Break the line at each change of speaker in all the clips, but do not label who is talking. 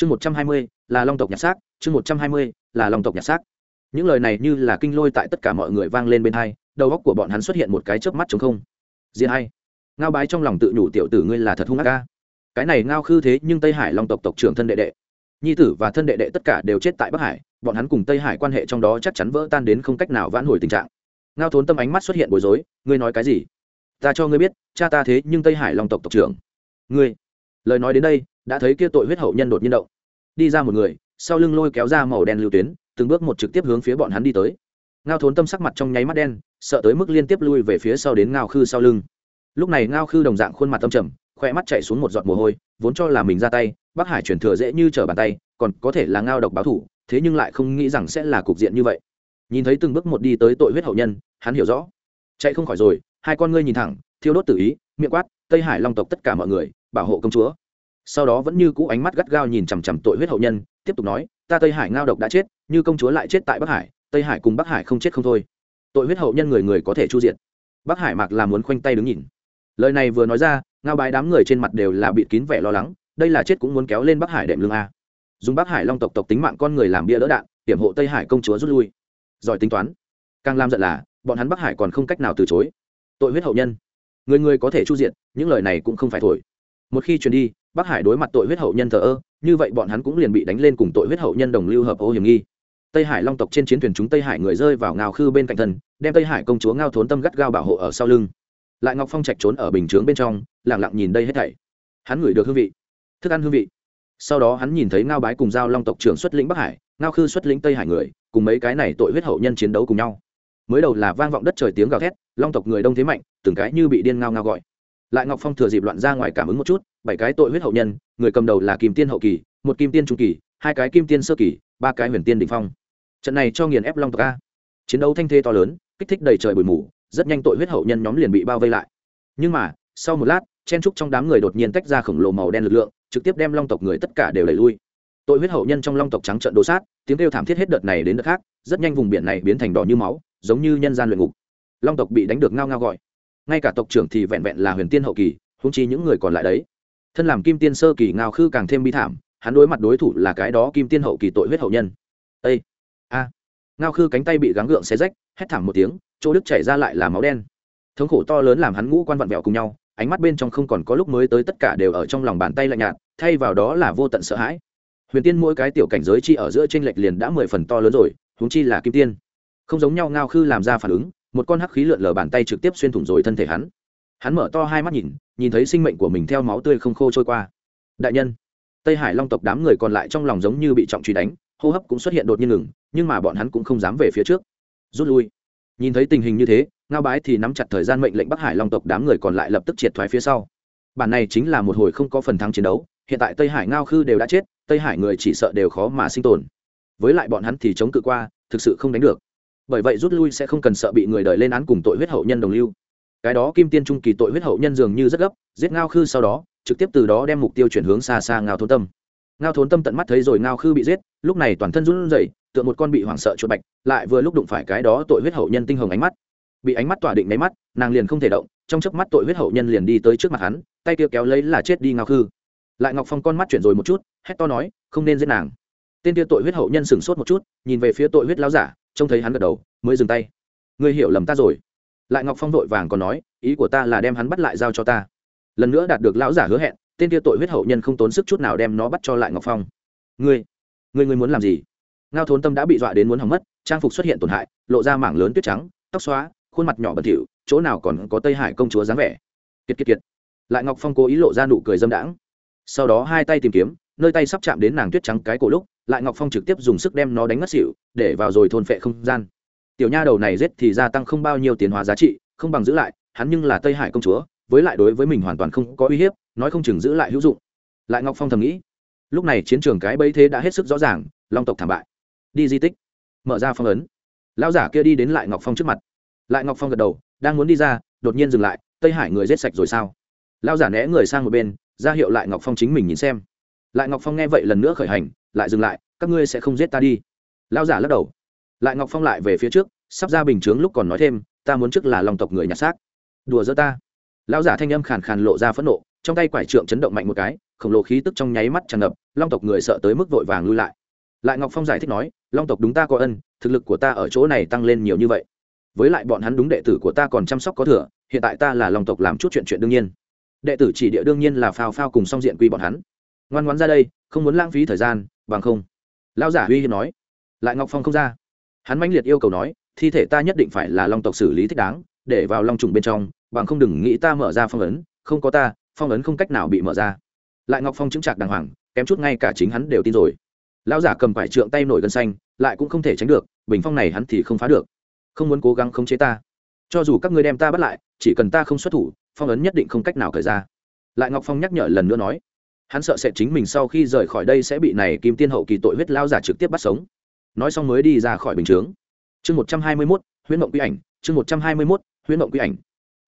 chương một trăm hai mươi, là long tộc nhặt xác, chương một trăm hai mươi, là long tộc nhặt xác. Những lời này như là kinh lôi tại tất cả mọi người vang lên bên hai, đầu góc của bọn hắn xuất hiện một cái chớp mắt chống không. Diện hay. Ngao bái trong lòng tự nhủ tiểu tử ngươi là thật hung ác ca cái này ngao khư thế nhưng tây hải long tộc tộc trưởng thân đệ đệ. Nhi tử và thân đệ đệ tất cả đều chết tại bắc hải, bọn hắn cùng tây hải quan hệ trong đó chắc chắn vỡ tan đến không cách nào vãn hồi tình trạng. Ngao thốn tâm ánh mắt xuất hiện bối rối, ngươi nói cái gì? Ta cho ngươi biết, cha ta thế nhưng tây hải long tộc tộc trưởng. Ngươi? Lời nói đến đây đã thấy kia tội huyết hậu nhân đột nhiên động. Đi ra một người, sau lưng lôi kéo ra màu đen lưu tuyến, từng bước một trực tiếp hướng phía bọn hắn đi tới. Ngao thốn tâm sắc mặt trong nháy mắt đen, sợ tới mức liên tiếp lui về phía sau đến ngao khư sau lưng. Lúc này ngao khư đồng dạng khuôn mặt tâm trầm khoe mắt chạy xuống một giọt mồ hôi, vốn cho là mình ra tay, bắc hải chuyển thừa dễ như trở bàn tay, còn có thể là ngao độc báo thủ, thế nhưng lại không nghĩ rằng sẽ là cục diện như vậy. Nhìn thấy từng bước một đi tới tội huyết hậu nhân, hắn hiểu rõ. Chạy không khỏi rồi, hai con ngươi nhìn thẳng, thiêu đốt tự ý, miệng quát, tây hải long tộc tất cả mọi người, bảo hộ công chúa sau đó vẫn như cũ ánh mắt gắt gao nhìn chằm chằm tội huyết hậu nhân, tiếp tục nói, ta tây hải ngao độc đã chết, như công chúa lại chết tại bắc hải, tây hải cùng bắc hải không chết không thôi. Tội huyết hậu nhân người người có thể chu diện bắc hải mạc là muốn khoanh tay đứng nhìn. Lời này vừa nói ra, ngao bái đám người trên mặt đều là bịt kín vẻ lo lắng, đây là chết cũng muốn kéo lên bắc hải đệm lương a. Dùng bắc hải long tộc tộc tính mạng con người làm bia đỡ đạn, hiểm hộ tây hải công chúa rút lui. Giỏi tính toán. Càng làm giận là, bọn hắn bắc hải còn không cách nào từ chối. Tội huyết hậu nhân. Người người có thể chu diện những lời này cũng không phải thổi. Một khi truyền đi bắc hải đối mặt tội huyết hậu nhân thờ ơ, như vậy bọn hắn cũng liền bị đánh lên cùng tội huyết hậu nhân đồng lưu hợp ô hiểm nghi. Tây hải long tộc trên chiến thuyền chúng tây hải người rơi vào ngao khư bên cạnh thần đem tây hải công chúa ngao thốn tâm gắt gao bảo hộ ở sau lưng. Lại ngọc phong trạch trốn ở bình chướng bên trong lẳng lặng nhìn đây hết thảy. Hắn ngửi được hương vị, thức ăn hương vị. Sau đó hắn nhìn thấy ngao bái cùng giao long tộc trưởng xuất lĩnh bắc hải, ngao khư xuất lĩnh tây hải người, cùng mấy cái này tội huyết hậu nhân chiến đấu cùng nhau. Mới đầu là vang vọng đất trời tiếng gào thét, long tộc người đông thế mạnh, từng cái như bị điên ngao ngao gọi lại ngọc phong thừa dịp loạn ra ngoài cảm ứng một chút, bảy cái tội huyết hậu nhân, người cầm đầu là kim tiên hậu kỳ, một kim tiên trung kỳ, hai cái kim tiên sơ kỳ, ba cái huyền tiên đ ỉ n h phong. Trận này cho nghiền ép long tộc a. Chiến đấu thanh thê to lớn, kích thích đầy trời bụi mù, rất nhanh tội huyết hậu nhân nhóm liền bị bao vây lại. Nhưng mà, sau một lát, chen trúc trong đám người đột nhiên tách ra khổng lồ màu đen lực lượng, trực tiếp đem long tộc người tất cả đều đẩy lui. Tội huyết hậu nhân trong long tộc trắng trận đồ sát, tiếng kêu thảm thiết hết đợt này đến đợt khác, rất nhanh vùng biển này biến thành đỏ như máu, giống như nhân gian luyện ngục. Long tộc bị đánh được ngao ngao gọi ngay cả tộc trưởng thì vẹn vẹn là huyền tiên hậu kỳ húng chi những người còn lại đấy. Thân làm kim tiên sơ kỳ ngao khư càng thêm bi thảm, hắn đối mặt đối thủ là cái đó kim tiên hậu kỳ tội huyết hậu nhân. Â a! Ngao khư cánh tay bị gắng gượng xé rách, hét thảm một tiếng, chỗ đức chảy ra lại là máu đen. Thống khổ to lớn làm hắn ngũ quan vặn vẹo cùng nhau, ánh mắt bên trong không còn có lúc mới tới tất cả đều ở trong lòng bàn tay lạnh nhạt, thay vào đó là vô tận sợ hãi. Huyền tiên mỗi cái tiểu cảnh giới chi ở giữa t r ê n lệch liền đã mười phần to lớn rồi, huống chi là kim tiên. Không giống nhau ngao khư làm ra phản ứng một con hắc khí lượn lờ bàn tay trực tiếp xuyên thủng rồi thân thể hắn. Hắn mở to hai mắt nhìn nhìn thấy sinh mệnh của mình theo máu tươi không khô trôi qua. Đại nhân, tây hải long tộc đám người còn lại trong lòng giống như bị trọng truy đánh, hô hấp cũng xuất hiện đột nhiên ngừng, nhưng mà bọn hắn cũng không dám về phía trước. Rút lui. Nhìn thấy tình hình như thế, ngao bái thì nắm chặt thời gian mệnh lệnh bắc hải long tộc đám người còn lại lập tức triệt thoái phía sau. Bản này chính là một hồi không có phần thắng chiến đấu, hiện tại tây hải ngao khư đều đã chết, tây hải người chỉ sợ đều khó mà sinh tồn. Với lại bọn hắn thì chống cự qua, thực sự không đánh được bởi vậy rút lui sẽ không cần sợ bị người đời lên án cùng tội huyết hậu nhân đồng lưu. Cái đó kim tiên trung kỳ tội huyết hậu nhân dường như rất gấp, giết ngao khư sau đó, trực tiếp từ đó đem mục tiêu chuyển hướng xa xa ngao thốn tâm. Ngao thốn tâm tận mắt thấy rồi ngao khư bị giết, lúc này toàn thân run rẩy, tựa một con bị hoảng sợ chuột bạch, lại vừa lúc đụng phải cái đó tội huyết hậu nhân tinh hồng ánh mắt. Bị ánh mắt tỏa định máy mắt, nàng liền không thể động, trong chớp mắt tội huyết hậu nhân liền đi tới trước mặt hắn, tay kia kéo lấy là chết đi ngao khư. Lại ngọc phong con mắt chuyển rồi một chút, hét to nói, không nên giết nàng. Tên kia tội huyết hậu nhân sửng sốt một chút, nhìn về phía tội huyết láo giả trông thấy hắn gật đầu, mới dừng tay. Ngươi hiểu lầm ta rồi. Lại ngọc phong vội vàng còn nói, ý của ta là đem hắn bắt lại giao cho ta. Lần nữa đạt được lão giả hứa hẹn, tên kia tội huyết hậu nhân không tốn sức chút nào đem nó bắt cho lại ngọc phong. Ngươi ngươi ngươi muốn làm gì? Ngao thốn tâm đã bị dọa đến muốn hỏng mất, trang phục xuất hiện tổn hại, lộ ra mảng lớn tuyết trắng, tóc xóa, khuôn mặt nhỏ bẩn thỉu, chỗ nào còn có tây hải công chúa dáng vẻ. Kiệt kiệt kiệt. Lại ngọc phong cố ý lộ ra nụ cười dâm đãng. Sau đó hai tay tìm kiếm, nơi tay sắp chạm đến nàng tuyết trắng cái cổ lúc lại ngọc phong trực tiếp dùng sức đem nó đánh ngất xỉu, để vào rồi thôn phệ không gian. Tiểu nha đầu này giết thì gia tăng không bao nhiêu tiền hóa giá trị, không bằng giữ lại, hắn nhưng là tây hải công chúa, với lại đối với mình hoàn toàn không có uy hiếp, nói không chừng giữ lại hữu dụng. Lại ngọc phong thầm nghĩ, lúc này chiến trường cái bẫy thế đã hết sức rõ ràng, long tộc thảm bại. Đi di tích, mở ra phong ấn. Lão giả kia đi đến lại ngọc phong trước mặt. Lại ngọc phong gật đầu, đang muốn đi ra, đột nhiên dừng lại, tây hải người giết sạch rồi sao? Lão giả né người sang một bên, ra hiệu lại ngọc phong chính mình nhìn xem. Lại ngọc phong nghe vậy lần nữa khởi hành lại dừng lại, các ngươi sẽ không giết ta đi. Lão giả lắc đầu. Lại ngọc phong lại về phía trước, sắp ra bình chướng lúc còn nói thêm, ta muốn trước là lòng tộc người nhặt xác. Đùa giỡn ta. Lão giả thanh âm khàn khàn lộ ra phẫn nộ, trong tay quải trượng chấn động mạnh một cái, khổng lồ khí tức trong nháy mắt tràn ngập, long tộc người sợ tới mức vội vàng lui lại. Lại ngọc phong giải thích nói, long tộc đúng ta có ân, thực lực của ta ở chỗ này tăng lên nhiều như vậy. Với lại bọn hắn đúng đệ tử của ta còn chăm sóc có thừa, hiện tại ta là long tộc làm chút chuyện chuyện đương nhiên. Đệ tử chỉ địa đương nhiên là phao phao cùng song diện quy bọn hắn. Ngoan ngoãn ra đây, không muốn lãng phí thời gian bằng không. Lao giả uy hiếp nói. Lại ngọc phong không ra. Hắn mãnh liệt yêu cầu nói, thi thể ta nhất định phải là long tộc xử lý thích đáng, để vào long trùng bên trong, bằng không đừng nghĩ ta mở ra phong ấn, không có ta, phong ấn không cách nào bị mở ra. Lại ngọc phong chứng trạc đàng hoàng, kém chút ngay cả chính hắn đều tin rồi. Lão giả cầm quải trượng tay nổi gân xanh, lại cũng không thể tránh được, bình phong này hắn thì không phá được. Không muốn cố gắng khống chế ta. Cho dù các ngươi đem ta bắt lại, chỉ cần ta không xuất thủ, phong ấn nhất định không cách nào khởi ra. Lại ngọc phong nhắc nhở lần nữa nói hắn sợ sẽ chính mình sau khi rời khỏi đây sẽ bị này kim tiên hậu kỳ tội huyết lao giả trực tiếp bắt sống. Nói xong mới đi ra khỏi bình chướng. Chương một trăm hai mươi mốt, huyễn mộng quy ảnh, chương một trăm hai mươi mốt, huyễn mộng quy ảnh.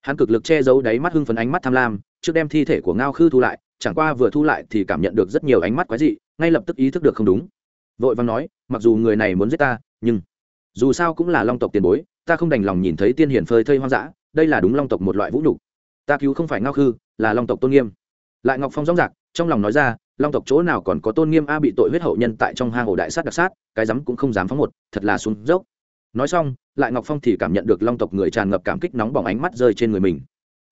Hắn cực lực che giấu đáy mắt hưng phấn ánh mắt tham lam, trước đem thi thể của ngao khư thu lại, chẳng qua vừa thu lại thì cảm nhận được rất nhiều ánh mắt quái dị, ngay lập tức ý thức được không đúng. Vội vàng nói, mặc dù người này muốn giết ta, nhưng dù sao cũng là long tộc tiền bối, ta không đành lòng nhìn thấy tiên hiển phơi thây hoang dã, đây là đúng long tộc một loại vũ nhục. Ta cứu không phải ngao khư, là long tộc tôn nghiêm. Lại ngọc phong rõ rạc trong lòng nói ra, long tộc chỗ nào còn có tôn nghiêm a bị tội huyết hậu nhân tại trong hang ổ đại sát đặc sát, cái rắm cũng không dám phóng một, thật là xuống dốc. Nói xong, lại ngọc phong thì cảm nhận được long tộc người tràn ngập cảm kích nóng bỏng ánh mắt rơi trên người mình.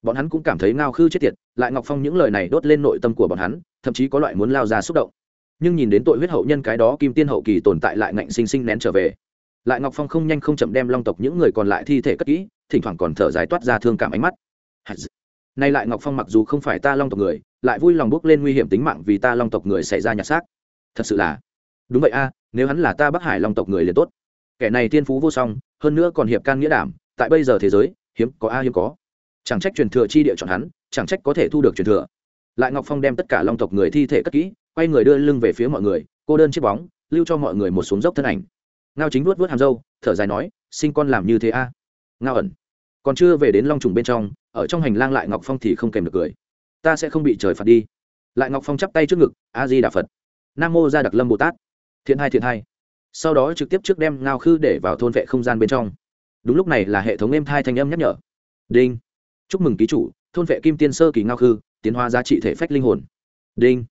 Bọn hắn cũng cảm thấy ngao khư chết tiệt, lại ngọc phong những lời này đốt lên nội tâm của bọn hắn, thậm chí có loại muốn lao ra xúc động. Nhưng nhìn đến tội huyết hậu nhân cái đó kim tiên hậu kỳ tồn tại lại ngạnh sinh sinh nén trở về, lại ngọc phong không nhanh không chậm đem long tộc những người còn lại thi thể cất kỹ, thỉnh thoảng còn thở dài toát ra thương cảm ánh mắt nay lại ngọc phong mặc dù không phải ta long tộc người, lại vui lòng bước lên nguy hiểm tính mạng vì ta long tộc người xảy ra nhặt xác. Thật sự là. Đúng vậy a, nếu hắn là ta bắc hải long tộc người liền tốt. Kẻ này tiên phú vô song, hơn nữa còn hiệp can nghĩa đảm, tại bây giờ thế giới, hiếm có a hiếm có. Chẳng trách truyền thừa chi địa chọn hắn, chẳng trách có thể thu được truyền thừa. Lại ngọc phong đem tất cả long tộc người thi thể cất kỹ, quay người đưa lưng về phía mọi người, cô đơn chiếc bóng, lưu cho mọi người một xuống dốc thân ảnh. Ngao chính vuốt vuốt hàm râu, thở dài nói, sinh con làm như thế a? Ngao ẩn. Còn chưa về đến long trùng bên trong ở trong hành lang lại ngọc phong thì không kèm được cười. Ta sẽ không bị trời phạt đi. Lại ngọc phong chắp tay trước ngực a di đà phật. Nam mô gia đặc lâm bồ tát. Thiện hai thiện hai. Sau đó trực tiếp trước đem ngao khư để vào thôn vệ không gian bên trong. Đúng lúc này là hệ thống êm thai thanh âm nhắc nhở. Đinh. Chúc mừng ký chủ, thôn vệ kim tiên sơ kỳ ngao khư, tiến hóa giá trị thể phách linh hồn. Đinh.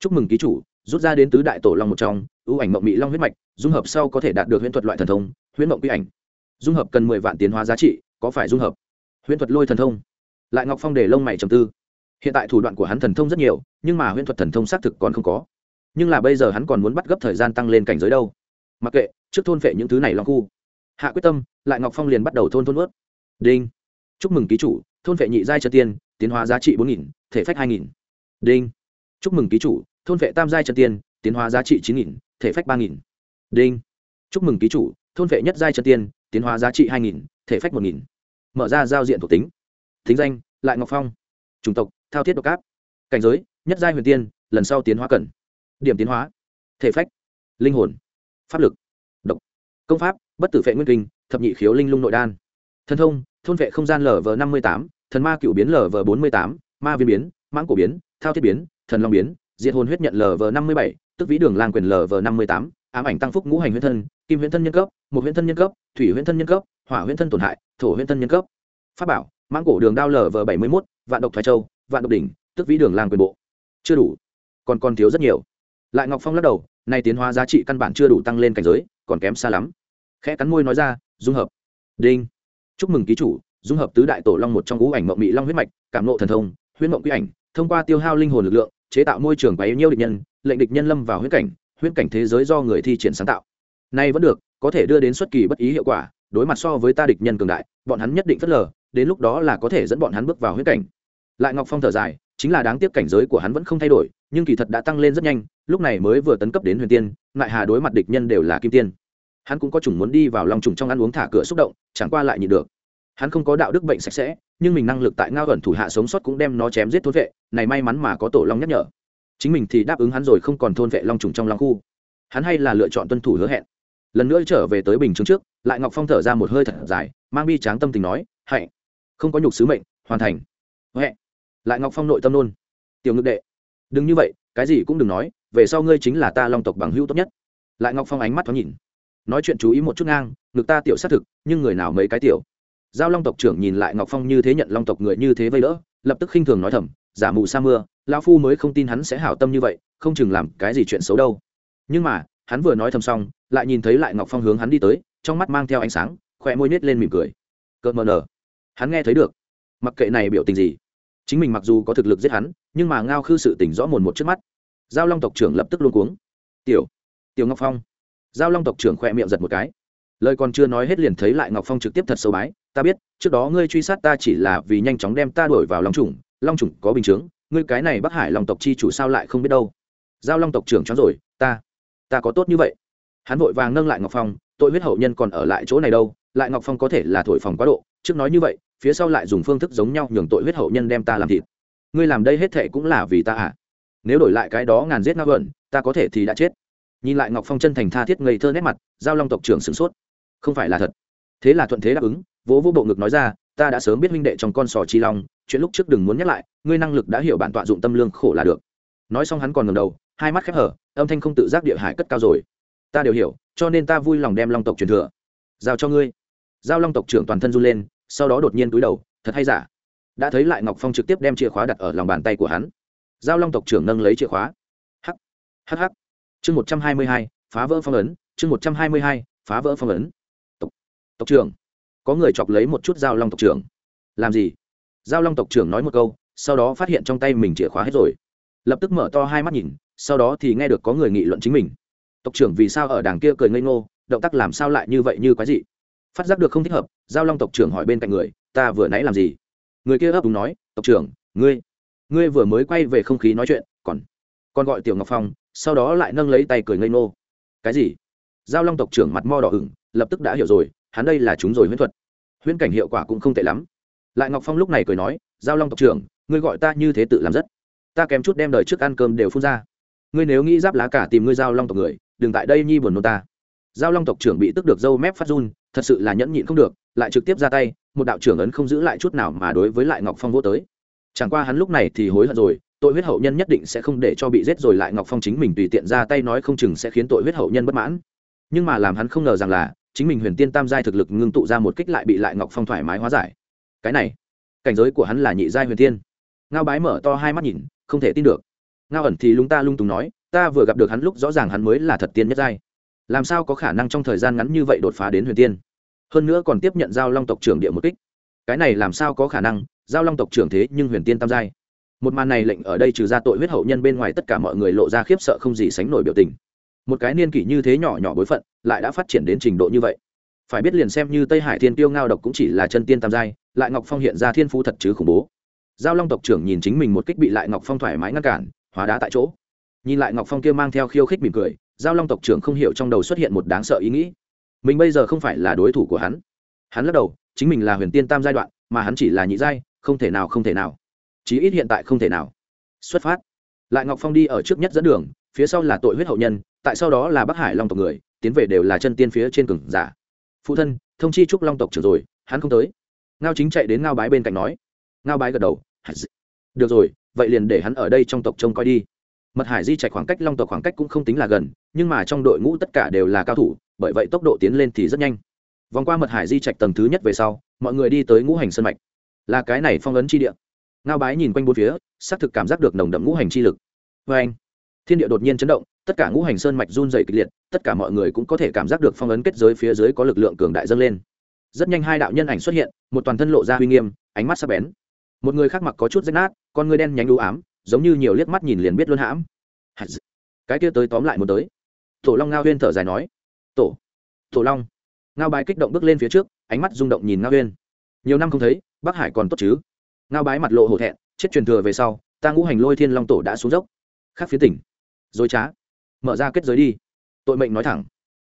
Chúc mừng ký chủ, rút ra đến tứ đại tổ long một trong, ưu ảnh mộng mỹ long huyết mạch, dung hợp sau có thể đạt được huyễn thuật loại thần thông, huyễn mộng quy ảnh. Dung hợp cần mười vạn tiến hóa giá trị, có phải dung hợp? Huyễn thuật lôi thần thông lại ngọc phong để lông mày trầm tư. Hiện tại thủ đoạn của hắn thần thông rất nhiều, nhưng mà huyễn thuật thần thông xác thực còn không có. Nhưng là bây giờ hắn còn muốn bắt gấp thời gian tăng lên cảnh giới đâu. Mặc kệ, trước thôn phệ những thứ này long khu. Hạ quyết tâm, lại ngọc phong liền bắt đầu thôn thôn ướt đinh. Chúc mừng ký chủ, thôn phệ nhị giai chân tiên, tiến hóa giá trị bốn nghìn, thể phách hai nghìn. Đinh. Chúc mừng ký chủ, thôn phệ tam giai chân tiên, tiến hóa giá trị chín nghìn, thể phách ba nghìn. Đinh. Chúc mừng ký chủ, thôn phệ nhất giai chân tiên, tiến hóa giá trị hai nghìn, thể phách một nghìn. Mở ra giao diện thuộc tính thính danh, lại ngọc phong. Chủng tộc, thao thiết độc cáp cảnh giới, nhất giai huyền tiên, lần sau tiến hóa cần. Điểm tiến hóa, thể phách. Linh hồn. Pháp lực. Độc. Công pháp, bất tử vệ nguyên kinh, thập nhị khiếu linh lung nội đan. Thần thông, thôn vệ không gian lv năm mươi tám, thần ma cựu biến lv bốn mươi tám, ma viên biến, mãng cổ biến, thao thiết biến, thần long biến, diệt hồn huyết nhận lv năm mươi bảy, tức vĩ đường lang quyền lv năm mươi tám, ám ảnh tăng phúc ngũ hành huyễn thân, kim huyễn thân nhân cấp, một huyễn thân nhân cấp, thủy huyễn thân nhân cấp, hỏa huyễn thân tổn hại, thổ huyễn thân nhân cấp. Pháp bảo mãng cổ đường đao lv bảy mươi một, vạn độc thoái châu vạn độc đỉnh tức vĩ đường lang quyền bộ. Chưa đủ còn còn thiếu rất nhiều. Lại ngọc phong lắc đầu nay tiến hóa giá trị căn bản chưa đủ tăng lên cảnh giới còn kém xa lắm. Khẽ cắn môi nói ra dung hợp. Đinh. Chúc mừng ký chủ dung hợp tứ đại tổ long một trong ngũ ảnh mộng mỹ long huyết mạch cảm nộ thần thông huyết mộng quy ảnh thông qua tiêu hao linh hồn lực lượng chế tạo môi trường bấy nhiêu địch nhân lệnh địch nhân lâm vào huyết cảnh huyết cảnh thế giới do người thi triển sáng tạo. Nay vẫn được có thể đưa đến xuất kỳ bất ý hiệu quả đối mặt so với ta địch nhân cường đại bọn hắn nhất định phớt lờ đến lúc đó là có thể dẫn bọn hắn bước vào huyết cảnh. Lại ngọc phong thở dài, chính là đáng tiếc cảnh giới của hắn vẫn không thay đổi, nhưng kỳ thật đã tăng lên rất nhanh, lúc này mới vừa tấn cấp đến huyền tiên, ngại hà đối mặt địch nhân đều là kim tiên. Hắn cũng có chủng muốn đi vào lòng trùng trong ăn uống thả cửa xúc động, chẳng qua lại nhịn được. Hắn không có đạo đức bệnh sạch sẽ, nhưng mình năng lực tại ngao ẩn thủ hạ sống sót cũng đem nó chém giết thôn vệ, này may mắn mà có tổ long nhắc nhở. Chính mình thì đáp ứng hắn rồi không còn thôn vệ long trùng trong long khu. Hắn hay là lựa chọn tuân thủ hứa hẹn. Lần nữa trở về tới bình chứng trước, lại ngọc phong thở ra một hơi thật dài, mang bi tráng tâm tình nói, hạnh không có nhục sứ mệnh, hoàn thành. Huệ. Lại ngọc phong nội tâm nôn. Tiểu ngực đệ. Đừng như vậy, cái gì cũng đừng nói, về sau ngươi chính là ta long tộc bằng hữu tốt nhất. Lại ngọc phong ánh mắt thoáng nhìn. Nói chuyện chú ý một chút ngang, ngực ta tiểu xác thực, nhưng người nào mấy cái tiểu. Giao long tộc trưởng nhìn lại ngọc phong như thế nhận long tộc người như thế vây đỡ, lập tức khinh thường nói thầm, giả mù sa mưa, lão phu mới không tin hắn sẽ hảo tâm như vậy, không chừng làm cái gì chuyện xấu đâu. Nhưng mà, hắn vừa nói thầm xong, lại nhìn thấy lại ngọc phong hướng hắn đi tới, trong mắt mang theo ánh sáng khỏe môi nhét lên mỉm cười. Cợt mờ nở hắn nghe thấy được. Mặc kệ này biểu tình gì, chính mình mặc dù có thực lực giết hắn, nhưng mà ngao khư sự tỉnh rõ mồn một trước mắt. Giao long tộc trưởng lập tức luôn cuống. Tiểu tiểu ngọc phong. Giao long tộc trưởng khỏe miệng giật một cái. Lời còn chưa nói hết liền thấy lại ngọc phong trực tiếp thật sâu bái, ta biết, trước đó ngươi truy sát ta chỉ là vì nhanh chóng đem ta đuổi vào long trùng. Long trùng có bình chướng, ngươi cái này bắc hải long tộc chi chủ sao lại không biết đâu? Giao long tộc trưởng cho rồi, ta ta có tốt như vậy. Hắn vội vàng nâng lại ngọc phong, tội huyết hậu nhân còn ở lại chỗ này đâu, lại ngọc phong có thể là thổi phòng quá độ trước nói như vậy, phía sau lại dùng phương thức giống nhau nhường tội huyết hậu nhân đem ta làm thịt. Ngươi làm đây hết thệ cũng là vì ta à? Nếu đổi lại cái đó ngàn giết ngao gần ta có thể thì đã chết. Nhìn lại ngọc phong chân thành tha thiết ngây thơ nét mặt, giao long tộc trưởng sửng sốt. Không phải là thật. Thế là thuận thế đáp ứng, vỗ vỗ bộ ngực nói ra, ta đã sớm biết huynh đệ trong con sò chi long, chuyện lúc trước đừng muốn nhắc lại, ngươi năng lực đã hiểu bản tọa dụng tâm lương khổ là được. Nói xong hắn còn ngầm đầu, hai mắt khép hở âm thanh không tự giác địa hải cất cao rồi. Ta đều hiểu, cho nên ta vui lòng đem long tộc truyền thừa. Giao cho ngươi giao long tộc trưởng toàn thân run lên sau đó đột nhiên túi đầu thật hay giả? Đã thấy lại ngọc phong trực tiếp đem chìa khóa đặt ở lòng bàn tay của hắn. Giao long tộc trưởng nâng lấy chìa khóa. Hh hh chương một trăm hai mươi hai phá vỡ phong ấn chương một trăm hai mươi hai phá vỡ phong ấn. Tộc, tộc trưởng. Có người chọc lấy một chút giao long tộc trưởng. Làm gì? Giao long tộc trưởng nói một câu sau đó phát hiện trong tay mình chìa khóa hết rồi. Lập tức mở to hai mắt nhìn sau đó thì nghe được có người nghị luận chính mình. Tộc trưởng vì sao ở đàng kia cười ngây ngô động tác làm sao lại như vậy như quái gì phát giác được không thích hợp, giao long tộc trưởng hỏi bên cạnh người, ta vừa nãy làm gì? Người kia ấp đúng nói, tộc trưởng, ngươi ngươi vừa mới quay về không khí nói chuyện, còn còn gọi tiểu ngọc phong, sau đó lại nâng lấy tay cười ngây ngô. Cái gì? Giao long tộc trưởng mặt mo đỏ ửng, lập tức đã hiểu rồi, hắn đây là chúng rồi huyễn thuật. Huyễn cảnh hiệu quả cũng không tệ lắm. Lại ngọc phong lúc này cười nói, giao long tộc trưởng, ngươi gọi ta như thế tự làm rất. Ta kém chút đem đời trước ăn cơm đều phun ra. Ngươi nếu nghĩ giáp lá cả tìm ngươi giao long tộc người, đừng tại đây nhi buồn nôn ta giao long tộc trưởng bị tức được dâu mép phát run, thật sự là nhẫn nhịn không được, lại trực tiếp ra tay, một đạo trưởng ấn không giữ lại chút nào mà đối với lại ngọc phong vô tới. Chẳng qua hắn lúc này thì hối hận rồi, tội huyết hậu nhân nhất định sẽ không để cho bị giết rồi lại ngọc phong chính mình tùy tiện ra tay nói không chừng sẽ khiến tội huyết hậu nhân bất mãn. Nhưng mà làm hắn không ngờ rằng là, chính mình huyền tiên tam giai thực lực ngưng tụ ra một kích lại bị lại ngọc phong thoải mái hóa giải. Cái này, cảnh giới của hắn là nhị giai huyền tiên. Ngao bái mở to hai mắt nhìn, không thể tin được. Ngao ẩn thì lúng ta lung túng nói, ta vừa gặp được hắn lúc rõ ràng hắn mới là thật tiên nhất giai làm sao có khả năng trong thời gian ngắn như vậy đột phá đến huyền tiên? Hơn nữa còn tiếp nhận giao long tộc trưởng địa một kích. Cái này làm sao có khả năng? Giao long tộc trưởng thế nhưng huyền tiên tam giai. Một màn này lệnh ở đây trừ ra tội huyết hậu nhân bên ngoài tất cả mọi người lộ ra khiếp sợ không gì sánh nổi biểu tình. Một cái niên kỷ như thế nhỏ nhỏ bối phận, lại đã phát triển đến trình độ như vậy. Phải biết liền xem như tây hải thiên tiêu ngao độc cũng chỉ là chân tiên tam giai, lại ngọc phong hiện ra thiên phú thật chứ khủng bố. Giao long tộc trưởng nhìn chính mình một kích bị lại ngọc phong thoải mái ngăn cản, hóa đá tại chỗ. Nhìn lại ngọc phong kia mang theo khiêu khích mỉm cười giao long tộc trưởng không hiểu trong đầu xuất hiện một đáng sợ ý nghĩ. Mình bây giờ không phải là đối thủ của hắn. Hắn lắc đầu, chính mình là huyền tiên tam giai đoạn, mà hắn chỉ là nhị giai, không thể nào, không thể nào. Chí ít hiện tại không thể nào. Xuất phát. Lại ngọc phong đi ở trước nhất dẫn đường, phía sau là tội huyết hậu nhân, tại sau đó là bắc hải long tộc người, tiến về đều là chân tiên phía trên cường giả. Phụ thân, thông chi trúc long tộc trưởng rồi, hắn không tới. Ngao chính chạy đến ngao bái bên cạnh nói. Ngao bái gật đầu. Được rồi, vậy liền để hắn ở đây trong tộc trông coi đi mật hải di trạch khoảng cách long tộc khoảng cách cũng không tính là gần, nhưng mà trong đội ngũ tất cả đều là cao thủ, bởi vậy tốc độ tiến lên thì rất nhanh. Vòng qua mật hải di trạch tầng thứ nhất về sau, mọi người đi tới ngũ hành sân mạch. Là cái này phong ấn chi địa. Ngao bái nhìn quanh bốn phía, xác thực cảm giác được nồng đậm ngũ hành chi lực. Vê anh, thiên địa đột nhiên chấn động, tất cả ngũ hành sơn mạch run dày kịch liệt, tất cả mọi người cũng có thể cảm giác được phong ấn kết giới phía dưới có lực lượng cường đại dâng lên. Rất nhanh hai đạo nhân ảnh xuất hiện, một toàn thân lộ ra uy nghiêm, ánh mắt sắc bén. Một người khác mặc có chút rách nát, con người đen nhánh đũ ám giống như nhiều liếc mắt nhìn liền biết luôn hãm. Cái kia tới tóm lại một tới. Tổ long ngao huyên thở dài nói. Tổ tổ long. Ngao bái kích động bước lên phía trước, ánh mắt rung động nhìn ngao huyên. Nhiều năm không thấy, bắc hải còn tốt chứ? Ngao bái mặt lộ hổ thẹn, chết truyền thừa về sau, ta ngũ hành lôi thiên long tổ đã xuống dốc. Khác phía tỉnh. Dối trá. Mở ra kết giới đi. Tội mệnh nói thẳng.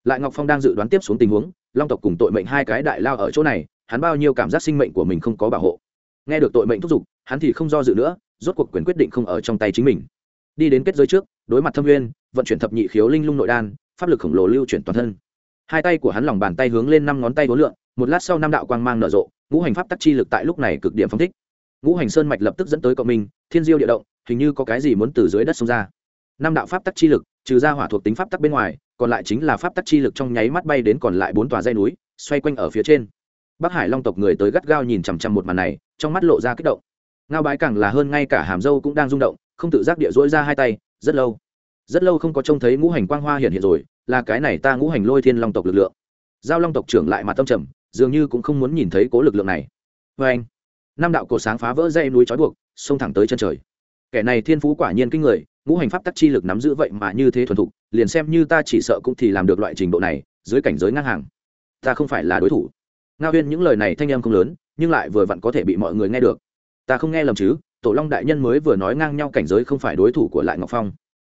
Lại ngọc phong đang dự đoán tiếp xuống tình huống, long tộc cùng tội mệnh hai cái đại lao ở chỗ này, hắn bao nhiêu cảm giác sinh mệnh của mình không có bảo hộ. Nghe được tội mệnh thúc giục, hắn thì không do dự nữa rốt cuộc quyền quyết định không ở trong tay chính mình. Đi đến kết giới trước đối mặt thâm nguyên vận chuyển thập nhị khiếu linh lung nội đan pháp lực khổng lồ lưu chuyển toàn thân. Hai tay của hắn lòng bàn tay hướng lên năm ngón tay vốn lượng, một lát sau năm đạo quang mang nở rộ ngũ hành pháp tắc chi lực tại lúc này cực điểm phong thích. Ngũ hành sơn mạch lập tức dẫn tới cộng minh thiên diêu địa động hình như có cái gì muốn từ dưới đất xông ra. Năm đạo pháp tắc chi lực trừ ra hỏa thuộc tính pháp tắc bên ngoài còn lại chính là pháp tắc chi lực trong nháy mắt bay đến còn lại bốn tòa dây núi xoay quanh ở phía trên. Bắc hải long tộc người tới gắt gao nhìn chằm chằm một màn này trong mắt lộ ra kích động ngao bái càng là hơn ngay cả hàm dâu cũng đang rung động, không tự giác địa dỗi ra hai tay, rất lâu. Rất lâu không có trông thấy ngũ hành quang hoa hiện hiện rồi, là cái này ta ngũ hành lôi thiên long tộc lực lượng. Giao long tộc trưởng lại mặt tâm trầm, dường như cũng không muốn nhìn thấy cố lực lượng này. Vê anh, năm đạo cổ sáng phá vỡ dây núi trói buộc, xông thẳng tới chân trời. Kẻ này thiên phú quả nhiên kinh người, ngũ hành pháp tắc chi lực nắm giữ vậy mà như thế thuần thục, liền xem như ta chỉ sợ cũng thì làm được loại trình độ này, dưới cảnh giới ngang hàng. Ta không phải là đối thủ. Ngao huyên, những lời này thanh em không lớn, nhưng lại vừa vặn có thể bị mọi người nghe được ta không nghe lầm chứ, tổ long đại nhân mới vừa nói ngang nhau cảnh giới không phải đối thủ của lại ngọc phong.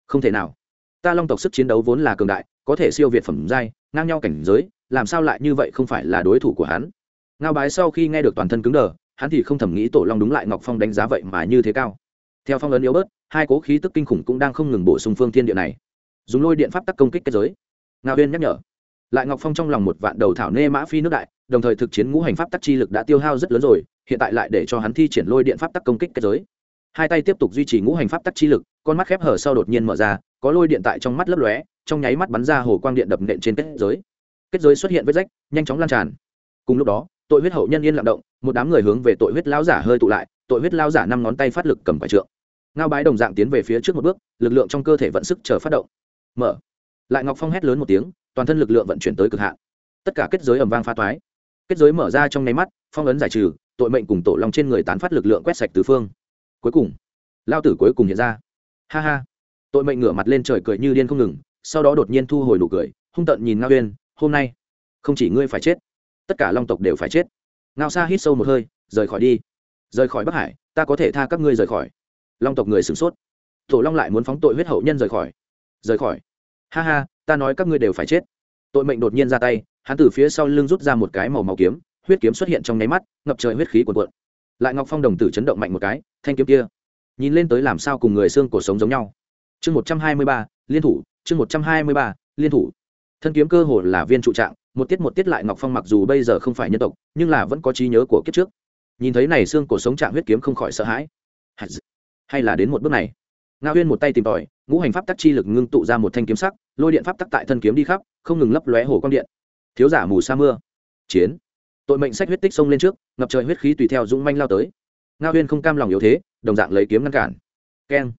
Không thể nào. Ta long tộc sức chiến đấu vốn là cường đại, có thể siêu việt phẩm giai, ngang nhau cảnh giới, làm sao lại như vậy không phải là đối thủ của hắn? Ngao bái sau khi nghe được toàn thân cứng đờ, hắn thì không thầm nghĩ tổ long đúng lại ngọc phong đánh giá vậy mà như thế cao. Theo phong ấn yếu bớt, hai cố khí tức kinh khủng cũng đang không ngừng bổ sung phương thiên địa này. Dùng lôi điện pháp tắc công kích kết giới. Ngao huyên nhắc nhở. Lại ngọc phong trong lòng một vạn đầu thảo nê mã phi nước đại đồng thời thực chiến ngũ hành pháp tắc chi lực đã tiêu hao rất lớn rồi, hiện tại lại để cho hắn thi triển lôi điện pháp tắc công kích kết giới. Hai tay tiếp tục duy trì ngũ hành pháp tắc chi lực, con mắt khép hở sau đột nhiên mở ra, có lôi điện tại trong mắt lấp lóe, trong nháy mắt bắn ra hồ quang điện đập nện trên kết giới. Kết giới xuất hiện vết rách, nhanh chóng lan tràn. Cùng lúc đó, tội huyết hậu nhân yên lặng động, một đám người hướng về tội huyết lão giả hơi tụ lại, tội huyết lão giả năm ngón tay phát lực cầm quả trượng. Ngao bái đồng dạng tiến về phía trước một bước, lực lượng trong cơ thể vận sức chờ phát động. Mở. Lại ngọc phong hét lớn một tiếng, toàn thân lực lượng vận chuyển tới cực hạn. Tất cả kết giới ầm vang pha toái kết giới mở ra trong nháy mắt, phong ấn giải trừ, tội mệnh cùng tổ long trên người tán phát lực lượng quét sạch tứ phương. Cuối cùng, lao tử cuối cùng hiện ra. Ha ha. Tội mệnh ngửa mặt lên trời cười như điên không ngừng, sau đó đột nhiên thu hồi nụ cười, hung tận nhìn ngao uyên, hôm nay, không chỉ ngươi phải chết, tất cả long tộc đều phải chết. Ngao sa hít sâu một hơi, rời khỏi đi. Rời khỏi bắc hải, ta có thể tha các ngươi rời khỏi. Long tộc người sửng sốt. Tổ long lại muốn phóng tội huyết hậu nhân rời khỏi. Rời khỏi. Ha ha, ta nói các ngươi đều phải chết. Tội mệnh đột nhiên ra tay hắn từ phía sau lưng rút ra một cái màu màu kiếm, huyết kiếm xuất hiện trong nháy mắt, ngập trời huyết khí cuồn cuộn. Lại ngọc phong đồng tử chấn động mạnh một cái, thanh kiếm kia, nhìn lên tới làm sao cùng người xương cổ sống giống nhau. Chương một trăm hai mươi ba, liên thủ, chương một trăm hai mươi ba, liên thủ. Thân kiếm cơ hồ là viên trụ trạng, một tiết một tiết lại ngọc phong mặc dù bây giờ không phải nhân tộc, nhưng là vẫn có trí nhớ của kiếp trước. Nhìn thấy này xương cổ sống trạng huyết kiếm không khỏi sợ hãi. Hay là đến một bước này. Ngao huyên một tay tìm tòi, ngũ hành pháp tắc chi lực ngưng tụ ra một thanh kiếm sắc, lôi điện pháp tắc tại thân kiếm đi khắp, không ngừng lấp lóe hồ quang điện thiếu giả mù sa mưa. Chiến. Tội mệnh sách huyết tích xông lên trước, ngập trời huyết khí tùy theo dũng manh lao tới. Ngao huyên không cam lòng yếu thế, đồng dạng lấy kiếm ngăn cản. Keng.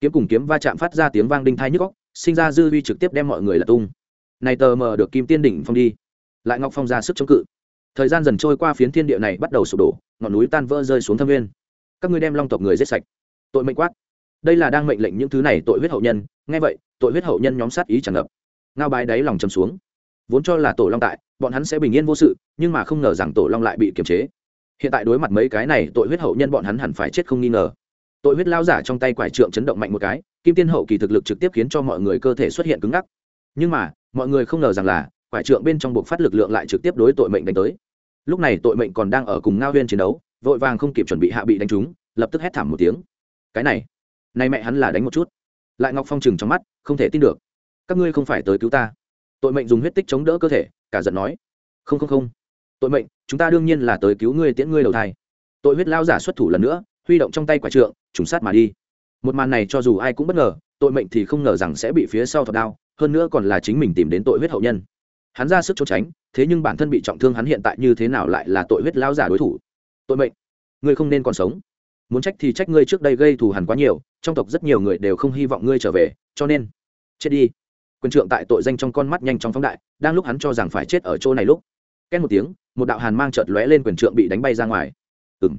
Kiếm cùng kiếm va chạm phát ra tiếng vang đinh thai nhức góc sinh ra dư vi trực tiếp đem mọi người là tung. Này tờ mờ được kim tiên đỉnh phong đi. Lại ngọc phong ra sức chống cự. Thời gian dần trôi qua phiến thiên địa này bắt đầu sụp đổ, ngọn núi tan vỡ rơi xuống thâm nguyên. Các ngươi đem long tộc người giết sạch. Tội mệnh quát. Đây là đang mệnh lệnh những thứ này tội huyết hậu nhân. Nghe vậy, tội huyết hậu nhân nhóm sát ý tràn ngập. Ngao bái đáy lòng chầm xuống vốn cho là tổ long tại, bọn hắn sẽ bình yên vô sự, nhưng mà không ngờ rằng tổ long lại bị kiềm chế. Hiện tại đối mặt mấy cái này, tội huyết hậu nhân bọn hắn hẳn phải chết không nghi ngờ. Tội huyết lao giả trong tay quải trượng chấn động mạnh một cái, kim tiên hậu kỳ thực lực trực tiếp khiến cho mọi người cơ thể xuất hiện cứng ngắc. Nhưng mà, mọi người không ngờ rằng là, quải trượng bên trong buộc phát lực lượng lại trực tiếp đối tội mệnh đánh tới. Lúc này tội mệnh còn đang ở cùng ngao huyên chiến đấu, vội vàng không kịp chuẩn bị hạ bị đánh trúng lập tức hét thảm một tiếng. Cái này nay mẹ hắn là đánh một chút. Lại ngọc phong chừng trong mắt, không thể tin được. Các ngươi không phải tới cứu ta tội mệnh dùng huyết tích chống đỡ cơ thể, cả giận nói, không không không. Tội mệnh, chúng ta đương nhiên là tới cứu ngươi tiễn ngươi đầu thai. Tội huyết lao giả xuất thủ lần nữa, huy động trong tay quả trượng, trùng sát mà đi. Một màn này cho dù ai cũng bất ngờ, tội mệnh thì không ngờ rằng sẽ bị phía sau thọt đao, hơn nữa còn là chính mình tìm đến tội huyết hậu nhân. Hắn ra sức trốn tránh, thế nhưng bản thân bị trọng thương hắn hiện tại như thế nào lại là tội huyết lao giả đối thủ? Tội mệnh, ngươi không nên còn sống. Muốn trách thì trách ngươi trước đây gây thù hằn quá nhiều, trong tộc rất nhiều người đều không hy vọng ngươi trở về, cho nên, chết đi quyền trượng tại tội danh trong con mắt nhanh chóng phóng đại, đang lúc hắn cho rằng phải chết ở chỗ này lúc. Két một tiếng, một đạo hàn mang chợt lóe lên quyền trượng bị đánh bay ra ngoài. Ừ m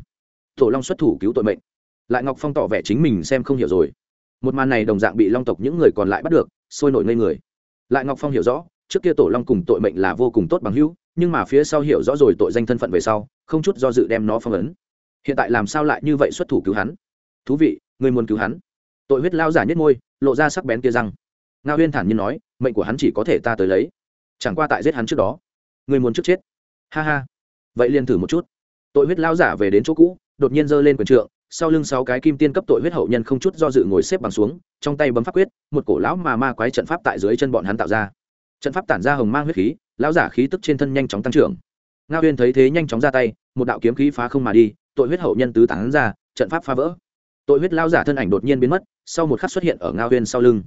tổ long xuất thủ cứu tội mệnh. Lại ngọc phong tỏ vẻ chính mình xem không hiểu rồi. Một màn này đồng dạng bị long tộc những người còn lại bắt được, sôi nổi ngây người. Lại ngọc phong hiểu rõ, trước kia tổ long cùng tội mệnh là vô cùng tốt bằng hữu, nhưng mà phía sau hiểu rõ rồi tội danh thân phận về sau, không chút do dự đem nó phong ấn. Hiện tại làm sao lại như vậy xuất thủ cứu hắn? Thú vị, người muốn cứu hắn. Tội huyết lao giả nhất ngôi lộ ra sắc bén kia răng nga huyên thản nhiên nói, mệnh của hắn chỉ có thể ta tới lấy. Chẳng qua tại giết hắn trước đó người muốn trước chết. Ha ha. Vậy liền thử một chút. Tội huyết lao giả về đến chỗ cũ, đột nhiên giơ lên quyền trượng, sau lưng sáu cái kim tiên cấp tội huyết hậu nhân không chút do dự ngồi xếp bằng xuống, trong tay bấm pháp quyết, một cổ lão mà ma quái trận pháp tại dưới chân bọn hắn tạo ra. Trận pháp tản ra hồng mang huyết khí, lão giả khí tức trên thân nhanh chóng tăng trưởng. Nga huyên thấy thế nhanh chóng ra tay, một đạo kiếm khí phá không mà đi, tội huyết hậu nhân tứ tán ra, trận pháp phá vỡ. Tội huyết lao giả thân ảnh đột nhiên biến mất, sau một khắc xuất hiện ở ngao huyên sau lưng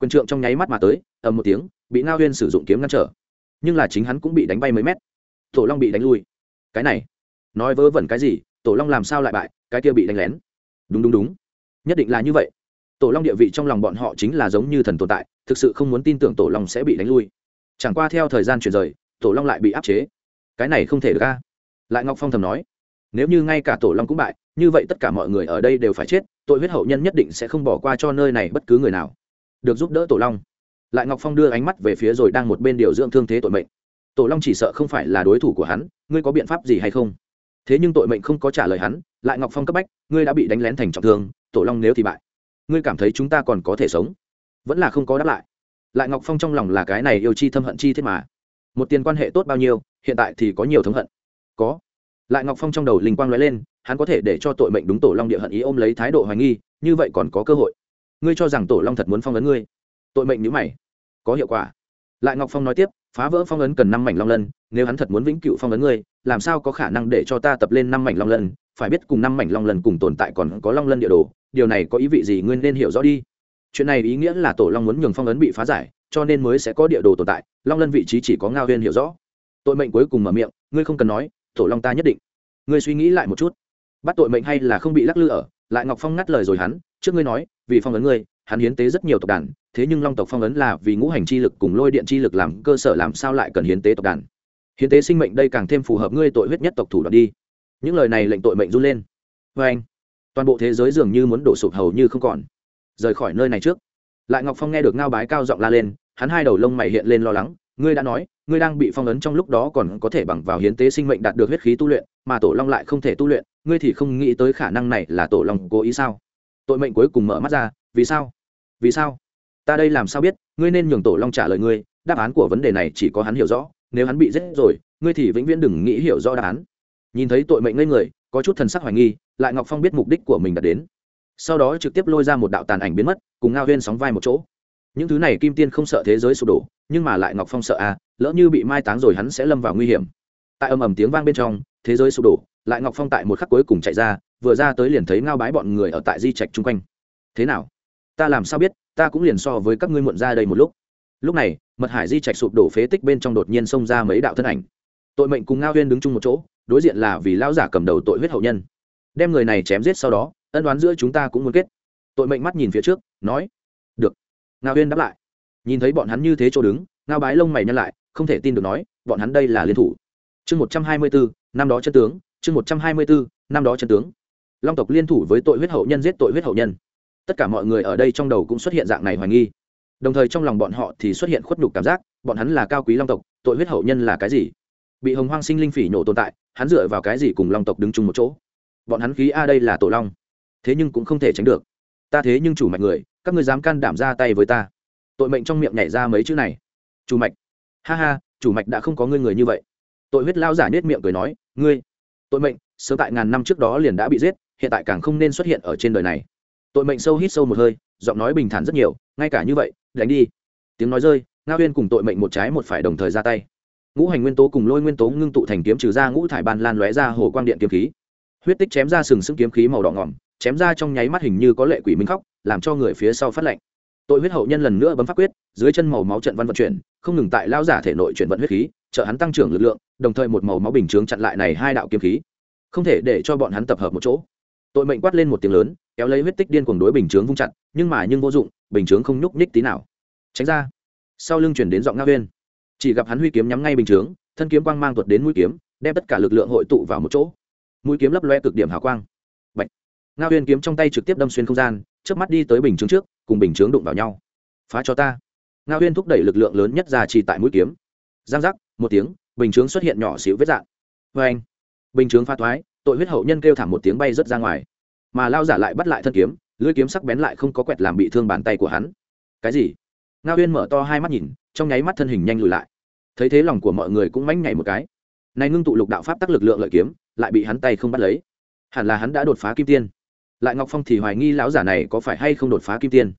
quyền trượng trong nháy mắt mà tới, ầm một tiếng, bị ngao huyên sử dụng kiếm ngăn trở. Nhưng là chính hắn cũng bị đánh bay mấy mét. Tổ long bị đánh lui. Cái này, nói vớ vẩn cái gì, tổ long làm sao lại bại, cái kia bị đánh lén. Đúng đúng đúng. Nhất định là như vậy. Tổ long địa vị trong lòng bọn họ chính là giống như thần tồn tại, thực sự không muốn tin tưởng tổ long sẽ bị đánh lui. Chẳng qua theo thời gian chuyển rời, tổ long lại bị áp chế. Cái này không thể được ca lại ngọc phong thầm nói, nếu như ngay cả tổ long cũng bại, như vậy tất cả mọi người ở đây đều phải chết, tội huyết hậu nhân nhất định sẽ không bỏ qua cho nơi này bất cứ người nào được giúp đỡ tổ long lại ngọc phong đưa ánh mắt về phía rồi đang một bên điều dưỡng thương thế tội mệnh tổ long chỉ sợ không phải là đối thủ của hắn ngươi có biện pháp gì hay không thế nhưng tội mệnh không có trả lời hắn lại ngọc phong cấp bách ngươi đã bị đánh lén thành trọng thương tổ long nếu thì bại ngươi cảm thấy chúng ta còn có thể sống vẫn là không có đáp lại lại ngọc phong trong lòng là cái này yêu chi thâm hận chi thế mà một tiền quan hệ tốt bao nhiêu hiện tại thì có nhiều thống hận có lại ngọc phong trong đầu linh quang nói lên hắn có thể để cho tội mệnh đúng tổ long địa hận ý ôm lấy thái độ hoài nghi như vậy còn có cơ hội ngươi cho rằng tổ long thật muốn phong ấn ngươi. Tội mệnh nhữ mày. Có hiệu quả. Lại ngọc phong nói tiếp, phá vỡ phong ấn cần năm mảnh long lân, nếu hắn thật muốn vĩnh cựu phong ấn ngươi, làm sao có khả năng để cho ta tập lên năm mảnh long lân? Phải biết cùng năm mảnh long lân cùng tồn tại còn có long lân địa đồ, điều này có ý vị gì ngươi nên hiểu rõ đi. Chuyện này ý nghĩa là tổ long muốn nhường phong ấn bị phá giải, cho nên mới sẽ có địa đồ tồn tại, long lân vị trí chỉ có ngao huyên hiểu rõ. Tội mệnh cuối cùng mở miệng, ngươi không cần nói, tổ long ta nhất định. Ngươi suy nghĩ lại một chút. Bắt tội mệnh hay là không bị lắc lư ở? Lại ngọc phong ngắt lời rồi hắn, trước ngươi nói vì phong ấn ngươi, hắn hiến tế rất nhiều tộc đàn, thế nhưng long tộc phong ấn là vì ngũ hành chi lực cùng lôi điện chi lực làm cơ sở, làm sao lại cần hiến tế tộc đàn? Hiến tế sinh mệnh đây càng thêm phù hợp ngươi tội huyết nhất tộc thủ đoạn đi. Những lời này lệnh tội mệnh run lên. Vê anh, toàn bộ thế giới dường như muốn đổ sụp hầu như không còn. Rời khỏi nơi này trước. Lại ngọc phong nghe được ngao bái cao giọng la lên, hắn hai đầu lông mày hiện lên lo lắng, ngươi đã nói, ngươi đang bị phong ấn trong lúc đó còn có thể bằng vào hiến tế sinh mệnh đạt được huyết khí tu luyện, mà tổ long lại không thể tu luyện, ngươi thì không nghĩ tới khả năng này là tổ long cố ý sao? Tội mệnh cuối cùng mở mắt ra, vì sao? Vì sao? Ta đây làm sao biết? Ngươi nên nhường tổ long trả lời ngươi, đáp án của vấn đề này chỉ có hắn hiểu rõ, nếu hắn bị giết rồi, ngươi thì vĩnh viễn đừng nghĩ hiểu rõ đáp án. Nhìn thấy tội mệnh ngây người, có chút thần sắc hoài nghi, lại ngọc phong biết mục đích của mình đã đến. Sau đó trực tiếp lôi ra một đạo tàn ảnh biến mất, cùng ngao huyên sóng vai một chỗ. Những thứ này kim tiên không sợ thế giới sụp đổ, nhưng mà lại ngọc phong sợ à lỡ như bị mai táng rồi hắn sẽ lâm vào nguy hiểm. Tại ầm ầm tiếng vang bên trong, thế giới sụp đổ lại ngọc phong tại một khắc cuối cùng chạy ra, vừa ra tới liền thấy ngao bái bọn người ở tại di trạch chung quanh. Thế nào? Ta làm sao biết? Ta cũng liền so với các ngươi muộn ra đây một lúc. Lúc này, mật hải di trạch sụp đổ phế tích bên trong đột nhiên xông ra mấy đạo thân ảnh. Tội mệnh cùng ngao huyên đứng chung một chỗ, đối diện là vì lão giả cầm đầu tội huyết hậu nhân. Đem người này chém giết sau đó, ân đoán giữa chúng ta cũng muốn kết. Tội mệnh mắt nhìn phía trước, nói, được. Ngao huyên đáp lại. Nhìn thấy bọn hắn như thế chỗ đứng, ngao bái lông mày nhăn lại, không thể tin được nói, bọn hắn đây là liên thủ. Chương một trăm hai mươi bốn năm đó chân tướng chương một trăm hai mươi bốn, năm đó chân tướng. Long tộc liên thủ với tội huyết hậu nhân giết tội huyết hậu nhân. Tất cả mọi người ở đây trong đầu cũng xuất hiện dạng này hoài nghi. Đồng thời trong lòng bọn họ thì xuất hiện khuất nhục cảm giác, bọn hắn là cao quý long tộc, tội huyết hậu nhân là cái gì? Bị hồng hoang sinh linh phỉ nhổ tồn tại, hắn dựa vào cái gì cùng long tộc đứng chung một chỗ? Bọn hắn khí a đây là tổ long. Thế nhưng cũng không thể tránh được. Ta thế nhưng chủ mạch người, các ngươi dám can đảm ra tay với ta. Tội mệnh trong miệng nhảy ra mấy chữ này. Chủ mạch. Ha ha, chủ mạch đã không có ngươi người như vậy. Tội huyết lao giả nết miệng cười nói, ngươi tội mệnh, sớm tại ngàn năm trước đó liền đã bị giết, hiện tại càng không nên xuất hiện ở trên đời này. Tội mệnh sâu hít sâu một hơi, giọng nói bình thản rất nhiều, ngay cả như vậy, đánh đi. Tiếng nói rơi, nga huyên cùng tội mệnh một trái một phải đồng thời ra tay. Ngũ hành nguyên tố cùng lôi nguyên tố ngưng tụ thành kiếm trừ ra ngũ thải ban lan lóe ra hồ quang điện kiếm khí. Huyết tích chém ra sừng sững kiếm khí màu đỏ ngỏm, chém ra trong nháy mắt hình như có lệ quỷ minh khóc, làm cho người phía sau phát lạnh. Tội huyết hậu nhân lần nữa bấm phát quyết, dưới chân màu máu trận văn vận chuyển, không ngừng tại lao giả thể nội chuyển vận huyết khí trợ hắn tăng trưởng lực lượng, đồng thời một màu máu bình chướng chặn lại này hai đạo kiếm khí. Không thể để cho bọn hắn tập hợp một chỗ. Tội mệnh quát lên một tiếng lớn, kéo lấy huyết tích điên cuồng đối bình chướng vung chặn nhưng mà nhưng vô dụng, bình chướng không nhúc nhích tí nào. Tránh ra. Sau lưng chuyển đến giọng nga viên chỉ gặp hắn huy kiếm nhắm ngay bình chướng, thân kiếm quang mang tuột đến mũi kiếm, đem tất cả lực lượng hội tụ vào một chỗ. Mũi kiếm lấp loe cực điểm hào quang. Bạch. nga viên kiếm trong tay trực tiếp đâm xuyên không gian trước mắt đi tới bình chướng trước, cùng bình chướng đụng vào nhau. Phá cho ta. Nga viên thúc đẩy lực lượng lớn nhất ra chỉ tại mũi kiếm. Giang giác một tiếng, bình chướng xuất hiện nhỏ xíu vết dạng. Vê anh, bình chướng pha thoái, tội huyết hậu nhân kêu thảm một tiếng bay rớt ra ngoài. Mà lao giả lại bắt lại thân kiếm, lưỡi kiếm sắc bén lại không có quẹt làm bị thương bàn tay của hắn. Cái gì? Nga huyên mở to hai mắt nhìn, trong nháy mắt thân hình nhanh lùi lại. Thấy thế lòng của mọi người cũng mánh nhảy một cái. Này ngưng tụ lục đạo pháp tắc lực lượng lợi kiếm, lại bị hắn tay không bắt lấy. Hẳn là hắn đã đột phá kim tiên. Lại ngọc phong thì hoài nghi lão giả này có phải hay không đột phá kim tiên.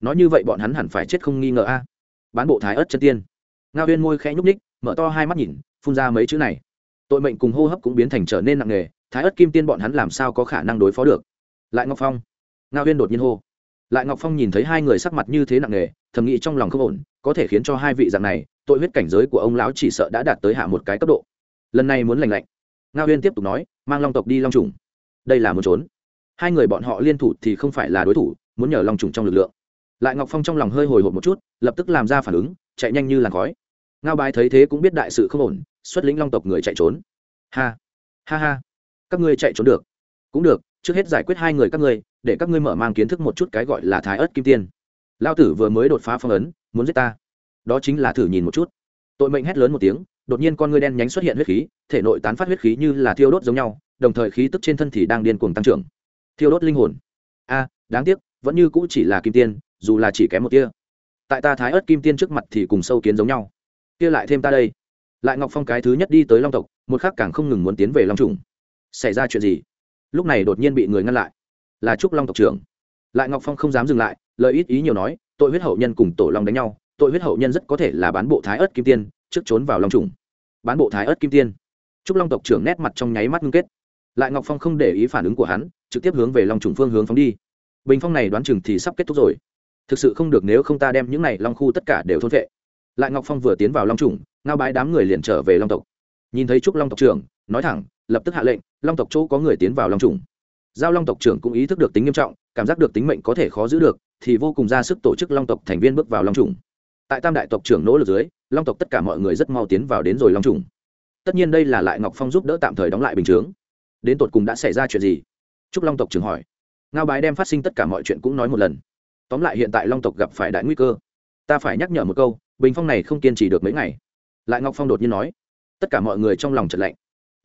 Nói như vậy bọn hắn hẳn phải chết không nghi ngờ a. Bán bộ thái ớt chân tiên. Nga huyên môi khẽ nhúc ních mở to hai mắt nhìn, phun ra mấy chữ này. Tội mệnh cùng hô hấp cũng biến thành trở nên nặng nề, thái ớt kim tiên bọn hắn làm sao có khả năng đối phó được? Lại ngọc phong. Nga huyên đột nhiên hô. Lại ngọc phong nhìn thấy hai người sắc mặt như thế nặng nề, thầm nghĩ trong lòng không ổn, có thể khiến cho hai vị dạng này, tội huyết cảnh giới của ông lão chỉ sợ đã đạt tới hạ một cái cấp độ. Lần này muốn lành lạnh. Nga huyên tiếp tục nói, mang long tộc đi long trùng. Đây là muốn trốn. Hai người bọn họ liên thủ thì không phải là đối thủ, muốn nhờ long trùng trong lực lượng. Lại ngọc phong trong lòng hơi hồi hộp một chút, lập tức làm ra phản ứng, chạy nhanh như làn khói ngao bái thấy thế cũng biết đại sự không ổn, xuất lĩnh long tộc người chạy trốn. Ha ha ha. Các ngươi chạy trốn được. Cũng được, trước hết giải quyết hai người các ngươi, để các ngươi mở mang kiến thức một chút cái gọi là thái ớt kim tiên. Lao tử vừa mới đột phá phong ấn, muốn giết ta. Đó chính là thử nhìn một chút. Tội mệnh hét lớn một tiếng, đột nhiên con ngươi đen nhánh xuất hiện huyết khí, thể nội tán phát huyết khí như là thiêu đốt giống nhau, đồng thời khí tức trên thân thì đang điên cuồng tăng trưởng. Thiêu đốt linh hồn. A, đáng tiếc, vẫn như cũ chỉ là kim tiên, dù là chỉ kém một tia. Tại ta thái ớt kim tiên trước mặt thì cùng sâu kiến giống nhau kia lại thêm ta đây. Lại ngọc phong cái thứ nhất đi tới long tộc, một khắc càng không ngừng muốn tiến về long trùng. Xảy ra chuyện gì? Lúc này đột nhiên bị người ngăn lại. Là trúc long tộc trưởng. Lại ngọc phong không dám dừng lại, lời ít ý nhiều nói, tội huyết hậu nhân cùng tổ long đánh nhau, tội huyết hậu nhân rất có thể là bán bộ thái ớt kim tiên, trước trốn vào long trùng. Bán bộ thái ớt kim tiên. Trúc long tộc trưởng nét mặt trong nháy mắt ngưng kết. Lại ngọc phong không để ý phản ứng của hắn, trực tiếp hướng về long trùng phương hướng phóng đi. Bình phong này đoán chừng thì sắp kết thúc rồi. Thực sự không được nếu không ta đem những này long khu tất cả đều thôn vệ lại ngọc phong vừa tiến vào long trùng, ngao bái đám người liền trở về long tộc. Nhìn thấy trúc long tộc trưởng, nói thẳng, lập tức hạ lệnh, long tộc chỗ có người tiến vào long trùng. Giao long tộc trưởng cũng ý thức được tính nghiêm trọng, cảm giác được tính mệnh có thể khó giữ được, thì vô cùng ra sức tổ chức long tộc thành viên bước vào long trùng. Tại tam đại tộc trưởng nỗ lực dưới, long tộc tất cả mọi người rất mau tiến vào đến rồi long trùng. Tất nhiên đây là lại ngọc phong giúp đỡ tạm thời đóng lại bình chướng. Đến tột cùng đã xảy ra chuyện gì? Trúc long tộc trưởng hỏi. Ngao bái đem phát sinh tất cả mọi chuyện cũng nói một lần. Tóm lại hiện tại long tộc gặp phải đại nguy cơ. Ta phải nhắc nhở một câu bình phong này không kiên trì được mấy ngày. Lại ngọc phong đột nhiên nói, tất cả mọi người trong lòng trật lạnh.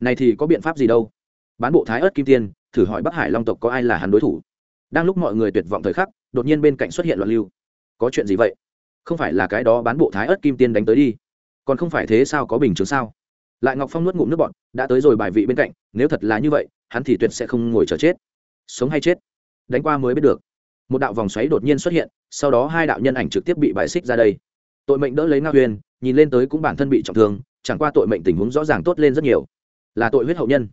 Này thì có biện pháp gì đâu? Bán bộ thái ớt kim tiên, thử hỏi bắc hải long tộc có ai là hắn đối thủ? Đang lúc mọi người tuyệt vọng thời khắc, đột nhiên bên cạnh xuất hiện loạn lưu. Có chuyện gì vậy? Không phải là cái đó bán bộ thái ớt kim tiên đánh tới đi. Còn không phải thế sao có bình chứng sao? Lại ngọc phong nuốt ngụm nước bọn đã tới rồi bài vị bên cạnh, nếu thật là như vậy, hắn thì tuyệt sẽ không ngồi chờ chết. Sống hay chết? Đánh qua mới biết được. Một đạo vòng xoáy đột nhiên xuất hiện, sau đó hai đạo nhân ảnh trực tiếp bị bài xích ra đây tội mệnh đỡ lấy nga huyền nhìn lên tới cũng bản thân bị trọng thương chẳng qua tội mệnh tình huống rõ ràng tốt lên rất nhiều. Là tội huyết hậu nhân.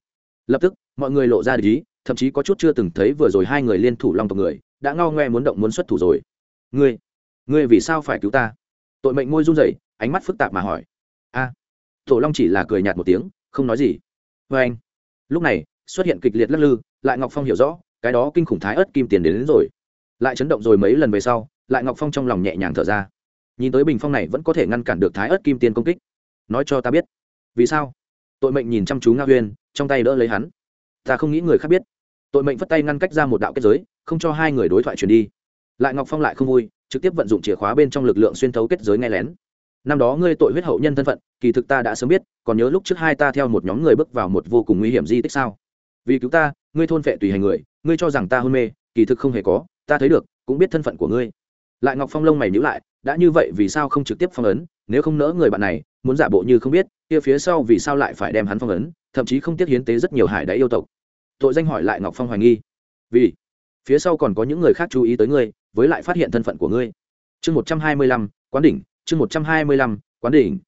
Lập tức mọi người lộ ra lý thậm chí có chút chưa từng thấy vừa rồi hai người liên thủ long tộc người đã ngao ngoe muốn động muốn xuất thủ rồi. Ngươi ngươi vì sao phải cứu ta? Tội mệnh môi run rẩy ánh mắt phức tạp mà hỏi. A tổ long chỉ là cười nhạt một tiếng không nói gì. Vê anh. Lúc này xuất hiện kịch liệt lắc lư lại ngọc phong hiểu rõ cái đó kinh khủng thái ớt kim tiền đến, đến rồi. Lại chấn động rồi mấy lần về sau lại ngọc phong trong lòng nhẹ nhàng thở ra nhìn tới bình phong này vẫn có thể ngăn cản được thái ớt kim tiền công kích. Nói cho ta biết. Vì sao? Tội mệnh nhìn chăm chú nga huyên, trong tay đỡ lấy hắn. Ta không nghĩ người khác biết. Tội mệnh phất tay ngăn cách ra một đạo kết giới, không cho hai người đối thoại truyền đi. Lại ngọc phong lại không vui, trực tiếp vận dụng chìa khóa bên trong lực lượng xuyên thấu kết giới nghe lén. Năm đó ngươi tội huyết hậu nhân thân phận, kỳ thực ta đã sớm biết, còn nhớ lúc trước hai ta theo một nhóm người bước vào một vô cùng nguy hiểm di tích sao? Vì cứu ta, ngươi thôn phệ tùy hành người, ngươi cho rằng ta hôn mê, kỳ thực không hề có, ta thấy được, cũng biết thân phận của ngươi. Lại ngọc phong lông mày nhữ lại đã như vậy vì sao không trực tiếp phong ấn, nếu không nỡ người bạn này, muốn giả bộ như không biết, kia phía sau vì sao lại phải đem hắn phong ấn, thậm chí không tiếc hiến tế rất nhiều hải đã yêu tộc. Tội danh hỏi lại ngọc phong hoài nghi. Vì, phía sau còn có những người khác chú ý tới ngươi, với lại phát hiện thân phận của ngươi. Chương một trăm hai mươi lăm, quán đỉnh, chương một trăm hai mươi lăm, quán đỉnh.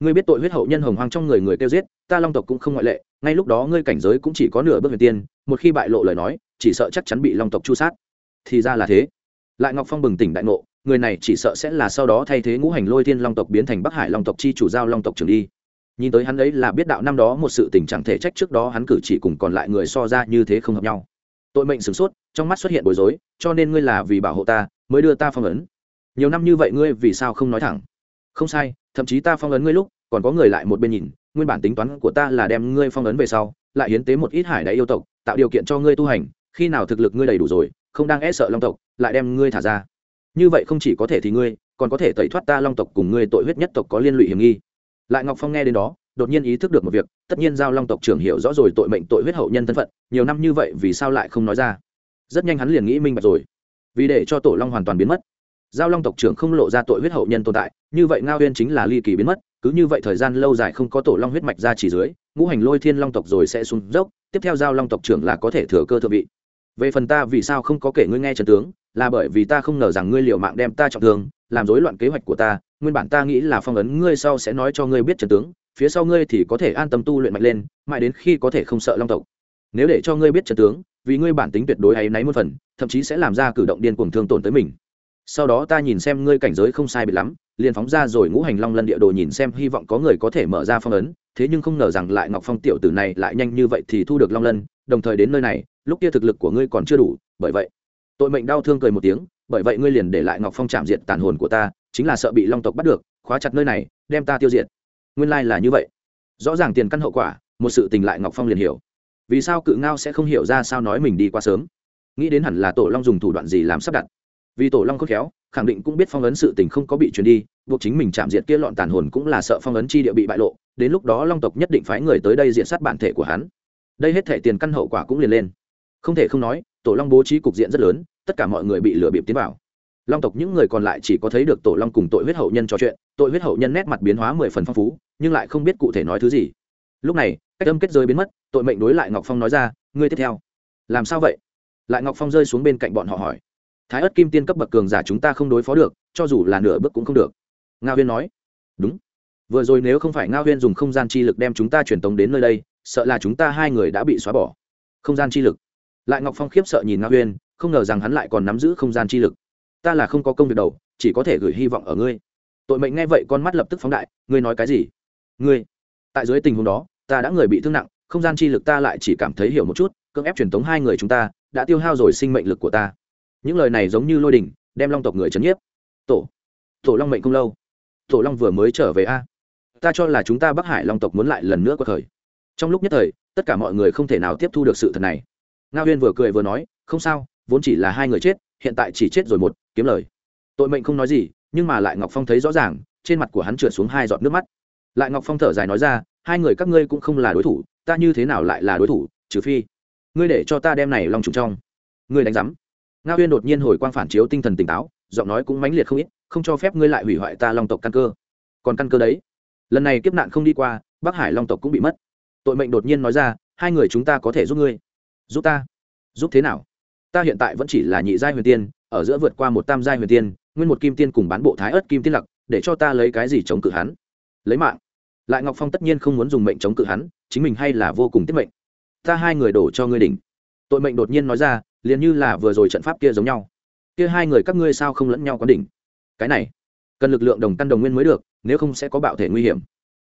Ngươi biết tội huyết hậu nhân hồng hoang trong người người tiêu giết, ta long tộc cũng không ngoại lệ, ngay lúc đó ngươi cảnh giới cũng chỉ có nửa bước huyền tiên, một khi bại lộ lời nói, chỉ sợ chắc chắn bị long tộc chu sát. Thì ra là thế. Lại ngọc phong bừng tỉnh đại ngộ người này chỉ sợ sẽ là sau đó thay thế ngũ hành lôi thiên long tộc biến thành bắc hải long tộc chi chủ giao long tộc trưởng đi. Nhìn tới hắn ấy là biết đạo năm đó một sự tình chẳng thể trách trước đó hắn cử chỉ cùng còn lại người so ra như thế không hợp nhau. Tội mệnh sửng sốt, trong mắt xuất hiện bối rối, cho nên ngươi là vì bảo hộ ta, mới đưa ta phong ấn. Nhiều năm như vậy ngươi vì sao không nói thẳng? Không sai, thậm chí ta phong ấn ngươi lúc, còn có người lại một bên nhìn, nguyên bản tính toán của ta là đem ngươi phong ấn về sau, lại hiến tế một ít hải đại yêu tộc, tạo điều kiện cho ngươi tu hành, khi nào thực lực ngươi đầy đủ rồi, không đang e sợ long tộc, lại đem ngươi thả ra như vậy không chỉ có thể thì ngươi, còn có thể tẩy thoát ta long tộc cùng ngươi tội huyết nhất tộc có liên lụy hiểm nghi. Lại ngọc phong nghe đến đó, đột nhiên ý thức được một việc, tất nhiên giao long tộc trưởng hiểu rõ rồi tội mệnh tội huyết hậu nhân thân phận, nhiều năm như vậy vì sao lại không nói ra. Rất nhanh hắn liền nghĩ minh bạch rồi. Vì để cho tổ long hoàn toàn biến mất, giao long tộc trưởng không lộ ra tội huyết hậu nhân tồn tại, như vậy ngao huyên chính là ly kỳ biến mất, cứ như vậy thời gian lâu dài không có tổ long huyết mạch ra chỉ dưới, ngũ hành lôi thiên long tộc rồi sẽ xuống dốc, tiếp theo giao long tộc trưởng là có thể thừa cơ thượng vị. Về phần ta vì sao không có kể ngươi nghe trần tướng là bởi vì ta không ngờ rằng ngươi liệu mạng đem ta trọng thương, làm rối loạn kế hoạch của ta, nguyên bản ta nghĩ là phong ấn ngươi sau sẽ nói cho ngươi biết trần tướng, phía sau ngươi thì có thể an tâm tu luyện mạnh lên, mãi đến khi có thể không sợ long tộc. Nếu để cho ngươi biết trần tướng, vì ngươi bản tính tuyệt đối ấy náy một phần, thậm chí sẽ làm ra cử động điên cuồng thương tổn tới mình. Sau đó ta nhìn xem ngươi cảnh giới không sai biệt lắm, liền phóng ra rồi ngũ hành long lân địa đồ nhìn xem hy vọng có người có thể mở ra phong ấn, thế nhưng không ngờ rằng lại ngọc phong tiểu tử này lại nhanh như vậy thì thu được long lân, đồng thời đến nơi này, lúc kia thực lực của ngươi còn chưa đủ, bởi vậy tội mệnh đau thương cười một tiếng, bởi vậy ngươi liền để lại ngọc phong chạm diệt tàn hồn của ta, chính là sợ bị long tộc bắt được, khóa chặt nơi này, đem ta tiêu diệt. Nguyên lai là như vậy. Rõ ràng tiền căn hậu quả, một sự tình lại ngọc phong liền hiểu. Vì sao cự ngao sẽ không hiểu ra sao nói mình đi quá sớm? Nghĩ đến hẳn là tổ long dùng thủ đoạn gì làm sắp đặt. Vì tổ long khôn khéo, khẳng định cũng biết phong ấn sự tình không có bị truyền đi, buộc chính mình chạm diệt kia lọn tàn hồn cũng là sợ phong ấn chi địa bị bại lộ, đến lúc đó long tộc nhất định phái người tới đây diện sát bản thể của hắn. Đây hết thể tiền căn hậu quả cũng liền lên. Không thể không nói tổ long bố trí cục diện rất lớn, tất cả mọi người bị lừa bịp tiến vào. Long tộc những người còn lại chỉ có thấy được tổ long cùng tội huyết hậu nhân trò chuyện, tội huyết hậu nhân nét mặt biến hóa mười phần phong phú, nhưng lại không biết cụ thể nói thứ gì. Lúc này, cách âm kết rơi biến mất, tội mệnh đối lại ngọc phong nói ra, ngươi tiếp theo. Làm sao vậy? Lại ngọc phong rơi xuống bên cạnh bọn họ hỏi. Thái ớt kim tiên cấp bậc cường giả chúng ta không đối phó được, cho dù là nửa bước cũng không được. Ngao huyên nói. Đúng. Vừa rồi nếu không phải ngao huyên dùng không gian chi lực đem chúng ta truyền tống đến nơi đây, sợ là chúng ta hai người đã bị xóa bỏ. Không gian chi lực? Lại ngọc phong khiếp sợ nhìn ngao huyên, không ngờ rằng hắn lại còn nắm giữ không gian chi lực. Ta là không có công việc đầu, chỉ có thể gửi hy vọng ở ngươi. Tội mệnh nghe vậy con mắt lập tức phóng đại, ngươi nói cái gì? Ngươi, tại dưới tình huống đó, ta đã người bị thương nặng, không gian chi lực ta lại chỉ cảm thấy hiểu một chút, cưỡng ép truyền tống hai người chúng ta, đã tiêu hao rồi sinh mệnh lực của ta. Những lời này giống như lôi đình đem long tộc người chấn nhiếp. Tổ tổ long mệnh không lâu. Tổ long vừa mới trở về a. Ta cho là chúng ta bắc hải long tộc muốn lại lần nữa qua thời. Trong lúc nhất thời, tất cả mọi người không thể nào tiếp thu được sự thật này ngao huyên vừa cười vừa nói, không sao, vốn chỉ là hai người chết, hiện tại chỉ chết rồi một, kiếm lời. Tội mệnh không nói gì, nhưng mà lại ngọc phong thấy rõ ràng, trên mặt của hắn trượt xuống hai giọt nước mắt. Lại ngọc phong thở dài nói ra, hai người các ngươi cũng không là đối thủ, ta như thế nào lại là đối thủ, trừ phi ngươi để cho ta đem này long trùng trong. Ngươi đánh giám. Nga huyên đột nhiên hồi quang phản chiếu tinh thần tỉnh táo, giọng nói cũng mãnh liệt không ít, không cho phép ngươi lại hủy hoại ta long tộc căn cơ. Còn căn cơ đấy. Lần này kiếp nạn không đi qua, bắc hải long tộc cũng bị mất. Tội mệnh đột nhiên nói ra, hai người chúng ta có thể giúp ngươi giúp ta. Giúp thế nào? Ta hiện tại vẫn chỉ là nhị giai huyền tiên, ở giữa vượt qua một tam giai huyền tiên, nguyên một kim tiên cùng bán bộ thái ớt kim tiên lặc, để cho ta lấy cái gì chống cự hắn? Lấy mạng. Lại ngọc phong tất nhiên không muốn dùng mệnh chống cự hắn, chính mình hay là vô cùng tiết mệnh. Ta hai người đổ cho ngươi đỉnh. Tội mệnh đột nhiên nói ra, liền như là vừa rồi trận pháp kia giống nhau. Kia hai người các ngươi sao không lẫn nhau có đỉnh? Cái này, cần lực lượng đồng căn đồng nguyên mới được, nếu không sẽ có bạo thể nguy hiểm.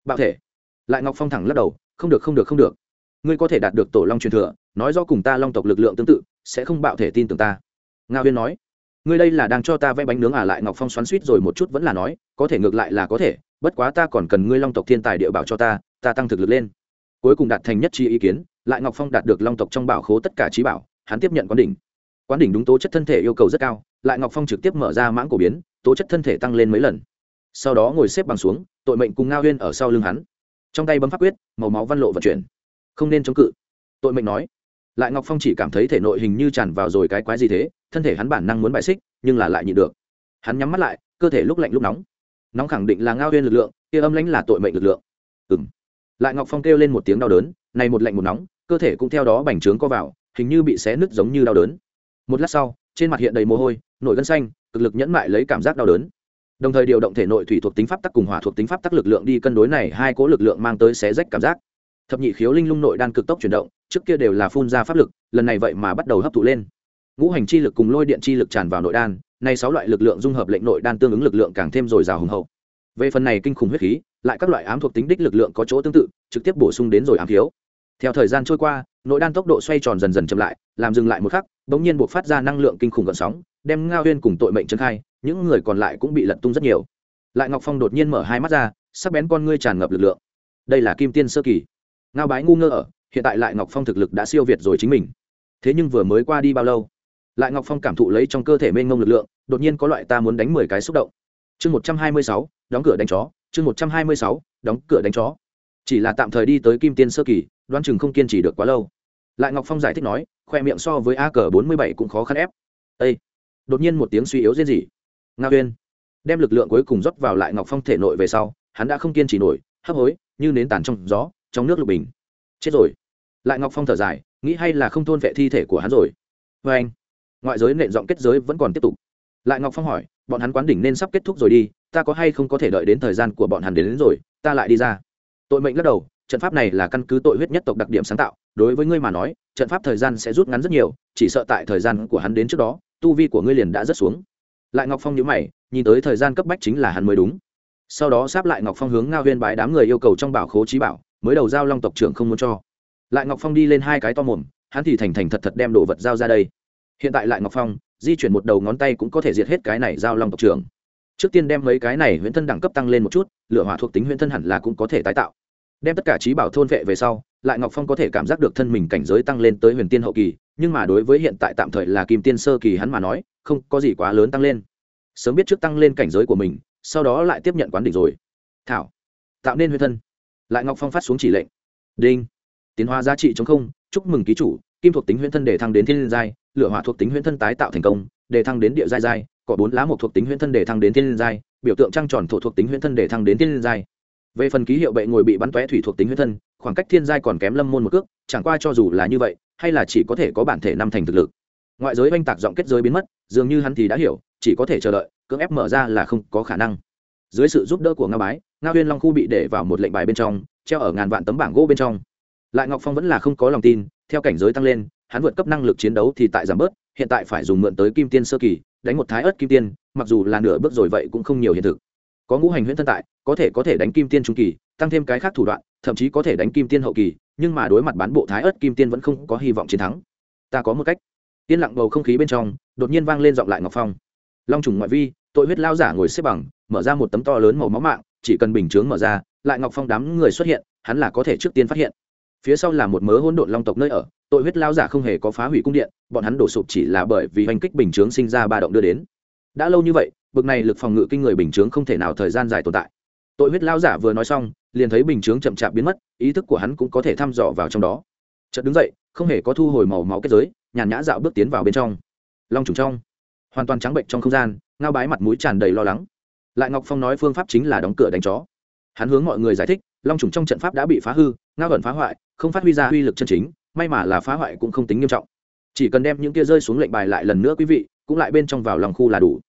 Bạo thể. Lại ngọc phong thẳng lắc đầu, không được không được không được. Ngươi có thể đạt được tổ long truyền thừa nói do cùng ta long tộc lực lượng tương tự, sẽ không bạo thể tin tưởng ta. Ngao huyên nói, ngươi đây là đang cho ta vẽ bánh nướng à lại ngọc phong xoắn suýt rồi một chút vẫn là nói, có thể ngược lại là có thể, bất quá ta còn cần ngươi long tộc thiên tài địa bảo cho ta ta tăng thực lực lên. Cuối cùng đạt thành nhất trí ý kiến, lại ngọc phong đạt được long tộc trong bảo khố tất cả trí bảo, hắn tiếp nhận quán đỉnh. Quán đỉnh đúng tố chất thân thể yêu cầu rất cao, lại ngọc phong trực tiếp mở ra mãng cổ biến, tố chất thân thể tăng lên mấy lần. Sau đó ngồi xếp bằng xuống, tội mệnh cùng ngao huyên ở sau lưng hắn. Trong tay bấm pháp quyết, màu máu văn lộ vận chuyển. Không nên chống cự. Tội mệnh nói lại ngọc phong chỉ cảm thấy thể nội hình như tràn vào rồi cái quái gì thế, thân thể hắn bản năng muốn bại xích, nhưng là lại nhịn được. Hắn nhắm mắt lại, cơ thể lúc lạnh lúc nóng. Nóng khẳng định là ngao huyên lực lượng, kia âm lãnh là tội mệnh lực lượng. Ừ m lại ngọc phong kêu lên một tiếng đau đớn, này một lạnh một nóng, cơ thể cũng theo đó bành trướng co vào, hình như bị xé nứt giống như đau đớn. Một lát sau, trên mặt hiện đầy mồ hôi, nổi gân xanh, cực lực nhẫn mại lấy cảm giác đau đớn. Đồng thời điều động thể nội thủy thuộc tính pháp tắc cùng hỏa thuộc tính pháp tắc lực lượng đi cân đối này, hai cố lực lượng mang tới xé rách cảm giác thập nhị khiếu linh lung nội đan cực tốc chuyển động, trước kia đều là phun ra pháp lực, lần này vậy mà bắt đầu hấp thụ lên. Ngũ hành chi lực cùng lôi điện chi lực tràn vào nội đan, nay sáu loại lực lượng dung hợp lệnh nội đan tương ứng lực lượng càng thêm dồi dào hùng hậu. Về phần này kinh khủng huyết khí, lại các loại ám thuộc tính đích lực lượng có chỗ tương tự, trực tiếp bổ sung đến rồi ám thiếu theo thời gian trôi qua, nội đan tốc độ xoay tròn dần dần chậm lại, làm dừng lại một khắc, bỗng nhiên buộc phát ra năng lượng kinh khủng gợn sóng, đem ngao huyên cùng tội mệnh trân khai, những người còn lại cũng bị lật tung rất nhiều. Lại ngọc phong đột nhiên mở hai mắt ra, sắc bén con ngươi tràn ngập lực lượng. Đây là kim tiên sơ kỳ ngao bái ngu ngơ ở, hiện tại lại ngọc phong thực lực đã siêu việt rồi chính mình. Thế nhưng vừa mới qua đi bao lâu? Lại ngọc phong cảm thụ lấy trong cơ thể mênh ngông lực lượng, đột nhiên có loại ta muốn đánh mười cái xúc động. Chương một trăm hai mươi sáu, đóng cửa đánh chó. Chương một trăm hai mươi sáu, đóng cửa đánh chó. Chỉ là tạm thời đi tới kim tiên sơ kỳ, đoán chừng không kiên trì được quá lâu. Lại ngọc phong giải thích nói, khoe miệng so với a cờ bốn mươi bảy cũng khó khăn ép. Â đột nhiên một tiếng suy yếu dễ gì nga uyên! Đem lực lượng cuối cùng rót vào lại ngọc phong thể nội về sau, hắn đã không kiên trì nổi, hấp hối, như nến tàn trong gió trong nước lục bình. Chết rồi. Lại ngọc phong thở dài nghĩ hay là không thôn vệ thi thể của hắn rồi. Vê anh ngoại giới nện giọng kết giới vẫn còn tiếp tục. Lại ngọc phong hỏi bọn hắn quán đỉnh nên sắp kết thúc rồi đi ta có hay không có thể đợi đến thời gian của bọn hắn đến, đến rồi ta lại đi ra. Tội mệnh lắc đầu trận pháp này là căn cứ tội huyết nhất tộc đặc điểm sáng tạo đối với ngươi mà nói trận pháp thời gian sẽ rút ngắn rất nhiều chỉ sợ tại thời gian của hắn đến trước đó tu vi của ngươi liền đã rất xuống. Lại ngọc phong nhớ mày nhìn tới thời gian cấp bách chính là hắn mới đúng. Sau đó sáp lại ngọc phong hướng ngao huyên bái đám người yêu cầu trong bảo khố trí bảo mới đầu giao long tộc trưởng không muốn cho. Lại ngọc phong đi lên hai cái to mồm, hắn thì thành thành thật thật đem đồ vật giao ra đây. Hiện tại lại ngọc phong, di chuyển một đầu ngón tay cũng có thể diệt hết cái này giao long tộc trưởng. Trước tiên đem mấy cái này huyễn thân đẳng cấp tăng lên một chút, lửa hỏa thuộc tính huyễn thân hẳn là cũng có thể tái tạo. Đem tất cả trí bảo thôn vệ về sau, lại ngọc phong có thể cảm giác được thân mình cảnh giới tăng lên tới huyền tiên hậu kỳ, nhưng mà đối với hiện tại tạm thời là kim tiên sơ kỳ hắn mà nói, không có gì quá lớn tăng lên. Sớm biết trước tăng lên cảnh giới của mình, sau đó lại tiếp nhận quán đỉnh rồi. Thảo, tạo nên huyền thân lại ngọc phong phát xuống chỉ lệnh. Đinh. Tiến hóa giá trị chống không, chúc mừng ký chủ, kim thuộc tính huyễn thân để thăng đến thiên giai, lửa hỏa thuộc tính huyễn thân tái tạo thành công, để thăng đến địa giai giai, cỏ bốn lá một thuộc tính huyễn thân để thăng đến thiên giai, biểu tượng trăng tròn thổ thuộc tính huyễn thân để thăng đến thiên giai. Về phần ký hiệu bệ ngồi bị bắn tóe thủy thuộc tính huyễn thân, khoảng cách thiên giai còn kém lâm môn một cước, chẳng qua cho dù là như vậy, hay là chỉ có thể có bản thể năm thành thực lực. Ngoại giới oanh tạc giọng kết giới biến mất, dường như hắn thì đã hiểu, chỉ có thể chờ đợi, cưỡng ép mở ra là không có khả năng dưới sự giúp đỡ của nga bái nga huyên long khu bị để vào một lệnh bài bên trong, treo ở ngàn vạn tấm bảng gỗ bên trong. Lại ngọc phong vẫn là không có lòng tin, theo cảnh giới tăng lên, hắn vượt cấp năng lực chiến đấu thì tại giảm bớt, hiện tại phải dùng mượn tới kim tiên sơ kỳ, đánh một thái ớt kim tiên, mặc dù là nửa bước rồi vậy cũng không nhiều hiện thực. Có ngũ hành huyễn thân tại, có thể có thể đánh kim tiên trung kỳ, tăng thêm cái khác thủ đoạn, thậm chí có thể đánh kim tiên hậu kỳ, nhưng mà đối mặt bán bộ thái ớt kim tiên vẫn không có hy vọng chiến thắng. Ta có một cách. Yên lặng bầu không khí bên trong, đột nhiên vang lên giọng lại ngọc phong. Long trùng ngoại vi, tội huyết lao giả ngồi xếp bằng mở ra một tấm to lớn màu máu mạng, chỉ cần bình chướng mở ra, lại ngọc phong đám người xuất hiện, hắn là có thể trước tiên phát hiện. Phía sau là một mớ hỗn độn long tộc nơi ở, tội huyết lao giả không hề có phá hủy cung điện, bọn hắn đổ sụp chỉ là bởi vì hành kích bình chướng sinh ra ba động đưa đến. Đã lâu như vậy, bực này lực phòng ngự kinh người bình chướng không thể nào thời gian dài tồn tại. Tội huyết lao giả vừa nói xong, liền thấy bình chướng chậm chạp biến mất, ý thức của hắn cũng có thể thăm dò vào trong đó. Chợt đứng dậy, không hề có thu hồi màu máu kết giới, nhàn nhã dạo bước tiến vào bên trong. Long trùng trong, hoàn toàn trắng bệnh trong không gian, ngao bái mặt mũi tràn đầy lo lắng lại ngọc phong nói phương pháp chính là đóng cửa đánh chó. Hắn hướng mọi người giải thích, long trùng trong trận pháp đã bị phá hư, ngao ẩn phá hoại, không phát huy ra uy lực chân chính, may mà là phá hoại cũng không tính nghiêm trọng. Chỉ cần đem những kia rơi xuống lệnh bài lại lần nữa quý vị, cũng lại bên trong vào lòng khu là đủ.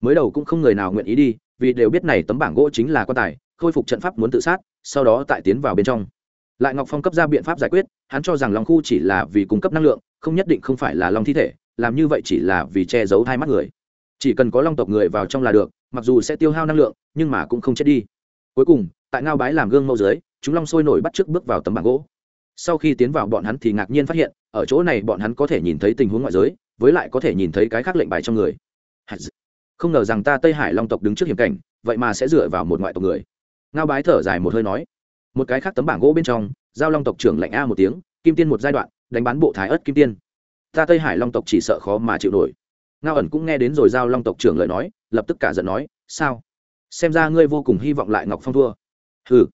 Mới đầu cũng không người nào nguyện ý đi, vì đều biết này tấm bảng gỗ chính là quan tài, khôi phục trận pháp muốn tự sát, sau đó tại tiến vào bên trong. Lại ngọc phong cấp ra biện pháp giải quyết, hắn cho rằng lòng khu chỉ là vì cung cấp năng lượng, không nhất định không phải là long thi thể, làm như vậy chỉ là vì che giấu hai mắt người chỉ cần có long tộc người vào trong là được, mặc dù sẽ tiêu hao năng lượng, nhưng mà cũng không chết đi. Cuối cùng, tại ngao bái làm gương mẫu dưới, chúng long sôi nổi bắt trước bước vào tấm bảng gỗ. Sau khi tiến vào, bọn hắn thì ngạc nhiên phát hiện, ở chỗ này bọn hắn có thể nhìn thấy tình huống ngoại giới, với lại có thể nhìn thấy cái khác lệnh bài trong người. Không ngờ rằng ta tây hải long tộc đứng trước hiểm cảnh, vậy mà sẽ dựa vào một ngoại tộc người. Ngao bái thở dài một hơi nói. Một cái khác tấm bảng gỗ bên trong, giao long tộc trưởng lạnh a một tiếng, kim tiên một giai đoạn, đánh bán bộ thái ớt kim tiên. Ta tây hải long tộc chỉ sợ khó mà chịu nổi ngao ẩn cũng nghe đến rồi giao long tộc trưởng lời nói, lập tức cả giận nói, sao? Xem ra ngươi vô cùng hy vọng lại ngọc phong thua. Ừ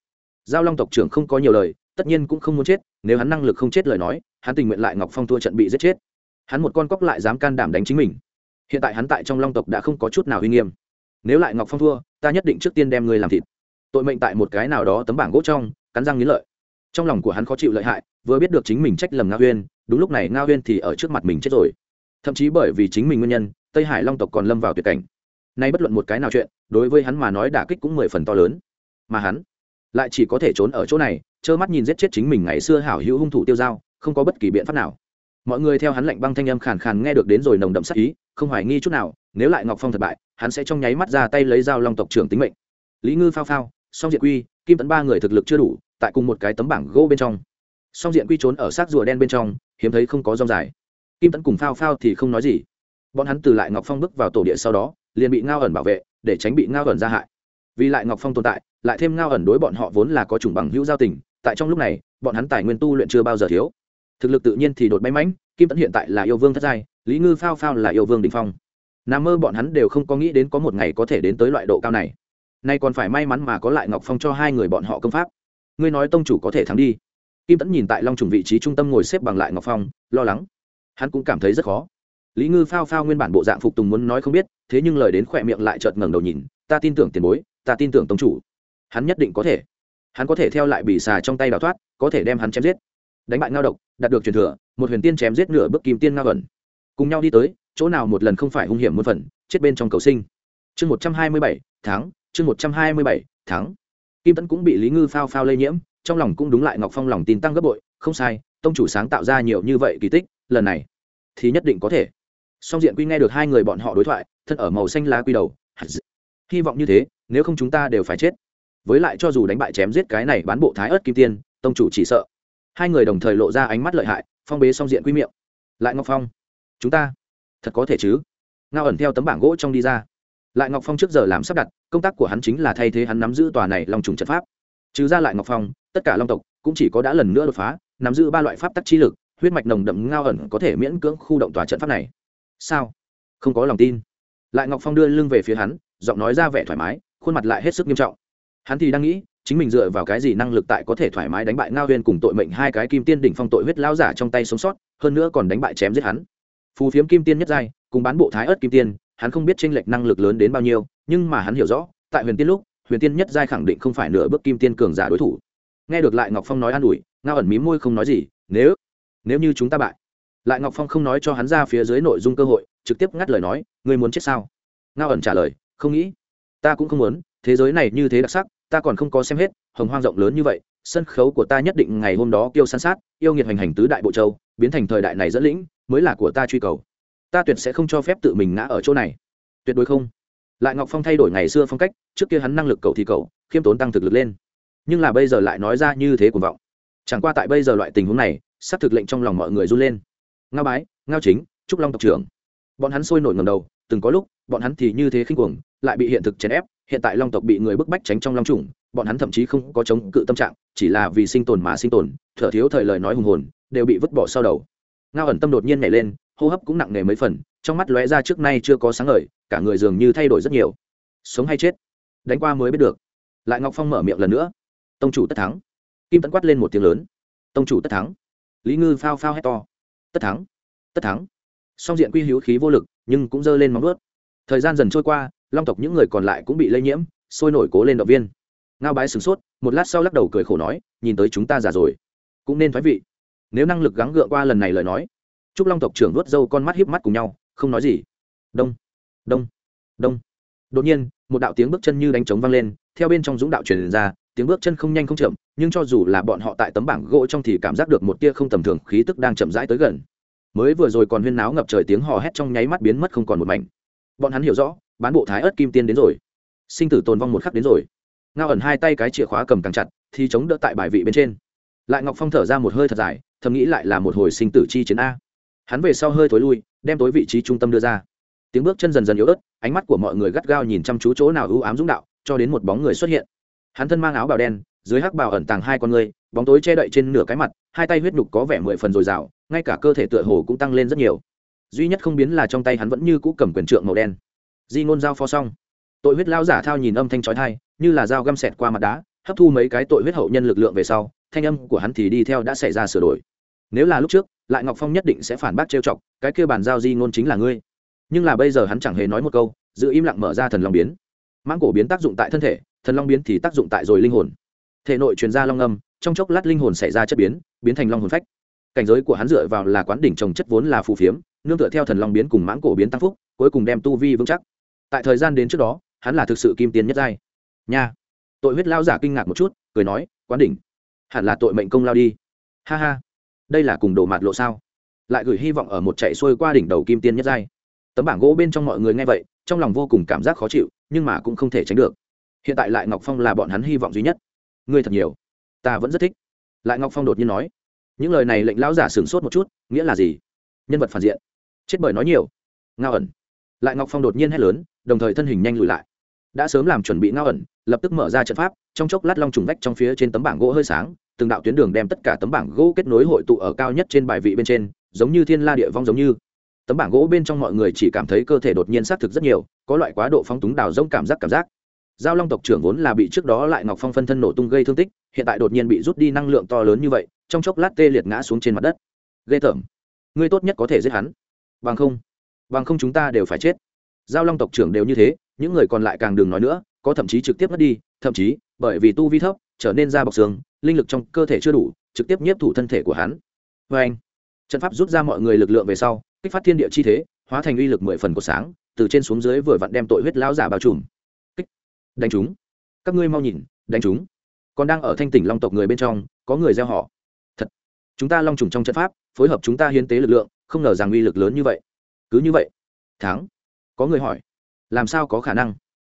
giao long tộc trưởng không có nhiều lời, tất nhiên cũng không muốn chết, nếu hắn năng lực không chết lời nói, hắn tình nguyện lại ngọc phong thua trận bị giết chết. Hắn một con cóc lại dám can đảm đánh chính mình. Hiện tại hắn tại trong long tộc đã không có chút nào uy nghiêm. Nếu lại ngọc phong thua, ta nhất định trước tiên đem ngươi làm thịt. Tội mệnh tại một cái nào đó tấm bảng gỗ trong, cắn răng nghiến lợi. Trong lòng của hắn khó chịu lợi hại, vừa biết được chính mình trách lầm nga huyên, đúng lúc này nga huyên thì ở trước mặt mình chết rồi thậm chí bởi vì chính mình nguyên nhân, tây hải long tộc còn lâm vào tuyệt cảnh. Nay bất luận một cái nào chuyện, đối với hắn mà nói đả kích cũng mười phần to lớn. Mà hắn lại chỉ có thể trốn ở chỗ này, trơ mắt nhìn giết chết chính mình ngày xưa hảo hữu hung thủ tiêu dao, không có bất kỳ biện pháp nào. Mọi người theo hắn lạnh băng thanh âm khàn khàn nghe được đến rồi nồng đậm sắc ý, không hoài nghi chút nào, nếu lại ngọc phong thất bại, hắn sẽ trong nháy mắt ra tay lấy dao long tộc trưởng tính mệnh. Lý ngư phao phao, song diện quy, kim tấn ba người thực lực chưa đủ, tại cùng một cái tấm bảng gỗ bên trong. Song diện quy trốn ở xác rùa đen bên trong, hiếm thấy không có rong dài kim tấn cùng phao phao thì không nói gì. Bọn hắn từ lại ngọc phong bước vào tổ địa sau đó, liền bị ngao ẩn bảo vệ, để tránh bị ngao ẩn ra hại. Vì lại ngọc phong tồn tại, lại thêm ngao ẩn đối bọn họ vốn là có chủng bằng hữu giao tình, tại trong lúc này, bọn hắn tài nguyên tu luyện chưa bao giờ thiếu. Thực lực tự nhiên thì đột bay mãnh, kim tấn hiện tại là yêu vương thất giai, lý ngư phao phao là yêu vương đình phong. N mơ bọn hắn đều không có nghĩ đến có một ngày có thể đến tới loại độ cao này. Nay còn phải may mắn mà có lại ngọc phong cho hai người bọn họ công pháp. Ngươi nói tông chủ có thể thắng đi. Kim tẫn nhìn tại long trùng vị trí trung tâm ngồi xếp bằng lại ngọc phong, lo lắng hắn cũng cảm thấy rất khó. Lý ngư phao phao nguyên bản bộ dạng phục tùng muốn nói không biết, thế nhưng lời đến khỏe miệng lại chợt ngẩng đầu nhìn, ta tin tưởng tiền bối, ta tin tưởng tông chủ. Hắn nhất định có thể. Hắn có thể theo lại bị xà trong tay đào thoát, có thể đem hắn chém giết. Đánh bại ngao độc, đạt được truyền thừa, một huyền tiên chém giết nửa bước kim tiên ngao ẩn. Cùng nhau đi tới, chỗ nào một lần không phải hung hiểm một phần, chết bên trong cầu sinh. Chương một trăm hai mươi bảy tháng chương một trăm hai mươi bảy tháng kim tấn cũng bị lý ngư phao phao lây nhiễm, trong lòng cũng đúng lại ngọc phong lòng tin tăng gấp bội, không sai, tông chủ sáng tạo ra nhiều như vậy kỳ tích lần này thì nhất định có thể. Song diện quy nghe được hai người bọn họ đối thoại, thân ở màu xanh lá quy đầu hy vọng như thế, nếu không chúng ta đều phải chết. Với lại cho dù đánh bại chém giết cái này bán bộ thái ớt kim tiên, tông chủ chỉ sợ. Hai người đồng thời lộ ra ánh mắt lợi hại, phong bế song diện quy miệng. Lại ngọc phong, chúng ta thật có thể chứ? Ngao ẩn theo tấm bảng gỗ trong đi ra. Lại ngọc phong trước giờ làm sắp đặt, công tác của hắn chính là thay thế hắn nắm giữ tòa này long trùng trận pháp. Trừ ra lại ngọc phong, tất cả long tộc cũng chỉ có đã lần nữa đột phá, nắm giữ ba loại pháp tắc chi lực huyết mạch nồng đậm ngao ẩn có thể miễn cưỡng khu động tòa trận pháp này. Sao? Không có lòng tin. Lại ngọc phong đưa lưng về phía hắn, giọng nói ra vẻ thoải mái, khuôn mặt lại hết sức nghiêm trọng. Hắn thì đang nghĩ, chính mình dựa vào cái gì năng lực tại có thể thoải mái đánh bại ngao huyên cùng tội mệnh hai cái kim tiên đỉnh phong tội huyết lao giả trong tay sống sót, hơn nữa còn đánh bại chém giết hắn. Phù phiếm kim tiên nhất giai, cùng bán bộ thái ớt kim tiên, hắn không biết tranh lệch năng lực lớn đến bao nhiêu, nhưng mà hắn hiểu rõ, tại huyền tiên lúc, huyền tiên nhất giai khẳng định không phải nửa bước kim tiên cường giả đối thủ. Nghe được lại ngọc phong nói an ủi, ngao ẩn mí môi không nói gì, nếu nếu như chúng ta bại. Lại ngọc phong không nói cho hắn ra phía dưới nội dung cơ hội, trực tiếp ngắt lời nói, ngươi muốn chết sao? Ngao ẩn trả lời, không nghĩ. Ta cũng không muốn. Thế giới này như thế đặc sắc, ta còn không có xem hết. Hồng hoang rộng lớn như vậy, sân khấu của ta nhất định ngày hôm đó kêu san sát, yêu nghiệt hành hành tứ đại bộ châu, biến thành thời đại này dẫn lĩnh, mới là của ta truy cầu. Ta tuyệt sẽ không cho phép tự mình ngã ở chỗ này. Tuyệt đối không. Lại ngọc phong thay đổi ngày xưa phong cách, trước kia hắn năng lực cầu thì cầu, khiêm tốn tăng thực lực lên. Nhưng là bây giờ lại nói ra như thế cuồng vọng. Chẳng qua tại bây giờ loại tình huống này sắp thực lệnh trong lòng mọi người run lên. Ngao bái, ngao chính, trúc long tộc trưởng. Bọn hắn sôi nổi ngầm đầu, từng có lúc, bọn hắn thì như thế khinh cuồng, lại bị hiện thực chèn ép, hiện tại long tộc bị người bức bách tránh trong long trùng bọn hắn thậm chí không có chống cự tâm trạng, chỉ là vì sinh tồn mà sinh tồn, thở thiếu thời lời nói hùng hồn, đều bị vứt bỏ sau đầu. Ngao ẩn tâm đột nhiên nhảy lên, hô hấp cũng nặng nề mấy phần, trong mắt lóe ra trước nay chưa có sáng ngời, cả người dường như thay đổi rất nhiều. Sống hay chết? Đánh qua mới biết được. Lại ngọc phong mở miệng lần nữa. Tông chủ tất thắng. Kim tấn quát lên một tiếng lớn. Tông chủ tất thắng lý ngư phao phao hét to. Tất thắng tất thắng. Song diện quy hữu khí vô lực, nhưng cũng giơ lên móng ướt thời gian dần trôi qua, long tộc những người còn lại cũng bị lây nhiễm, sôi nổi cố lên động viên. Ngao bái sửng sốt, một lát sau lắc đầu cười khổ nói, nhìn tới chúng ta già rồi, cũng nên thoái vị. Nếu năng lực gắng gượng qua lần này lời nói trúc long tộc trưởng nuốt dâu con mắt hiếp mắt cùng nhau, không nói gì. Đông đông đông. Đột nhiên, một đạo tiếng bước chân như đánh trống vang lên, theo bên trong dũng đạo truyền ra tiếng bước chân không nhanh không chậm, nhưng cho dù là bọn họ tại tấm bảng gỗ trong thì cảm giác được một tia không tầm thường, khí tức đang chậm rãi tới gần. Mới vừa rồi còn huyên náo ngập trời tiếng hò hét trong nháy mắt biến mất không còn một mảnh. Bọn hắn hiểu rõ, bán bộ thái ớt kim tiên đến rồi. Sinh tử tồn vong một khắc đến rồi. Ngao ẩn hai tay cái chìa khóa cầm càng chặt, thì chống đỡ tại bài vị bên trên. Lại ngọc phong thở ra một hơi thật dài, thầm nghĩ lại là một hồi sinh tử chi chiến a. Hắn về sau hơi thối lui, đem tối vị trí trung tâm đưa ra. Tiếng bước chân dần dần yếu ớt, ánh mắt của mọi người gắt gao nhìn chăm chú chỗ nào ưu ám dũng đạo, cho đến một bóng người xuất hiện hắn thân mang áo bào đen, dưới hắc bào ẩn tàng hai con người bóng tối che đậy trên nửa cái mặt, hai tay huyết nhục có vẻ mười phần dồi dào, ngay cả cơ thể tựa hồ cũng tăng lên rất nhiều. Duy nhất không biến là trong tay hắn vẫn như cũ cầm quyền trượng màu đen. Di ngôn dao pho xong. Tội huyết lao giả thao nhìn âm thanh trói thai như là dao găm xẹt qua mặt đá, hấp thu mấy cái tội huyết hậu nhân lực lượng về sau, thanh âm của hắn thì đi theo đã xảy ra sửa đổi. Nếu là lúc trước, lại ngọc phong nhất định sẽ phản bác trêu chọc, cái kia bàn giao di ngôn chính là ngươi. Nhưng là bây giờ hắn chẳng hề nói một câu, giữ im lặng mở ra thần long biến. Mãng cổ biến tác dụng tại thân thể thần long biến thì tác dụng tại rồi linh hồn. Thể nội truyền ra long âm, trong chốc lát linh hồn xảy ra chất biến biến thành long hồn phách. Cảnh giới của hắn dựa vào là quán đỉnh trồng chất vốn là phù phiếm, nương tựa theo thần long biến cùng mãng cổ biến tăng phúc, cuối cùng đem tu vi vững chắc. Tại thời gian đến trước đó, hắn là thực sự kim tiến nhất giai. Nha. Tội huyết lao giả kinh ngạc một chút, cười nói, quán đỉnh? Hẳn là tội mệnh công lao đi. Ha ha. Đây là cùng đồ mạt lộ sao? Lại gửi hy vọng ở một chạy xuôi qua đỉnh đầu kim tiên nhất giai. Tấm bảng gỗ bên trong mọi người nghe vậy, trong lòng vô cùng cảm giác khó chịu, nhưng mà cũng không thể tránh được hiện tại lại ngọc phong là bọn hắn hy vọng duy nhất. Ngươi thật nhiều. Ta vẫn rất thích. Lại ngọc phong đột nhiên nói. Những lời này lệnh lão giả sửng sốt một chút, nghĩa là gì? Nhân vật phản diện. Chết bởi nói nhiều. Ngao ẩn. Lại ngọc phong đột nhiên hét lớn, đồng thời thân hình nhanh lùi lại. Đã sớm làm chuẩn bị ngao ẩn, lập tức mở ra trận pháp, trong chốc lát long trùng vách trong phía trên tấm bảng gỗ hơi sáng, từng đạo tuyến đường đem tất cả tấm bảng gỗ kết nối hội tụ ở cao nhất trên bài vị bên trên, giống như thiên la địa vong giống như. Tấm bảng gỗ bên trong mọi người chỉ cảm thấy cơ thể đột nhiên xác thực rất nhiều, có loại quá độ phóng túng đào rông cảm giác cảm giác giao long tộc trưởng vốn là bị trước đó lại ngọc phong phân thân nổ tung gây thương tích, hiện tại đột nhiên bị rút đi năng lượng to lớn như vậy, trong chốc lát tê liệt ngã xuống trên mặt đất. Ghê tởm. Ngươi tốt nhất có thể giết hắn. Bằng không bằng không chúng ta đều phải chết. Giao long tộc trưởng đều như thế, những người còn lại càng đừng nói nữa, có thậm chí trực tiếp mất đi, thậm chí, bởi vì tu vi thấp, trở nên da bọc xương, linh lực trong cơ thể chưa đủ, trực tiếp nhiếp thủ thân thể của hắn. Vê anh, trận pháp rút ra mọi người lực lượng về sau, kích phát thiên địa chi thế, hóa thành uy lực mười phần của sáng, từ trên xuống dưới vừa vặn đem tội huyết lão giả bao trùm đánh chúng. Các ngươi mau nhìn, đánh chúng. Còn đang ở thanh tỉnh long tộc người bên trong, có người gieo họ. Thật. Chúng ta long trùng trong trận pháp, phối hợp chúng ta hiến tế lực lượng, không ngờ rằng uy lực lớn như vậy. Cứ như vậy. Thắng. Có người hỏi, làm sao có khả năng?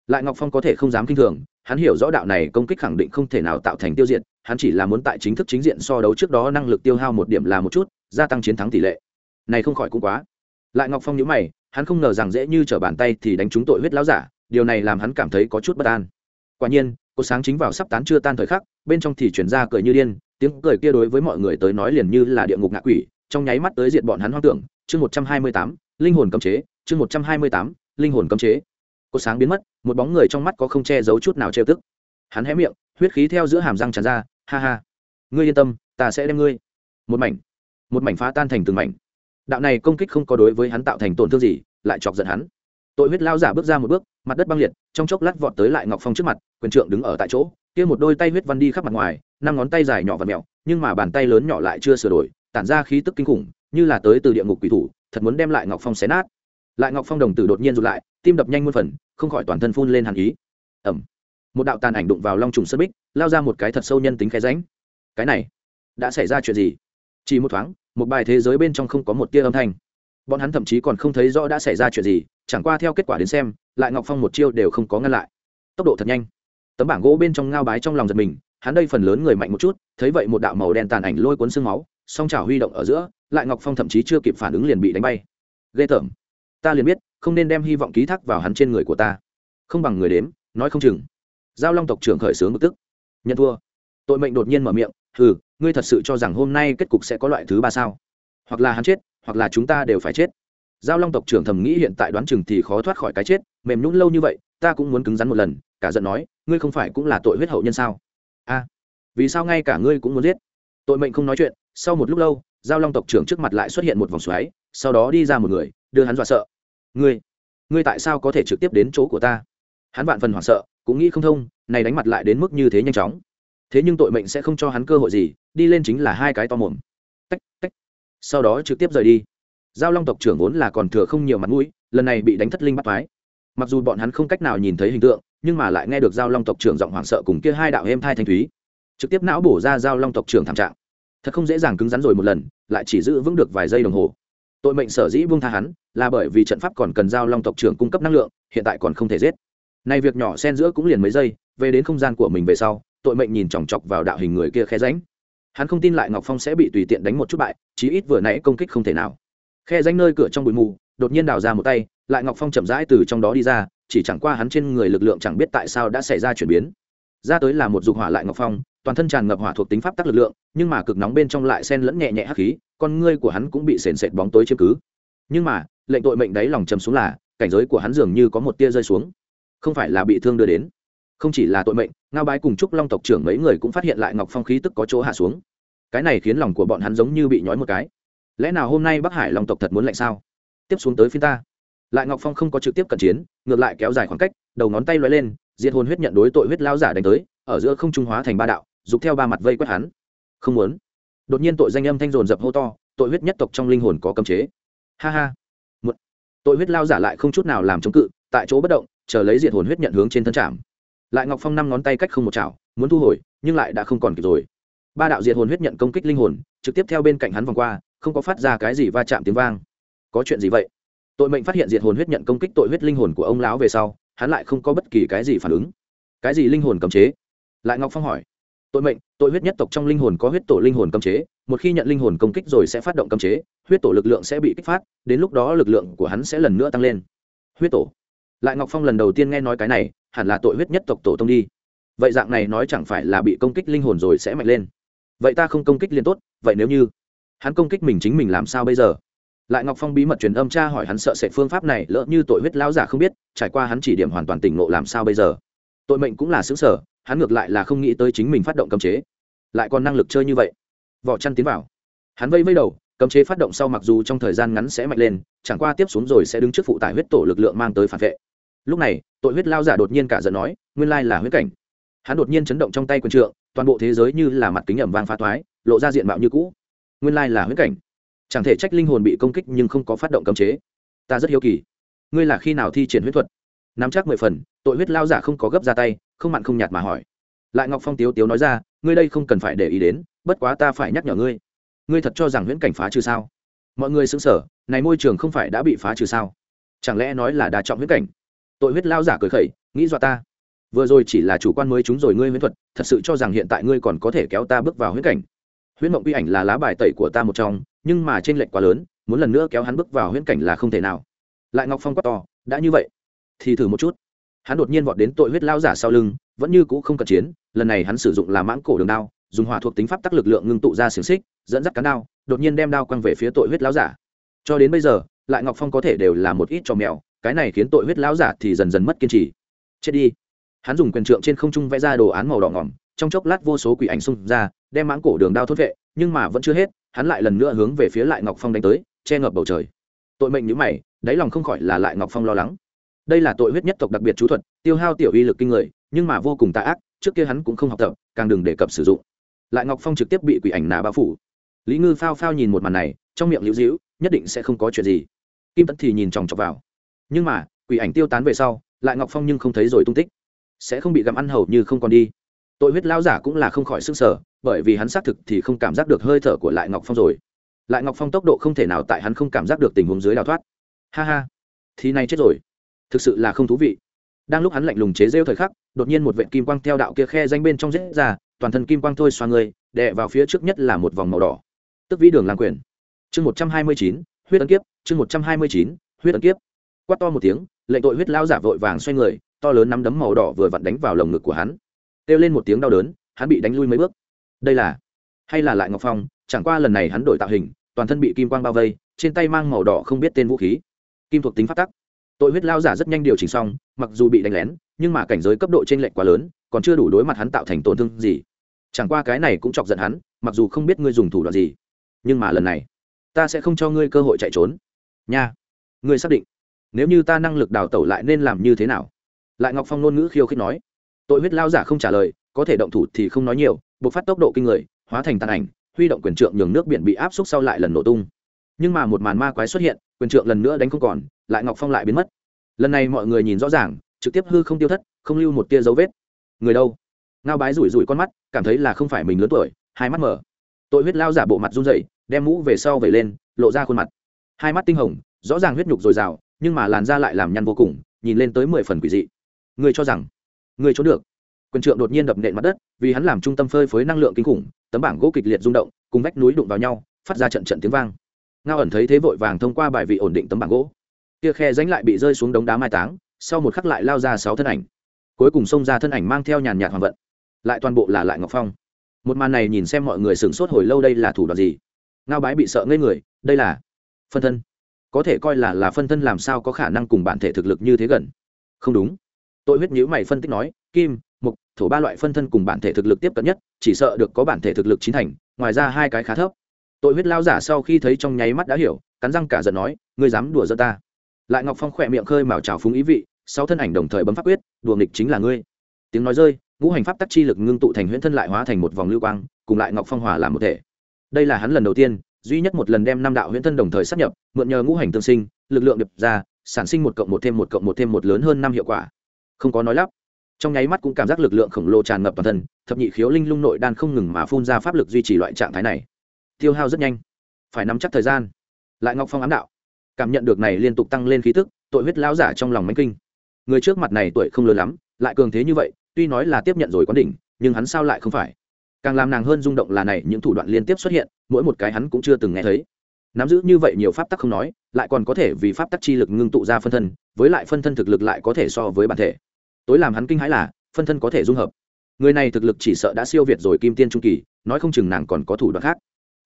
Lại ngọc phong có thể không dám k i n h thường, hắn hiểu rõ đạo này công kích khẳng định không thể nào tạo thành tiêu diệt, hắn chỉ là muốn tại chính thức chính diện so đấu trước đó năng lực tiêu hao một điểm là một chút, gia tăng chiến thắng tỷ lệ. Này không khỏi cũng quá. Lại ngọc phong nhớ mày, hắn không ngờ rằng dễ như trở bàn tay thì đánh trúng tội huyết láo giả điều này làm hắn cảm thấy có chút bất an. Quả nhiên cô sáng chính vào sắp tán chưa tan thời khắc, bên trong thì chuyển ra cười như điên, tiếng cười kia đối với mọi người tới nói liền như là địa ngục ngạ quỷ, trong nháy mắt tới diện bọn hắn hoang tưởng. Chương một trăm hai mươi tám, linh hồn cấm chế, chương một trăm hai mươi tám, linh hồn cấm chế. Cô sáng biến mất, một bóng người trong mắt có không che giấu chút nào trêu tức. Hắn hé miệng, huyết khí theo giữa hàm răng tràn ra, ha ha, ngươi yên tâm, ta sẽ đem ngươi. Một mảnh một mảnh phá tan thành từng mảnh. Đạo này công kích không có đối với hắn tạo thành tổn thương gì, lại chọc giận hắn tội huyết lao giả bước ra một bước, mặt đất băng liệt, trong chốc lát vọt tới lại ngọc phong trước mặt, quyền trượng đứng ở tại chỗ, kia một đôi tay huyết văn đi khắp mặt ngoài, năm ngón tay dài nhỏ và mẹo, nhưng mà bàn tay lớn nhỏ lại chưa sửa đổi, tản ra khí tức kinh khủng, như là tới từ địa ngục quỷ thủ, thật muốn đem lại ngọc phong xé nát. Lại ngọc phong đồng tử đột nhiên rụt lại, tim đập nhanh muôn phần, không khỏi toàn thân phun lên hàn ý. Ẩm một đạo tàn ảnh đụng vào long trùng sơn bích, lao ra một cái thật sâu nhân tính khe ránh cái này, đã xảy ra chuyện gì? Chỉ một thoáng, một bài thế giới bên trong không có một tia âm thanh bọn hắn thậm chí còn không thấy rõ đã xảy ra chuyện gì, chẳng qua theo kết quả đến xem, lại ngọc phong một chiêu đều không có ngăn lại. Tốc độ thật nhanh. Tấm bảng gỗ bên trong ngao bái trong lòng giật mình, hắn đây phần lớn người mạnh một chút, thấy vậy một đạo màu đen tàn ảnh lôi cuốn xương máu, song trào huy động ở giữa, lại ngọc phong thậm chí chưa kịp phản ứng liền bị đánh bay. Ghê tởm. Ta liền biết, không nên đem hy vọng ký thác vào hắn trên người của ta. Không bằng người đếm, nói không chừng. Giao long tộc trưởng khởi xướng bực tức. Nhận thua. Tội mệnh đột nhiên mở miệng, hừ, ngươi thật sự cho rằng hôm nay kết cục sẽ có loại thứ ba sao? Hoặc là hắn chết hoặc là chúng ta đều phải chết. Giao long tộc trưởng thầm nghĩ hiện tại đoán chừng thì khó thoát khỏi cái chết, mềm nhún lâu như vậy, ta cũng muốn cứng rắn một lần, cả giận nói, ngươi không phải cũng là tội huyết hậu nhân sao? A, vì sao ngay cả ngươi cũng muốn giết? Tội mệnh không nói chuyện, sau một lúc lâu, giao long tộc trưởng trước mặt lại xuất hiện một vòng xoáy, sau đó đi ra một người, đưa hắn dọa sợ. Ngươi ngươi tại sao có thể trực tiếp đến chỗ của ta? Hắn vạn phần hoảng sợ, cũng nghĩ không thông, này đánh mặt lại đến mức như thế nhanh chóng. Thế nhưng tội mệnh sẽ không cho hắn cơ hội gì, đi lên chính là hai cái to mồm sau đó trực tiếp rời đi. Giao long tộc trưởng vốn là còn thừa không nhiều mặt mũi, lần này bị đánh thất linh bắt thoái mặc dù bọn hắn không cách nào nhìn thấy hình tượng, nhưng mà lại nghe được giao long tộc trưởng giọng hoảng sợ cùng kia hai đạo êm thai thanh thúy. Trực tiếp não bổ ra giao long tộc trưởng thảm trạng. Thật không dễ dàng cứng rắn rồi một lần, lại chỉ giữ vững được vài giây đồng hồ. Tội mệnh sở dĩ buông tha hắn, là bởi vì trận pháp còn cần giao long tộc trưởng cung cấp năng lượng, hiện tại còn không thể giết. Nay việc nhỏ xen giữa cũng liền mấy giây, về đến không gian của mình về sau, tội mệnh nhìn chòng chọc vào đạo hình người kia khe ránh hắn không tin lại ngọc phong sẽ bị tùy tiện đánh một chút bại, chí ít vừa nãy công kích không thể nào. Khe danh nơi cửa trong bụi mù, đột nhiên đào ra một tay, lại ngọc phong chậm rãi từ trong đó đi ra, chỉ chẳng qua hắn trên người lực lượng chẳng biết tại sao đã xảy ra chuyển biến. Ra tới là một dục hỏa lại ngọc phong, toàn thân tràn ngập hỏa thuộc tính pháp tắc lực lượng, nhưng mà cực nóng bên trong lại sen lẫn nhẹ nhẹ hắc khí, con ngươi của hắn cũng bị sền sệt bóng tối chiếm cứ. Nhưng mà, lệnh tội mệnh đáy lòng chầm xuống là, cảnh giới của hắn dường như có một tia rơi xuống. Không phải là bị thương đưa đến không chỉ là tội mệnh, ngao bái cùng chúc long tộc trưởng mấy người cũng phát hiện lại ngọc phong khí tức có chỗ hạ xuống. Cái này khiến lòng của bọn hắn giống như bị nhói một cái. Lẽ nào hôm nay bắc hải long tộc thật muốn lạnh sao? Tiếp xuống tới phiên ta. Lại ngọc phong không có trực tiếp cận chiến, ngược lại kéo dài khoảng cách, đầu ngón tay loay lên, diệt hồn huyết nhận đối tội huyết lao giả đánh tới, ở giữa không trung hóa thành ba đạo giục theo ba mặt vây quét hắn. Không muốn. Đột nhiên tội danh âm thanh dồn dập hô to, tội huyết nhất tộc trong linh hồn có cấm chế. Ha ha. Một tội huyết lao giả lại không chút nào làm chống cự, tại chỗ bất động, chờ lấy diệt hồn huyết nhận hướng trên thân trạm lại ngọc phong năm ngón tay cách không một chảo, muốn thu hồi, nhưng lại đã không còn kịp rồi. Ba đạo diệt hồn huyết nhận công kích linh hồn, trực tiếp theo bên cạnh hắn vòng qua, không có phát ra cái gì va chạm tiếng vang. Có chuyện gì vậy? Tội mệnh phát hiện diệt hồn huyết nhận công kích tội huyết linh hồn của ông lão về sau, hắn lại không có bất kỳ cái gì phản ứng. Cái gì linh hồn cấm chế? Lại ngọc phong hỏi. Tội mệnh, tội huyết nhất tộc trong linh hồn có huyết tổ linh hồn cấm chế, một khi nhận linh hồn công kích rồi sẽ phát động cấm chế, huyết tổ lực lượng sẽ bị kích phát, đến lúc đó lực lượng của hắn sẽ lần nữa tăng lên. Huyết tổ. Lại ngọc phong lần đầu tiên nghe nói cái này hẳn là tội huyết nhất tộc tổ tông đi. Vậy dạng này nói chẳng phải là bị công kích linh hồn rồi sẽ mạnh lên. Vậy ta không công kích liên tốt, vậy nếu như hắn công kích mình chính mình làm sao bây giờ? Lại ngọc phong bí mật truyền âm cha hỏi hắn sợ sệt phương pháp này, lỡ như tội huyết lão giả không biết, trải qua hắn chỉ điểm hoàn toàn tỉnh ngộ làm sao bây giờ? Tội mệnh cũng là xứng sở, hắn ngược lại là không nghĩ tới chính mình phát động cấm chế. Lại còn năng lực chơi như vậy. Vỏ chăn tiến vào. Hắn vây vây đầu, cấm chế phát động sau mặc dù trong thời gian ngắn sẽ mạnh lên, chẳng qua tiếp xuống rồi sẽ đứng trước phụ tải huyết tổ lực lượng mang tới phản vệ. Lúc này tội huyết lao giả đột nhiên cả giận nói, nguyên lai là huyết cảnh. Hắn đột nhiên chấn động trong tay quần trượng, toàn bộ thế giới như là mặt kính ẩm vang phá thoái, lộ ra diện mạo như cũ. Nguyên lai là huyết cảnh. Chẳng thể trách linh hồn bị công kích nhưng không có phát động cấm chế. Ta rất hiếu kỳ. Ngươi là khi nào thi triển huyết thuật? Nắm chắc mười phần, tội huyết lao giả không có gấp ra tay, không mặn không nhạt mà hỏi. Lại ngọc phong tiếu tiếu nói ra, ngươi đây không cần phải để ý đến, bất quá ta phải nhắc nhở ngươi. Ngươi thật cho rằng huyễn cảnh phá trừ sao? Mọi người xứng sở này môi trường không phải đã bị phá trừ sao? Chẳng lẽ nói là đa trọng huyễn cảnh? Tội huyết lao giả cười khẩy, nghĩ dọa ta. Vừa rồi chỉ là chủ quan mới chúng rồi ngươi huyễn thuật, thật sự cho rằng hiện tại ngươi còn có thể kéo ta bước vào huyễn cảnh. Huyễn mộng quy ảnh là lá bài tẩy của ta một trong, nhưng mà trên lệnh quá lớn, muốn lần nữa kéo hắn bước vào huyễn cảnh là không thể nào. Lại ngọc phong quát to, đã như vậy, thì thử một chút. Hắn đột nhiên vọt đến tội huyết lao giả sau lưng, vẫn như cũ không cận chiến, lần này hắn sử dụng là mãng cổ đường đao, dùng hỏa thuộc tính pháp tắc lực lượng ngưng tụ ra xiềng xích, dẫn dắt cán đao, đột nhiên đem đao quăng về phía tội huyết lao giả. Cho đến bây giờ, lại ngọc phong có thể đều là một ít cho mèo cái này khiến tội huyết lão giả thì dần dần mất kiên trì. Chết đi. Hắn dùng quyền trượng trên không trung vẽ ra đồ án màu đỏ ngỏm, trong chốc lát vô số quỷ ảnh xung ra, đem mãng cổ đường đao thốt vệ, nhưng mà vẫn chưa hết, hắn lại lần nữa hướng về phía lại ngọc phong đánh tới, che ngập bầu trời. Tội mệnh nhữ mày, đáy lòng không khỏi là lại ngọc phong lo lắng. Đây là tội huyết nhất tộc đặc biệt chú thuật, tiêu hao tiểu uy lực kinh người, nhưng mà vô cùng tà ác, trước kia hắn cũng không học tập, càng đừng đề cập sử dụng. Lại ngọc phong trực tiếp bị quỷ ảnh nà bao phủ. Lý ngư phao phao nhìn một màn này, trong miệng lưu dĩu nhất định sẽ không có chuyện gì. Kim tấn thì nhìn chòng chọc vào nhưng mà, quỷ ảnh tiêu tán về sau, lại ngọc phong nhưng không thấy rồi tung tích. Sẽ không bị gặm ăn hầu như không còn đi. Tội huyết lao giả cũng là không khỏi s ư n g sở, bởi vì hắn xác thực thì không cảm giác được hơi thở của lại ngọc phong rồi. Lại ngọc phong tốc độ không thể nào tại hắn không cảm giác được tình huống dưới đào thoát. Ha ha, thì này chết rồi. Thực sự là không thú vị. Đang lúc hắn lạnh lùng chế rêu thời khắc, đột nhiên một vệ kim quang theo đạo kia khe danh bên trong rễ ra, toàn thân kim quang thôi xoa người, đè vào phía trước nhất là một vòng màu đỏ. Tức vĩ đường làm quyền. Chương một trăm hai mươi chín, huyết ấn kiếp, chương một trăm hai mươi chín, huyết ấn kiếp quát to một tiếng, lệnh tội huyết lao giả vội vàng xoay người, to lớn nắm đấm màu đỏ vừa vặn đánh vào lồng ngực của hắn. Kêu lên một tiếng đau đớn, hắn bị đánh lui mấy bước. Đây là, hay là lại ngọc phong, chẳng qua lần này hắn đổi tạo hình, toàn thân bị kim quang bao vây, trên tay mang màu đỏ không biết tên vũ khí. Kim thuộc tính phát tắc. Tội huyết lao giả rất nhanh điều chỉnh xong, mặc dù bị đánh lén, nhưng mà cảnh giới cấp độ t r ê n lệch quá lớn, còn chưa đủ đối mặt hắn tạo thành tổn thương gì. Chẳng qua cái này cũng chọc giận hắn, mặc dù không biết ngươi dùng thủ đoạn gì. Nhưng mà lần này, ta sẽ không cho ngươi cơ hội chạy trốn. Nha, ngươi xác định nếu như ta năng lực đào tẩu lại nên làm như thế nào? Lại ngọc phong ngôn ngữ khiêu khích nói. Tội huyết lao giả không trả lời, có thể động thủ thì không nói nhiều buộc phát tốc độ kinh người, hóa thành tàn ảnh, huy động quyền trượng nhường nước biển bị áp xúc sau lại lần nổ tung. Nhưng mà một màn ma quái xuất hiện, quyền trượng lần nữa đánh không còn, lại ngọc phong lại biến mất. Lần này mọi người nhìn rõ ràng, trực tiếp hư không tiêu thất, không lưu một tia dấu vết. Người đâu? Ngao bái rủi rủi con mắt, cảm thấy là không phải mình lớn tuổi, hai mắt mở. Tội huyết lao giả bộ mặt run rẩy, đem mũ về sau vẩy lên, lộ ra khuôn mặt. Hai mắt tinh hồng, rõ ràng huyết nhục dồi dào nhưng mà làn da lại làm nhăn vô cùng, nhìn lên tới mười phần quỷ dị. Người cho rằng người trốn được. Quyền trượng đột nhiên đập nện mặt đất, vì hắn làm trung tâm phơi phới năng lượng kinh khủng, tấm bảng gỗ kịch liệt rung động, cùng vách núi đụng vào nhau, phát ra trận trận tiếng vang. Ngao ẩn thấy thế vội vàng thông qua bài vị ổn định tấm bảng gỗ. Kia khe ránh lại bị rơi xuống đống đá mai táng, sau một khắc lại lao ra sáu thân ảnh. Cuối cùng xông ra thân ảnh mang theo nhàn nhạt hoàng vận. Lại toàn bộ là lại ngọc phong. Một màn này nhìn xem mọi người sửng sốt hồi lâu đây là thủ đoạn gì? Ngao bái bị sợ ngây người, đây là phân thân có thể coi là là phân thân làm sao có khả năng cùng bản thể thực lực như thế gần. Không đúng. Tội huyết nhữ mày phân tích nói, kim, mục, thổ ba loại phân thân cùng bản thể thực lực tiếp cận nhất, chỉ sợ được có bản thể thực lực chín thành, ngoài ra hai cái khá thấp. Tội huyết lao giả sau khi thấy trong nháy mắt đã hiểu, cắn răng cả giận nói, ngươi dám đùa giỡn ta. Lại ngọc phong khỏe miệng khơi mào trào phúng ý vị, sáu thân ảnh đồng thời bấm pháp quyết, đùa nghịch chính là ngươi. Tiếng nói rơi, ngũ hành pháp tắc chi lực ngưng tụ thành huyễn thân lại hóa thành một vòng lưu quang, cùng lại ngọc phong hòa làm một thể. Đây là hắn lần đầu tiên duy nhất một lần đem năm đạo huyễn thân đồng thời sắp nhập, mượn nhờ ngũ hành tương sinh, lực lượng điệp ra, sản sinh một cộng một thêm một cộng một thêm một lớn hơn năm hiệu quả. Không có nói lắp. Trong nháy mắt cũng cảm giác lực lượng khổng lồ tràn ngập toàn thân, thập nhị khiếu linh lung nội đan không ngừng mà phun ra pháp lực duy trì loại trạng thái này. Tiêu hao rất nhanh. Phải nắm chắc thời gian. Lại ngọc phong ám đạo. Cảm nhận được này liên tục tăng lên khí tức, tội huyết lão giả trong lòng mánh kinh. Người trước mặt này tuổi không lớn lắm, lại cường thế như vậy, tuy nói là tiếp nhận rồi quán đỉnh, nhưng hắn sao lại không phải? Càng làm nàng hơn rung động là này, những thủ đoạn liên tiếp xuất hiện, mỗi một cái hắn cũng chưa từng nghe thấy. Nắm giữ như vậy nhiều pháp tắc không nói, lại còn có thể vì pháp tắc chi lực ngưng tụ ra phân thân, với lại phân thân thực lực lại có thể so với bản thể. Tối làm hắn kinh hãi là, phân thân có thể dung hợp. Người này thực lực chỉ sợ đã siêu việt rồi kim tiên trung kỳ, nói không chừng nàng còn có thủ đoạn khác.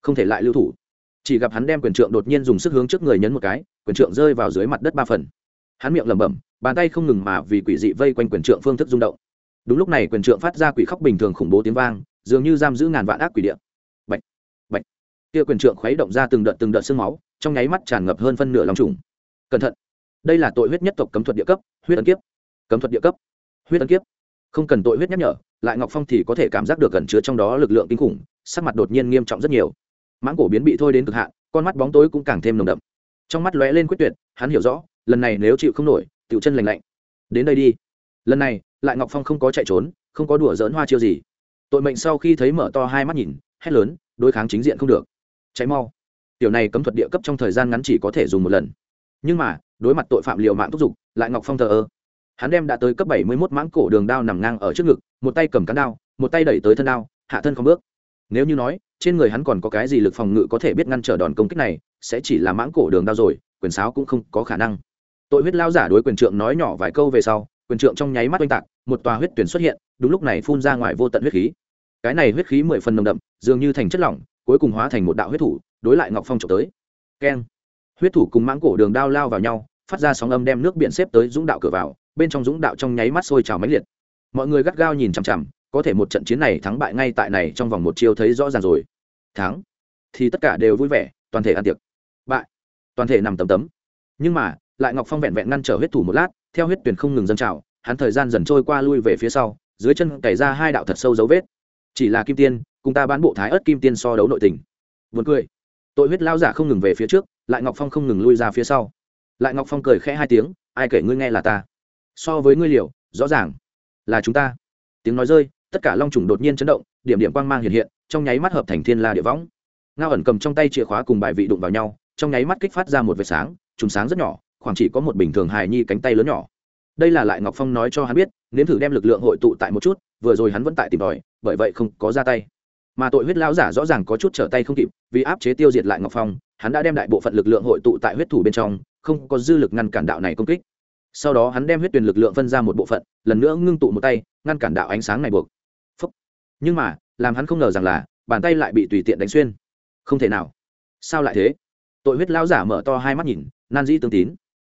Không thể lại lưu thủ. Chỉ gặp hắn đem quyền trượng đột nhiên dùng sức hướng trước người nhấn một cái, quyền trượng rơi vào dưới mặt đất ba phần. Hắn miệng lẩm bẩm, bàn tay không ngừng mà vì quỷ dị vây quanh quyền trượng phương thức rung động. Đúng lúc này quyền trượng phát ra quỷ khóc bình thường khủng bố tiếng vang dường như giam giữ ngàn vạn ác quỷ địa. Bệnh bệnh kia quyền trượng khuấy động ra từng đợt từng đợt sương máu, trong nháy mắt tràn ngập hơn phân nửa lòng trùng. Cẩn thận. Đây là tội huyết nhất tộc cấm thuật địa cấp, huyết ấn kiếp. Cấm thuật địa cấp. Huyết ấn kiếp. Không cần tội huyết nhắc nhở, lại ngọc phong thì có thể cảm giác được gần chứa trong đó lực lượng kinh khủng, sắc mặt đột nhiên nghiêm trọng rất nhiều. Mãng cổ biến bị thôi đến cực hạn, con mắt bóng tối cũng càng thêm nồng đậm. Trong mắt lóe lên quyết tuyệt, hắn hiểu rõ, lần này nếu chịu không nổi, tiểu chân lành lạnh. Đến đây đi. Lần này, lại ngọc phong không có chạy trốn, không có đùa dỡn hoa chiêu gì tội mệnh sau khi thấy mở to hai mắt nhìn, hét lớn, đối kháng chính diện không được. Cháy mau. Tiểu này cấm thuật địa cấp trong thời gian ngắn chỉ có thể dùng một lần. Nhưng mà, đối mặt tội phạm liều mạng thúc giục, lại ngọc phong thờ ơ. Hắn đem đã tới cấp bảy mươi mốt mãng cổ đường đao nằm ngang ở trước ngực, một tay cầm cán đao, một tay đẩy tới thân đao, hạ thân không bước. Nếu như nói, trên người hắn còn có cái gì lực phòng ngự có thể biết ngăn trở đòn công kích này, sẽ chỉ là mãng cổ đường đao rồi, quyền sáo cũng không có khả năng. Tội huyết lao giả đối quyền trượng nói nhỏ vài câu về sau, quyền trượng trong nháy mắt oanh tạc, một tòa huyết tuyển xuất hiện, đúng lúc này phun ra ngoài vô tận huyết khí cái này huyết khí mười phần nồng đậm, dường như thành chất lỏng, cuối cùng hóa thành một đạo huyết thủ, đối lại ngọc phong trộm tới. Keng. Huyết thủ cùng mãng cổ đường đao lao vào nhau, phát ra sóng âm đem nước biển xếp tới dũng đạo cửa vào, bên trong dũng đạo trong nháy mắt sôi trào mãnh liệt. Mọi người gắt gao nhìn chằm chằm, có thể một trận chiến này thắng bại ngay tại này trong vòng một chiêu thấy rõ ràng rồi. Thắng. Thì tất cả đều vui vẻ, toàn thể ăn tiệc. Bại. Toàn thể nằm tầm tấm. Nhưng mà, lại ngọc phong vẹn vẹn ngăn trở huyết thủ một lát, theo huyết tuyển không ngừng dâng trào, hắn thời gian dần trôi qua lui về phía sau, dưới chân cày ra hai đạo thật sâu dấu vết chỉ là kim tiên, cùng ta bán bộ thái ớt kim tiên so đấu nội tình. Vượt cười. Tội huyết lao giả không ngừng về phía trước, lại ngọc phong không ngừng lui ra phía sau. Lại ngọc phong cười khẽ hai tiếng, ai kể ngươi nghe là ta? So với ngươi liều, rõ ràng là chúng ta. Tiếng nói rơi, tất cả long trùng đột nhiên chấn động, điểm điểm quang mang hiện hiện, trong nháy mắt hợp thành thiên la địa võng. Ngao ẩn cầm trong tay chìa khóa cùng bài vị đụng vào nhau, trong nháy mắt kích phát ra một vệt sáng, trùng sáng rất nhỏ, khoảng chỉ có một bình thường hài nhi cánh tay lớn nhỏ đây là lại ngọc phong nói cho hắn biết, nếm thử đem lực lượng hội tụ tại một chút, vừa rồi hắn vẫn tại tìm tòi, bởi vậy không có ra tay. Mà tội huyết lão giả rõ ràng có chút trở tay không kịp, vì áp chế tiêu diệt lại ngọc phong, hắn đã đem đại bộ phận lực lượng hội tụ tại huyết thủ bên trong, không có dư lực ngăn cản đạo này công kích. Sau đó hắn đem huyết tuyền lực lượng phân ra một bộ phận, lần nữa ngưng tụ một tay, ngăn cản đạo ánh sáng này buộc. Phúc. nhưng mà, làm hắn không ngờ rằng là, bàn tay lại bị tùy tiện đánh xuyên. Không thể nào. Sao lại thế? Tội huyết lão giả mở to hai mắt nhìn, nan dĩ tương tín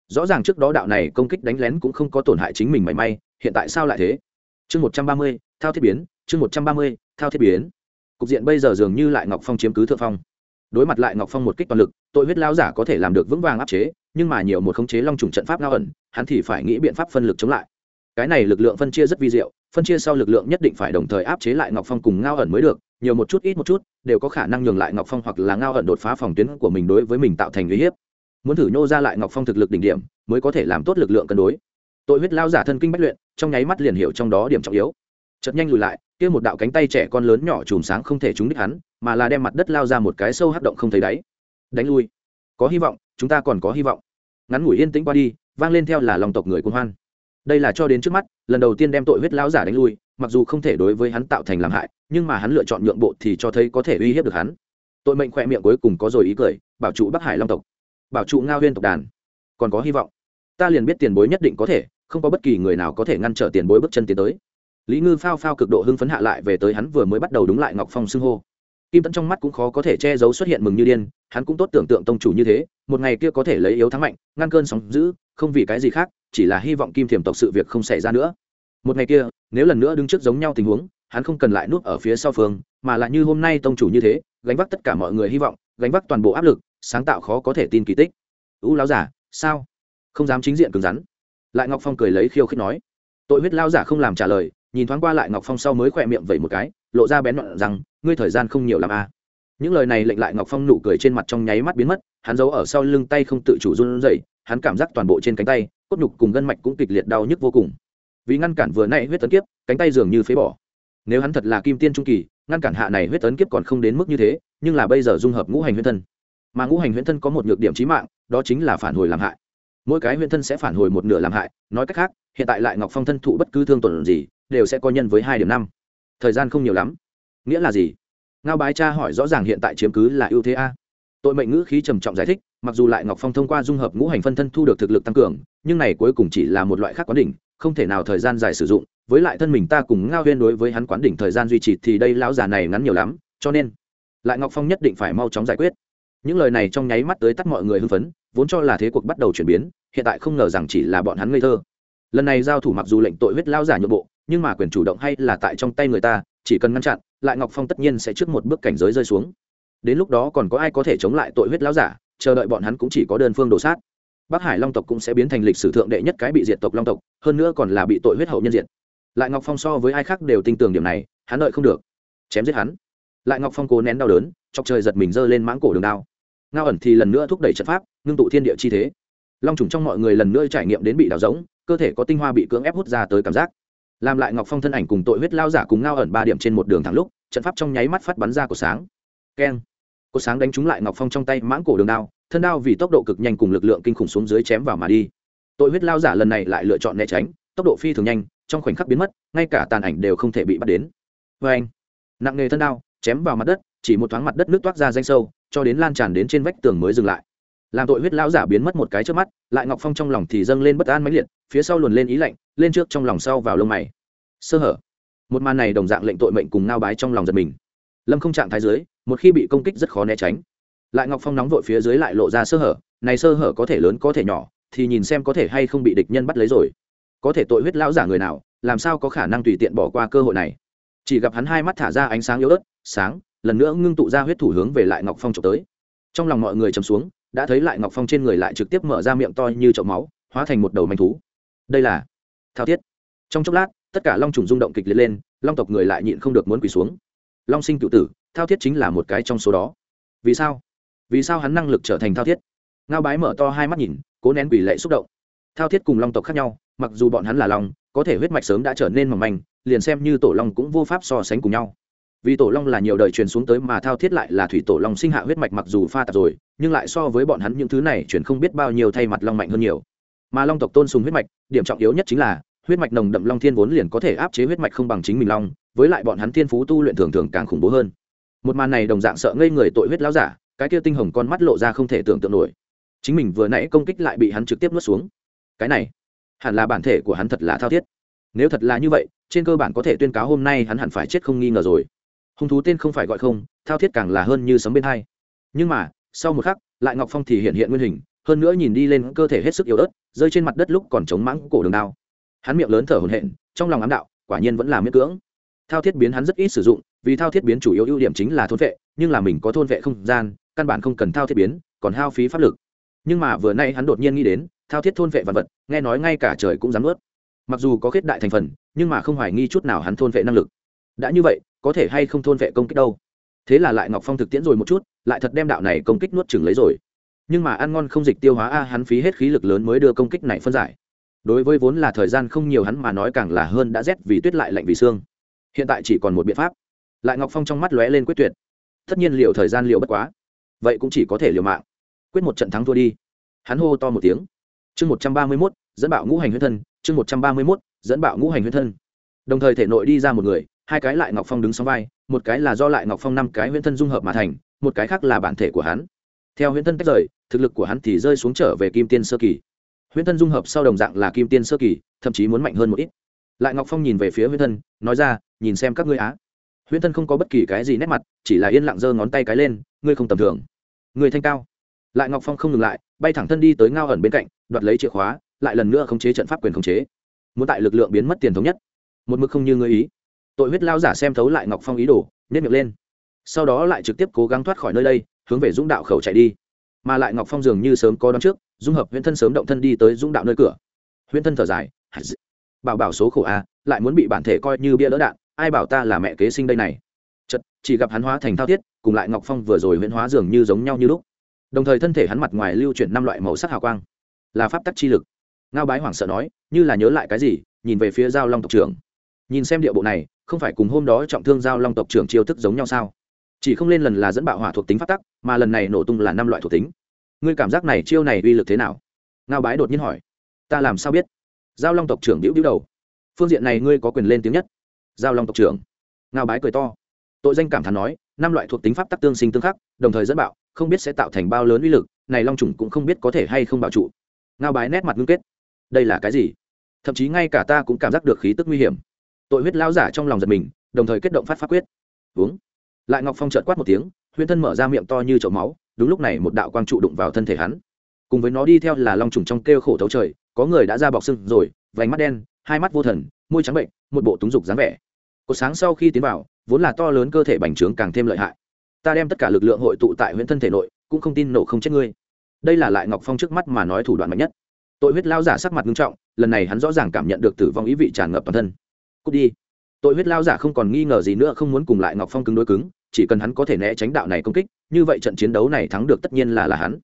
rõ ràng trước đó đạo này công kích đánh lén cũng không có tổn hại chính mình mảy may, hiện tại sao lại thế? Chương một trăm ba mươi, thao thiết biến, chương một trăm ba mươi, thao thiết biến. Cục diện bây giờ dường như lại ngọc phong chiếm cứ thượng phong. Đối mặt lại ngọc phong một kích toàn lực, tội huyết lao giả có thể làm được vững vàng áp chế, nhưng mà nhiều một khống chế long trùng trận pháp ngao ẩn, hắn thì phải nghĩ biện pháp phân lực chống lại. Cái này lực lượng phân chia rất vi diệu, phân chia sau lực lượng nhất định phải đồng thời áp chế lại ngọc phong cùng ngao ẩn mới được, nhiều một chút ít một chút, đều có khả năng nhường lại ngọc phong hoặc là ngao ẩn đột phá phòng tuyến của mình đối với mình tạo thành uy hiếp muốn thử nhô ra lại ngọc phong thực lực đỉnh điểm mới có thể làm tốt lực lượng cân đối tội huyết lao giả thân kinh bách luyện trong nháy mắt liền hiểu trong đó điểm trọng yếu chật nhanh lùi lại kia một đạo cánh tay trẻ con lớn nhỏ chùm sáng không thể trúng đích hắn mà là đem mặt đất lao ra một cái sâu hắc động không thấy đáy đánh lui có hy vọng chúng ta còn có hy vọng ngắn ngủi yên tĩnh qua đi vang lên theo là lòng tộc người quân hoan đây là cho đến trước mắt lần đầu tiên đem tội huyết lao giả đánh lui mặc dù không thể đối với hắn tạo thành làm hại nhưng mà hắn lựa chọn nhượng bộ thì cho thấy có thể uy hiếp được hắn tội mệnh khỏe miệng cuối cùng có rồi ý cười bảo trụ bắc hải long tộc bảo trụ ngao huyên tộc đàn. Còn có hy vọng. Ta liền biết tiền bối nhất định có thể, không có bất kỳ người nào có thể ngăn trở tiền bối bước chân tiến tới. Lý ngư phao phao cực độ hưng phấn hạ lại về tới hắn vừa mới bắt đầu đúng lại ngọc phong xưng hô. Kim tẫn trong mắt cũng khó có thể che giấu xuất hiện mừng như điên, hắn cũng tốt tưởng tượng tông chủ như thế, một ngày kia có thể lấy yếu thắng mạnh, ngăn cơn sóng giữ không vì cái gì khác, chỉ là hy vọng kim thiềm tộc sự việc không xảy ra nữa. Một ngày kia, nếu lần nữa đứng trước giống nhau tình huống, hắn không cần lại nuốt ở phía sau phương, mà lại như hôm nay tông chủ như thế, gánh vác tất cả mọi người hy vọng, gánh vác toàn bộ áp lực sáng tạo khó có thể tin kỳ tích. U Lão giả, sao? Không dám chính diện cứng rắn. Lại ngọc phong cười lấy khiêu khích nói. Tội huyết lao giả không làm trả lời, nhìn thoáng qua lại ngọc phong sau mới khỏe miệng vẩy một cái, lộ ra bén mọn rằng, ngươi thời gian không nhiều làm a à. những lời này lệnh lại ngọc phong nụ cười trên mặt trong nháy mắt biến mất, hắn giấu ở sau lưng tay không tự chủ run rẩy, hắn cảm giác toàn bộ trên cánh tay, cốt nhục cùng gân mạch cũng kịch liệt đau nhức vô cùng. Vì ngăn cản vừa nãy huyết tấn kiếp, cánh tay dường như phế bỏ. Nếu hắn thật là kim tiên trung kỳ, ngăn cản hạ này huyết tấn kiếp còn không đến mức như thế, nhưng là bây giờ dung hợp ngũ hành huyết thân mà ngũ hành huyễn thân có một nhược điểm chí mạng, đó chính là phản hồi làm hại. Mỗi cái huyễn thân sẽ phản hồi một nửa làm hại, nói cách khác, hiện tại lại ngọc phong thân thụ bất cứ thương tổn gì, đều sẽ có nhân với hai điểm năm. Thời gian không nhiều lắm. Nghĩa là gì? Ngao bái cha hỏi rõ ràng hiện tại chiếm cứ là ưu thế a. Tội mệnh ngữ khí trầm trọng giải thích, mặc dù lại ngọc phong thông qua dung hợp ngũ hành phân thân thu được thực lực tăng cường, nhưng này cuối cùng chỉ là một loại khác quán đỉnh, không thể nào thời gian dài sử dụng, với lại thân mình ta cùng ngao huyên đối với hắn quán đỉnh thời gian duy trì thì đây lão già này ngắn nhiều lắm, cho nên, lại ngọc phong nhất định phải mau chóng giải quyết những lời này trong nháy mắt tới tắt mọi người hưng phấn, vốn cho là thế cuộc bắt đầu chuyển biến, hiện tại không ngờ rằng chỉ là bọn hắn ngây thơ. Lần này giao thủ mặc dù lệnh tội huyết lao giả nhượng bộ, nhưng mà quyền chủ động hay là tại trong tay người ta, chỉ cần ngăn chặn, lại ngọc phong tất nhiên sẽ trước một bước cảnh giới rơi xuống. Đến lúc đó còn có ai có thể chống lại tội huyết lao giả, chờ đợi bọn hắn cũng chỉ có đơn phương đổ sát. Bắc hải long tộc cũng sẽ biến thành lịch sử thượng đệ nhất cái bị diệt tộc long tộc, hơn nữa còn là bị tội huyết hậu nhân diệt. Lại ngọc phong so với ai khác đều tin tưởng điểm này, hắn đợi không được. Chém giết hắn. Lại ngọc phong cố nén đau đớn, chọc trời giật mình giơ lên mãng cổ đường đao ngao ẩn thì lần nữa thúc đẩy trận pháp, ngưng tụ thiên địa chi thế. Long trùng trong mọi người lần nữa trải nghiệm đến bị đào giống cơ thể có tinh hoa bị cưỡng ép hút ra tới cảm giác. Làm lại ngọc phong thân ảnh cùng tội huyết lao giả cùng ngao ẩn ba điểm trên một đường thẳng lúc, trận pháp trong nháy mắt phát bắn ra của sáng. Keng. Cột sáng đánh trúng lại ngọc phong trong tay mãng cổ đường đao, thân đao vì tốc độ cực nhanh cùng lực lượng kinh khủng xuống dưới chém vào mà đi. Tội huyết lao giả lần này lại lựa chọn né tránh, tốc độ phi thường nhanh, trong khoảnh khắc biến mất, ngay cả tàn ảnh đều không thể bị bắt đến. Vê anh nặng nghề thân đao, chém vào mặt đất, chỉ một thoáng mặt đất nước toát ra danh sâu cho đến lan tràn đến trên vách tường mới dừng lại. Làm tội huyết lão giả biến mất một cái trước mắt, lại ngọc phong trong lòng thì dâng lên bất an mãnh liệt, phía sau luồn lên ý lạnh, lên trước trong lòng sau vào lông mày. Sơ hở. Một màn này đồng dạng lệnh tội mệnh cùng ngao bái trong lòng giật mình. Lâm không trạng thái dưới, một khi bị công kích rất khó né tránh. Lại ngọc phong nóng vội phía dưới lại lộ ra sơ hở, này sơ hở có thể lớn có thể nhỏ, thì nhìn xem có thể hay không bị địch nhân bắt lấy rồi. Có thể tội huyết lão giả người nào, làm sao có khả năng tùy tiện bỏ qua cơ hội này? Chỉ gặp hắn hai mắt thả ra ánh sáng yếu ớt, sáng lần nữa ngưng tụ ra huyết thủ hướng về lại ngọc phong trộm tới. Trong lòng mọi người chầm xuống, đã thấy lại ngọc phong trên người lại trực tiếp mở ra miệng to như chậu máu, hóa thành một đầu manh thú. Đây là thao thiết. Trong chốc lát, tất cả long trùng rung động kịch liệt lên, long tộc người lại nhịn không được muốn quỳ xuống. Long sinh cựu tử, thao thiết chính là một cái trong số đó. Vì sao? Vì sao hắn năng lực trở thành thao thiết? Ngao bái mở to hai mắt nhìn, cố nén quỷ lệ xúc động. Thao thiết cùng long tộc khác nhau, mặc dù bọn hắn là long, có thể huyết mạch sớm đã trở nên mỏng manh, liền xem như tổ long cũng vô pháp so sánh cùng nhau vì tổ long là nhiều đời truyền xuống tới mà thao thiết lại là thủy tổ long sinh hạ huyết mạch mặc dù pha tạp rồi, nhưng lại so với bọn hắn những thứ này truyền không biết bao nhiêu thay mặt long mạnh hơn nhiều. Mà long tộc tôn sùng huyết mạch, điểm trọng yếu nhất chính là, huyết mạch nồng đậm long thiên vốn liền có thể áp chế huyết mạch không bằng chính mình long, với lại bọn hắn thiên phú tu luyện thường thường càng khủng bố hơn. Một màn này đồng dạng sợ ngây người tội huyết láo giả, cái kia tinh hồng con mắt lộ ra không thể tưởng tượng nổi. Chính mình vừa nãy công kích lại bị hắn trực tiếp nuốt xuống. Cái này, hẳn là bản thể của hắn thật là thao thiết. Nếu thật là như vậy, trên cơ bản có thể tuyên cáo hôm nay hắn hẳn phải chết không nghi ngờ rồi hung thú tên không phải gọi không, thao thiết càng là hơn như sấm bên hai. Nhưng mà, sau một khắc, lại ngọc phong thì hiện hiện nguyên hình, hơn nữa nhìn đi lên cơ thể hết sức yếu ớt, rơi trên mặt đất lúc còn chống mãng cổ đường đao. Hắn miệng lớn thở hổn hển, trong lòng ám đạo, quả nhiên vẫn là miễn cưỡng. Thao thiết biến hắn rất ít sử dụng, vì thao thiết biến chủ yếu ưu điểm chính là thôn vệ, nhưng là mình có thôn vệ không gian, căn bản không cần thao thiết biến, còn hao phí pháp lực. Nhưng mà vừa nay hắn đột nhiên nghĩ đến, thao thiết thôn vệ vật vật, nghe nói ngay cả trời cũng dám ướt mặc dù có kết đại thành phần, nhưng mà không hoài nghi chút nào hắn thôn vệ năng lực. Đã như vậy có thể hay không thôn vệ công kích đâu. Thế là lại ngọc phong thực tiễn rồi một chút, lại thật đem đạo này công kích nuốt chừng lấy rồi. Nhưng mà ăn ngon không dịch tiêu hóa a, hắn phí hết khí lực lớn mới đưa công kích này phân giải. Đối với vốn là thời gian không nhiều hắn mà nói càng là hơn đã rét vì tuyết lại lạnh vì xương. Hiện tại chỉ còn một biện pháp. Lại ngọc phong trong mắt lóe lên quyết tuyệt. Tất nhiên liệu thời gian liệu bất quá. Vậy cũng chỉ có thể liều mạng. Quyết một trận thắng thua đi. Hắn hô to một tiếng. Chương một trăm ba mươi mốt, dẫn bạo ngũ hành huyết thân. Chương một trăm ba mươi mốt, dẫn bạo ngũ hành huyết thân. Đồng thời thể nội đi ra một người hai cái lại ngọc phong đứng sóng vai, một cái là do lại ngọc phong năm cái huyễn thân dung hợp mà thành, một cái khác là bản thể của hắn. Theo huyễn thân tách rời, thực lực của hắn thì rơi xuống trở về kim tiên sơ kỳ. Huyễn thân dung hợp sau đồng dạng là kim tiên sơ kỳ, thậm chí muốn mạnh hơn một ít. Lại ngọc phong nhìn về phía huyễn thân, nói ra, nhìn xem các ngươi á. Huyễn thân không có bất kỳ cái gì nét mặt, chỉ là yên lặng giơ ngón tay cái lên, ngươi không tầm thường. Người thanh cao. Lại ngọc phong không ngừng lại, bay thẳng thân đi tới ngao ẩn bên cạnh, đoạt lấy chìa khóa, lại lần nữa khống chế trận pháp quyền khống chế. Muốn tại lực lượng biến mất tiền thống nhất. Một mực không như ngươi ý tội huyết lao giả xem thấu lại ngọc phong ý đồ nếp miệng lên. Sau đó lại trực tiếp cố gắng thoát khỏi nơi đây, hướng về dũng đạo khẩu chạy đi. Mà lại ngọc phong dường như sớm có đón trước, dung hợp huyễn thân sớm động thân đi tới dũng đạo nơi cửa. Huyễn thân thở dài bảo bảo số khổ a lại muốn bị bản thể coi như bia lỡ đạn, ai bảo ta là mẹ kế sinh đây này? Chật chỉ gặp hắn hóa thành thao thiết, cùng lại ngọc phong vừa rồi huyễn hóa dường như giống nhau như lúc. Đồng thời thân thể hắn mặt ngoài lưu chuyển năm loại màu sắc hào quang. Là pháp tắc chi lực. Ngao bái hoảng sợ nói, như là nhớ lại cái gì? Nhìn về phía giao long tộc trưởng. Nhìn xem địa bộ này không phải cùng hôm đó trọng thương giao long tộc trưởng chiêu thức giống nhau sao? Chỉ không lên lần là dẫn bạo hỏa thuộc tính phát tắc, mà lần này nổ tung là năm loại thuộc tính. Ngươi cảm giác này chiêu này uy lực thế nào? Ngao bái đột nhiên hỏi. Ta làm sao biết? Giao long tộc trưởng đĩu đĩu đầu. Phương diện này ngươi có quyền lên tiếng nhất. Giao long tộc trưởng. Ngao bái cười to. Tội danh cảm thán nói, năm loại thuộc tính pháp tắc tương sinh tương khắc, đồng thời dẫn bạo, không biết sẽ tạo thành bao lớn uy lực, này long trùng cũng không biết có thể hay không bảo trụ. Ngao bái nét mặt ngưng kết. Đây là cái gì? Thậm chí ngay cả ta cũng cảm giác được khí tức nguy hiểm tội huyết lao giả trong lòng giật mình, đồng thời kết động phát pháp quyết. Uống. Lại ngọc phong trợt quát một tiếng, huyễn thân mở ra miệng to như chậu máu, đúng lúc này một đạo quang trụ đụng vào thân thể hắn. Cùng với nó đi theo là long trùng trong kêu khổ thấu trời, có người đã ra bọc sưng rồi, vành mắt đen, hai mắt vô thần, môi trắng bệnh, một bộ túng dục dáng vẻ. Cột sáng sau khi tiến vào, vốn là to lớn cơ thể bành trướng càng thêm lợi hại. Ta đem tất cả lực lượng hội tụ tại huyễn thân thể nội, cũng không tin nổ không chết ngươi. Đây là lại ngọc phong trước mắt mà nói thủ đoạn mạnh nhất. Tội huyết lao giả sắc mặt nghiêm trọng, lần này hắn rõ ràng cảm nhận được tử vong ý vị tràn ngập toàn thân cút đi. Tội huyết lao giả không còn nghi ngờ gì nữa, không muốn cùng lại ngọc phong cứng đối cứng, chỉ cần hắn có thể né tránh đạo này công kích, như vậy trận chiến đấu này thắng được tất nhiên là là hắn.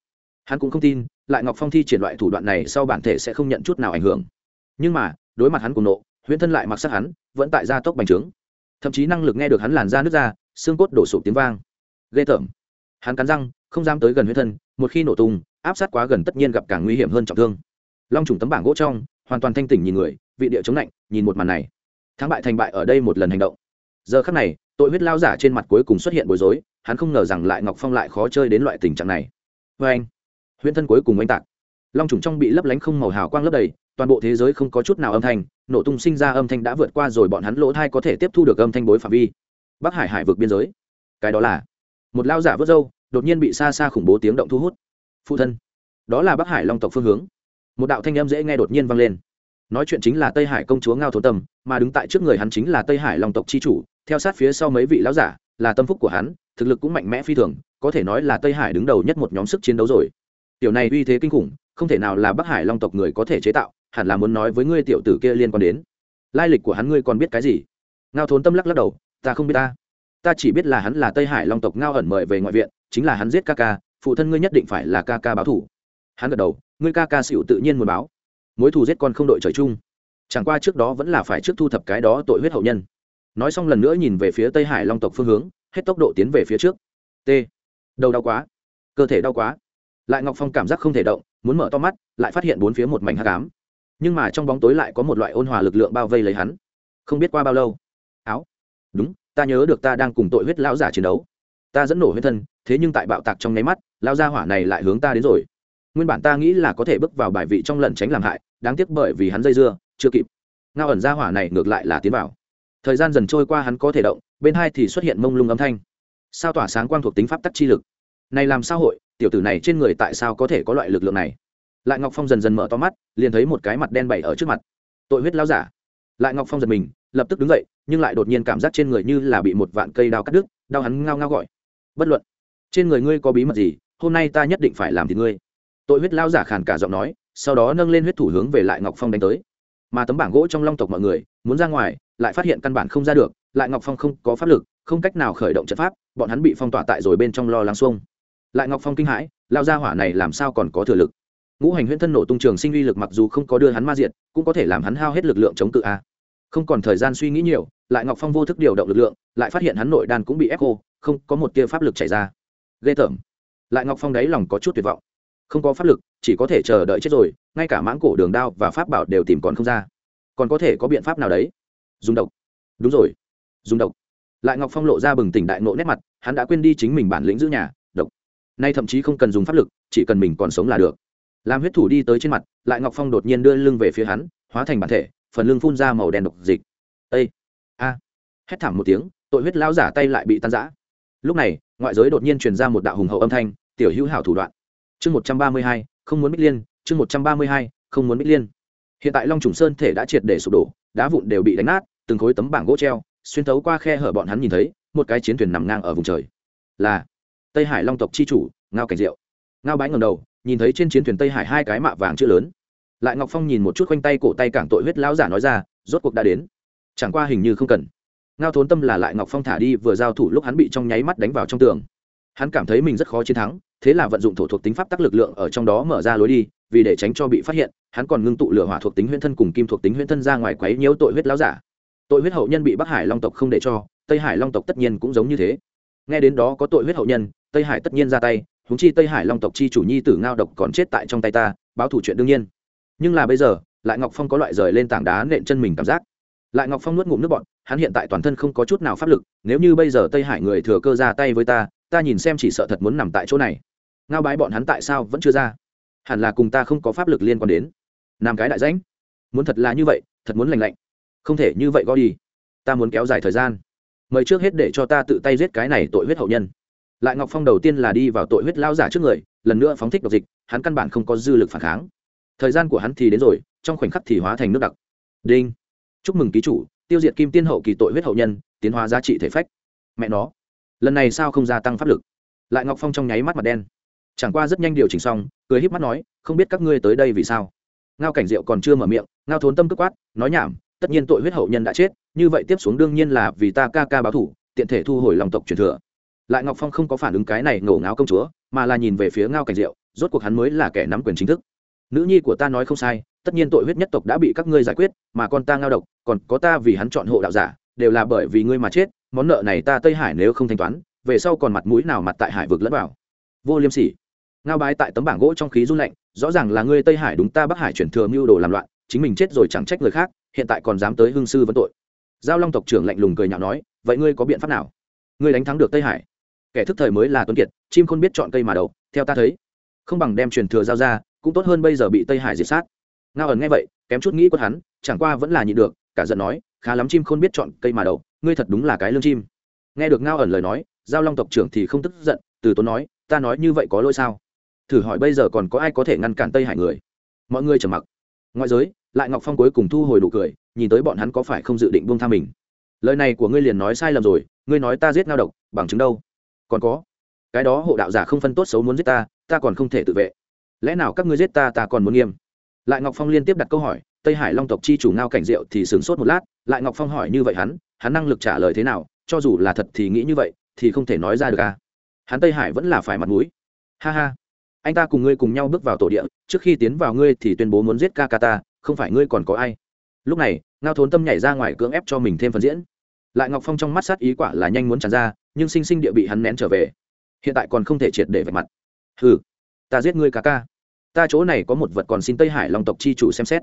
Hắn cũng không tin, lại ngọc phong thi triển loại thủ đoạn này sau bản thể sẽ không nhận chút nào ảnh hưởng. Nhưng mà, đối mặt hắn cùng nộ, huyễn thân lại mặc sắc hắn, vẫn tại gia tốc bành trướng. Thậm chí năng lực nghe được hắn làn ra nước ra, xương cốt đổ sụp tiếng vang. Ghê tởm. Hắn cắn răng, không dám tới gần huyễn thân, một khi nổ tung, áp sát quá gần tất nhiên gặp càng nguy hiểm hơn trọng thương. Long trùng tấm bảng gỗ trong, hoàn toàn thanh tỉnh nhìn người, vị địa chống lạnh, nhìn một màn này thắng bại thành bại ở đây một lần hành động. Giờ khắc này, tội huyết lao giả trên mặt cuối cùng xuất hiện bối rối, hắn không ngờ rằng lại ngọc phong lại khó chơi đến loại tình trạng này. Vê anh, huyễn thân cuối cùng oanh tạc. Long trùng trong bị lấp lánh không màu hào quang lấp đầy, toàn bộ thế giới không có chút nào âm thanh, nổ tung sinh ra âm thanh đã vượt qua rồi bọn hắn lỗ thai có thể tiếp thu được âm thanh bối phạm vi. Bắc hải hải vượt biên giới. Cái đó là, một lao giả vớt râu, đột nhiên bị xa xa khủng bố tiếng động thu hút. Phụ thân, đó là bắc hải long tộc phương hướng. Một đạo thanh âm dễ nghe đột nhiên vang lên nói chuyện chính là tây hải công chúa ngao thốn tâm, mà đứng tại trước người hắn chính là tây hải long tộc c h i chủ, theo sát phía sau mấy vị lão giả, là tâm phúc của hắn, thực lực cũng mạnh mẽ phi thường, có thể nói là tây hải đứng đầu nhất một nhóm sức chiến đấu rồi. Tiểu này uy thế kinh khủng, không thể nào là bắc hải long tộc người có thể chế tạo, hẳn là muốn nói với ngươi tiểu tử kia liên quan đến. Lai lịch của hắn ngươi còn biết cái gì? Ngao thốn tâm lắc lắc đầu, ta không biết ta. Ta chỉ biết là hắn là tây hải long tộc ngao ẩn mời về ngoại viện, chính là hắn giết ca ca, phụ thân ngươi nhất định phải là ca ca báo thủ. Hắn gật đầu, ngươi ca ca xịu tự nhiên muốn báo mối thù giết con không đội trời chung. Chẳng qua trước đó vẫn là phải trước thu thập cái đó tội huyết hậu nhân. Nói xong lần nữa nhìn về phía tây hải long tộc phương hướng, hết tốc độ tiến về phía trước. T. Đầu đau quá. Cơ thể đau quá. Lại ngọc phong cảm giác không thể động, muốn mở to mắt, lại phát hiện bốn phía một mảnh hát cám nhưng mà trong bóng tối lại có một loại ôn hòa lực lượng bao vây lấy hắn. Không biết qua bao lâu. Áo. Đúng, ta nhớ được ta đang cùng tội huyết lão giả chiến đấu. Ta dẫn nổ huyết thân, thế nhưng tại bạo tạc trong nháy mắt lao gia hỏa này lại hướng ta đến rồi nguyên bản ta nghĩ là có thể bước vào bài vị trong lần tránh làm hại, đáng tiếc bởi vì hắn dây dưa, chưa kịp. Ngao ẩn ra hỏa này ngược lại là tiến vào. Thời gian dần trôi qua hắn có thể động, bên hai thì xuất hiện mông lung âm thanh. Sao tỏa sáng quang thuộc tính pháp tắc chi lực? Này làm sao hội, tiểu tử này trên người tại sao có thể có loại lực lượng này? Lại ngọc phong dần dần mở to mắt, liền thấy một cái mặt đen bày ở trước mặt. Tội huyết lao giả. Lại ngọc phong giật mình, lập tức đứng dậy, nhưng lại đột nhiên cảm giác trên người như là bị một vạn cây đao cắt đứt, đau hắn ngao ngao gọi. Bất luận, trên người ngươi có bí mật gì, hôm nay ta nhất định phải làm thì ngươi tội huyết lao giả khàn cả giọng nói sau đó nâng lên huyết thủ hướng về lại ngọc phong đánh tới. Mà tấm bảng gỗ trong long tộc mọi người muốn ra ngoài lại phát hiện căn bản không ra được lại ngọc phong không có pháp lực không cách nào khởi động trận pháp bọn hắn bị phong tỏa tại rồi bên trong lo lắng xuông. Lại ngọc phong kinh hãi lao ra hỏa này làm sao còn có thừa lực? Ngũ hành huyễn thân nổ tung trường sinh uy lực mặc dù không có đưa hắn ma diệt, cũng có thể làm hắn hao hết lực lượng chống cự a. Không còn thời gian suy nghĩ nhiều lại ngọc phong vô thức điều động lực lượng lại phát hiện hắn nội đan cũng bị ép khô không có một tia pháp lực chảy ra. Ghê tởm. Lại ngọc phong đáy lòng có chút tuyệt vọng không có pháp lực, chỉ có thể chờ đợi chết rồi, ngay cả mãng cổ đường đao và pháp bảo đều tìm còn không ra. Còn có thể có biện pháp nào đấy? Dùng độc. Đúng rồi. Dùng độc. Lại ngọc phong lộ ra bừng tỉnh đại nộ nét mặt, hắn đã quên đi chính mình bản lĩnh giữ nhà, độc. Nay thậm chí không cần dùng pháp lực, chỉ cần mình còn sống là được. Làm huyết thủ đi tới trên mặt, lại ngọc phong đột nhiên đưa lưng về phía hắn, hóa thành bản thể, phần lưng phun ra màu đen độc dịch. Ây a! Hét thảm một tiếng, tội huyết lao giả tay lại bị tan giã lúc này, ngoại giới đột nhiên truyền ra một đạo hùng hậu âm thanh, tiểu hữu hảo thủ đoạn chương một trăm ba mươi hai, không muốn bích liên. Chương một trăm ba mươi hai, không muốn bích liên. Hiện tại long trùng sơn thể đã triệt để sụp đổ, đá vụn đều bị đánh nát, từng khối tấm bảng gỗ treo, xuyên thấu qua khe hở bọn hắn nhìn thấy, một cái chiến thuyền nằm ngang ở vùng trời. Là tây hải long tộc chi chủ, ngao cảnh diệu. Ngao bái ngầm đầu, nhìn thấy trên chiến thuyền tây hải hai cái mạ vàng chữ lớn. Lại ngọc phong nhìn một chút quanh tay cổ tay cảng tội huyết lão giả nói ra, rốt cuộc đã đến. Chẳng qua hình như không cần. Ngao thốn tâm là lại ngọc phong thả đi, vừa giao thủ lúc hắn bị trong nháy mắt đánh vào trong tường hắn cảm thấy mình rất khó chiến thắng, thế là vận dụng thổ thuộc tính pháp tắc lực lượng ở trong đó mở ra lối đi, vì để tránh cho bị phát hiện, hắn còn ngưng tụ lửa hỏa thuộc tính huyễn thân cùng kim thuộc tính huyễn thân ra ngoài quấy nhiễu tội huyết láo giả. Tội huyết hậu nhân bị bắc hải long tộc không để cho, tây hải long tộc tất nhiên cũng giống như thế. Nghe đến đó có tội huyết hậu nhân, tây hải tất nhiên ra tay húng chi tây hải long tộc chi chủ nhi tử ngao độc còn chết tại trong tay ta, báo thủ chuyện đương nhiên. Nhưng là bây giờ, lại ngọc phong có loại rời lên tảng đá nện chân mình cảm giác. Lại ngọc phong nuốt ngụm nước bọn hắn hiện tại toàn thân không có chút nào pháp lực, nếu như bây giờ tây hải người thừa cơ ra tay với ta ta nhìn xem chỉ sợ thật muốn nằm tại chỗ này. Ngao bái bọn hắn tại sao vẫn chưa ra? Hẳn là cùng ta không có pháp lực liên quan đến. Nam cái đại danh muốn thật là như vậy, thật muốn lành lạnh. Không thể như vậy go đi. Ta muốn kéo dài thời gian. Mời trước hết để cho ta tự tay giết cái này tội huyết hậu nhân. Lại ngọc phong đầu tiên là đi vào tội huyết lao giả trước người, lần nữa phóng thích độc dịch, hắn căn bản không có dư lực phản kháng. Thời gian của hắn thì đến rồi, trong khoảnh khắc thì hóa thành nước đặc. Đinh. Chúc mừng ký chủ, tiêu diệt kim tiên hậu kỳ tội huyết hậu nhân, tiến hóa giá trị thể phách. Mẹ nó lần này sao không gia tăng pháp lực? Lại ngọc phong trong nháy mắt mặt đen. Chẳng qua rất nhanh điều chỉnh xong, cười híp mắt nói, không biết các ngươi tới đây vì sao? Ngao cảnh diệu còn chưa mở miệng, ngao thốn tâm tức quát, nói nhảm, tất nhiên tội huyết hậu nhân đã chết, như vậy tiếp xuống đương nhiên là vì ta ca ca báo thủ, tiện thể thu hồi lòng tộc truyền thừa. Lại ngọc phong không có phản ứng cái này ngổ ngáo công chúa, mà là nhìn về phía ngao cảnh diệu, rốt cuộc hắn mới là kẻ nắm quyền chính thức. Nữ nhi của ta nói không sai, tất nhiên tội huyết nhất tộc đã bị các ngươi giải quyết, mà con ta ngao độc, còn có ta vì hắn chọn hộ đạo giả, đều là bởi vì ngươi mà chết món nợ này ta tây hải nếu không thanh toán, về sau còn mặt mũi nào mặt tại hải vực lẫn vào? Vô liêm sỉ. Ngao bái tại tấm bảng gỗ trong khí run lạnh, rõ ràng là ngươi tây hải đúng ta bắc hải chuyển thừa mưu đồ làm loạn, chính mình chết rồi chẳng trách người khác, hiện tại còn dám tới hương sư vấn tội. Giao long tộc trưởng lạnh lùng cười nhạo nói, vậy ngươi có biện pháp nào? Ngươi đánh thắng được tây hải. Kẻ thức thời mới là tuấn kiệt, chim không biết chọn cây mà đậu theo ta thấy. Không bằng đem truyền thừa giao ra, cũng tốt hơn bây giờ bị tây hải diệt sát. Ngao ẩn nghe vậy, kém chút nghĩ quất hắn, chẳng qua vẫn là nhịn được, cả giận nói khá lắm chim không biết chọn cây mà đậu ngươi thật đúng là cái lương chim. Nghe được ngao ẩn lời nói, giao long tộc trưởng thì không tức giận, từ tốn nói, ta nói như vậy có lỗi sao? Thử hỏi bây giờ còn có ai có thể ngăn cản tây hải người? Mọi người trầm mặc. Ngoại giới, lại ngọc phong cuối cùng thu hồi đủ cười, nhìn tới bọn hắn có phải không dự định buông tha mình? Lời này của ngươi liền nói sai lầm rồi, ngươi nói ta giết ngao độc, bằng chứng đâu? Còn có, cái đó hộ đạo giả không phân tốt xấu muốn giết ta ta còn không thể tự vệ. Lẽ nào các ngươi giết ta ta còn muốn nghiêm? Lại ngọc phong liên tiếp đặt câu hỏi, tây hải long tộc chi chủ ngao cảnh diệu thì sửng sốt một lát lại ngọc phong hỏi như vậy hắn hắn năng lực trả lời thế nào, cho dù là thật thì nghĩ như vậy, thì không thể nói ra được à? Hắn tây hải vẫn là phải mặt mũi. Ha ha. Anh ta cùng ngươi cùng nhau bước vào tổ địa, trước khi tiến vào ngươi thì tuyên bố muốn giết ca ca ta không phải ngươi còn có ai. Lúc này, ngao thốn tâm nhảy ra ngoài cưỡng ép cho mình thêm phần diễn. Lại ngọc phong trong mắt sát ý quả là nhanh muốn tràn ra, nhưng sinh sinh địa bị hắn nén trở về. Hiện tại còn không thể triệt để vạch mặt. Hừ, ta giết ngươi ca ca ta chỗ này có một vật còn xin tây hải long tộc chi chủ xem xét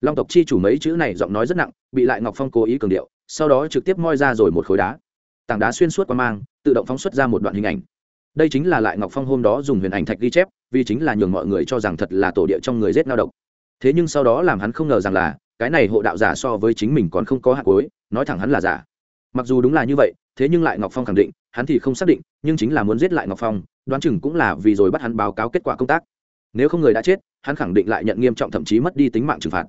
long tộc chi chủ mấy chữ này giọng nói rất nặng, bị lại ngọc phong cố ý cường điệu, sau đó trực tiếp moi ra rồi một khối đá. Tảng đá xuyên suốt qua mang, tự động phóng xuất ra một đoạn hình ảnh. Đây chính là lại ngọc phong hôm đó dùng huyền ảnh thạch ghi chép, vì chính là nhường mọi người cho rằng thật là tổ địa trong người rét lao động thế nhưng sau đó làm hắn không ngờ rằng là, cái này hộ đạo giả so với chính mình còn không có hạt cối nói thẳng hắn là giả. Mặc dù đúng là như vậy, thế nhưng lại ngọc phong khẳng định, hắn thì không xác định, nhưng chính là muốn giết lại ngọc phong, đoán chừng cũng là vì rồi bắt hắn báo cáo kết quả công tác. Nếu không người đã chết, hắn khẳng định lại nhận nghiêm trọng thậm chí mất đi tính mạng trừng phạt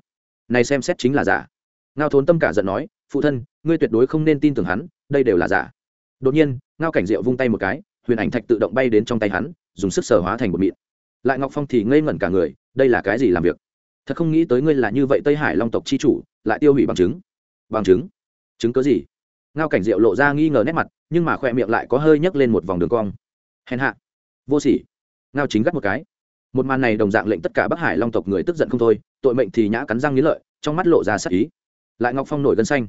này xem xét chính là giả. Ngao thốn tâm cả giận nói, phụ thân, ngươi tuyệt đối không nên tin tưởng hắn, đây đều là giả. Đột nhiên, ngao cảnh diệu vung tay một cái, huyền ảnh thạch tự động bay đến trong tay hắn, dùng sức sở hóa thành một mịn. Lại ngọc phong thì ngây ngẩn cả người, đây là cái gì làm việc? Thật không nghĩ tới ngươi là như vậy tây hải long tộc chi chủ, lại tiêu hủy bằng chứng. Bằng chứng? Chứng cớ gì? Ngao cảnh diệu lộ ra nghi ngờ nét mặt, nhưng mà khoe miệng lại có hơi nhấc lên một vòng đường cong. Hèn hạ. Vô sỉ. Ngao chính gắt một cái. Một màn này đồng dạng lệnh tất cả bắc hải long tộc người tức giận không thôi tội mệnh thì nhã cắn răng nghĩ lợi, trong mắt lộ ra sắc ý. Lại ngọc phong nổi gân xanh.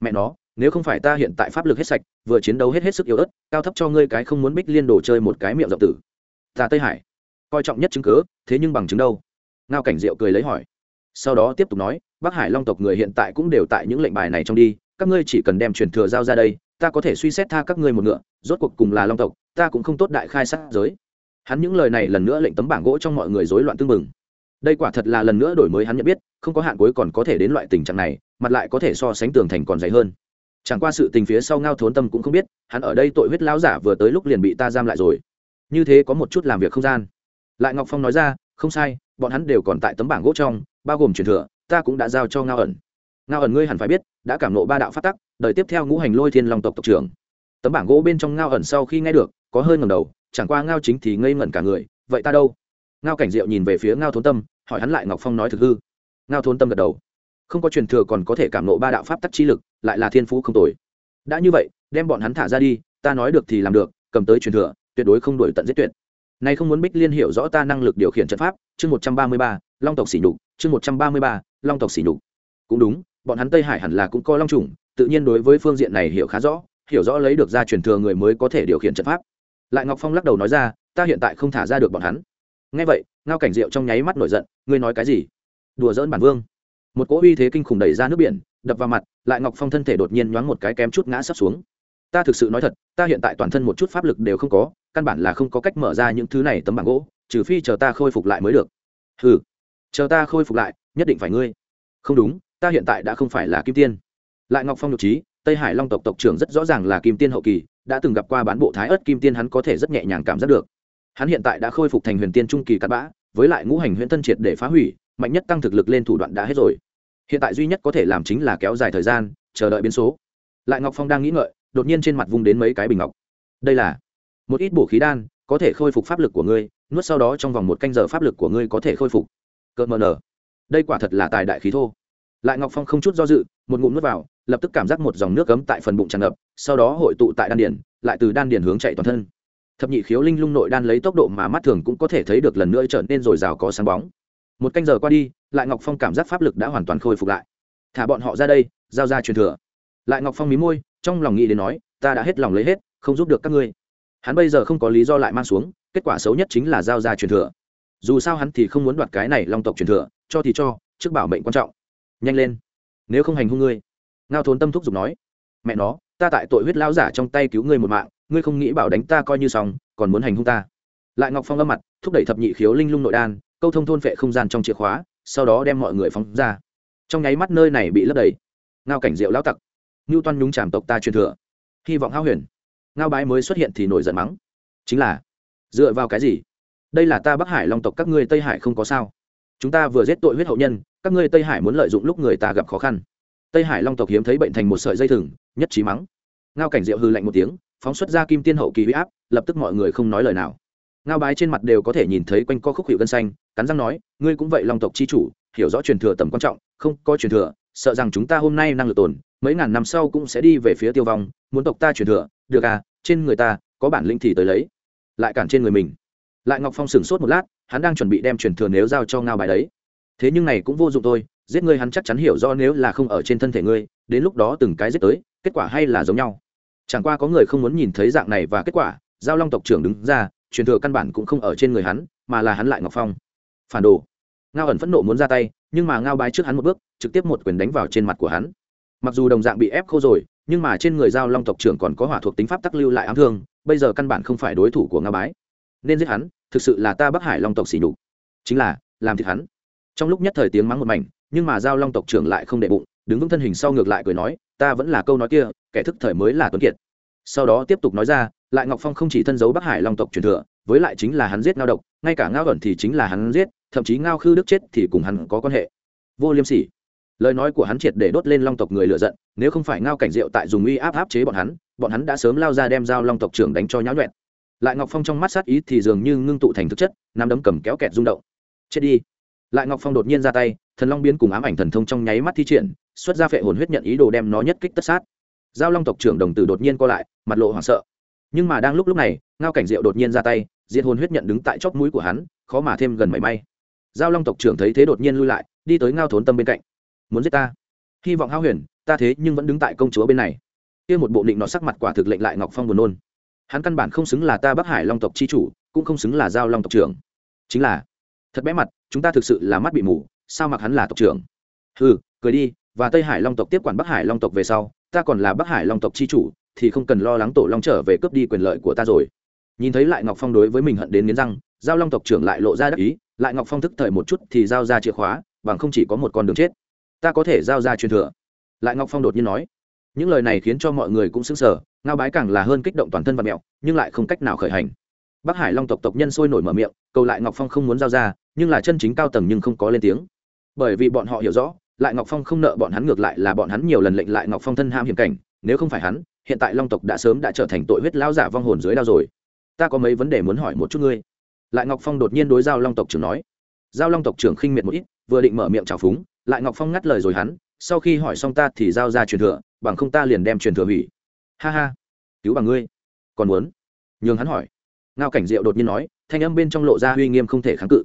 Mẹ nó, nếu không phải ta hiện tại pháp lực hết sạch, vừa chiến đấu hết hết sức yếu ớt, cao thấp cho ngươi cái không muốn bích liên đồ chơi một cái miệng rộng tử. Ta tây hải. Coi trọng nhất chứng cớ thế nhưng bằng chứng đâu? Ngao cảnh diệu cười lấy hỏi. Sau đó tiếp tục nói, bắc hải long tộc người hiện tại cũng đều tại những lệnh bài này trong đi, các ngươi chỉ cần đem truyền thừa giao ra đây, ta có thể suy xét tha các ngươi một ngựa, rốt cuộc cùng là long tộc, ta cũng không tốt đại khai sát giới. Hắn những lời này lần nữa lệnh tấm bảng gỗ trong mọi người rối loạn tương mừng đây quả thật là lần nữa đổi mới hắn nhận biết, không có hạn cuối còn có thể đến loại tình trạng này, mặt lại có thể so sánh tường thành còn dày hơn. Chẳng qua sự tình phía sau ngao thốn tâm cũng không biết, hắn ở đây tội huyết lão giả vừa tới lúc liền bị ta giam lại rồi. Như thế có một chút làm việc không gian. Lại ngọc phong nói ra, không sai, bọn hắn đều còn tại tấm bảng gỗ trong, bao gồm truyền thừa, ta cũng đã giao cho ngao ẩn. Ngao ẩn ngươi hẳn phải biết, đã cảm nộ ba đạo phát tắc, đời tiếp theo ngũ hành lôi thiên long tộc tộc trưởng. Tấm bảng gỗ bên trong ngao ẩn sau khi nghe được, có hơi ngầm đầu, chẳng qua ngao chính thì ngây ngẩn cả người, vậy ta đâu? Ngao cảnh diệu nhìn về phía ngao thốn tâm, hỏi hắn lại ngọc phong nói thực hư. Ngao thốn tâm gật đầu. Không có truyền thừa còn có thể cảm nộ ba đạo pháp tắc chi lực, lại là thiên phú không tồi. Đã như vậy, đem bọn hắn thả ra đi, ta nói được thì làm được, cầm tới truyền thừa, tuyệt đối không đổi tận giết tuyệt. Này không muốn bích liên hiểu rõ ta năng lực điều khiển trận pháp, chương một trăm ba mươi ba, long tộc xỉ nhục, chương một trăm ba mươi ba, long tộc xỉ nhục. Cũng đúng, bọn hắn tây hải hẳn là cũng có long trùng tự nhiên đối với phương diện này hiểu khá rõ, hiểu rõ lấy được ra truyền thừa người mới có thể điều khiển trận pháp. Lại ngọc phong lắc đầu nói ra, ta hiện tại không thả ra được bọn hắn nghe vậy, ngao cảnh diệu trong nháy mắt nổi giận, ngươi nói cái gì? Đùa dỡn bản vương. Một cỗ uy thế kinh khủng đẩy ra nước biển, đập vào mặt, lại ngọc phong thân thể đột nhiên nhoáng một cái kém chút ngã sắp xuống. Ta thực sự nói thật, ta hiện tại toàn thân một chút pháp lực đều không có, căn bản là không có cách mở ra những thứ này tấm bảng gỗ, trừ phi chờ ta khôi phục lại mới được. Ừ chờ ta khôi phục lại, nhất định phải ngươi. Không đúng, ta hiện tại đã không phải là kim tiên. Lại ngọc phong nhục trí, tây hải long tộc tộc trưởng rất rõ ràng là kim tiên hậu kỳ, đã từng gặp qua bán bộ thái ớt kim tiên hắn có thể rất nhẹ nhàng cảm giác được hắn hiện tại đã khôi phục thành huyền tiên trung kỳ cắt bã, với lại ngũ hành huyền thân triệt để phá hủy, mạnh nhất tăng thực lực lên thủ đoạn đã hết rồi. Hiện tại duy nhất có thể làm chính là kéo dài thời gian, chờ đợi biến số. Lại ngọc phong đang nghĩ ngợi, đột nhiên trên mặt vung đến mấy cái bình ngọc. Đây là một ít bổ khí đan, có thể khôi phục pháp lực của ngươi, nuốt sau đó trong vòng một canh giờ pháp lực của ngươi có thể khôi phục. Cợt mờ nở. Đây quả thật là tài đại khí thô. Lại ngọc phong không chút do dự, một ngụm nuốt vào, lập tức cảm giác một dòng nước cấm tại phần bụng tràn ngập, sau đó hội tụ tại đan điển lại từ đan điển hướng chạy toàn thân thập nhị khiếu linh lung nội đan lấy tốc độ mà mắt thường cũng có thể thấy được lần nữa trở nên r ồ i r à o có sáng bóng. Một canh giờ qua đi, lại ngọc phong cảm giác pháp lực đã hoàn toàn khôi phục lại. Thả bọn họ ra đây, giao ra truyền thừa. Lại ngọc phong mí môi, trong lòng nghĩ đến nói, ta đã hết lòng lấy hết, không giúp được các ngươi. Hắn bây giờ không có lý do lại mang xuống, kết quả xấu nhất chính là giao ra truyền thừa. Dù sao hắn thì không muốn đoạt cái này long tộc truyền thừa, cho thì cho, trước bảo mệnh quan trọng. Nhanh lên, nếu không hành hung ngươi. Ngao thốn tâm thúc giục nói. Mẹ nó ta tại tội huyết lao giả trong tay cứu ngươi một mạng, ngươi không nghĩ bảo đánh ta coi như xong, còn muốn hành hung ta. Lại ngọc phong âm mặt, thúc đẩy thập nhị khiếu linh lung nội đan, câu thông thôn vệ không gian trong chìa khóa, sau đó đem mọi người phóng ra. Trong nháy mắt nơi này bị lấp đầy. Ngao cảnh diệu lão tặc. Ngưu toan nhúng tràm tộc ta truyền thừa. Hy vọng hao huyền. Ngao bái mới xuất hiện thì nổi giận mắng. Chính là, dựa vào cái gì? Đây là ta bắc hải long tộc các ngươi tây hải không có sao. Chúng ta vừa giết tội huyết hậu nhân, các ngươi tây hải muốn lợi dụng lúc người ta gặp khó khăn tây hải long tộc hiếm thấy bệnh thành một sợi dây thừng, nhất trí mắng. Ngao cảnh diệu hư lạnh một tiếng, phóng xuất ra kim tiên hậu kỳ huy áp, lập tức mọi người không nói lời nào. Ngao bái trên mặt đều có thể nhìn thấy quanh co khúc hiệu gân xanh, cắn răng nói, ngươi cũng vậy long tộc chi chủ, hiểu rõ truyền thừa tầm quan trọng, không có truyền thừa, sợ rằng chúng ta hôm nay năng lực tồn, mấy ngàn năm sau cũng sẽ đi về phía tiêu vong, muốn tộc ta truyền thừa, được à trên người ta, có bản lĩnh thì tới lấy. Lại cản trên người mình. Lại ngọc phong sửng sốt một lát, hắn đang chuẩn bị đem truyền thừa nếu giao cho ngao bài đấy thế nhưng này cũng vô dụng thôi, giết ngươi hắn chắc chắn hiểu rõ nếu là không ở trên thân thể ngươi, đến lúc đó từng cái giết tới, kết quả hay là giống nhau. Chẳng qua có người không muốn nhìn thấy dạng này và kết quả, giao long tộc trưởng đứng ra, truyền thừa căn bản cũng không ở trên người hắn, mà là hắn lại ngọc phong. Phản đồ. Ngao ẩn phẫn nộ muốn ra tay, nhưng mà ngao bái trước hắn một bước, trực tiếp một quyền đánh vào trên mặt của hắn. Mặc dù đồng dạng bị ép khô rồi, nhưng mà trên người giao long tộc trưởng còn có hỏa thuộc tính pháp tắc lưu lại ám thương, bây giờ căn bản không phải đối thủ của ngao bái. Nên giết hắn, thực sự là ta bắc hải long tộc xỉ nhục. Chính là, làm thịt hắn trong lúc nhất thời tiếng mắng một mảnh, nhưng mà giao long tộc trưởng lại không để bụng, đứng vững thân hình sau ngược lại cười nói, ta vẫn là câu nói kia, kẻ thức thời mới là tuấn kiệt. Sau đó tiếp tục nói ra, lại ngọc phong không chỉ thân giấu bắc hải long tộc truyền thừa, với lại chính là hắn giết ngao độc, ngay cả ngao ẩn thì chính là hắn giết, thậm chí ngao khư đức chết thì cùng hắn có quan hệ. Vô liêm sỉ. Lời nói của hắn triệt để đốt lên long tộc người lựa giận, nếu không phải ngao cảnh diệu tại dùng uy áp áp chế bọn hắn bọn hắn đã sớm lao ra đem dao long tộc trưởng đánh cho nháo nhuẹn lại ngọc phong trong mắt sát ý thì dường như ngưng tụ thành thực chất, nắm đấm cầm kéo kẹt rung động. Chết đi lại ngọc phong đột nhiên ra tay, thần long biến cùng ám ảnh thần thông trong nháy mắt thi triển, xuất ra phệ hồn huyết nhận ý đồ đem nó nhất kích tất sát. Giao long tộc trưởng đồng tử đột nhiên co lại, mặt lộ hoảng sợ. Nhưng mà đang lúc lúc này, ngao cảnh diệu đột nhiên ra tay, diệt hồn huyết nhận đứng tại chóp mũi của hắn, khó mà thêm gần mảy may. Giao long tộc trưởng thấy thế đột nhiên lui lại, đi tới ngao thốn tâm bên cạnh. Muốn giết ta? Hy vọng hao huyền, ta thế nhưng vẫn đứng tại công chúa bên này. Kia một bộ định nó sắc mặt quả thực lệnh lại ngọc phong buồn nôn. Hắn căn bản không xứng là ta bắc hải long tộc chi chủ, cũng không xứng là giao long tộc trưởng. Chính là, thật bé mặt chúng ta thực sự là mắt bị mù, sao mặc hắn là tộc trưởng? Ừ cười đi, và tây hải long tộc tiếp quản bắc hải long tộc về sau, ta còn là bắc hải long tộc chi chủ, thì không cần lo lắng tổ long trở về cướp đi quyền lợi của ta rồi. Nhìn thấy lại ngọc phong đối với mình hận đến nghiến răng, giao long tộc trưởng lại lộ ra đắc ý, lại ngọc phong thức thời một chút thì giao ra chìa khóa, bằng không chỉ có một con đường chết. Ta có thể giao ra truyền thừa. Lại ngọc phong đột nhiên nói. Những lời này khiến cho mọi người cũng sững sờ, ngao bái càng là hơn kích động toàn thân và mẹo, nhưng lại không cách nào khởi hành. Bắc hải long tộc tộc nhân sôi nổi mở miệng, cầu lại ngọc phong không muốn giao ra nhưng là chân chính cao tầng nhưng không có lên tiếng. Bởi vì bọn họ hiểu rõ, lại ngọc phong không nợ bọn hắn ngược lại là bọn hắn nhiều lần lệnh lại ngọc phong thân ham hiểm cảnh, nếu không phải hắn, hiện tại long tộc đã sớm đã trở thành tội huyết lao giả vong hồn dưới đao rồi. Ta có mấy vấn đề muốn hỏi một chút ngươi. Lại ngọc phong đột nhiên đối giao long tộc trưởng nói. Giao long tộc trưởng khinh miệt một ít, vừa định mở miệng trào phúng, lại ngọc phong ngắt lời rồi hắn, sau khi hỏi xong ta thì giao ra truyền thừa, bằng không ta liền đem truyền thừa hủy. Ha ha, cứu bằng ngươi. Còn muốn? Nhường hắn hỏi. Ngao cảnh diệu đột nhiên nói, thanh âm bên trong lộ ra uy nghiêm không thể kháng cự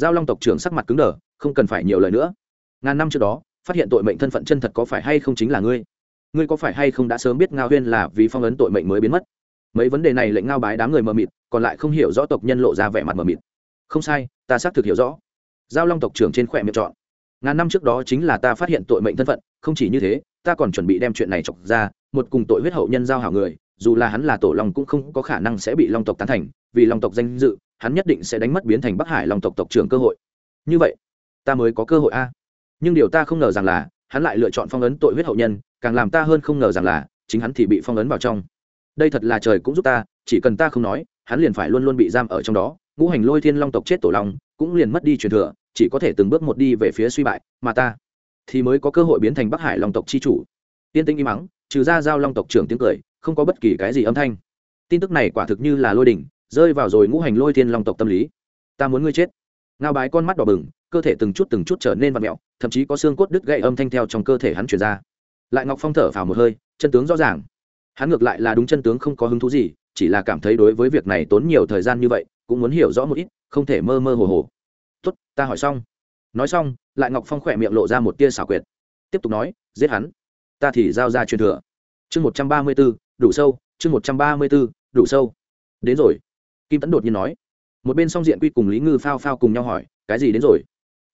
giao long tộc trưởng sắc mặt cứng đờ, không cần phải nhiều lời nữa. Ngàn năm trước đó, phát hiện tội mệnh thân phận chân thật có phải hay không chính là ngươi? Ngươi có phải hay không đã sớm biết ngao huyên là vì phong ấn tội mệnh mới biến mất? Mấy vấn đề này lệnh ngao bái đám người mờ mịt, còn lại không hiểu rõ tộc nhân lộ ra vẻ mặt mờ mịt. Không sai, ta xác thực hiểu rõ. Giao long tộc trưởng trên khỏe miệng chọn ngàn năm trước đó chính là ta phát hiện tội mệnh thân phận, không chỉ như thế, ta còn chuẩn bị đem chuyện này chọc ra, một cùng tội huyết hậu nhân giao hảo người, dù là hắn là tổ long cũng không có khả năng sẽ bị long tộc tán thành, vì long tộc danh dự hắn nhất định sẽ đánh mất biến thành bắc hải long tộc tộc trưởng cơ hội. Như vậy, ta mới có cơ hội a. Nhưng điều ta không ngờ rằng là, hắn lại lựa chọn phong ấn tội huyết hậu nhân, càng làm ta hơn không ngờ rằng là, chính hắn thì bị phong ấn vào trong. Đây thật là trời cũng giúp ta, chỉ cần ta không nói, hắn liền phải luôn luôn bị giam ở trong đó. Ngũ hành lôi thiên long tộc chết tổ long, cũng liền mất đi truyền thừa, chỉ có thể từng bước một đi về phía suy bại, mà ta thì mới có cơ hội biến thành bắc hải long tộc chi chủ. Tiên tinh im mắng trừ ra giao long tộc trưởng tiếng cười, không có bất kỳ cái gì âm thanh. Tin tức này quả thực như là lôi đình rơi vào rồi ngũ hành lôi thiên long tộc tâm lý. Ta muốn ngươi chết. Ngao bái con mắt đỏ bừng, cơ thể từng chút từng chút trở nên vặn mẹo, thậm chí có xương cốt đứt gãy âm thanh theo trong cơ thể hắn chuyển ra. Lại ngọc phong thở phào một hơi, chân tướng rõ ràng. Hắn ngược lại là đúng chân tướng không có hứng thú gì, chỉ là cảm thấy đối với việc này tốn nhiều thời gian như vậy, cũng muốn hiểu rõ một ít, không thể mơ mơ hồ hồ. Tốt, ta hỏi xong. Nói xong, lại ngọc phong khỏe miệng lộ ra một tia xảo quyệt. Tiếp tục nói, giết hắn. Ta thì giao ra truyền thừa. Chương một trăm ba mươi b ố đủ sâu. Chương một trăm ba mươi b ố đủ sâu. Đến rồi kim tấn đột nhiên nói. Một bên song diện quy cùng lý ngư phao phao cùng nhau hỏi, cái gì đến rồi?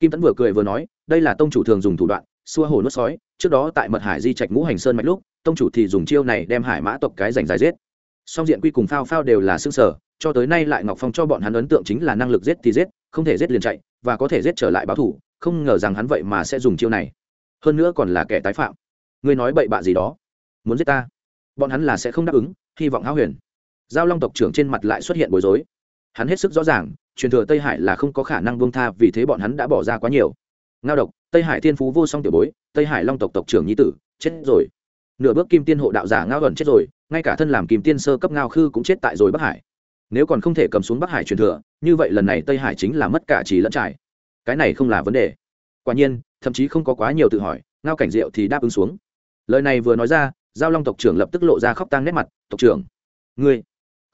Kim tấn vừa cười vừa nói, đây là tông chủ thường dùng thủ đoạn, xua hồ nuốt sói. Trước đó tại mật hải di trạch ngũ hành sơn mạch lúc, tông chủ thì dùng chiêu này đem hải mã tộc cái giành dài giết. Song diện quy cùng phao phao đều là xương sở, cho tới nay lại ngọc phong cho bọn hắn ấn tượng chính là năng lực giết thì giết, không thể giết liền chạy, và có thể giết trở lại báo thủ, không ngờ rằng hắn vậy mà sẽ dùng chiêu này. Hơn nữa còn là kẻ tái phạm. Ngươi nói bậy bạ gì đó? Muốn giết ta? Bọn hắn là sẽ không đáp ứng, hy vọng háo huyền giao long tộc trưởng trên mặt lại xuất hiện bối rối. Hắn hết sức rõ ràng, truyền thừa tây hải là không có khả năng buông tha vì thế bọn hắn đã bỏ ra quá nhiều. Ngao độc, tây hải thiên phú vô song tiểu bối, tây hải long tộc tộc trưởng nhi tử, chết rồi. Nửa bước kim tiên hộ đạo giả ngao gần chết rồi, ngay cả thân làm kim tiên sơ cấp ngao khư cũng chết tại rồi bắc hải. Nếu còn không thể cầm xuống bắc hải truyền thừa, như vậy lần này tây hải chính là mất cả trí lẫn trải. Cái này không là vấn đề. Quả nhiên, thậm chí không có quá nhiều tự hỏi, ngao cảnh diệu thì đáp ứng xuống. Lời này vừa nói ra, giao long tộc trưởng lập tức lộ ra khóc tang nét mặt, tộc trưởng, ngươi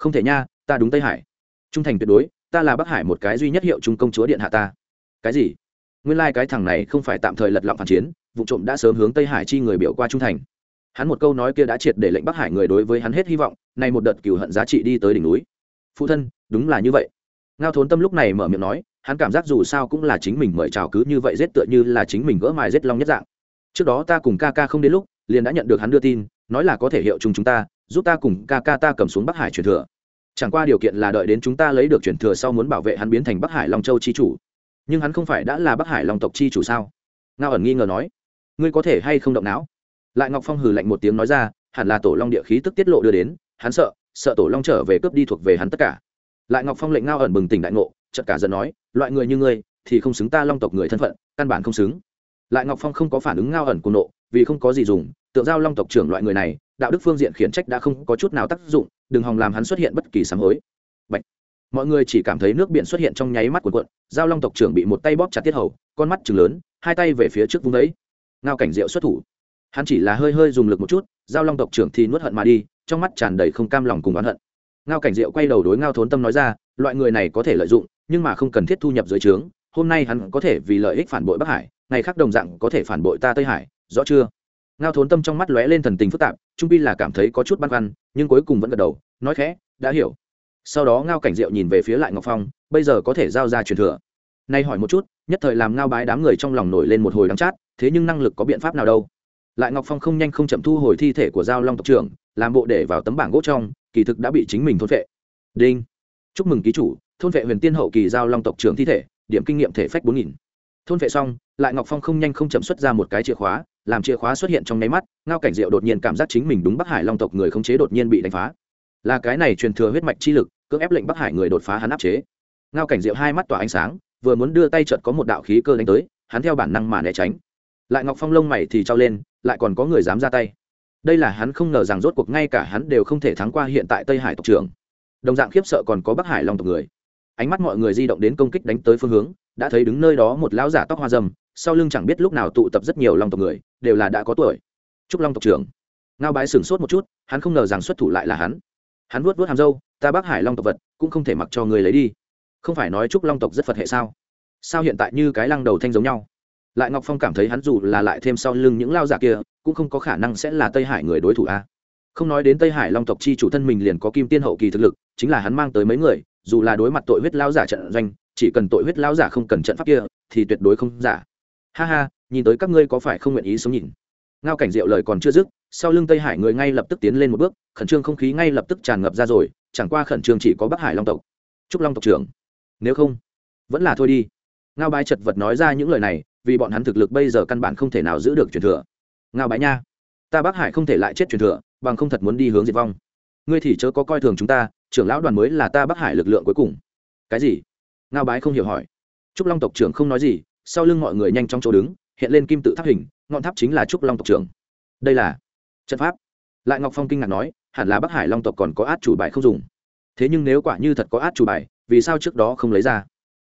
không thể nha, ta đúng tây hải. Trung thành tuyệt đối, ta là bắc hải một cái duy nhất hiệu trung công chúa điện hạ ta. Cái gì? Nguyên lai、like、cái thằng này không phải tạm thời lật lọng phản chiến, vụ trộm đã sớm hướng tây hải chi người biểu qua trung thành. Hắn một câu nói kia đã triệt để lệnh bắc hải người đối với hắn hết hy vọng, nay một đợt cừu hận giá trị đi tới đỉnh núi. Phụ thân, đúng là như vậy. Ngao thốn tâm lúc này mở miệng nói, hắn cảm giác dù sao cũng là chính mình mời chào cứ như vậy rét tựa như là chính mình gỡ mài rét long nhất dạng. Trước đó ta cùng ca ca không đến lúc, liền đã nhận được hắn đưa tin, nói là có thể hiệu chung chúng ta giúp ta cùng ca ca ta cầm xuống bắc hải truyền thừa. Chẳng qua điều kiện là đợi đến chúng ta lấy được truyền thừa sau muốn bảo vệ hắn biến thành bắc hải long châu chi chủ. Nhưng hắn không phải đã là bắc hải long tộc chi chủ sao? Ngao ẩn nghi ngờ nói. Ngươi có thể hay không động não? Lại ngọc phong hừ lạnh một tiếng nói ra, hẳn là tổ long địa khí tức tiết lộ đưa đến, hắn sợ sợ tổ long trở về cướp đi thuộc về hắn tất cả. Lại ngọc phong lệnh ngao ẩn bừng tỉnh đại ngộ, chợt cả giận nói, loại người như ngươi thì không xứng ta long tộc người thân phận, căn bản không xứng. Lại ngọc phong không có phản ứng ngao ẩn cùng nộ vì không có gì dùng, tượng giao long tộc trưởng loại người này, đạo đức phương diện khiển trách đã không có chút nào tác dụng, đừng hòng làm hắn xuất hiện bất kỳ sám hối Bạch. mọi người chỉ cảm thấy nước biển xuất hiện trong nháy mắt của quận. giao long tộc trưởng bị một tay bóp chặt tiết hầu, con mắt chừng lớn, hai tay về phía trước vung ấy ngao cảnh diệu xuất thủ hắn chỉ là hơi hơi dùng lực một chút, giao long tộc trưởng thì nuốt hận mà đi, trong mắt tràn đầy không cam lòng cùng oán hận ngao cảnh diệu quay đầu đối ngao thốn tâm nói ra, loại người này có thể lợi dụng, nhưng mà không cần thiết thu nhập dưới trướng, hôm nay hắn có thể vì lợi ích phản bội bắc hải, ngày khác đồng dạng có thể phản bội ta tây hải rõ chưa? Ngao thốn tâm trong mắt lóe lên thần tình phức tạp, trung pi là cảm thấy có chút băn khoăn, nhưng cuối cùng vẫn gật đầu, nói khẽ, đã hiểu. Sau đó ngao cảnh diệu nhìn về phía lại ngọc phong, bây giờ có thể giao ra truyền thừa. Nay hỏi một chút, nhất thời làm ngao bái đám người trong lòng nổi lên một hồi đắng chát, thế nhưng năng lực có biện pháp nào đâu? Lại ngọc phong không nhanh không chậm thu hồi thi thể của giao long tộc trưởng, làm bộ để vào tấm bảng gỗ trong, kỳ thực đã bị chính mình thôn vệ. Đinh. Chúc mừng ký chủ, thôn vệ huyền tiên hậu kỳ giao long tộc trưởng thi thể, điểm kinh nghiệm thể phách bốn nghìn. Thôn vệ xong, lại ngọc phong không nhanh không chậm xuất ra một cái chìa khóa làm chìa khóa xuất hiện trong nháy mắt, ngao cảnh diệu đột nhiên cảm giác chính mình đúng bắc hải long tộc người khống chế đột nhiên bị đánh phá. Là cái này truyền thừa huyết mạch chi lực, cưỡng ép lệnh bắc hải người đột phá hắn áp chế. Ngao cảnh diệu hai mắt tỏa ánh sáng, vừa muốn đưa tay chợt có một đạo khí cơ đánh tới, hắn theo bản năng mà né tránh. Lại ngọc phong lông mày thì trao lên, lại còn có người dám ra tay. Đây là hắn không ngờ rằng rốt cuộc ngay cả hắn đều không thể thắng qua hiện tại tây hải tộc trưởng. Đồng dạng khiếp sợ còn có bắc hải long tộc người. Ánh mắt mọi người di động đến công kích đánh tới phương hướng, đã thấy đứng nơi đó một lão giả tóc hoa dâm sau lưng chẳng biết lúc nào tụ tập rất nhiều long tộc người đều là đã có tuổi. Trúc long tộc trưởng. Ngao bái sửng sốt một chút hắn không ngờ rằng xuất thủ lại là hắn. Hắn vuốt vuốt hàm dâu, ta bắc hải long tộc vật cũng không thể mặc cho người lấy đi. Không phải nói trúc long tộc rất phật hệ sao? Sao hiện tại như cái lăng đầu thanh giống nhau? Lại ngọc phong cảm thấy hắn dù là lại thêm sau lưng những lao giả kia cũng không có khả năng sẽ là tây hải người đối thủ a. Không nói đến tây hải long tộc chi chủ thân mình liền có kim tiên hậu kỳ thực lực chính là hắn mang tới mấy người dù là đối mặt tội huyết lao giả trận doanh chỉ cần tội huyết lao giả không cần trận pháp kia thì tuyệt đối không giả ha ha, nhìn tới các ngươi có phải không nguyện ý sống nhìn? Ngao cảnh diệu lời còn chưa dứt, sau lưng tây hải người ngay lập tức tiến lên một bước, khẩn trương không khí ngay lập tức tràn ngập ra rồi, chẳng qua khẩn trương chỉ có bắc hải long tộc. Trúc long tộc trưởng. Nếu không, vẫn là thôi đi. Ngao bái chật vật nói ra những lời này, vì bọn hắn thực lực bây giờ căn bản không thể nào giữ được truyền thừa. Ngao bái nha, ta bắc hải không thể lại chết truyền thừa, bằng không thật muốn đi hướng diệt vong. Ngươi thì chớ có coi thường chúng ta, trưởng lão đoàn mới là ta bắc hải lực lượng cuối cùng. Cái gì? Ngao bái không hiểu hỏi. Trúc long tộc trưởng không nói gì sau lưng mọi người nhanh chóng chỗ đứng, hiện lên kim tự tháp hình, ngọn tháp chính là trúc long tộc trưởng. Đây là trận pháp. Lại ngọc phong kinh ngạc nói, hẳn là bắc hải long tộc còn có át chủ bài không dùng. Thế nhưng nếu quả như thật có át chủ bài, vì sao trước đó không lấy ra?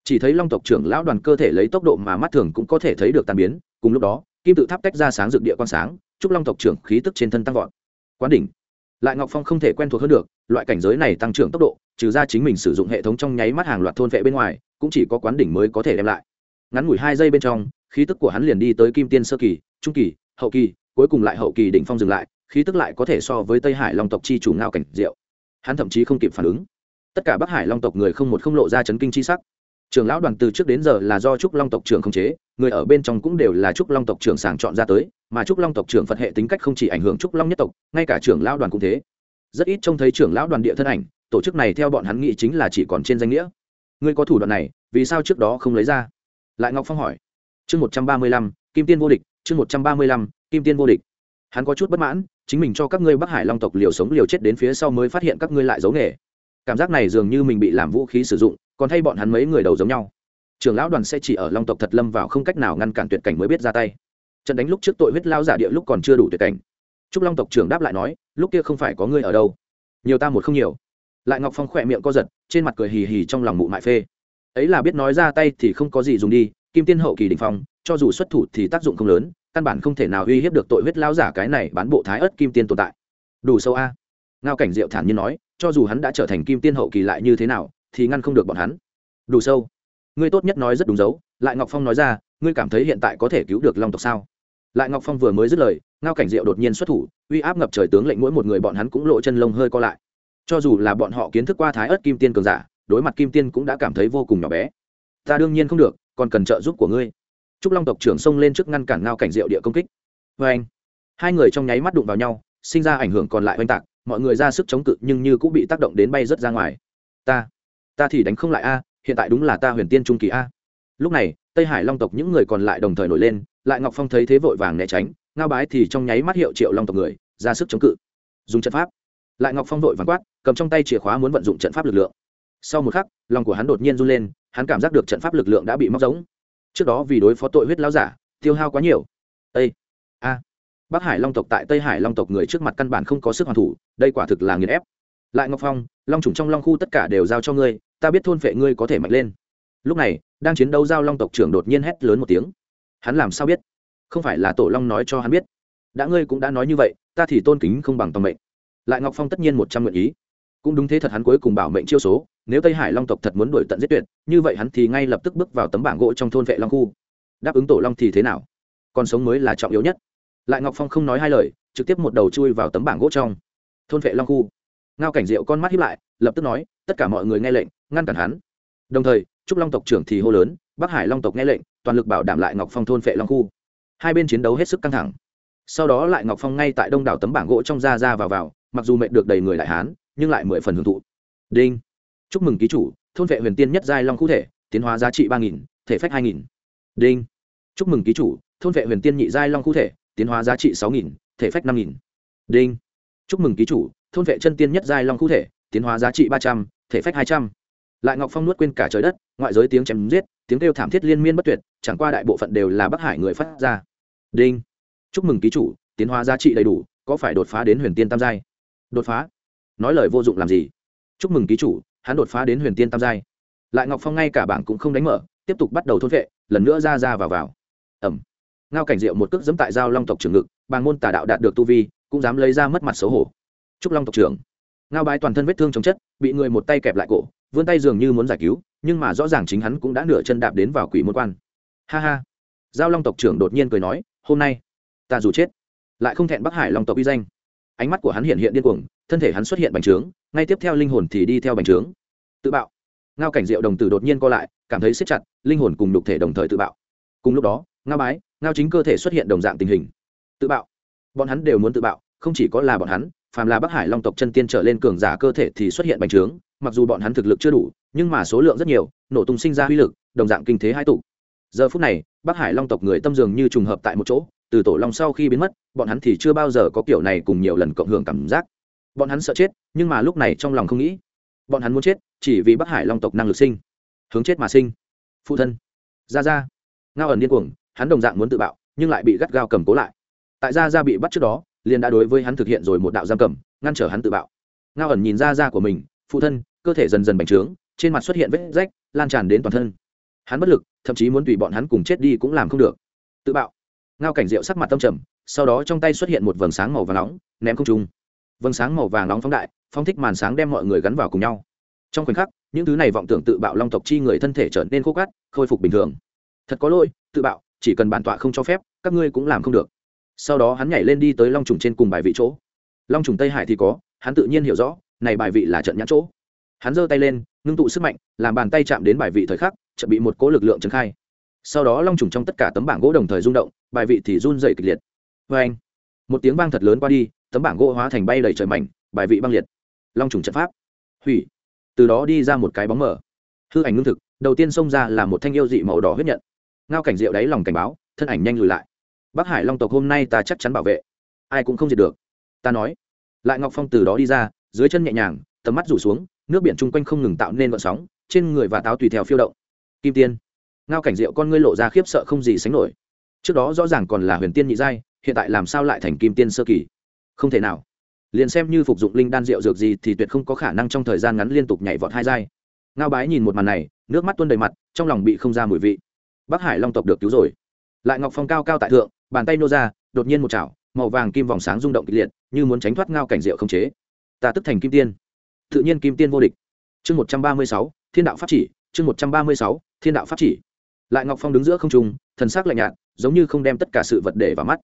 Chỉ thấy long tộc trưởng lão đoàn cơ thể lấy tốc độ mà mắt thường cũng có thể thấy được tàn biến, cùng lúc đó, kim tự tháp tách ra sáng rực địa quan sáng chúc long tộc trưởng khí tức trên thân tăng vọt. Quán đỉnh. Lại ngọc phong không thể quen thuộc hơn được, loại cảnh giới này tăng trưởng tốc độ, trừ ra chính mình sử dụng hệ thống trong nháy mắt hàng loạt thôn vệ bên ngoài, cũng chỉ có quán đỉnh mới có thể đem lại ngắn ngủi hai giây bên trong, khí tức của hắn liền đi tới kim tiên sơ kỳ, trung kỳ, hậu kỳ, cuối cùng lại hậu kỳ đỉnh phong dừng lại, khí tức lại có thể so với tây hải long tộc chi chủ ngao cảnh diệu. Hắn thậm chí không kịp phản ứng. Tất cả bắc hải long tộc người không một không lộ ra chấn kinh chi sắc. Trưởng lão đoàn từ trước đến giờ là do trúc long tộc trưởng khống chế, người ở bên trong cũng đều là trúc long tộc trưởng sàng chọn ra tới, mà trúc long tộc trưởng phật hệ tính cách không chỉ ảnh hưởng trúc long nhất tộc, ngay cả trưởng lão đoàn cũng thế. Rất ít trông thấy trưởng lão đoàn địa thân ảnh, tổ chức này theo bọn hắn nghĩ chính là chỉ còn trên danh nghĩa. Ngươi có thủ đoạn này, vì sao trước đó không lấy ra? Lại ngọc phong hỏi. Chương một trăm ba mươi lăm, kim tiên vô địch, chương một trăm ba mươi lăm, kim tiên vô địch. Hắn có chút bất mãn, chính mình cho các ngươi bắc hải long tộc liều sống liều chết đến phía sau mới phát hiện các ngươi lại giấu nghề. Cảm giác này dường như mình bị làm vũ khí sử dụng, còn thay bọn hắn mấy người đầu giống nhau. Trưởng lão đoàn sẽ chỉ ở long tộc thật lâm vào không cách nào ngăn cản tuyệt cảnh mới biết ra tay. Trận đánh lúc trước tội huyết lao giả địa lúc còn chưa đủ tuyệt cảnh. Trúc long tộc trưởng đáp lại nói, lúc kia không phải có ngươi ở đâu. Nhiều ta một không nhiều. Lại ngọc phong khỏe miệng co giật, trên mặt cười hì hì trong lòng mụ mại phê ấy là biết nói ra tay thì không có gì dùng đi, kim tiên hậu kỳ đình phong, cho dù xuất thủ thì tác dụng không lớn, căn bản không thể nào uy hiếp được tội huyết lao giả cái này bán bộ thái ớt kim tiên tồn tại. Đủ sâu a. Ngao cảnh diệu thản nhiên nói, cho dù hắn đã trở thành kim tiên hậu kỳ lại như thế nào, thì ngăn không được bọn hắn. Đủ sâu. Ngươi tốt nhất nói rất đúng dấu, lại ngọc phong nói ra, ngươi cảm thấy hiện tại có thể cứu được long tộc sao? Lại ngọc phong vừa mới dứt lời, ngao cảnh diệu đột nhiên xuất thủ, uy áp ngập trời tướng lệnh mỗi một người bọn hắn cũng lộ chân lông hơi co lại. Cho dù là bọn họ kiến thức qua thái ớt kim tiên cường giả đối mặt kim tiên cũng đã cảm thấy vô cùng nhỏ bé. Ta đương nhiên không được, còn cần trợ giúp của ngươi. Trúc long tộc trưởng xông lên trước ngăn cản ngao cảnh diệu địa công kích. Vê anh, hai người trong nháy mắt đụng vào nhau, sinh ra ảnh hưởng còn lại oanh tạc, mọi người ra sức chống cự nhưng như cũng bị tác động đến bay rớt ra ngoài. Ta ta thì đánh không lại a, hiện tại đúng là ta huyền tiên trung kỳ a. Lúc này, tây hải long tộc những người còn lại đồng thời nổi lên, lại ngọc phong thấy thế vội vàng né tránh, ngao bái thì trong nháy mắt hiệu triệu long tộc người, ra sức chống cự. Dùng trận pháp. Lại ngọc phong vội vàng quát, cầm trong tay chìa khóa muốn vận dụng trận pháp lực lượng sau một khắc, lòng của hắn đột nhiên run lên, hắn cảm giác được trận pháp lực lượng đã bị móc giống trước đó vì đối phó tội huyết lao giả, tiêu hao quá nhiều. Ây a! Bắc hải long tộc tại tây hải long tộc người trước mặt căn bản không có sức hoàn thủ, đây quả thực là nghiền ép. Lại ngọc phong, long trùng trong long khu tất cả đều giao cho ngươi, ta biết thôn phệ ngươi có thể mạnh lên. Lúc này, đang chiến đấu giao long tộc trưởng đột nhiên hét lớn một tiếng. Hắn làm sao biết? Không phải là tổ long nói cho hắn biết. Đã ngươi cũng đã nói như vậy, ta thì tôn kính không bằng toàn mệnh. Lại ngọc phong tất nhiên một trăm nguyện ý. Cũng đúng thế thật hắn cuối cùng bảo mệnh chiêu số nếu tây hải long tộc thật muốn đuổi tận giết tuyệt, như vậy hắn thì ngay lập tức bước vào tấm bảng gỗ trong thôn vệ long khu. Đáp ứng tổ long thì thế nào? Còn sống mới là trọng yếu nhất. Lại ngọc phong không nói hai lời, trực tiếp một đầu chui vào tấm bảng gỗ trong thôn vệ long khu. Ngao cảnh diệu con mắt hiếp lại, lập tức nói, tất cả mọi người nghe lệnh, ngăn cản hắn. Đồng thời, trúc long tộc trưởng thì hô lớn, bắc hải long tộc nghe lệnh, toàn lực bảo đảm lại ngọc phong thôn vệ long khu. Hai bên chiến đấu hết sức căng thẳng. Sau đó lại ngọc phong ngay tại đông đảo tấm bảng gỗ trong ra ra vào vào, mặc dù mệnh được đầy người đại hán, nhưng lại mười phần hưởng thụ. Đinh! Chúc mừng ký chủ, thôn vệ huyền tiên nhất giai long cụ thể, tiến hóa giá trị ba nghìn, thể phách hai nghìn. Đinh. Chúc mừng ký chủ, thôn vệ huyền tiên nhị giai long cụ thể, tiến hóa giá trị sáu nghìn, thể phách năm nghìn. Đinh. Chúc mừng ký chủ, thôn vệ chân tiên nhất giai long cụ thể, tiến hóa giá trị ba trăm, thể phách hai trăm. Lại ngọc phong nuốt quên cả trời đất, ngoại giới tiếng chém giết, tiếng kêu thảm thiết liên miên bất tuyệt, chẳng qua đại bộ phận đều là bắc hải người phát ra. Đinh. Chúc mừng ký chủ, tiến hóa giá trị đầy đủ, có phải đột phá đến huyền tiên tam giai? Đột phá? Nói lời vô dụng làm gì? Chúc mừng ký chủ hắn đột phá đến huyền tiên tam giai. Lại ngọc phong ngay cả bảng cũng không đánh mở, tiếp tục bắt đầu thôn vệ, lần nữa ra ra vào vào. Ẩm ngao cảnh diệu một cước dẫm tại giao long tộc trưởng ngực, bàng môn tà đạo đạt được tu vi, cũng dám lấy ra mất mặt xấu hổ. Chúc long tộc trưởng. Ngao bái toàn thân vết thương chống chất, bị người một tay kẹp lại cổ, vươn tay dường như muốn giải cứu, nhưng mà rõ ràng chính hắn cũng đã nửa chân đạp đến vào quỷ môn quan. Ha ha. Giao long tộc trưởng đột nhiên cười nói, hôm nay, ta dù chết, lại không thẹn bắc hải long tộc uy danh. Ánh mắt của hắn hiện hiện điên cuồng, thân thể hắn xuất hiện bành trướng ngay tiếp theo linh hồn thì đi theo bành trướng. Tự bạo. Ngao cảnh diệu đồng tử đột nhiên co lại, cảm thấy siết chặt, linh hồn cùng đục thể đồng thời tự bạo. Cùng lúc đó, ngao bái, ngao chính cơ thể xuất hiện đồng dạng tình hình. Tự bạo. Bọn hắn đều muốn tự bạo, không chỉ có là bọn hắn, phàm là bắc hải long tộc chân tiên trở lên cường giả cơ thể thì xuất hiện bành trướng, mặc dù bọn hắn thực lực chưa đủ, nhưng mà số lượng rất nhiều, nổ tung sinh ra uy lực, đồng dạng kinh thế hai tụ. Giờ phút này, bắc hải long tộc người tâm dường như trùng hợp tại một chỗ, từ tổ long sau khi biến mất, bọn hắn thì chưa bao giờ có kiểu này cùng nhiều lần cộng hưởng cảm giác bọn hắn sợ chết, nhưng mà lúc này trong lòng không nghĩ. Bọn hắn muốn chết, chỉ vì bắc hải long tộc năng lực sinh. Hướng chết mà sinh. Phụ thân. Ra ra ngao ẩn điên cuồng, hắn đồng dạng muốn tự bạo, nhưng lại bị gắt gao cầm cố lại. Tại ra ra bị bắt trước đó, liền đã đối với hắn thực hiện rồi một đạo giam cầm, ngăn trở hắn tự bạo. Ngao ẩn nhìn ra ra của mình, phụ thân, cơ thể dần dần bành trướng, trên mặt xuất hiện vết rách, lan tràn đến toàn thân. Hắn bất lực, thậm chí muốn tùy bọn hắn cùng chết đi cũng làm không được. Tự bạo. Ngao cảnh rượu sắc mặt tâm trầm, sau đó trong tay xuất hiện một vầng sáng màu vàng nóng, ném không trung vầng sáng màu vàng nóng phóng đại, phong thích màn sáng đem mọi người gắn vào cùng nhau. Trong khoảnh khắc, những thứ này vọng tưởng tự bạo long tộc chi người thân thể trở nên khô cát, khôi phục bình thường. Thật có lỗi, tự bạo, chỉ cần bản tọa không cho phép, các ngươi cũng làm không được. Sau đó hắn nhảy lên đi tới long trùng trên cùng bài vị chỗ. Long trùng tây hải thì có, hắn tự nhiên hiểu rõ, này bài vị là trận nhãn chỗ. Hắn giơ tay lên, ngưng tụ sức mạnh, làm bàn tay chạm đến bài vị thời khắc, chợt bị một cỗ lực lượng trấn khai. Sau đó long trùng trong tất cả tấm bảng gỗ đồng thời rung động, bài vị thì run dày kịch liệt. Vê anh một tiếng vang thật lớn qua đi tấm bảng gỗ hóa thành bay đầy trời mảnh, bài vị băng liệt. Long trùng trận pháp. Hủy. Từ đó đi ra một cái bóng mở hư ảnh ngưng thực, đầu tiên xông ra là một thanh yêu dị màu đỏ huyết nhận. Ngao cảnh rượu đáy lòng cảnh báo, thân ảnh nhanh lùi lại. Bắc hải long tộc hôm nay ta chắc chắn bảo vệ. Ai cũng không diệt được. Ta nói. Lại ngọc phong từ đó đi ra, dưới chân nhẹ nhàng, tầm mắt rủ xuống, nước biển chung quanh không ngừng tạo nên vận sóng, trên người và táo tùy theo phiêu động. Kim tiên. Ngao cảnh rượu con ngươi lộ ra khiếp sợ không gì sánh nổi. Trước đó rõ ràng còn là huyền tiên nhị giai, hiện tại làm sao lại thành kim tiên sơ kỳ? Không thể nào. Liền xem như phục dụng linh đan rượu dược gì thì tuyệt không có khả năng trong thời gian ngắn liên tục nhảy vọt hai giai. Ngao bái nhìn một màn này, nước mắt tuôn đầy mặt, trong lòng bị không ra mùi vị. Bắc hải long tộc được cứu rồi. Lại ngọc phong cao cao tại thượng, bàn tay nô ra, đột nhiên một chảo, màu vàng kim vòng sáng rung động kịch liệt, như muốn tránh thoát ngao cảnh rượu không chế. Ta tức thành kim tiên. Tự nhiên kim tiên vô địch. Chương một trăm ba mươi sáu, thiên đạo pháp chỉ, chương một trăm ba mươi sáu, thiên đạo pháp chỉ. Lại ngọc phong đứng giữa không trung, thần sắc lạnh nhạt, giống như không đem tất cả sự vật để vào mắt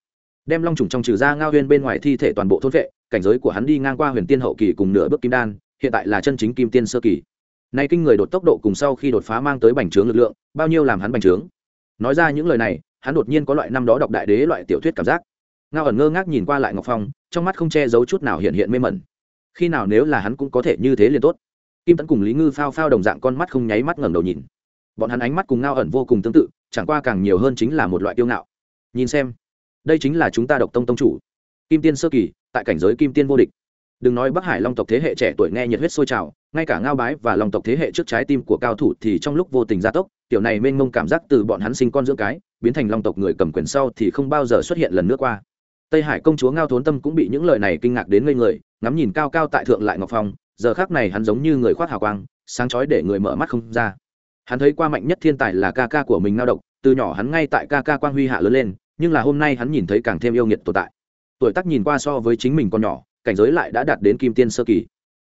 đem long trùng trong trừ ra ngao huyên bên ngoài thi thể toàn bộ thôn vệ, cảnh giới của hắn đi ngang qua huyền tiên hậu kỳ cùng nửa bước kim đan, hiện tại là chân chính kim tiên sơ kỳ. Nay kinh người đột tốc độ cùng sau khi đột phá mang tới bành trướng lực lượng, bao nhiêu làm hắn bành trướng? Nói ra những lời này, hắn đột nhiên có loại năm đó đọc đại đế loại tiểu thuyết cảm giác. Ngao ẩn ngơ ngác nhìn qua lại ngọc phong, trong mắt không che giấu chút nào hiện hiện mê mẩn. Khi nào nếu là hắn cũng có thể như thế liền tốt. Kim tấn cùng lý ngư phao phao đồng dạng con mắt không nháy mắt ngẩng đầu nhìn. Bọn hắn ánh mắt cùng ngao ẩn vô cùng tương tự, chẳng qua càng nhiều hơn chính là một loại tiêu ngạo. Nhìn xem đây chính là chúng ta độc tông tông chủ. Kim tiên sơ kỳ, tại cảnh giới kim tiên vô địch. Đừng nói bắc hải long tộc thế hệ trẻ tuổi nghe nhiệt huyết sôi trào, ngay cả ngao bái và long tộc thế hệ trước trái tim của cao thủ thì trong lúc vô tình gia tốc, tiểu này mênh mông cảm giác từ bọn hắn sinh con dưỡng cái, biến thành long tộc người cầm quyền sau thì không bao giờ xuất hiện lần nữa qua. Tây hải công chúa ngao thốn tâm cũng bị những lời này kinh ngạc đến ngây người, ngắm nhìn cao cao tại thượng lại ngọc phong, giờ khác này hắn giống như người khoác hào quang, sáng chói để người mở mắt không ra. Hắn thấy qua mạnh nhất thiên tài là ca ca của mình ngao độc, từ nhỏ hắn ngay tại ca ca quang huy hạ lớn lên nhưng là hôm nay hắn nhìn thấy càng thêm yêu nghiệt tồn tại. Tuổi tác nhìn qua so với chính mình còn nhỏ, cảnh giới lại đã đạt đến kim tiên sơ kỳ.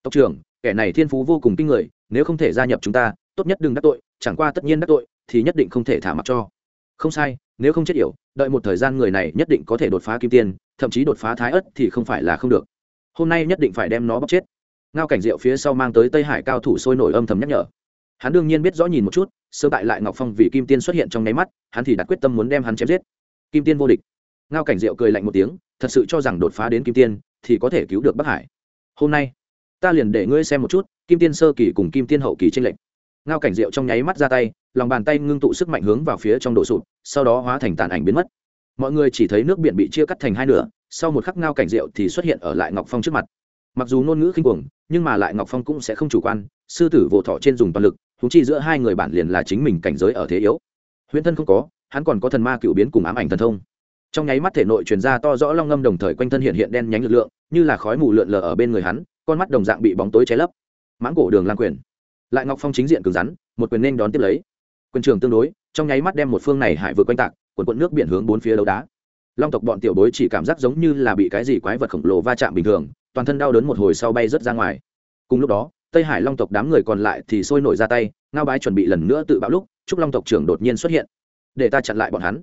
Tộc trưởng, kẻ này thiên phú vô cùng kinh người, nếu không thể gia nhập chúng ta, tốt nhất đừng đắc tội, chẳng qua tất nhiên đắc tội, thì nhất định không thể thả mặc cho. Không sai, nếu không chết yểu, đợi một thời gian người này nhất định có thể đột phá kim tiên, thậm chí đột phá thái ất thì không phải là không được. Hôm nay nhất định phải đem nó bóc chết. Ngao cảnh diệu phía sau mang tới tây hải cao thủ sôi nổi âm thầm nhắc nhở. Hắn đương nhiên biết rõ nhìn một chút sơ tại lại ngọc phong vì kim tiên xuất hiện trong nháy mắt, hắn thì đặt quyết tâm muốn đem hắn chém giết kim tiên vô địch. Ngao cảnh diệu cười lạnh một tiếng, thật sự cho rằng đột phá đến kim tiên thì có thể cứu được bắc hải. Hôm nay, ta liền để ngươi xem một chút, kim tiên sơ kỳ cùng kim tiên hậu kỳ tranh lệch. Ngao cảnh diệu trong nháy mắt ra tay, lòng bàn tay ngưng tụ sức mạnh hướng vào phía trong đổ sụt sau đó hóa thành tàn ảnh biến mất. Mọi người chỉ thấy nước biển bị chia cắt thành hai nửa, sau một khắc ngao cảnh diệu thì xuất hiện ở lại ngọc phong trước mặt. Mặc dù ngôn ngữ khinh cuồng, nhưng mà lại ngọc phong cũng sẽ không chủ quan, sư tử vỗ thọ trên dùng toàn lực thú chi giữa hai người bản liền là chính mình cảnh giới ở thế yếu. Huyễn thân không có hắn còn có thần ma cựu biến cùng ám ảnh thần thông. Trong nháy mắt thể nội truyền ra to rõ long ngâm đồng thời quanh thân hiện hiện đen nhánh lực lượng, như là khói mù lượn lờ ở bên người hắn, con mắt đồng dạng bị bóng tối cháy lấp. Mãng cổ đường lan quyền. Lại ngọc phong chính diện cứng rắn, một quyền nên đón tiếp lấy. Quyền trường tương đối, trong nháy mắt đem một phương này hải vượt quanh tạc quần quận nước biển hướng bốn phía đấu đá. Long tộc bọn tiểu bối chỉ cảm giác giống như là bị cái gì quái vật khổng lồ va chạm bình thường, toàn thân đau đớn một hồi sau bay rớt ra ngoài. Cùng lúc đó, tây hải long tộc đám người còn lại thì sôi nổi ra tay, ngao bái chuẩn bị lần nữa tự bạo lúc, trúc long tộc trưởng đột nhiên xuất hiện để ta chặn lại bọn hắn.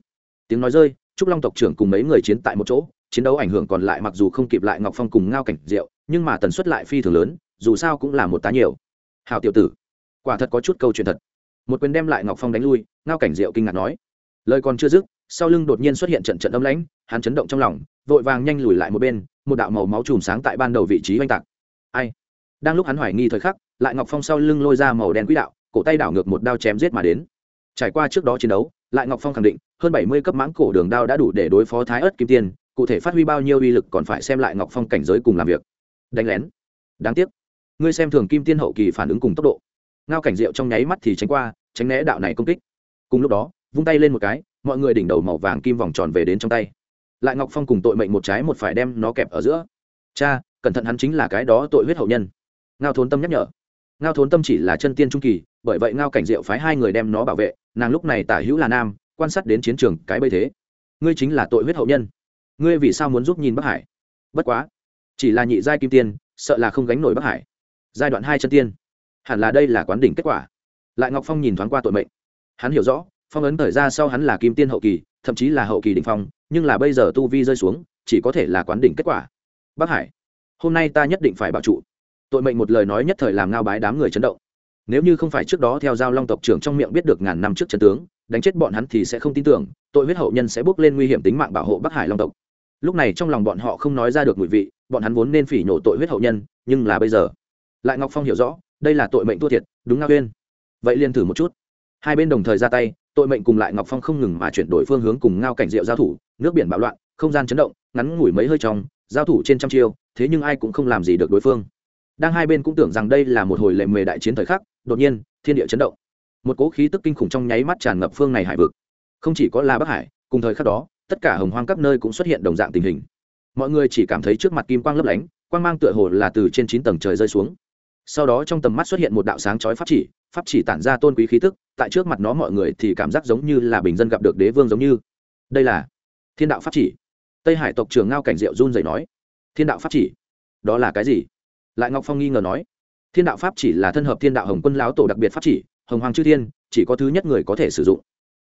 Tiếng nói rơi, trúc long tộc trưởng cùng mấy người chiến tại một chỗ, chiến đấu ảnh hưởng còn lại mặc dù không kịp lại ngọc phong cùng ngao cảnh diệu, nhưng mà tần suất lại phi thường lớn, dù sao cũng là một tá nhiều. Hào tiểu tử, quả thật có chút câu chuyện thật. Một quyền đem lại ngọc phong đánh lui, ngao cảnh diệu kinh ngạc nói. Lời còn chưa dứt, sau lưng đột nhiên xuất hiện trận trận âm lãnh, hắn chấn động trong lòng, vội vàng nhanh lùi lại một bên, một đạo màu máu chùm sáng tại ban đầu vị trí oanh tạc. Ai? Đang lúc hắn hoài nghi thời khắc, lại ngọc phong sau lưng lôi ra màu đen quỹ đạo, cổ tay đảo ngược một đao chém giết mà đến. Trải qua trước đó chiến đấu lại ngọc phong khẳng định, hơn bảy mươi cấp mãng cổ đường đao đã đủ để đối phó thái ớt kim tiên, cụ thể phát huy bao nhiêu uy lực còn phải xem lại ngọc phong cảnh giới cùng làm việc. Đánh lén. Đáng tiếc. Ngươi xem thường kim tiên hậu kỳ phản ứng cùng tốc độ. Ngao cảnh diệu trong nháy mắt thì tránh qua, tránh né đạo này công kích. Cùng lúc đó, vung tay lên một cái, mọi người đỉnh đầu màu vàng kim vòng tròn về đến trong tay. Lại ngọc phong cùng tội mệnh một trái một phải đem nó kẹp ở giữa. Cha, cẩn thận hắn chính là cái đó tội huyết hậu nhân. Ngao thốn tâm nhắc nhở ngao thốn tâm chỉ là chân tiên trung kỳ, bởi vậy ngao cảnh diệu phái hai người đem nó bảo vệ, nàng lúc này tả hữu là nam, quan sát đến chiến trường cái bây thế. Ngươi chính là tội huyết hậu nhân. Ngươi vì sao muốn giúp nhìn bắc hải? Bất quá, chỉ là nhị giai kim tiên, sợ là không gánh nổi bắc hải. Giai đoạn hai chân tiên. Hẳn là đây là quán đỉnh kết quả. Lại ngọc phong nhìn thoáng qua tội mệnh. Hắn hiểu rõ, phong ấn thời ra sau hắn là kim tiên hậu kỳ, thậm chí là hậu kỳ đỉnh phong, nhưng là bây giờ tu vi rơi xuống, chỉ có thể là quán đỉnh kết quả. Bắc hải, hôm nay ta nhất định phải bảo trụ tội mệnh một lời nói nhất thời làm ngao bái đám người chấn động. Nếu như không phải trước đó theo giao long tộc trưởng trong miệng biết được ngàn năm trước trận tướng, đánh chết bọn hắn thì sẽ không tin tưởng, tội huyết hậu nhân sẽ bước lên nguy hiểm tính mạng bảo hộ bắc hải long tộc. Lúc này trong lòng bọn họ không nói ra được mùi vị, bọn hắn vốn nên phỉ nhổ tội huyết hậu nhân, nhưng là bây giờ, lại ngọc phong hiểu rõ, đây là tội mệnh thua thiệt, đúng ngao huyên vậy liền thử một chút. Hai bên đồng thời ra tay, tội mệnh cùng lại ngọc phong không ngừng mà chuyển đổi phương hướng cùng ngao cảnh diệu giao thủ, nước biển bạo loạn, không gian chấn động, ngắn ngủi mấy hơi trong, giao thủ trên trăm chiêu, thế nhưng ai cũng không làm gì được đối phương đang hai bên cũng tưởng rằng đây là một hồi lệ mề đại chiến thời khắc, đột nhiên, thiên địa chấn động. Một cỗ khí tức kinh khủng trong nháy mắt tràn ngập phương này hải vực. Không chỉ có là bắc hải, cùng thời khắc đó, tất cả hồng hoang các nơi cũng xuất hiện đồng dạng tình hình. Mọi người chỉ cảm thấy trước mặt kim quang lấp lánh, quang mang tựa hồ là từ trên chín tầng trời rơi xuống. Sau đó trong tầm mắt xuất hiện một đạo sáng chói pháp chỉ pháp chỉ tản ra tôn quý khí tức, tại trước mặt nó mọi người thì cảm giác giống như là bình dân gặp được đế vương giống như. Đây là thiên đạo pháp chỉ. Tây hải tộc trưởng ngao cảnh diệu run dậy nói, thiên đạo pháp chỉ? Đó là cái gì? Lại ngọc phong nghi ngờ nói, thiên đạo pháp chỉ là thân hợp thiên đạo hồng quân lão tổ đặc biệt pháp chỉ, hồng hoàng chư thiên chỉ có thứ nhất người có thể sử dụng.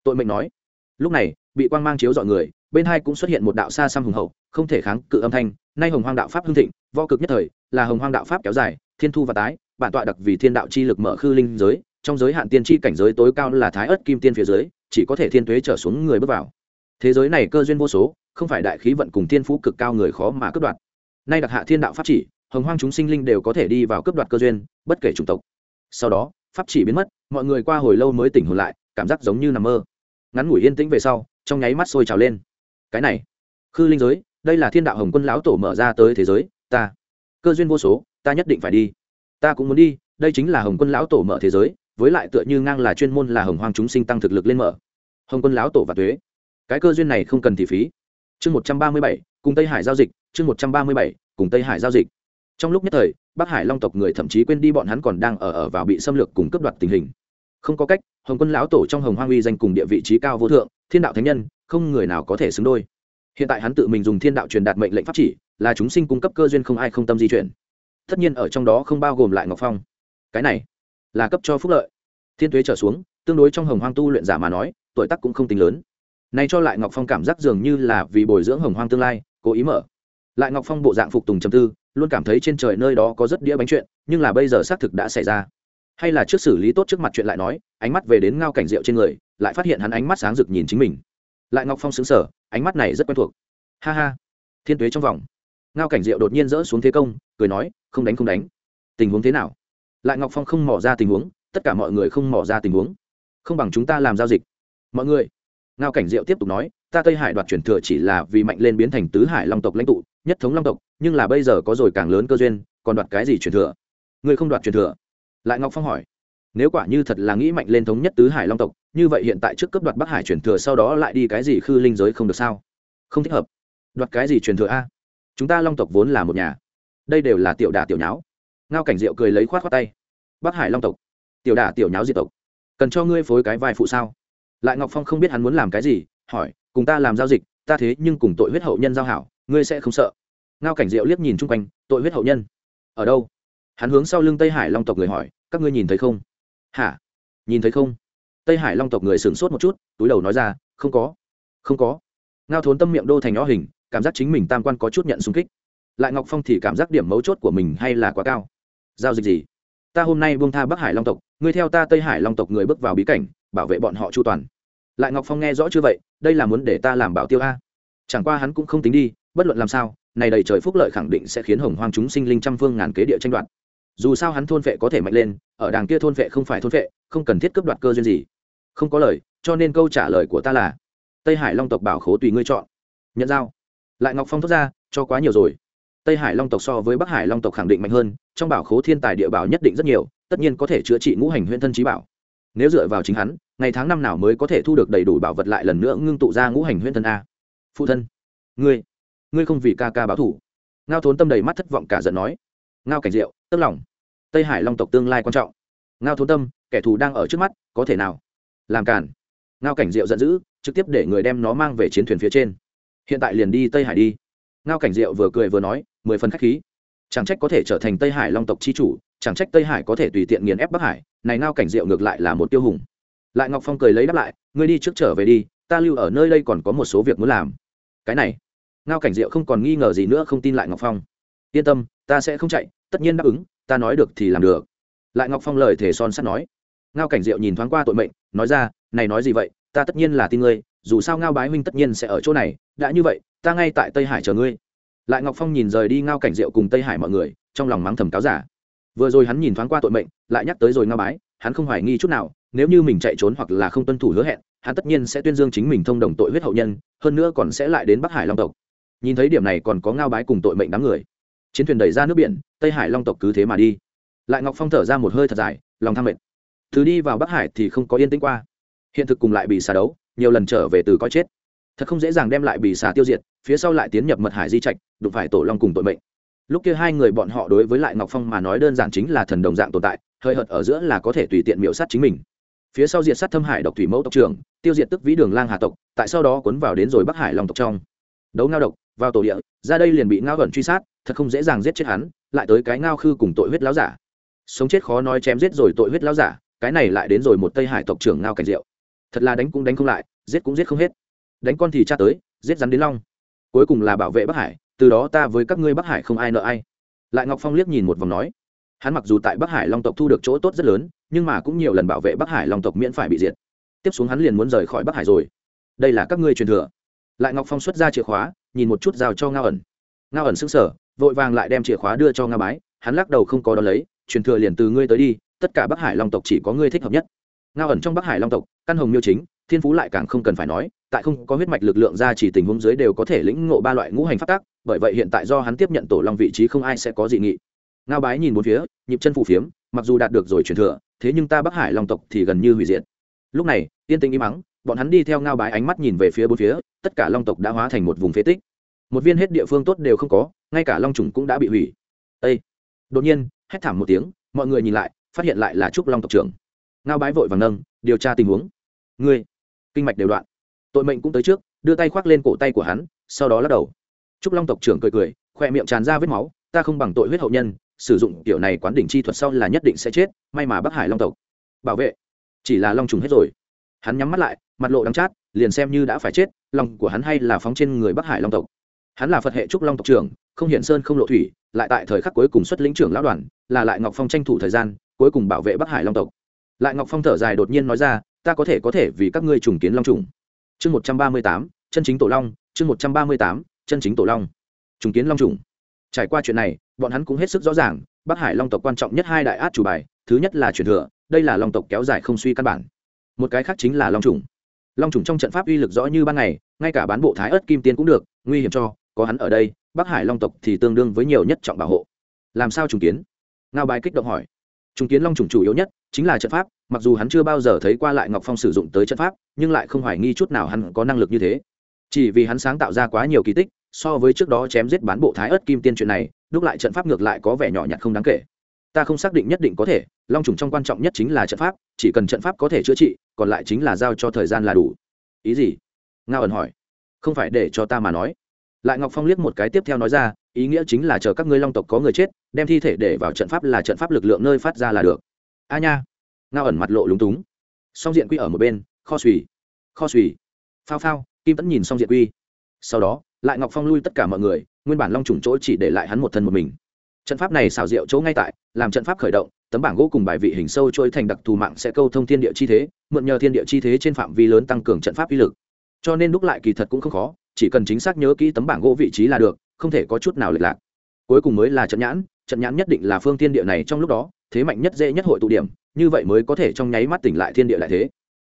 Tội mệnh nói, lúc này, bị quang mang chiếu dọi người, bên hai cũng xuất hiện một đạo xa xăm hùng hậu, không thể kháng cự âm thanh, nay hồng hoang đạo pháp hưng thịnh vo cực nhất thời, là hồng hoang đạo pháp kéo dài, thiên thu và tái, bản tọa đặc vì thiên đạo chi lực mở khư linh giới, trong giới hạn tiên tri cảnh giới tối cao là thái ớt kim tiên phía dưới, chỉ có thể thiên tuế trở xuống người bước vào. Thế giới này cơ duyên vô số, không phải đại khí vận cùng tiên phú cực cao người khó mà cướp đoạt. Nay đặc hạ thiên đạo pháp chỉ hồng hoang chúng sinh linh đều có thể đi vào cướp đoạt cơ duyên, bất kể chủng tộc. Sau đó, pháp chỉ biến mất, mọi người qua hồi lâu mới tỉnh hồn lại, cảm giác giống như nằm mơ. Ngắn ngủi yên tĩnh về sau, trong nháy mắt sôi trào lên. Cái này, khư linh giới, đây là thiên đạo hồng quân lão tổ mở ra tới thế giới, ta. Cơ duyên vô số, ta nhất định phải đi. Ta cũng muốn đi, đây chính là hồng quân lão tổ mở thế giới, với lại tựa như ngang là chuyên môn là hồng hoang chúng sinh tăng thực lực lên mở. Hồng quân lão tổ và thuế cái cơ duyên này không cần thị phí. Chương một trăm ba mươi bảy, cùng tây hải giao dịch, chương một trăm ba mươi bảy, cùng tây hải giao dịch trong lúc nhất thời, bắc hải long tộc người thậm chí quên đi bọn hắn còn đang ở ở vào bị xâm lược cùng cấp đoạt tình hình. Không có cách, hồng quân lão tổ trong hồng hoang uy danh cùng địa vị trí cao vô thượng, thiên đạo thánh nhân, không người nào có thể xứng đôi. Hiện tại hắn tự mình dùng thiên đạo truyền đạt mệnh lệnh pháp chỉ, là chúng sinh cung cấp cơ duyên không ai không tâm di chuyển. Tất nhiên ở trong đó không bao gồm lại ngọc phong. Cái này, là cấp cho phúc lợi. Thiên tuế trở xuống, tương đối trong hồng hoang tu luyện giả mà nói, tuổi tác cũng không tính lớn. Nay cho lại ngọc phong cảm giác dường như là vì bồi dưỡng hồng hoang tương lai, cố ý mở. Lại ngọc phong bộ dạng phục tùng trầm tư luôn cảm thấy trên trời nơi đó có rất đĩa bánh chuyện, nhưng là bây giờ xác thực đã xảy ra. Hay là trước xử lý tốt trước mặt chuyện lại nói, ánh mắt về đến ngao cảnh rượu trên người, lại phát hiện hắn ánh mắt sáng rực nhìn chính mình. Lại ngọc phong xứng sở ánh mắt này rất quen thuộc. Ha ha, thiên tuế trong vòng. Ngao cảnh diệu đột nhiên rỡ xuống thế công, cười nói, không đánh không đánh. Tình huống thế nào? Lại ngọc phong không mỏ ra tình huống, tất cả mọi người không mỏ ra tình huống. Không bằng chúng ta làm giao dịch. Mọi người, ngao cảnh diệu tiếp tục nói ta tây hải đoạt truyền thừa chỉ là vì mạnh lên biến thành tứ hải long tộc lãnh tụ, nhất thống long tộc, nhưng là bây giờ có rồi càng lớn cơ duyên, còn đoạt cái gì truyền thừa? Ngươi không đoạt truyền thừa? Lại ngọc phong hỏi. Nếu quả như thật là nghĩ mạnh lên thống nhất tứ hải long tộc, như vậy hiện tại trước cấp đoạt bắc hải truyền thừa sau đó lại đi cái gì khư linh giới không được sao? Không thích hợp. Đoạt cái gì truyền thừa a? Chúng ta long tộc vốn là một nhà. Đây đều là tiểu đà tiểu nháo. Ngao cảnh diệu cười lấy khoát khoát tay. Bắc hải long tộc. Tiểu đà tiểu nháo diệt tộc. Cần cho ngươi phối cái vai phụ sao? Lại ngọc phong không biết hắn muốn làm cái gì, hỏi cùng ta làm giao dịch, ta thế nhưng cùng tội huyết hậu nhân giao hảo, ngươi sẽ không sợ. Ngao cảnh diệu liếc nhìn chung quanh, tội huyết hậu nhân. Ở đâu? Hắn hướng sau lưng tây hải long tộc người hỏi, các ngươi nhìn thấy không? Hả? Nhìn thấy không? Tây hải long tộc người sửng sốt một chút, túi đầu nói ra, không có. Không có. Ngao thốn tâm miệng đô thành nhỏ hình, cảm giác chính mình tam quan có chút nhận xung kích. Lại ngọc phong thì cảm giác điểm mấu chốt của mình hay là quá cao. Giao dịch gì? Ta hôm nay buông tha bắc hải long tộc, ngươi theo ta tây hải long tộc người bước vào bí cảnh, bảo vệ bọn họ chu toàn lại ngọc phong nghe rõ chưa vậy, đây là muốn để ta làm bảo tiêu a. Chẳng qua hắn cũng không tính đi, bất luận làm sao, này đầy trời phúc lợi khẳng định sẽ khiến hồng hoang chúng sinh linh trăm phương ngàn kế địa tranh đoạt. Dù sao hắn thôn vệ có thể mạnh lên, ở đàng kia thôn vệ không phải thôn vệ, không cần thiết cướp đoạt cơ duyên gì. Không có lời, cho nên câu trả lời của ta là, tây hải long tộc bảo khố tùy ngươi chọn. Nhận giao. Lại ngọc phong thốt ra, cho quá nhiều rồi. Tây hải long tộc so với bắc hải long tộc khẳng định mạnh hơn, trong bảo khố thiên tài địa bảo nhất định rất nhiều, tất nhiên có thể chữa trị ngũ hành huyễn thân trí bảo. Nếu dựa vào chính hắn ngày tháng năm nào mới có thể thu được đầy đủ bảo vật lại lần nữa ngưng tụ ra ngũ hành huyễn thân a? Phụ thân, ngươi ngươi không vì ca ca báo thủ ngao thốn tâm đầy mắt thất vọng cả giận nói. Ngao cảnh diệu, tức lòng. Tây hải long tộc tương lai quan trọng. Ngao thốn tâm, kẻ thù đang ở trước mắt, có thể nào? Làm cản ngao cảnh diệu giận dữ, trực tiếp để người đem nó mang về chiến thuyền phía trên. Hiện tại liền đi tây hải đi. Ngao cảnh diệu vừa cười vừa nói, mười phần k h á c h khí. Chẳng trách có thể trở thành tây hải long tộc c h i chủ, chẳng trách tây hải có thể tùy tiện nghiền ép bắc hải, này ngao cảnh diệu ngược lại là một tiêu hùng lại ngọc phong cười lấy đáp lại, ngươi đi trước trở về đi, ta lưu ở nơi đây còn có một số việc muốn làm. Cái này? Ngao cảnh diệu không còn nghi ngờ gì nữa không tin lại ngọc phong. Yên tâm, ta sẽ không chạy, tất nhiên đáp ứng, ta nói được thì làm được. Lại ngọc phong lời thể son sắt nói. Ngao cảnh diệu nhìn thoáng qua tội mệnh, nói ra, này nói gì vậy, ta tất nhiên là tin ngươi, dù sao ngao bái huynh tất nhiên sẽ ở chỗ này, đã như vậy, ta ngay tại tây hải chờ ngươi. Lại ngọc phong nhìn rời đi ngao cảnh diệu cùng tây hải mọi người, trong lòng mắng thầm cáo giả. Vừa rồi hắn nhìn thoáng qua tội mệnh, lại nhắc tới rồi ngao bái hắn không hoài nghi chút nào, nếu như mình chạy trốn hoặc là không tuân thủ hứa hẹn, hắn tất nhiên sẽ tuyên dương chính mình thông đồng tội huyết hậu nhân, hơn nữa còn sẽ lại đến bắc hải long tộc. Nhìn thấy điểm này còn có ngao bái cùng tội mệnh đám người. Chiến thuyền đẩy ra nước biển, tây hải long tộc cứ thế mà đi. Lại ngọc phong thở ra một hơi thật dài, lòng tham mệt. Thứ đi vào bắc hải thì không có yên tĩnh qua. Hiện thực cùng lại bị xà đấu, nhiều lần trở về từ coi chết. Thật không dễ dàng đem lại bị xà tiêu diệt, phía sau lại tiến nhập mật hải di trạch, đụng phải tổ long cùng tội mệnh. Lúc kia hai người bọn họ đối với lại ngọc phong mà nói đơn giản chính là thần đồng dạng tồn tại hơi hợt ở giữa là có thể tùy tiện miễu sát chính mình. Phía sau diệt sát thâm hải độc thủy mẫu tộc trưởng, tiêu diệt tức vĩ đường lang hà tộc, tại sau đó cuốn vào đến rồi bắc hải long tộc trong. Đấu ngao độc, vào tổ địa, ra đây liền bị ngao gần truy sát, thật không dễ dàng giết chết hắn, lại tới cái ngao khư cùng tội huyết láo giả. Sống chết khó nói chém giết rồi tội huyết láo giả, cái này lại đến rồi một tây hải tộc trưởng ngao cảnh diệu. Thật là đánh cũng đánh không lại, giết cũng giết không hết. Đánh con thì cha tới, giết rắn đến long. Cuối cùng là bảo vệ bắc hải, từ đó ta với các ngươi bắc hải không ai nợ ai. Lại ngọc phong liếc nhìn một vòng nói hắn mặc dù tại bắc hải long tộc thu được chỗ tốt rất lớn, nhưng mà cũng nhiều lần bảo vệ bắc hải long tộc miễn phải bị diệt. Tiếp xuống hắn liền muốn rời khỏi bắc hải rồi. Đây là các ngươi truyền thừa. Lại ngọc phong xuất ra chìa khóa, nhìn một chút giao cho ngao ẩn. Ngao ẩn xứng sở vội vàng lại đem chìa khóa đưa cho ngao bái. Hắn lắc đầu không có đ ó lấy, truyền thừa liền từ ngươi tới đi, tất cả bắc hải long tộc chỉ có ngươi thích hợp nhất. Ngao ẩn trong bắc hải long tộc, căn hồng miêu chính, thiên phú lại càng không cần phải nói, tại không có huyết mạch lực lượng ra chỉ tình huống dưới đều có thể lĩnh ngộ ba loại ngũ hành phát tác bởi vậy hiện tại do hắn tiếp nhận tổ long vị trí không ai sẽ có dị nghị ngao bái nhìn bốn phía, nhịp chân phù phiếm, mặc dù đạt được rồi truyền thừa, thế nhưng ta bắc hải long tộc thì gần như hủy diệt. Lúc này tiên tinh im mắng bọn hắn đi theo ngao bái ánh mắt nhìn về phía bốn phía, tất cả long tộc đã hóa thành một vùng phế tích. Một viên hết địa phương tốt đều không có, ngay cả long trùng cũng đã bị hủy. Ây đột nhiên, hét thảm một tiếng, mọi người nhìn lại, phát hiện lại là trúc long tộc trưởng. Ngao bái vội vàng nâng, điều tra tình huống. Ngươi! Kinh mạch đều đoạn. Tội mệnh cũng tới trước, đưa tay khoác lên cổ tay của hắn, sau đó lắc đầu. Trúc long tộc trưởng cười cười, khoe miệng tràn ra vết máu, ta không bằng tội huyết hậu nhân sử dụng kiểu này quán đỉnh chi thuật sau là nhất định sẽ chết, may mà bắc hải long tộc bảo vệ. Chỉ là long trùng hết rồi. Hắn nhắm mắt lại, mặt lộ đắng chát, liền xem như đã phải chết, lòng của hắn hay là phóng trên người bắc hải long tộc. Hắn là phật hệ trúc long tộc trưởng, không hiện sơn không lộ thủy, lại tại thời khắc cuối cùng xuất lĩnh trưởng lão đoàn, là lại ngọc phong tranh thủ thời gian, cuối cùng bảo vệ bắc hải long tộc. Lại ngọc phong thở dài đột nhiên nói ra, ta có thể có thể, vì các ngươi trùng kiến long trùng. Chương một trăm ba mươi tám, chân chính tổ long, chương một trăm ba mươi tám, chân chính tổ long. Trùng kiến long trùng trải qua chuyện này, bọn hắn cũng hết sức rõ ràng, bắc hải long tộc quan trọng nhất hai đại át chủ bài, thứ nhất là truyền thừa, đây là long tộc kéo dài không suy căn bản. Một cái khác chính là long trùng long trùng trong trận pháp uy lực rõ như ban ngày, ngay cả bán bộ thái ớt kim tiên cũng được, nguy hiểm cho, có hắn ở đây, bắc hải long tộc thì tương đương với nhiều nhất trọng bảo hộ. Làm sao trùng kiến? Ngao bài kích động hỏi. Trùng kiến long trùng chủ yếu nhất chính là trận pháp, mặc dù hắn chưa bao giờ thấy qua lại ngọc phong sử dụng tới trận pháp, nhưng lại không hoài nghi chút nào hắn có năng lực như thế. Chỉ vì hắn sáng tạo ra quá nhiều kỳ tích so với trước đó chém giết bán bộ thái ớt kim tiên chuyện này, đúc lại trận pháp ngược lại có vẻ nhỏ nhặt không đáng kể. Ta không xác định nhất định có thể, long trùng trong quan trọng nhất chính là trận pháp, chỉ cần trận pháp có thể chữa trị, còn lại chính là giao cho thời gian là đủ. Ý gì? Ngao ẩn hỏi. Không phải để cho ta mà nói. Lại ngọc phong liếc một cái tiếp theo nói ra, ý nghĩa chính là chờ các ngươi long tộc có người chết, đem thi thể để vào trận pháp là trận pháp lực lượng nơi phát ra là được. A nha. Ngao ẩn mặt lộ lúng túng. Song diện quy ở một bên, kho suy kho suy phao phao, kim tẫn nhìn song diện quy. Sau đó lại ngọc phong lui tất cả mọi người, nguyên bản long trùng chỗ chỉ để lại hắn một thân một mình. Trận pháp này xào rượu chỗ ngay tại, làm trận pháp khởi động, tấm bảng gỗ cùng bài vị hình sâu trôi thành đặc thù mạng sẽ câu thông thiên địa chi thế, mượn nhờ thiên địa chi thế trên phạm vi lớn tăng cường trận pháp uy lực. Cho nên đúc lại kỳ thật cũng không khó, chỉ cần chính xác nhớ kỹ tấm bảng gỗ vị trí là được, không thể có chút nào lệch lạc. Cuối cùng mới là trận nhãn trận nhãn nhất định là phương thiên địa này trong lúc đó, thế mạnh nhất dễ nhất hội tụ điểm, như vậy mới có thể trong nháy mắt tỉnh lại thiên địa lại thế.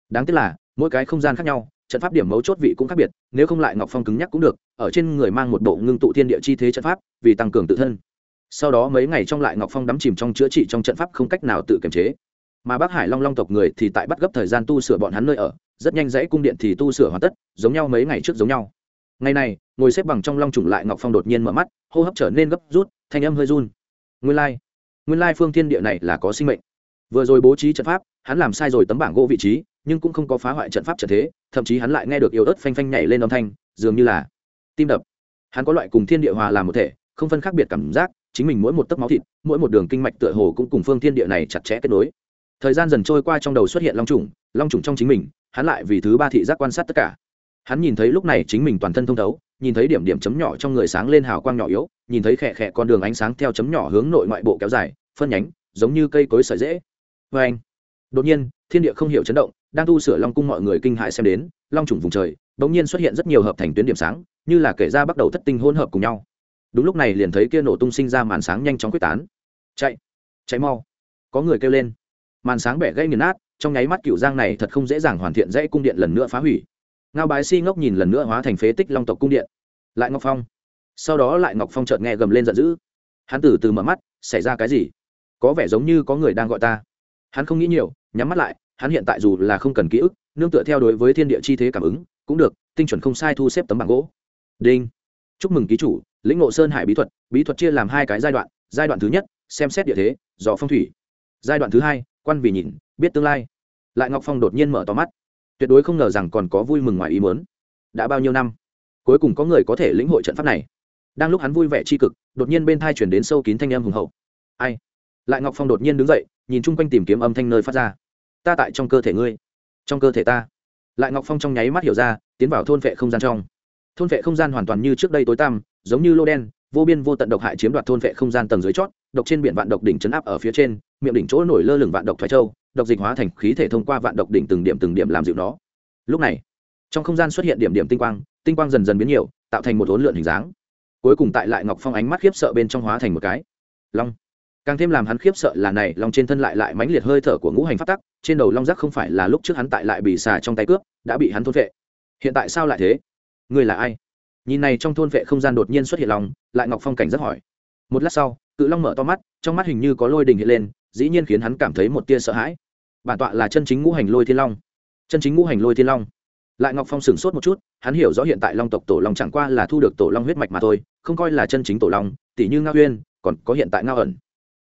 Đáng tiếc là, mỗi cái không gian khác nhau trận pháp điểm mấu chốt vị cũng khác biệt, nếu không lại ngọc phong cứng nhắc cũng được, ở trên người mang một bộ ngưng tụ thiên địa chi thế trận pháp, vì tăng cường tự thân. Sau đó mấy ngày trong lại ngọc phong đắm chìm trong chữa trị trong trận pháp không cách nào tự kiềm chế. Mà bác hải long long tộc người thì tại bắt gấp thời gian tu sửa bọn hắn nơi ở, rất nhanh dãy cung điện thì tu sửa hoàn tất, giống nhau mấy ngày trước giống nhau. Ngày này, ngồi xếp bằng trong long trùng lại ngọc phong đột nhiên mở mắt, hô hấp trở nên gấp rút, thanh âm hơi run. Nguyên lai、like. nguyên lai phương thiên địa này là có sinh mệnh. Vừa rồi bố trí trận pháp, hắn làm sai rồi tấm bảng gỗ vị trí nhưng cũng không có phá hoại trận pháp trận thế, thậm chí hắn lại nghe được yếu ớt phanh phanh nhảy lên âm thanh, dường như là tim đập. Hắn có loại cùng thiên địa hòa làm một thể, không phân khác biệt cảm giác, chính mình mỗi một tấc máu thịt, mỗi một đường kinh mạch tựa hồ cũng cùng phương thiên địa này chặt chẽ kết nối. Thời gian dần trôi qua trong đầu xuất hiện long trùng long trùng trong chính mình, hắn lại vì thứ ba thị giác quan sát tất cả. Hắn nhìn thấy lúc này chính mình toàn thân thông thấu, nhìn thấy điểm điểm chấm nhỏ trong người sáng lên hào quang nhỏ yếu, nhìn thấy khẽ khẽ con đường ánh sáng theo chấm nhỏ hướng nội ngoại bộ kéo dài, phân nhánh, giống như cây cối sợi dễ vê anh đột nhiên, thiên địa không hiểu chấn động, đang tu sửa long cung mọi người kinh hại xem đến, long trùng vùng trời bỗng nhiên xuất hiện rất nhiều hợp thành tuyến điểm sáng, như là kể ra bắt đầu thất tinh hỗn hợp cùng nhau. Đúng lúc này liền thấy kia nổ tung sinh ra màn sáng nhanh chóng quyết tán. Chạy chạy mau. Có người kêu lên. Màn sáng bẻ gây nghiền nát, trong nháy mắt cựu giang này thật không dễ dàng hoàn thiện dãy cung điện lần nữa phá hủy. Ngao bái si ngốc nhìn lần nữa hóa thành phế tích long tộc cung điện. Lại ngọc phong. Sau đó lại ngọc phong chợt nghe gầm lên giận dữ. Hắn tử từ mở mắt, xảy ra cái gì? Có vẻ giống như có người đang gọi ta hắn không nghĩ nhiều, nhắm mắt lại, hắn hiện tại dù là không cần ký ức, nương tựa theo đối với thiên địa chi thế cảm ứng, cũng được, tinh chuẩn không sai thu xếp tấm bảng gỗ. Đinh. Chúc mừng ký chủ, lĩnh ngộ sơn hải bí thuật bí thuật chia làm hai cái giai đoạn giai đoạn thứ nhất, xem xét địa thế, dò phong thủy. Giai đoạn thứ hai, quan vì nhìn, biết tương lai. Lại ngọc phong đột nhiên mở to mắt. Tuyệt đối không ngờ rằng còn có vui mừng ngoài ý muốn. Đã bao nhiêu năm? Cuối cùng có người có thể lĩnh hội trận pháp này. Đang lúc hắn vui vẻ tri cực, đột nhiên bên thai chuyển đến sâu kín thanh âm hùng hậu. Ai? Lại ngọc phong đột nhiên đứng dậy nhìn chung quanh tìm kiếm âm thanh nơi phát ra. Ta tại trong cơ thể ngươi. Trong cơ thể ta. Lại ngọc phong trong nháy mắt hiểu ra, tiến vào thôn vệ không gian trong. Thôn vệ không gian hoàn toàn như trước đây tối tăm, giống như lô đen, vô biên vô tận độc hại chiếm đoạt thôn vệ không gian tầng dưới chót, độc trên biển vạn độc đỉnh chấn áp ở phía trên, miệng đỉnh chỗ nổi lơ lửng vạn độc thoái châu, độc dịch hóa thành khí thể thông qua vạn độc đỉnh từng điểm từng điểm làm dịu nó. Lúc này, trong không gian xuất hiện điểm điểm tinh quang tinh quang dần dần biến nhiều, tạo thành một hỗn lượn hình dáng. Cuối cùng tại lại ngọc phong ánh mắt khiếp sợ bên trong hóa thành một cái. Long càng thêm làm hắn khiếp sợ là này, long trên thân lại lại mãnh liệt hơi thở của ngũ hành phát tắc, trên đầu long giác không phải là lúc trước hắn tại lại bị xà trong tay cướp, đã bị hắn thôn vệ hiện tại sao lại thế? Người là ai? Nhìn này trong thôn vệ không gian đột nhiên xuất hiện lòng lại ngọc phong cảnh rất hỏi. Một lát sau, cự long mở to mắt, trong mắt hình như có lôi đình hiện lên, dĩ nhiên khiến hắn cảm thấy một tia sợ hãi. Bản tọa là chân chính ngũ hành lôi thiên long. Chân chính ngũ hành lôi thiên long. Lại ngọc phong sửng sốt một chút, hắn hiểu rõ hiện tại long tộc tổ long chẳng qua là thu được tổ long huyết mạch mà thôi, không coi là chân chính tổ long tỷ như ngao uyên, còn có hiện tại ngao ẩn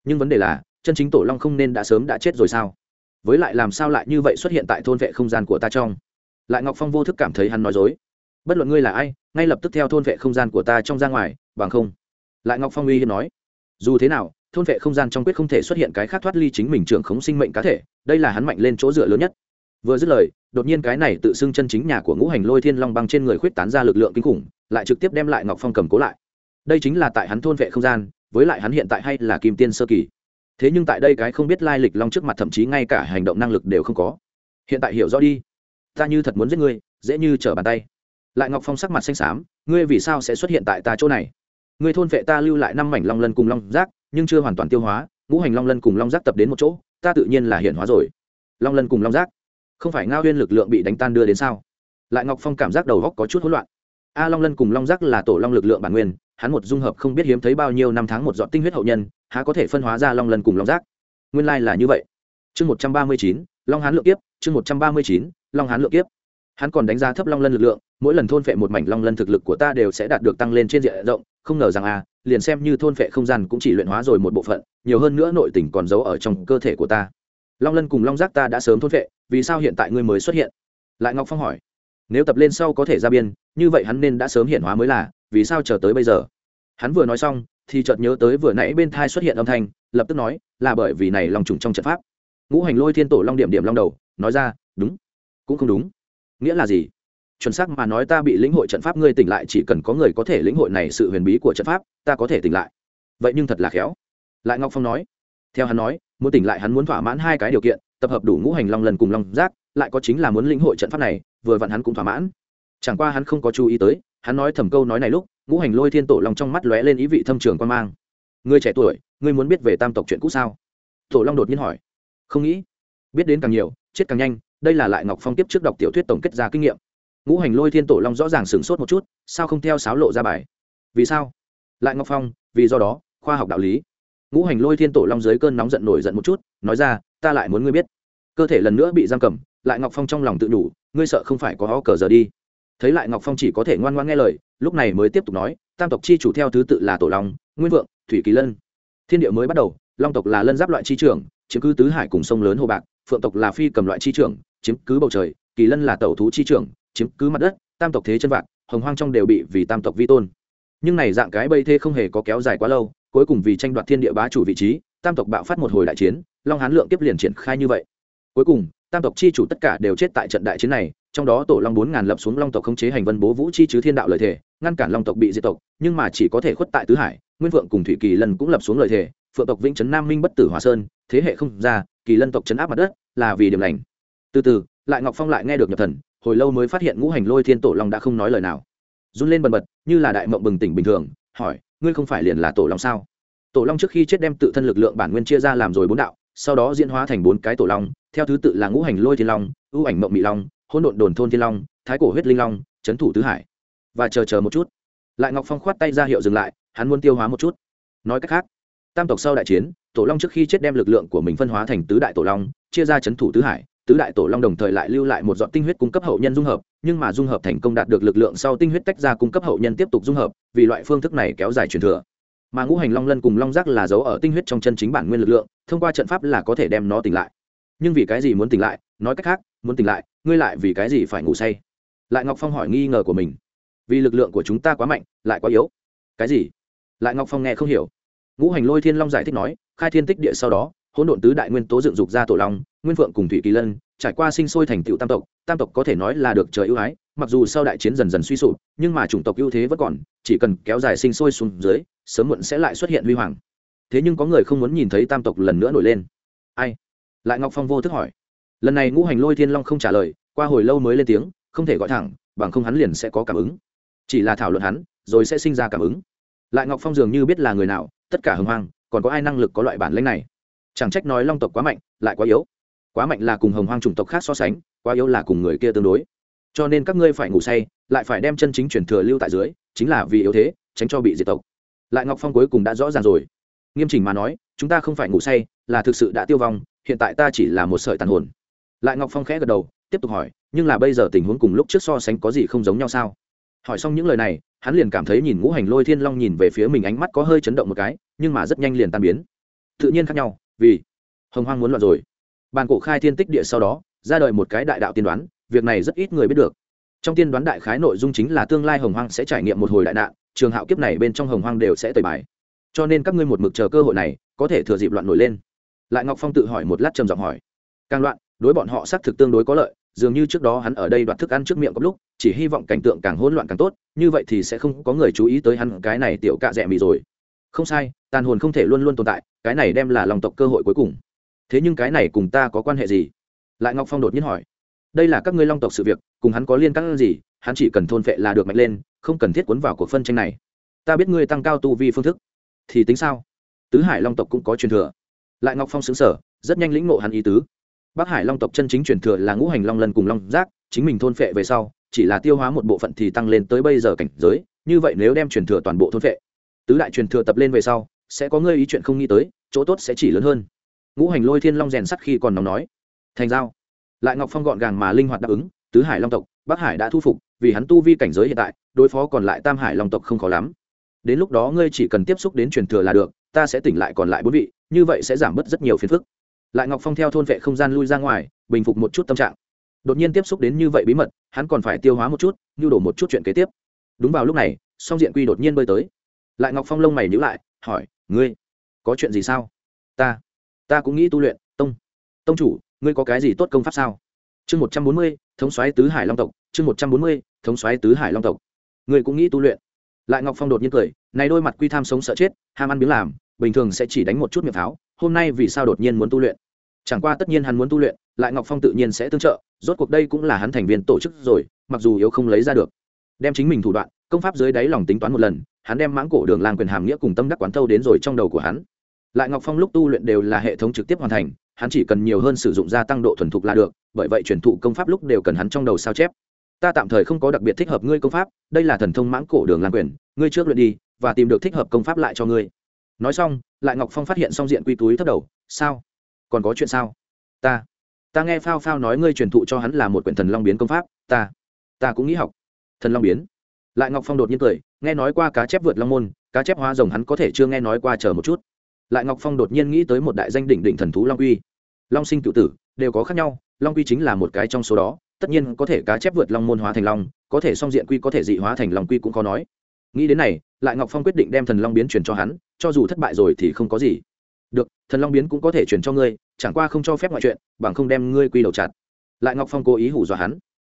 nhưng vấn đề là, chân chính tổ long không nên đã sớm đã chết rồi sao? Với lại làm sao lại như vậy xuất hiện tại thôn vệ không gian của ta trong? Lại ngọc phong vô thức cảm thấy hắn nói dối. Bất luận ngươi là ai, ngay lập tức theo thôn vệ không gian của ta trong ra ngoài, bằng không. Lại ngọc phong uy hiên nói. Dù thế nào, thôn vệ không gian trong quyết không thể xuất hiện cái khác thoát ly chính mình trưởng khống sinh mệnh cá thể, đây là hắn mạnh lên chỗ dựa lớn nhất. Vừa dứt lời, đột nhiên cái này tự xưng chân chính nhà của ngũ hành lôi thiên long băng trên người khuyết tán ra lực lượng kinh khủng, lại trực tiếp đem lại ngọc phong cầm cố lại. Đây chính là tại hắn thôn vệ không gian với lại hắn hiện tại hay là kim tiên sơ kỳ. Thế nhưng tại đây cái không biết lai lịch long trước mặt thậm chí ngay cả hành động năng lực đều không có. Hiện tại hiểu rõ đi. Ta như thật muốn giết ngươi, dễ như trở bàn tay. Lại ngọc phong sắc mặt xanh xám, ngươi vì sao sẽ xuất hiện tại ta chỗ này? Ngươi thôn vệ ta lưu lại năm mảnh long lân cùng long giác nhưng chưa hoàn toàn tiêu hóa, ngũ hành long lân cùng long giác tập đến một chỗ, ta tự nhiên là hiện hóa rồi. Long lân cùng long giác không phải ngao huyên lực lượng bị đánh tan đưa đến sao? Lại ngọc phong cảm giác đầu góc có chút hỗn loạn. A, long lân cùng long giác là tổ long lực lượng bản nguyên hắn một dung hợp không biết hiếm thấy bao nhiêu năm tháng một dọn tinh huyết hậu nhân, há có thể phân hóa ra long lân cùng long giác. Nguyên lai là như vậy. Chương một trăm ba mươi chín, long hán lượng kiếp, chương một trăm ba mươi chín, long hán lượng kiếp. Hắn còn đánh giá thấp long lân lực lượng, mỗi lần thôn phệ một mảnh long lân thực lực của ta đều sẽ đạt được tăng lên trên diện rộng, không ngờ rằng a liền xem như thôn phệ không gian cũng chỉ luyện hóa rồi một bộ phận, nhiều hơn nữa nội tình còn giấu ở trong cơ thể của ta. Long lân cùng long giác ta đã sớm thôn phệ, vì sao hiện tại ngươi mới xuất hiện? Lại ngọc phong hỏi. Nếu tập lên sau có thể ra biên, như vậy hắn nên đã sớm hiện hóa mới là vì sao chờ tới bây giờ? Hắn vừa nói xong, thì chợt nhớ tới vừa nãy bên thai xuất hiện âm thanh, lập tức nói, là bởi vì này lòng trùng trong trận pháp. Ngũ hành lôi thiên tổ long điểm điểm long đầu, nói ra, đúng, cũng không đúng. Nghĩa là gì? Chuẩn xác mà nói ta bị lĩnh hội trận pháp ngươi tỉnh lại chỉ cần có người có thể lĩnh hội này sự huyền bí của trận pháp, ta có thể tỉnh lại. Vậy nhưng thật là khéo. Lại ngọc phong nói. Theo hắn nói, muốn tỉnh lại hắn muốn thỏa mãn hai cái điều kiện, tập hợp đủ ngũ hành long lần cùng long giác, lại có chính là muốn lĩnh hội trận pháp này, vừa vặn hắn cũng thỏa mãn. Chẳng qua hắn không có chú ý tới hắn nói thầm câu nói này lúc, ngũ hành lôi thiên tổ long trong mắt lóe lên ý vị thâm trường quan mang. Người trẻ tuổi, ngươi muốn biết về tam tộc chuyện cũ sao? Tổ long đột nhiên hỏi. Không nghĩ. Biết đến càng nhiều, chết càng nhanh, đây là lại ngọc phong tiếp trước đọc tiểu thuyết tổng kết ra kinh nghiệm. Ngũ hành lôi thiên tổ long rõ ràng sửng sốt một chút, sao không theo sáo lộ ra bài? Vì sao? Lại ngọc phong, vì do đó, khoa học đạo lý. Ngũ hành lôi thiên tổ long dưới cơn nóng giận nổi giận một chút, nói ra, ta lại muốn ngươi biết. Cơ thể lần nữa bị giam cầm, lại ngọc phong trong lòng tự đủ, ngươi sợ không phải có ho cờ giờ đi thấy lại ngọc phong chỉ có thể ngoan ngoan nghe lời, lúc này mới tiếp tục nói, tam tộc chi chủ theo thứ tự là tổ long, nguyên vượng, thủy kỳ lân. Thiên địa mới bắt đầu, long tộc là lân giáp loại chi trưởng, chiếm cứ tứ hải cùng sông lớn hồ bạc, phượng tộc là phi cầm loại chi trưởng, chiếm cứ bầu trời, kỳ lân là tẩu thú chi trưởng, chiếm cứ mặt đất, tam tộc thế chân vạn, hồng hoang trong đều bị vì tam tộc vi tôn. Nhưng này dạng cái bây thế không hề có kéo dài quá lâu, cuối cùng vì tranh đoạt thiên địa bá chủ vị trí, tam tộc bạo phát một hồi đại chiến, long hán lượng tiếp liền triển khai như vậy. Cuối cùng tam tộc chi chủ tất cả đều chết tại trận đại chiến này, trong đó tổ long bốn ngàn lập xuống long tộc khống chế hành vân bố vũ chi chứ thiên đạo lợi thể ngăn cản long tộc bị diệt tộc, nhưng mà chỉ có thể khuất tại tứ hải, nguyên vượng cùng thủy kỳ lần cũng lập xuống lợi thể phượng tộc vĩnh trấn nam minh bất tử hòa sơn, thế hệ không ra, kỳ lân tộc chấn áp mặt đất, là vì điểm lành. Từ từ, lại ngọc phong lại nghe được nhập thần, hồi lâu mới phát hiện ngũ hành lôi thiên tổ long đã không nói lời nào. Run lên bần bật, như là đại mộng bừng tỉnh bình thường, hỏi, ngươi không phải liền là tổ long sao? Tổ long trước khi chết đem tự thân lực lượng bản nguyên chia ra làm rồi bốn đạo, sau đó diễn hóa thành bốn cái tổ long theo thứ tự là ngũ hành lôi thiên long ưu ảnh mộng mị long, hỗn độn đồn thôn thiên long, thái cổ huyết linh long trấn thủ tứ hải. Và chờ chờ một chút. Lại ngọc phong khoát tay ra hiệu dừng lại, hắn muốn tiêu hóa một chút. Nói cách khác, tam tộc sau đại chiến, tổ long trước khi chết đem lực lượng của mình phân hóa thành tứ đại tổ long, chia ra chấn thủ tứ hải. Tứ đại tổ long đồng thời lại lưu lại một dọn tinh huyết cung cấp hậu nhân dung hợp, nhưng mà dung hợp thành công đạt được lực lượng sau tinh huyết tách ra cung cấp hậu nhân tiếp tục dung hợp, vì loại phương thức này kéo dài truyền thừa. Mà ngũ hành long lân cùng long giác là dấu ở tinh huyết trong chân chính bản nguyên lực lượng, thông qua trận pháp là có thể đem nó tỉnh lại nhưng vì cái gì muốn tỉnh lại, nói cách khác, muốn tỉnh lại, ngươi lại vì cái gì phải ngủ say? Lại ngọc phong hỏi nghi ngờ của mình. Vì lực lượng của chúng ta quá mạnh, lại quá yếu. Cái gì? Lại ngọc phong nghe không hiểu. Ngũ hành lôi thiên long giải thích nói, khai thiên tích địa sau đó, hỗn độn tứ đại nguyên tố dựng dục ra tổ long, nguyên phượng cùng thủy kỳ lân, trải qua sinh sôi thành tựu tam tộc tam tộc có thể nói là được trời ưu ái, mặc dù sau đại chiến dần dần suy sụp, nhưng mà chủng tộc ưu thế vẫn còn, chỉ cần kéo dài sinh sôi xuống dưới, sớm muộn sẽ lại xuất hiện huy hoàng. Thế nhưng có người không muốn nhìn thấy tam tộc lần nữa nổi lên. Ai? Lại ngọc phong vô thức hỏi. Lần này ngũ hành lôi thiên long không trả lời, qua hồi lâu mới lên tiếng, không thể gọi thẳng, bằng không hắn liền sẽ có cảm ứng. Chỉ là thảo luận hắn, rồi sẽ sinh ra cảm ứng. Lại ngọc phong dường như biết là người nào, tất cả hưng hoang, còn có ai năng lực có loại bản lĩnh này? Chẳng trách nói long tộc quá mạnh, lại quá yếu. Quá mạnh là cùng hồng hoang chủng tộc khác so sánh, quá yếu là cùng người kia tương đối. Cho nên các ngươi phải ngủ say, lại phải đem chân chính truyền thừa lưu tại dưới, chính là vì yếu thế, tránh cho bị diệt tộc. Lại ngọc phong cuối cùng đã rõ ràng rồi. Nghiêm chỉnh mà nói, chúng ta không phải ngủ say, là thực sự đã tiêu vong hiện tại ta chỉ là một sợi tàn hồn. Lại ngọc phong khẽ gật đầu, tiếp tục hỏi, nhưng là bây giờ tình huống cùng lúc trước so sánh có gì không giống nhau sao? Hỏi xong những lời này, hắn liền cảm thấy nhìn ngũ hành lôi thiên long nhìn về phía mình ánh mắt có hơi chấn động một cái, nhưng mà rất nhanh liền tan biến. Tự nhiên khác nhau, vì hồng hoang muốn loạn rồi. Bàn cổ khai thiên tích địa sau đó, ra đời một cái đại đạo tiên đoán, việc này rất ít người biết được. Trong tiên đoán đại khái nội dung chính là tương lai hồng hoang sẽ trải nghiệm một hồi đại nạn, trường hạo kiếp này bên trong hồng hoang đều sẽ tời bài. Cho nên các ngươi một mực chờ cơ hội này, có thể thừa dịp loạn nổi lên lại ngọc phong tự hỏi một lát trầm giọng hỏi. Càng loạn, đối bọn họ xác thực tương đối có lợi, dường như trước đó hắn ở đây đoạt thức ăn trước miệng có lúc, chỉ hy vọng cảnh tượng càng hỗn loạn càng tốt, như vậy thì sẽ không có người chú ý tới hắn cái này tiểu cạ rẻ mì rồi. Không sai, tàn hồn không thể luôn luôn tồn tại, cái này đem là lòng tộc cơ hội cuối cùng. Thế nhưng cái này cùng ta có quan hệ gì? Lại ngọc phong đột nhiên hỏi. Đây là các ngươi long tộc sự việc, cùng hắn có liên căng gì, hắn chỉ cần thôn vệ là được mạnh lên, không cần thiết cuốn vào cuộc phân tranh này. Ta biết ngươi tăng cao tu vi phương thức. Thì tính sao? Tứ hải long tộc cũng có truyền thừa lại ngọc phong xứng sở, rất nhanh lĩnh ngộ hắn ý tứ. Bắc hải long tộc chân chính truyền thừa là ngũ hành long lân cùng long giác, chính mình thôn phệ về sau, chỉ là tiêu hóa một bộ phận thì tăng lên tới bây giờ cảnh giới, như vậy nếu đem truyền thừa toàn bộ thôn phệ, tứ đại truyền thừa tập lên về sau, sẽ có ngươi ý chuyện không nghĩ tới, chỗ tốt sẽ chỉ lớn hơn. Ngũ hành lôi thiên long rèn sắt khi còn nóng nói, thành giao. Lại ngọc phong gọn gàng mà linh hoạt đáp ứng, tứ hải long tộc, bắc hải đã thu phục, vì hắn tu vi cảnh giới hiện tại, đối phó còn lại tam hải long tộc không khó lắm. Đến lúc đó ngươi chỉ cần tiếp xúc đến truyền thừa là được, ta sẽ tỉnh lại còn lại bốn vị như vậy sẽ giảm bớt rất nhiều phiền phức. Lại ngọc phong theo thôn vệ không gian lui ra ngoài, bình phục một chút tâm trạng. Đột nhiên tiếp xúc đến như vậy bí mật, hắn còn phải tiêu hóa một chút, nhu đổ một chút chuyện kế tiếp. Đúng vào lúc này, song diện quy đột nhiên bơi tới. Lại ngọc phong lông mày nhữ lại, hỏi, ngươi, có chuyện gì sao? Ta ta cũng nghĩ tu luyện, tông. Tông chủ, ngươi có cái gì tốt công pháp sao? Chương một trăm bốn mươi, thống xoáy tứ hải long tộc, chương một trăm bốn mươi, thống xoáy tứ hải long tộc. Ngươi cũng nghĩ tu luyện. Lại ngọc phong đột nhiên cười, này đôi mặt quy tham sống sợ chết, ham ăn biếng làm bình thường sẽ chỉ đánh một chút miệng pháo, hôm nay vì sao đột nhiên muốn tu luyện? Chẳng qua tất nhiên hắn muốn tu luyện, lại ngọc phong tự nhiên sẽ tương trợ, rốt cuộc đây cũng là hắn thành viên tổ chức rồi, mặc dù yếu không lấy ra được. Đem chính mình thủ đoạn, công pháp dưới đáy lòng tính toán một lần, hắn đem mãng cổ đường làng quyền hàm nghĩa cùng tâm đắc quán thâu đến rồi trong đầu của hắn. Lại ngọc phong lúc tu luyện đều là hệ thống trực tiếp hoàn thành, hắn chỉ cần nhiều hơn sử dụng gia tăng độ thuần thục là được, bởi vậy truyền thụ công pháp lúc đều cần hắn trong đầu sao chép. Ta tạm thời không có đặc biệt thích hợp ngươi công pháp, đây là thần thông mãng cổ đường làng quyền, ngươi trước luyện đi, và tìm được thích hợp công pháp lại cho ngươi nói xong, lại ngọc phong phát hiện xong diện quy túi thất đầu. Sao? Còn có chuyện sao? Ta ta nghe phao phao nói ngươi truyền thụ cho hắn là một quyển thần long biến công pháp. Ta ta cũng nghĩ học. Thần long biến. Lại ngọc phong đột nhiên cười, nghe nói qua cá chép vượt long môn, cá chép hoa rồng hắn có thể chưa nghe nói qua chờ một chút. Lại ngọc phong đột nhiên nghĩ tới một đại danh đỉnh đỉnh thần thú long uy long sinh cựu tử, đều có khác nhau, long quy chính là một cái trong số đó, tất nhiên có thể cá chép vượt long môn hóa thành long, có thể song diện quy có thể dị hóa thành long quy cũng có nói. Nghĩ đến này, lại ngọc phong quyết định đem thần long biến truyền cho hắn cho dù thất bại rồi thì không có gì. Được, thần long biến cũng có thể truyền cho ngươi, chẳng qua không cho phép ngoại chuyện, bằng không đem ngươi quy đầu chặt. Lại ngọc phong cố ý hủ dọa hắn.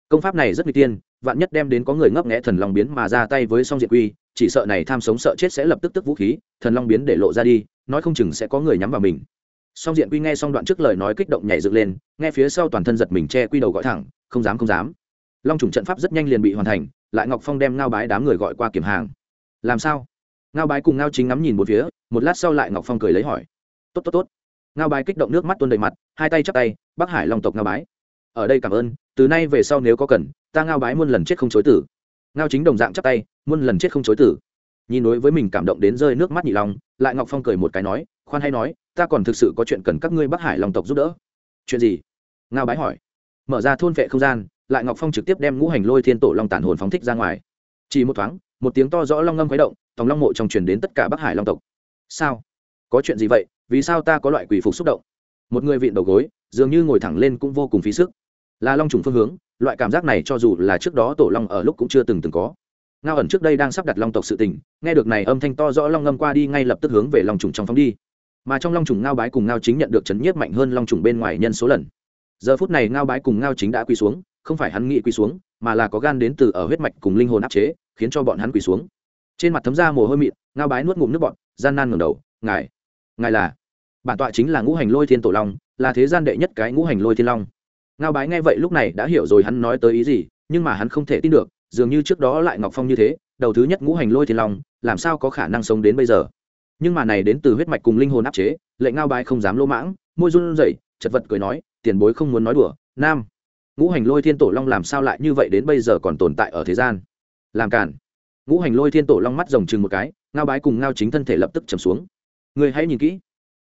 Công pháp này rất nguy tiên, vạn nhất đem đến có người ngấp nghẽ thần long biến mà ra tay với song diện quy, chỉ sợ này tham sống sợ chết sẽ lập tức tức vũ khí, thần long biến để lộ ra đi, nói không chừng sẽ có người nhắm vào mình. Song diện quy nghe xong đoạn trước lời nói kích động nhảy dựng lên, nghe phía sau toàn thân giật mình che quy đầu gọi thẳng, không dám không dám. Long trùng trận pháp rất nhanh liền bị hoàn thành, lại ngọc phong đem ngao bái đám người gọi qua kiểm hàng. Làm sao? Ngao bái cùng ngao chính ngắm nhìn một phía, một lát sau lại ngọc phong cười lấy hỏi. Tốt tốt tốt. Ngao bái kích động nước mắt tuôn đầy mặt, hai tay chắp tay, bắc hải long tộc ngao bái. Ở đây cảm ơn, từ nay về sau nếu có cần, ta ngao bái muôn lần chết không chối tử. Ngao chính đồng dạng chắp tay, muôn lần chết không chối tử. Nhìn đối với mình cảm động đến rơi nước mắt nhị long lại ngọc phong cười một cái nói, khoan hay nói, ta còn thực sự có chuyện cần các ngươi bắc hải long tộc giúp đỡ. Chuyện gì? Ngao bái hỏi. Mở ra thôn vệ không gian, lại ngọc phong trực tiếp đem ngũ hành lôi thiên tổ long tản hồn phóng thích ra ngoài. Chỉ một thoáng, một tiếng to rõ long ngâm khuấy động tòng long mộ trong truyền đến tất cả bắc hải long tộc. Sao? Có chuyện gì vậy? Vì sao ta có loại quỷ phục xúc động? Một người vịn đầu gối, dường như ngồi thẳng lên cũng vô cùng phí sức. Là long trùng phương hướng, loại cảm giác này cho dù là trước đó tổ long ở lúc cũng chưa từng từng có. Ngao ẩn trước đây đang sắp đặt long tộc sự tình, nghe được này âm thanh to rõ long ngâm qua đi ngay lập tức hướng về long trùng trong phóng đi. Mà trong long trùng ngao bái cùng ngao chính nhận được chấn nhiếp mạnh hơn long trùng bên ngoài nhân số lần. Giờ phút này ngao bái cùng ngao chính đã quỳ xuống, không phải hắn nghĩ quỳ xuống, mà là có gan đến từ ở huyết mạch cùng linh hồn áp chế, khiến cho bọn hắn quỳ xuống trên mặt thấm ra mồ hôi mịn, ngao bái nuốt ngụm nước bọt, gian nan ngẩng đầu, ngài ngài là bản tọa chính là ngũ hành lôi thiên tổ long, là thế gian đệ nhất cái ngũ hành lôi thiên long. Ngao bái nghe vậy lúc này đã hiểu rồi hắn nói tới ý gì, nhưng mà hắn không thể tin được, dường như trước đó lại ngọc phong như thế, đầu thứ nhất ngũ hành lôi thiên long, làm sao có khả năng sống đến bây giờ? Nhưng mà này đến từ huyết mạch cùng linh hồn áp chế, lệnh ngao bái không dám lỗ mãng, môi run rẩy, chật vật cười nói, tiền bối không muốn nói đùa, nam, ngũ hành lôi thiên tổ long làm sao lại như vậy đến bây giờ còn tồn tại ở thế gian? Làm cản ngũ hành lôi thiên tổ long mắt rồng chừng một cái, ngao bái cùng ngao chính thân thể lập tức trầm xuống. Người hãy nhìn kỹ.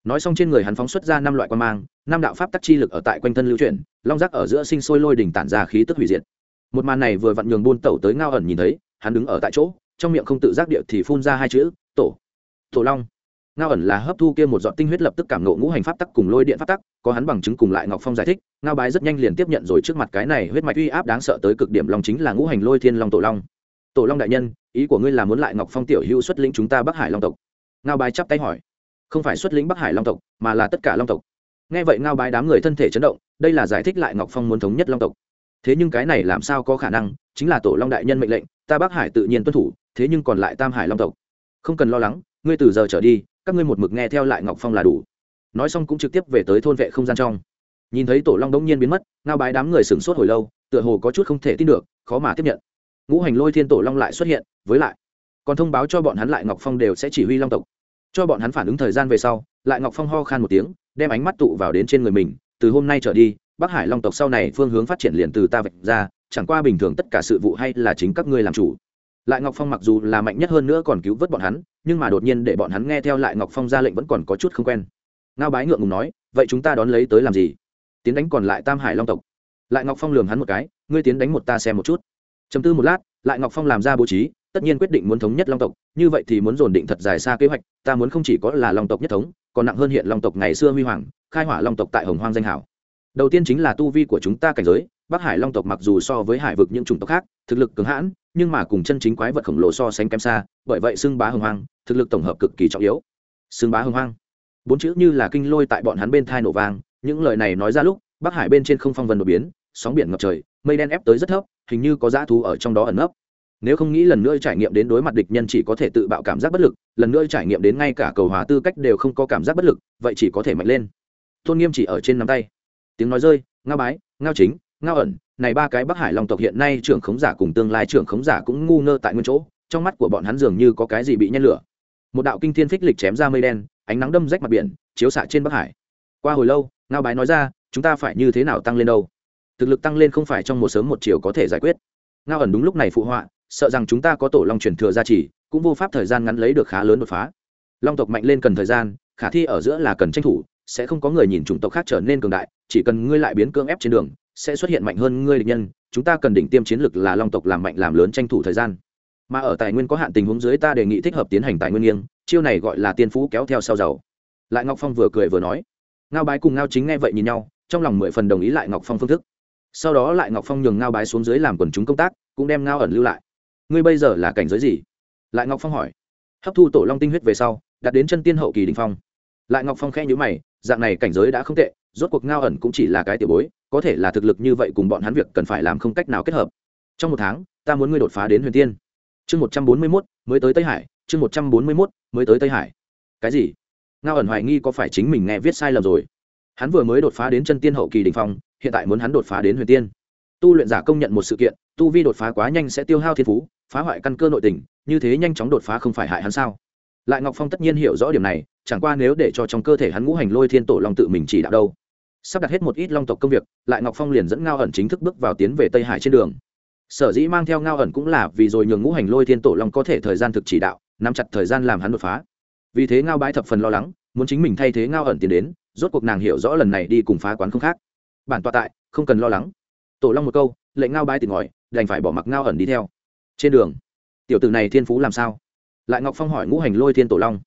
Nói xong trên người hắn phóng xuất ra năm loại quan mang, năm đạo pháp tắc chi lực ở tại quanh thân lưu chuyển, long rác ở giữa sinh sôi lôi đỉnh tản ra khí tức hủy diệt. Một màn này vừa vặn nhường buôn tẩu tới ngao ẩn nhìn thấy, hắn đứng ở tại chỗ, trong miệng không tự giác địa thì phun ra hai chữ, tổ tổ long. Ngao ẩn là hấp thu kia một giọt tinh huyết lập tức cảm nộ ngũ hành pháp tắc cùng lôi điện pháp tắc, có hắn bằng chứng cùng lại ngọc phong giải thích, ngao bái rất nhanh liền tiếp nhận rồi trước mặt cái này huyết mạch uy áp đáng sợ tới cực điểm long chính là ngũ hành lôi thiên long tổ long. Tổ long đại nhân ý của ngươi là muốn lại ngọc phong tiểu hữu xuất lĩnh chúng ta bắc hải long tộc. Ngao bái chắp tay hỏi. Không phải xuất lĩnh bắc hải long tộc, mà là tất cả long tộc. Nghe vậy ngao bái đám người thân thể chấn động, đây là giải thích lại ngọc phong muốn thống nhất long tộc. Thế nhưng cái này làm sao có khả năng, chính là tổ long đại nhân mệnh lệnh, ta bắc hải tự nhiên tuân thủ, thế nhưng còn lại tam hải long tộc. Không cần lo lắng, ngươi từ giờ trở đi, các ngươi một mực nghe theo lại ngọc phong là đủ. Nói xong cũng trực tiếp về tới thôn vệ không gian trong. Nhìn thấy tổ long đống nhiên biến mất, ngao bái đám người sửng sốt hồi lâu, tựa hồ có chút không thể tin được, khó mà tiếp nhận ngũ hành lôi thiên tổ long lại xuất hiện, với lại, còn thông báo cho bọn hắn lại ngọc phong đều sẽ chỉ huy long tộc. Cho bọn hắn phản ứng thời gian về sau, lại ngọc phong ho khan một tiếng, đem ánh mắt tụ vào đến trên người mình, từ hôm nay trở đi, bắc hải long tộc sau này phương hướng phát triển liền từ ta vạch ra, chẳng qua bình thường tất cả sự vụ hay là chính các ngươi làm chủ. Lại ngọc phong mặc dù là mạnh nhất hơn nữa còn cứu vớt bọn hắn, nhưng mà đột nhiên để bọn hắn nghe theo lại ngọc phong ra lệnh vẫn còn có chút không quen. Ngao bái ngượng ngùng nói, vậy chúng ta đón lấy tới làm gì? Tiến đánh còn lại tam hải long tộc. Lại ngọc phong lường hắn một cái, ngươi tiến đánh một ta xem một chút chấm tư một lát, lại ngọc phong làm ra bố trí, tất nhiên quyết định muốn thống nhất long tộc, như vậy thì muốn dồn định thật dài xa kế hoạch, ta muốn không chỉ có là long tộc nhất thống, còn nặng hơn hiện long tộc ngày xưa huy hoàng, khai hỏa long tộc tại hồng hoang danh hảo. Đầu tiên chính là tu vi của chúng ta cảnh giới, bắc hải long tộc mặc dù so với hải vực những chủng tộc khác, thực lực cứng hãn, nhưng mà cùng chân chính quái vật khổng lồ so sánh kém xa, bởi vậy xưng bá hồng hoang, thực lực tổng hợp cực kỳ trọng yếu. Xưng bá hồng hoang. Bốn chữ như là kinh lôi tại bọn hắn bên thai nổ vang, những lời này nói ra lúc, bắc hải bên trên không phong vân đột biến, sóng biển ngập trời, mây đen ép tới rất thấp hình như có dã thú ở trong đó ẩn nấp. Nếu không nghĩ lần nữa trải nghiệm đến đối mặt địch nhân chỉ có thể tự bạo cảm giác bất lực, lần nữa trải nghiệm đến ngay cả cầu hòa tư cách đều không có cảm giác bất lực, vậy chỉ có thể mạnh lên. Tôn nghiêm chỉ ở trên nắm tay. Tiếng nói rơi, ngao bái, ngao chính, ngao ẩn, này ba cái bắc hải long tộc hiện nay trưởng khống giả cùng tương lai trưởng khống giả cũng ngu ngơ tại nguyên chỗ, trong mắt của bọn hắn dường như có cái gì bị nhen lửa. Một đạo kinh thiên phích lịch chém ra mây đen, ánh nắng đâm rách mặt biển, chiếu xạ trên bắc hải. Qua hồi lâu, ngao bái nói ra, chúng ta phải như thế nào tăng lên đâu? Thực lực tăng lên không phải trong một sớm một chiều có thể giải quyết. Ngao ẩn đúng lúc này phụ họa, sợ rằng chúng ta có tổ long truyền thừa gia trì, cũng vô pháp thời gian ngắn lấy được khá lớn đột phá. Long tộc mạnh lên cần thời gian, khả thi ở giữa là cần tranh thủ, sẽ không có người nhìn chủng tộc khác trở nên cường đại, chỉ cần ngươi lại biến cưỡng ép trên đường, sẽ xuất hiện mạnh hơn ngươi địch nhân, chúng ta cần đỉnh tiêm chiến lược là long tộc làm mạnh làm lớn tranh thủ thời gian. Mà ở tài nguyên có hạn tình huống dưới ta đề nghị thích hợp tiến hành tài nguyên nghiêng, chiêu này gọi là tiên phú kéo theo sau giàu. Lại ngọc phong vừa cười vừa nói. Ngao bái cùng ngao chính nghe vậy nhìn nhau, trong lòng mười phần đồng ý lại ngọc phong phương thức sau đó lại ngọc phong nhường ngao bái xuống dưới làm quần chúng công tác, cũng đem ngao ẩn lưu lại. Ngươi bây giờ là cảnh giới gì? Lại ngọc phong hỏi. Hấp thu tổ long tinh huyết về sau, đạt đến chân tiên hậu kỳ đình phong. Lại ngọc phong khẽ nhữ mày, dạng này cảnh giới đã không tệ, rốt cuộc ngao ẩn cũng chỉ là cái tiểu bối, có thể là thực lực như vậy cùng bọn hắn việc cần phải làm không cách nào kết hợp. Trong một tháng, ta muốn ngươi đột phá đến huyền tiên. Chương một trăm bốn mươi mốt, mới tới tây hải, chương một trăm bốn mươi mốt, mới tới tây hải. Cái gì? Ngao ẩn hoài nghi có phải chính mình nghe viết sai lầm rồi hắn vừa mới đột phá đến chân tiên hậu kỳ đình phong, hiện tại muốn hắn đột phá đến huyền tiên. Tu luyện giả công nhận một sự kiện, tu vi đột phá quá nhanh sẽ tiêu hao thiên phú, phá hoại căn cơ nội tình, như thế nhanh chóng đột phá không phải hại hắn sao? Lại ngọc phong tất nhiên hiểu rõ điểm này, chẳng qua nếu để cho trong cơ thể hắn ngũ hành lôi thiên tổ long tự mình chỉ đạo đâu. Sắp đặt hết một ít long tộc công việc, lại ngọc phong liền dẫn ngao ẩn chính thức bước vào tiến về tây hải trên đường. Sở dĩ mang theo ngao ẩn cũng là vì rồi nhường ngũ hành lôi thiên tổ long có thể thời gian thực chỉ đạo, nắm chặt thời gian làm hắn đột phá. Vì thế ngao bãi thập phần lo lắng, muốn chính mình thay thế ngao ẩn tiến đến rốt cuộc nàng hiểu rõ lần này đi cùng phá quán không khác. Bản tọa tại, không cần lo lắng. Tổ long một câu, lệnh ngao bái tỉnh ngòi đành phải bỏ mặc ngao ẩn đi theo. Trên đường, tiểu tử này thiên phú làm sao? Lại ngọc phong hỏi ngũ hành lôi thiên tổ long.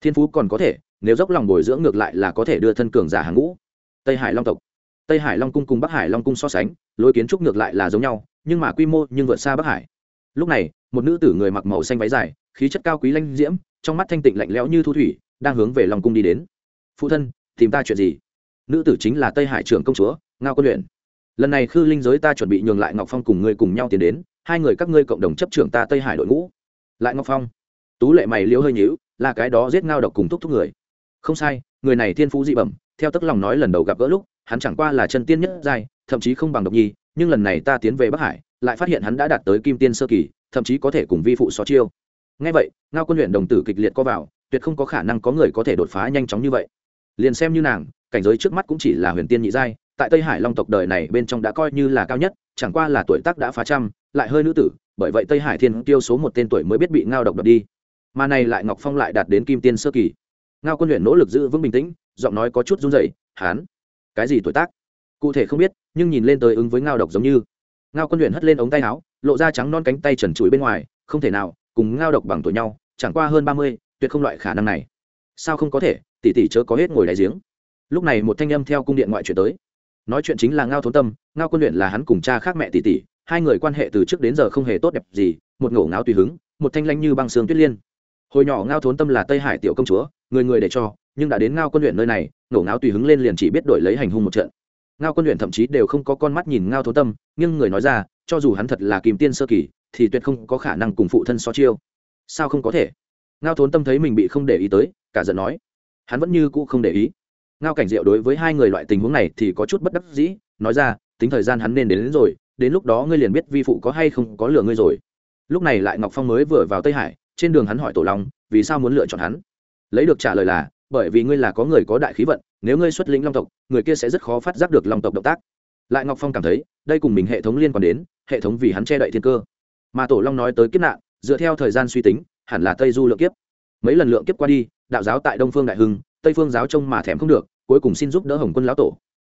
Thiên phú còn có thể, nếu dốc lòng bồi dưỡng ngược lại là có thể đưa thân cường giả hàng ngũ. Tây hải long tộc. Tây hải long cung cùng bắc hải long cung so sánh, lối kiến trúc ngược lại là giống nhau, nhưng mà quy mô nhưng vượt xa bắc hải. Lúc này, một nữ tử người mặc màu xanh váy dài, khí chất cao quý lanh diễm, trong mắt thanh tịnh lạnh lẽo như thu thủy, đang hướng về long cung đi đến. Phụ thân tìm ta chuyện gì? Nữ tử chính là tây hải trưởng công chúa, ngao quân luyện. Lần này khư linh giới ta chuẩn bị nhường lại ngọc phong cùng ngươi cùng nhau tiến đến, hai người các ngươi cộng đồng chấp trưởng ta tây hải đội ngũ. Lại ngọc phong. Tú lệ mày liễu hơi nhíu, là cái đó giết ngao độc cùng thúc thúc người. Không sai, người này thiên phú dị bẩm, theo tức lòng nói lần đầu gặp gỡ lúc, hắn chẳng qua là chân tiên nhất giai, thậm chí không bằng độc nhi, nhưng lần này ta tiến về bắc hải, lại phát hiện hắn đã đạt tới kim tiên sơ kỳ, thậm chí có thể cùng vi phụ xó chiêu. Ngay vậy, ngao quân luyện đồng tử kịch liệt co vào, tuyệt không có khả năng có người có thể đột phá nhanh chóng như vậy liền xem như nàng, cảnh giới trước mắt cũng chỉ là huyền tiên nhị giai, tại tây hải long tộc đời này bên trong đã coi như là cao nhất, chẳng qua là tuổi tác đã phá trăm, lại hơi nữ tử, bởi vậy tây hải thiên tiêu số một tên tuổi mới biết bị ngao độc đập đi. Mà này lại ngọc phong lại đạt đến kim tiên sơ kỳ. Ngao quân luyện nỗ lực giữ vững bình tĩnh, giọng nói có chút run rẩy, hán, cái gì tuổi tác? Cụ thể không biết, nhưng nhìn lên tới ứng với ngao độc giống như. Ngao quân luyện hất lên ống tay áo, lộ ra trắng non cánh tay trần trụi bên ngoài, không thể nào, cùng ngao độc bằng tuổi nhau, chẳng qua hơn ba mươi, tuyệt không loại khả năng này. Sao không có thể? Tỷ tỷ chớ có hết ngồi đáy giếng. Lúc này một thanh âm theo cung điện ngoại chuyển tới. Nói chuyện chính là ngao thốn tâm, ngao quân luyện là hắn cùng cha khác mẹ tỷ tỷ hai người quan hệ từ trước đến giờ không hề tốt đẹp gì, một ngổ ngáo tùy hứng, một thanh lanh như băng sương tuyết liên. Hồi nhỏ ngao thốn tâm là tây hải tiểu công chúa, người người để cho, nhưng đã đến ngao quân luyện nơi này, ngổ ngáo tùy hứng lên liền chỉ biết đổi lấy hành hung một trận. Ngao quân luyện thậm chí đều không có con mắt nhìn ngao thốn tâm, nhưng người nói ra, cho dù hắn thật là kìm tiên sơ kỳ, thì tuyệt không có khả năng cùng phụ thân so chiêu. Sao không có thể? Ngao thốn tâm thấy mình bị không để ý tới, cả giận nói hắn vẫn như cũ không để ý. Ngao cảnh diệu đối với hai người loại tình huống này thì có chút bất đắc dĩ nói ra tính thời gian hắn nên đến, đến rồi đến lúc đó ngươi liền biết vi phụ có hay không có lừa ngươi rồi. Lúc này lại ngọc phong mới vừa vào tây hải trên đường hắn hỏi tổ long vì sao muốn lựa chọn hắn? Lấy được trả lời là bởi vì ngươi là có người có đại khí vận nếu ngươi xuất lĩnh long tộc người kia sẽ rất khó phát giác được long tộc động tác. Lại ngọc phong cảm thấy đây cùng mình hệ thống liên quan đến hệ thống vì hắn che đậy thiên cơ. Mà tổ long nói tới kiếp nạn dựa theo thời gian suy tính hẳn là tây du lượng kiếp. Mấy lần lượng kiếp qua đi đạo giáo tại đông phương đại hưng, tây phương giáo trông mà thèm không được, cuối cùng xin giúp đỡ hồng quân lão tổ.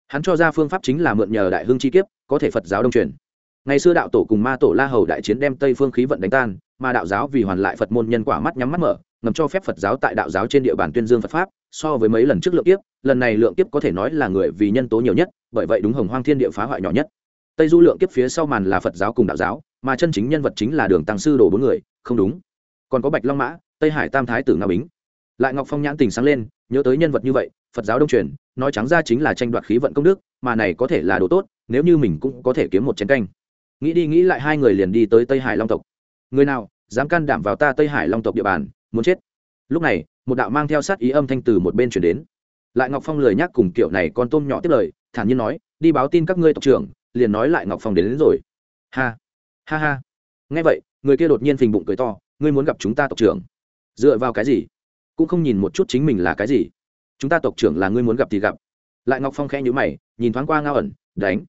Hắn cho ra phương pháp chính là mượn nhờ đại hưng chi kiếp, có thể phật giáo đông truyền. Ngày xưa đạo tổ cùng ma tổ la hầu đại chiến đem tây phương khí vận đánh tan, mà đạo giáo vì hoàn lại phật môn nhân quả mắt nhắm mắt mở, ngầm cho phép phật giáo tại đạo giáo trên địa bàn tuyên dương phật pháp, so với mấy lần trước lượng kiếp, lần này lượng kiếp có thể nói là người vì nhân tố nhiều nhất, bởi vậy đúng hồng hoang thiên địa phá hoại nhỏ nhất. Tây du lượng kiếp phía sau màn là phật giáo cùng đạo giáo, mà chân chính nhân vật chính là đường tăng sư đồ bốn người, không đúng. Còn có bạch long mã, tây hải tam thái tử nga bính lại ngọc phong nhãn tình sáng lên nhớ tới nhân vật như vậy phật giáo đông truyền nói trắng ra chính là tranh đoạt khí vận công đức mà này có thể là đồ tốt nếu như mình cũng có thể kiếm một chén canh. Nghĩ đi nghĩ lại hai người liền đi tới tây hải long tộc. Người nào dám can đảm vào ta tây hải long tộc địa bàn muốn chết. Lúc này một đạo mang theo sát ý âm thanh từ một bên chuyển đến. Lại ngọc phong lời nhắc cùng kiểu này con tôm nhỏ tiếp lời thản nhiên nói đi báo tin các ngươi tộc trưởng liền nói lại ngọc phong đến, đến rồi. Ha ha ha. Nghe vậy người kia đột nhiên phình bụng cười to ngươi muốn gặp chúng ta tộc trưởng? Dựa vào cái gì? Cũng không nhìn một chút chính mình là cái gì. Chúng ta tộc trưởng là ngươi muốn gặp thì gặp. Lại ngọc phong khẽ nhữ mày, nhìn thoáng qua ngao ẩn, đánh.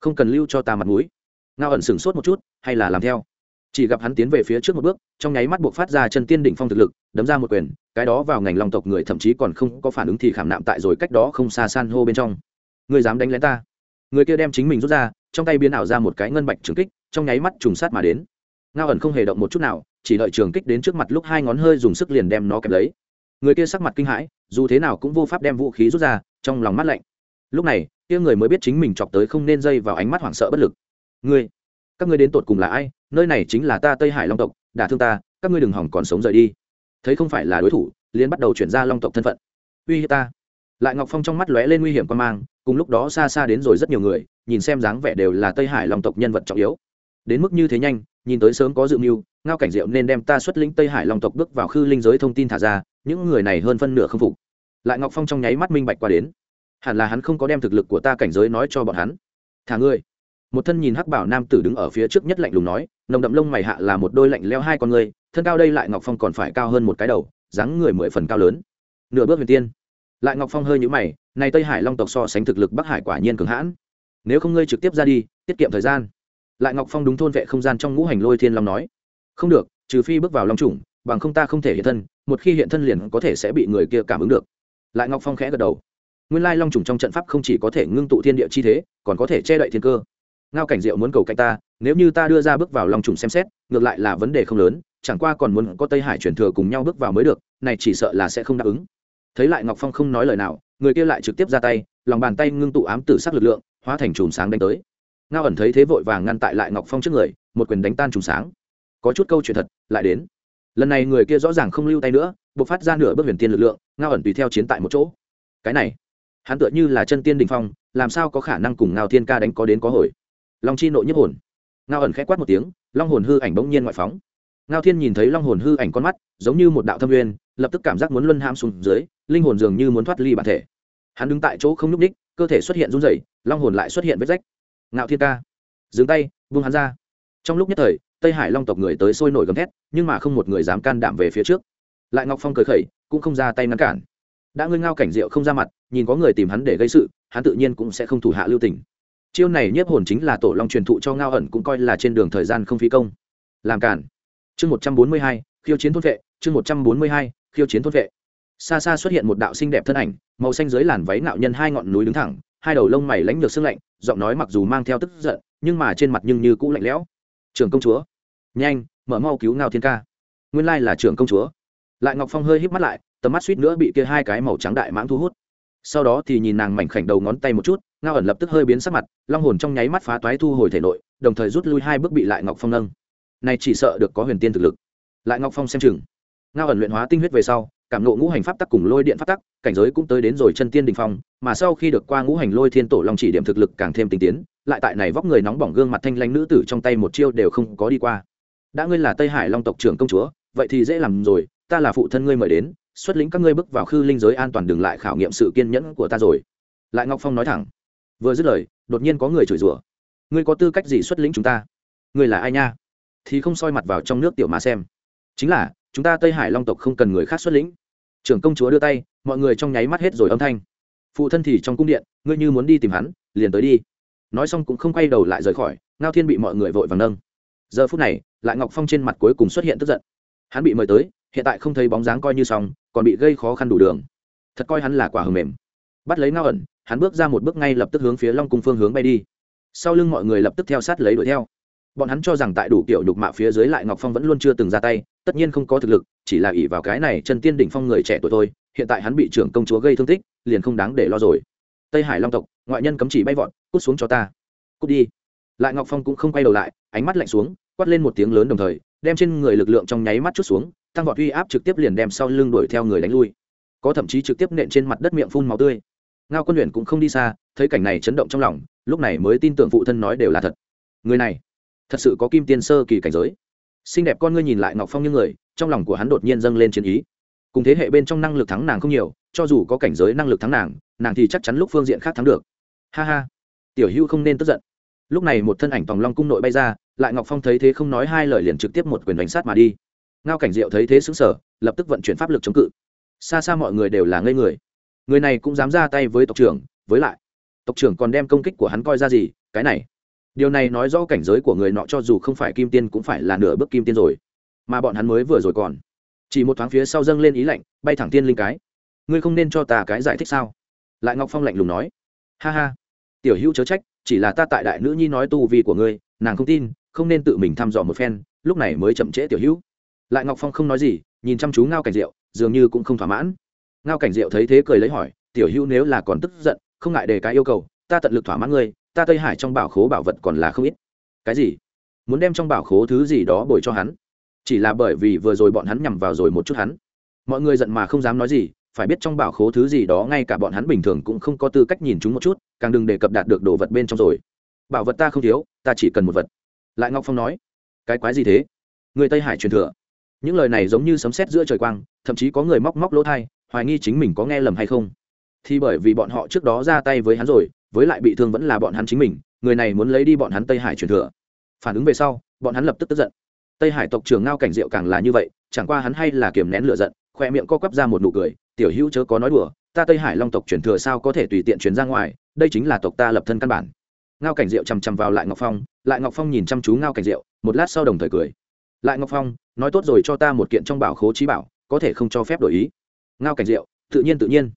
Không cần lưu cho ta mặt mũi. Ngao ẩn sửng sốt một chút, hay là làm theo. Chỉ gặp hắn tiến về phía trước một bước, trong nháy mắt buộc phát ra chân tiên đỉnh phong thực lực, đấm ra một quyền, cái đó vào ngành lòng tộc người thậm chí còn không có phản ứng thì khảm nạm tại rồi cách đó không xa san hô bên trong. Người dám đánh lén ta? Người kia đem chính mình rút ra, trong tay biến ảo ra một cái ngân bạch trường kích, trong nháy mắt trùng sát mà đến. Ngao ẩn không hề động một chút nào, chỉ đợi trường kích đến trước mặt lúc hai ngón hơi dùng sức liền đem nó kẹp lấy người kia sắc mặt kinh hãi, dù thế nào cũng vô pháp đem vũ khí rút ra, trong lòng mắt lạnh. Lúc này, kia người mới biết chính mình chọc tới không nên dây vào ánh mắt hoảng sợ bất lực. Ngươi, các ngươi đến tột cùng là ai? Nơi này chính là ta tây hải long tộc, đả thương ta, các ngươi đừng hỏng còn sống rời đi. Thấy không phải là đối thủ liên bắt đầu chuyển ra long tộc thân phận. Uy hiếp ta. Lại ngọc phong trong mắt lóe lên nguy hiểm quan mang, cùng lúc đó xa xa đến rồi rất nhiều người, nhìn xem dáng vẻ đều là tây hải long tộc nhân vật trọng yếu. Đến mức như thế nhanh, nhìn tới sớm có dự mưu, ngao cảnh diệu nên đem ta xuất lĩnh tây hải long tộc bước vào khư linh giới thông tin thả ra những người này hơn phân nửa không phục. Lại ngọc phong trong nháy mắt minh bạch qua đến. Hẳn là hắn không có đem thực lực của ta cảnh giới nói cho bọn hắn. Thả ngươi. Một thân nhìn hắc bảo nam tử đứng ở phía trước nhất lạnh lùng nói, nồng đậm lông mày hạ là một đôi lạnh leo hai con người thân cao đây lại ngọc phong còn phải cao hơn một cái đầu, dáng người mười phần cao lớn. Nửa bước huyền tiên. Lại ngọc phong hơi nhũ mày, này tây hải long tộc so sánh thực lực bắc hải quả nhiên cường hãn. Nếu không ngươi trực tiếp ra đi, tiết kiệm thời gian. Lại ngọc phong đúng thôn vệ không gian trong ngũ hành lôi thiên long nói, không được, trừ phi bước vào long chủng bằng không ta không thể hiện thân, một khi hiện thân liền có thể sẽ bị người kia cảm ứng được. Lại ngọc phong khẽ gật đầu. Nguyên lai long trùng trong trận pháp không chỉ có thể ngưng tụ thiên địa chi thế, còn có thể che đậy thiên cơ. Ngao cảnh diệu muốn cầu cạnh ta, nếu như ta đưa ra bước vào long trùng xem xét, ngược lại là vấn đề không lớn, chẳng qua còn muốn có tây hải chuyển thừa cùng nhau bước vào mới được, này chỉ sợ là sẽ không đáp ứng. Thấy lại ngọc phong không nói lời nào, người kia lại trực tiếp ra tay, lòng bàn tay ngưng tụ ám tử sắc lực lượng, hóa thành chùm sáng đánh tới. Ngao ẩn thấy thế vội vàng ngăn tại lại ngọc phong trước người, một quyền đánh tan chùm sáng. Có chút câu chuyện thật, lại đến lần này người kia rõ ràng không lưu tay nữa buộc phát ra nửa bước huyền tiên lực lượng, ngao ẩn tùy theo chiến tại một chỗ. Cái này, hắn tựa như là chân tiên đình phong, làm sao có khả năng cùng ngao thiên ca đánh có đến có hồi? Long chi nội nhất hồn. Ngao ẩn k h ẽ quát một tiếng, long hồn hư ảnh bỗng nhiên ngoại phóng. Ngao thiên nhìn thấy long hồn hư ảnh con mắt, giống như một đạo thâm uyên, lập tức cảm giác muốn luân ham xuống dưới, linh hồn dường như muốn thoát ly bản thể. Hắn đứng tại chỗ không nhúc ních cơ thể xuất hiện run rẩy, long hồn lại xuất hiện vết rách. Ngao thiên ca, dừng tay, buông hắn ra. Trong lúc nhất thời tây hải long tộc người tới sôi nổi gầm thét nhưng mà không một người dám can đảm về phía trước lại ngọc phong cười khẩy, cũng không ra tay ngăn cản đã ngươi ngao cảnh diệu không ra mặt nhìn có người tìm hắn để gây sự hắn tự nhiên cũng sẽ không thủ hạ lưu tình chiêu này nhiếp hồn chính là tổ long truyền thụ cho ngao ẩn cũng coi là trên đường thời gian không phi công làm cản chương một trăm bốn mươi hai, khiêu chiến thôn vệ chương một trăm bốn mươi hai, khiêu chiến thôn vệ xa xa xuất hiện một đạo xinh đẹp thân ảnh màu xanh dưới làn váy nạo nhân hai ngọn núi đứng thẳng hai đầu lông mày lãnh được sưng lạnh giọng nói mặc dù mang theo tức giận nhưng mà trên mặt nhưng như cũ lạnh lẽo Trường công chúa nhanh, mở mau cứu ngao thiên ca. Nguyên lai là trưởng công chúa. Lại ngọc phong hơi híp mắt lại, tầm mắt suýt nữa bị kia hai cái màu trắng đại mãng thu hút. Sau đó thì nhìn nàng mảnh khảnh đầu ngón tay một chút, ngao ẩn lập tức hơi biến sắc mặt, long hồn trong nháy mắt phá toái thu hồi thể nội, đồng thời rút lui hai bước bị lại ngọc phong nâng. Này chỉ sợ được có huyền tiên thực lực. Lại ngọc phong xem chừng. Ngao ẩn luyện hóa tinh huyết về sau, cảm nộ ngũ hành pháp tắc cùng lôi điện pháp tắc, cảnh giới cũng tới đến rồi chân tiên đình phong, mà sau khi được qua ngũ hành lôi thiên tổ long chỉ điểm thực lực càng thêm tinh tiến, lại tại này vóc người nóng bỏng gương mặt thanh lanh nữ tử trong tay một chiêu đều không có đi qua đã ngươi là tây hải long tộc trưởng công chúa, vậy thì dễ làm rồi, ta là phụ thân ngươi mời đến, xuất lĩnh các ngươi bước vào khư linh giới an toàn đừng lại khảo nghiệm sự kiên nhẫn của ta rồi. Lại ngọc phong nói thẳng. Vừa dứt lời, đột nhiên có người chửi rủa, ngươi có tư cách gì xuất lĩnh chúng ta? Ngươi là ai nha? Thì không soi mặt vào trong nước tiểu mà xem. Chính là, chúng ta tây hải long tộc không cần người khác xuất lĩnh. Trưởng công chúa đưa tay, mọi người trong nháy mắt hết rồi âm thanh. Phụ thân thì trong cung điện, ngươi như muốn đi tìm hắn, liền tới đi. Nói xong cũng không quay đầu lại rời khỏi, ngao thiên bị mọi người vội vàng nâng. Giờ phút này lại ngọc phong trên mặt cuối cùng xuất hiện tức giận. Hắn bị mời tới, hiện tại không thấy bóng dáng coi như xong, còn bị gây khó khăn đủ đường. Thật coi hắn là quả hầm mềm. Bắt lấy ngao ẩn, hắn bước ra một bước ngay lập tức hướng phía long cung phương hướng bay đi. Sau lưng mọi người lập tức theo sát lấy đuổi theo. Bọn hắn cho rằng tại đủ kiểu đục mạ phía dưới lại ngọc phong vẫn luôn chưa từng ra tay, tất nhiên không có thực lực, chỉ là ỷ vào cái này chân tiên đỉnh phong người trẻ tuổi thôi, hiện tại hắn bị trưởng công chúa gây thương tích, liền không đáng để lo rồi. Tây hải long tộc, ngoại nhân cấm chỉ bay vọt, cút xuống cho ta. Cút đi. Lại ngọc phong cũng không quay đầu lại, ánh mắt lạnh xuống quát lên một tiếng lớn đồng thời, đem trên người lực lượng trong nháy mắt chút xuống, tăng vọt uy áp trực tiếp liền đem sau lưng đuổi theo người đánh lui. Có thậm chí trực tiếp nện trên mặt đất miệng phun màu tươi. Ngao quân luyện cũng không đi xa, thấy cảnh này chấn động trong lòng, lúc này mới tin tưởng phụ thân nói đều là thật. Người này, thật sự có kim tiên sơ kỳ cảnh giới. Xinh đẹp con ngươi nhìn lại ngọc phong như người, trong lòng của hắn đột nhiên dâng lên chiến ý. Cùng thế hệ bên trong năng lực thắng nàng không nhiều, cho dù có cảnh giới năng lực thắng nàng nàng thì chắc chắn lúc phương diện khác thắng được. Ha ha. Tiểu hữu không nên tức giận lúc này một thân ảnh tòng long cung nội bay ra, lại ngọc phong thấy thế không nói hai lời liền trực tiếp một quyền đánh sát mà đi. Ngao cảnh diệu thấy thế xứng sở lập tức vận chuyển pháp lực chống cự. Xa xa mọi người đều là ngây người. Người này cũng dám ra tay với tộc trưởng, với lại, tộc trưởng còn đem công kích của hắn coi ra gì, cái này. Điều này nói rõ cảnh giới của người nọ cho dù không phải kim tiên cũng phải là nửa bước kim tiên rồi. Mà bọn hắn mới vừa rồi còn, chỉ một thoáng phía sau dâng lên ý lạnh, bay thẳng tiên linh cái. Ngươi không nên cho ta cái giải thích sao? Lại ngọc phong lạnh lùng nói. Ha ha. Tiểu hữu chớ trách chỉ là ta tại đại nữ nhi nói tu vi của ngươi, nàng không tin, không nên tự mình thăm dò một phen, lúc này mới chậm trễ tiểu hữu. Lại ngọc phong không nói gì, nhìn chăm chú ngao cảnh diệu, dường như cũng không thỏa mãn. Ngao cảnh diệu thấy thế cười lấy hỏi, tiểu hữu nếu là còn tức giận, không ngại đề cái yêu cầu, ta tận lực thỏa mãn ngươi, ta tây hải trong bảo khố bảo vật còn là không ít. Cái gì? Muốn đem trong bảo khố thứ gì đó bồi cho hắn? Chỉ là bởi vì vừa rồi bọn hắn nhằm vào rồi một chút hắn. Mọi người giận mà không dám nói gì, phải biết trong bảo khố thứ gì đó ngay cả bọn hắn bình thường cũng không có tư cách nhìn chúng một chút càng đừng đề cập đạt được đồ vật bên trong rồi. Bảo vật ta không thiếu, ta chỉ cần một vật. Lại ngọc phong nói, cái quái gì thế? Người tây hải truyền thừa. Những lời này giống như sấm sét giữa trời quang, thậm chí có người móc móc lỗ thai, hoài nghi chính mình có nghe lầm hay không. Thì bởi vì bọn họ trước đó ra tay với hắn rồi, với lại bị thương vẫn là bọn hắn chính mình, người này muốn lấy đi bọn hắn tây hải truyền thừa. Phản ứng về sau, bọn hắn lập tức tức giận. Tây hải tộc trưởng ngao cảnh diệu càng là như vậy, chẳng qua hắn hay là kiềm nén lửa giận, khoe miệng co quắp ra một nụ cười, tiểu hữu chớ có nói đùa, ta tây hải long tộc truyền thừa sao có thể tùy tiện truyền ra ngoài đây chính là tộc ta lập thân căn bản. Ngao cảnh diệu chằm chằm vào lại ngọc phong, lại ngọc phong nhìn chăm chú ngao cảnh diệu, một lát sau đồng thời cười. Lại ngọc phong, nói tốt rồi cho ta một kiện trong bảo khố trí bảo, có thể không cho phép đổi ý. Ngao cảnh diệu, tự nhiên tự nhiên.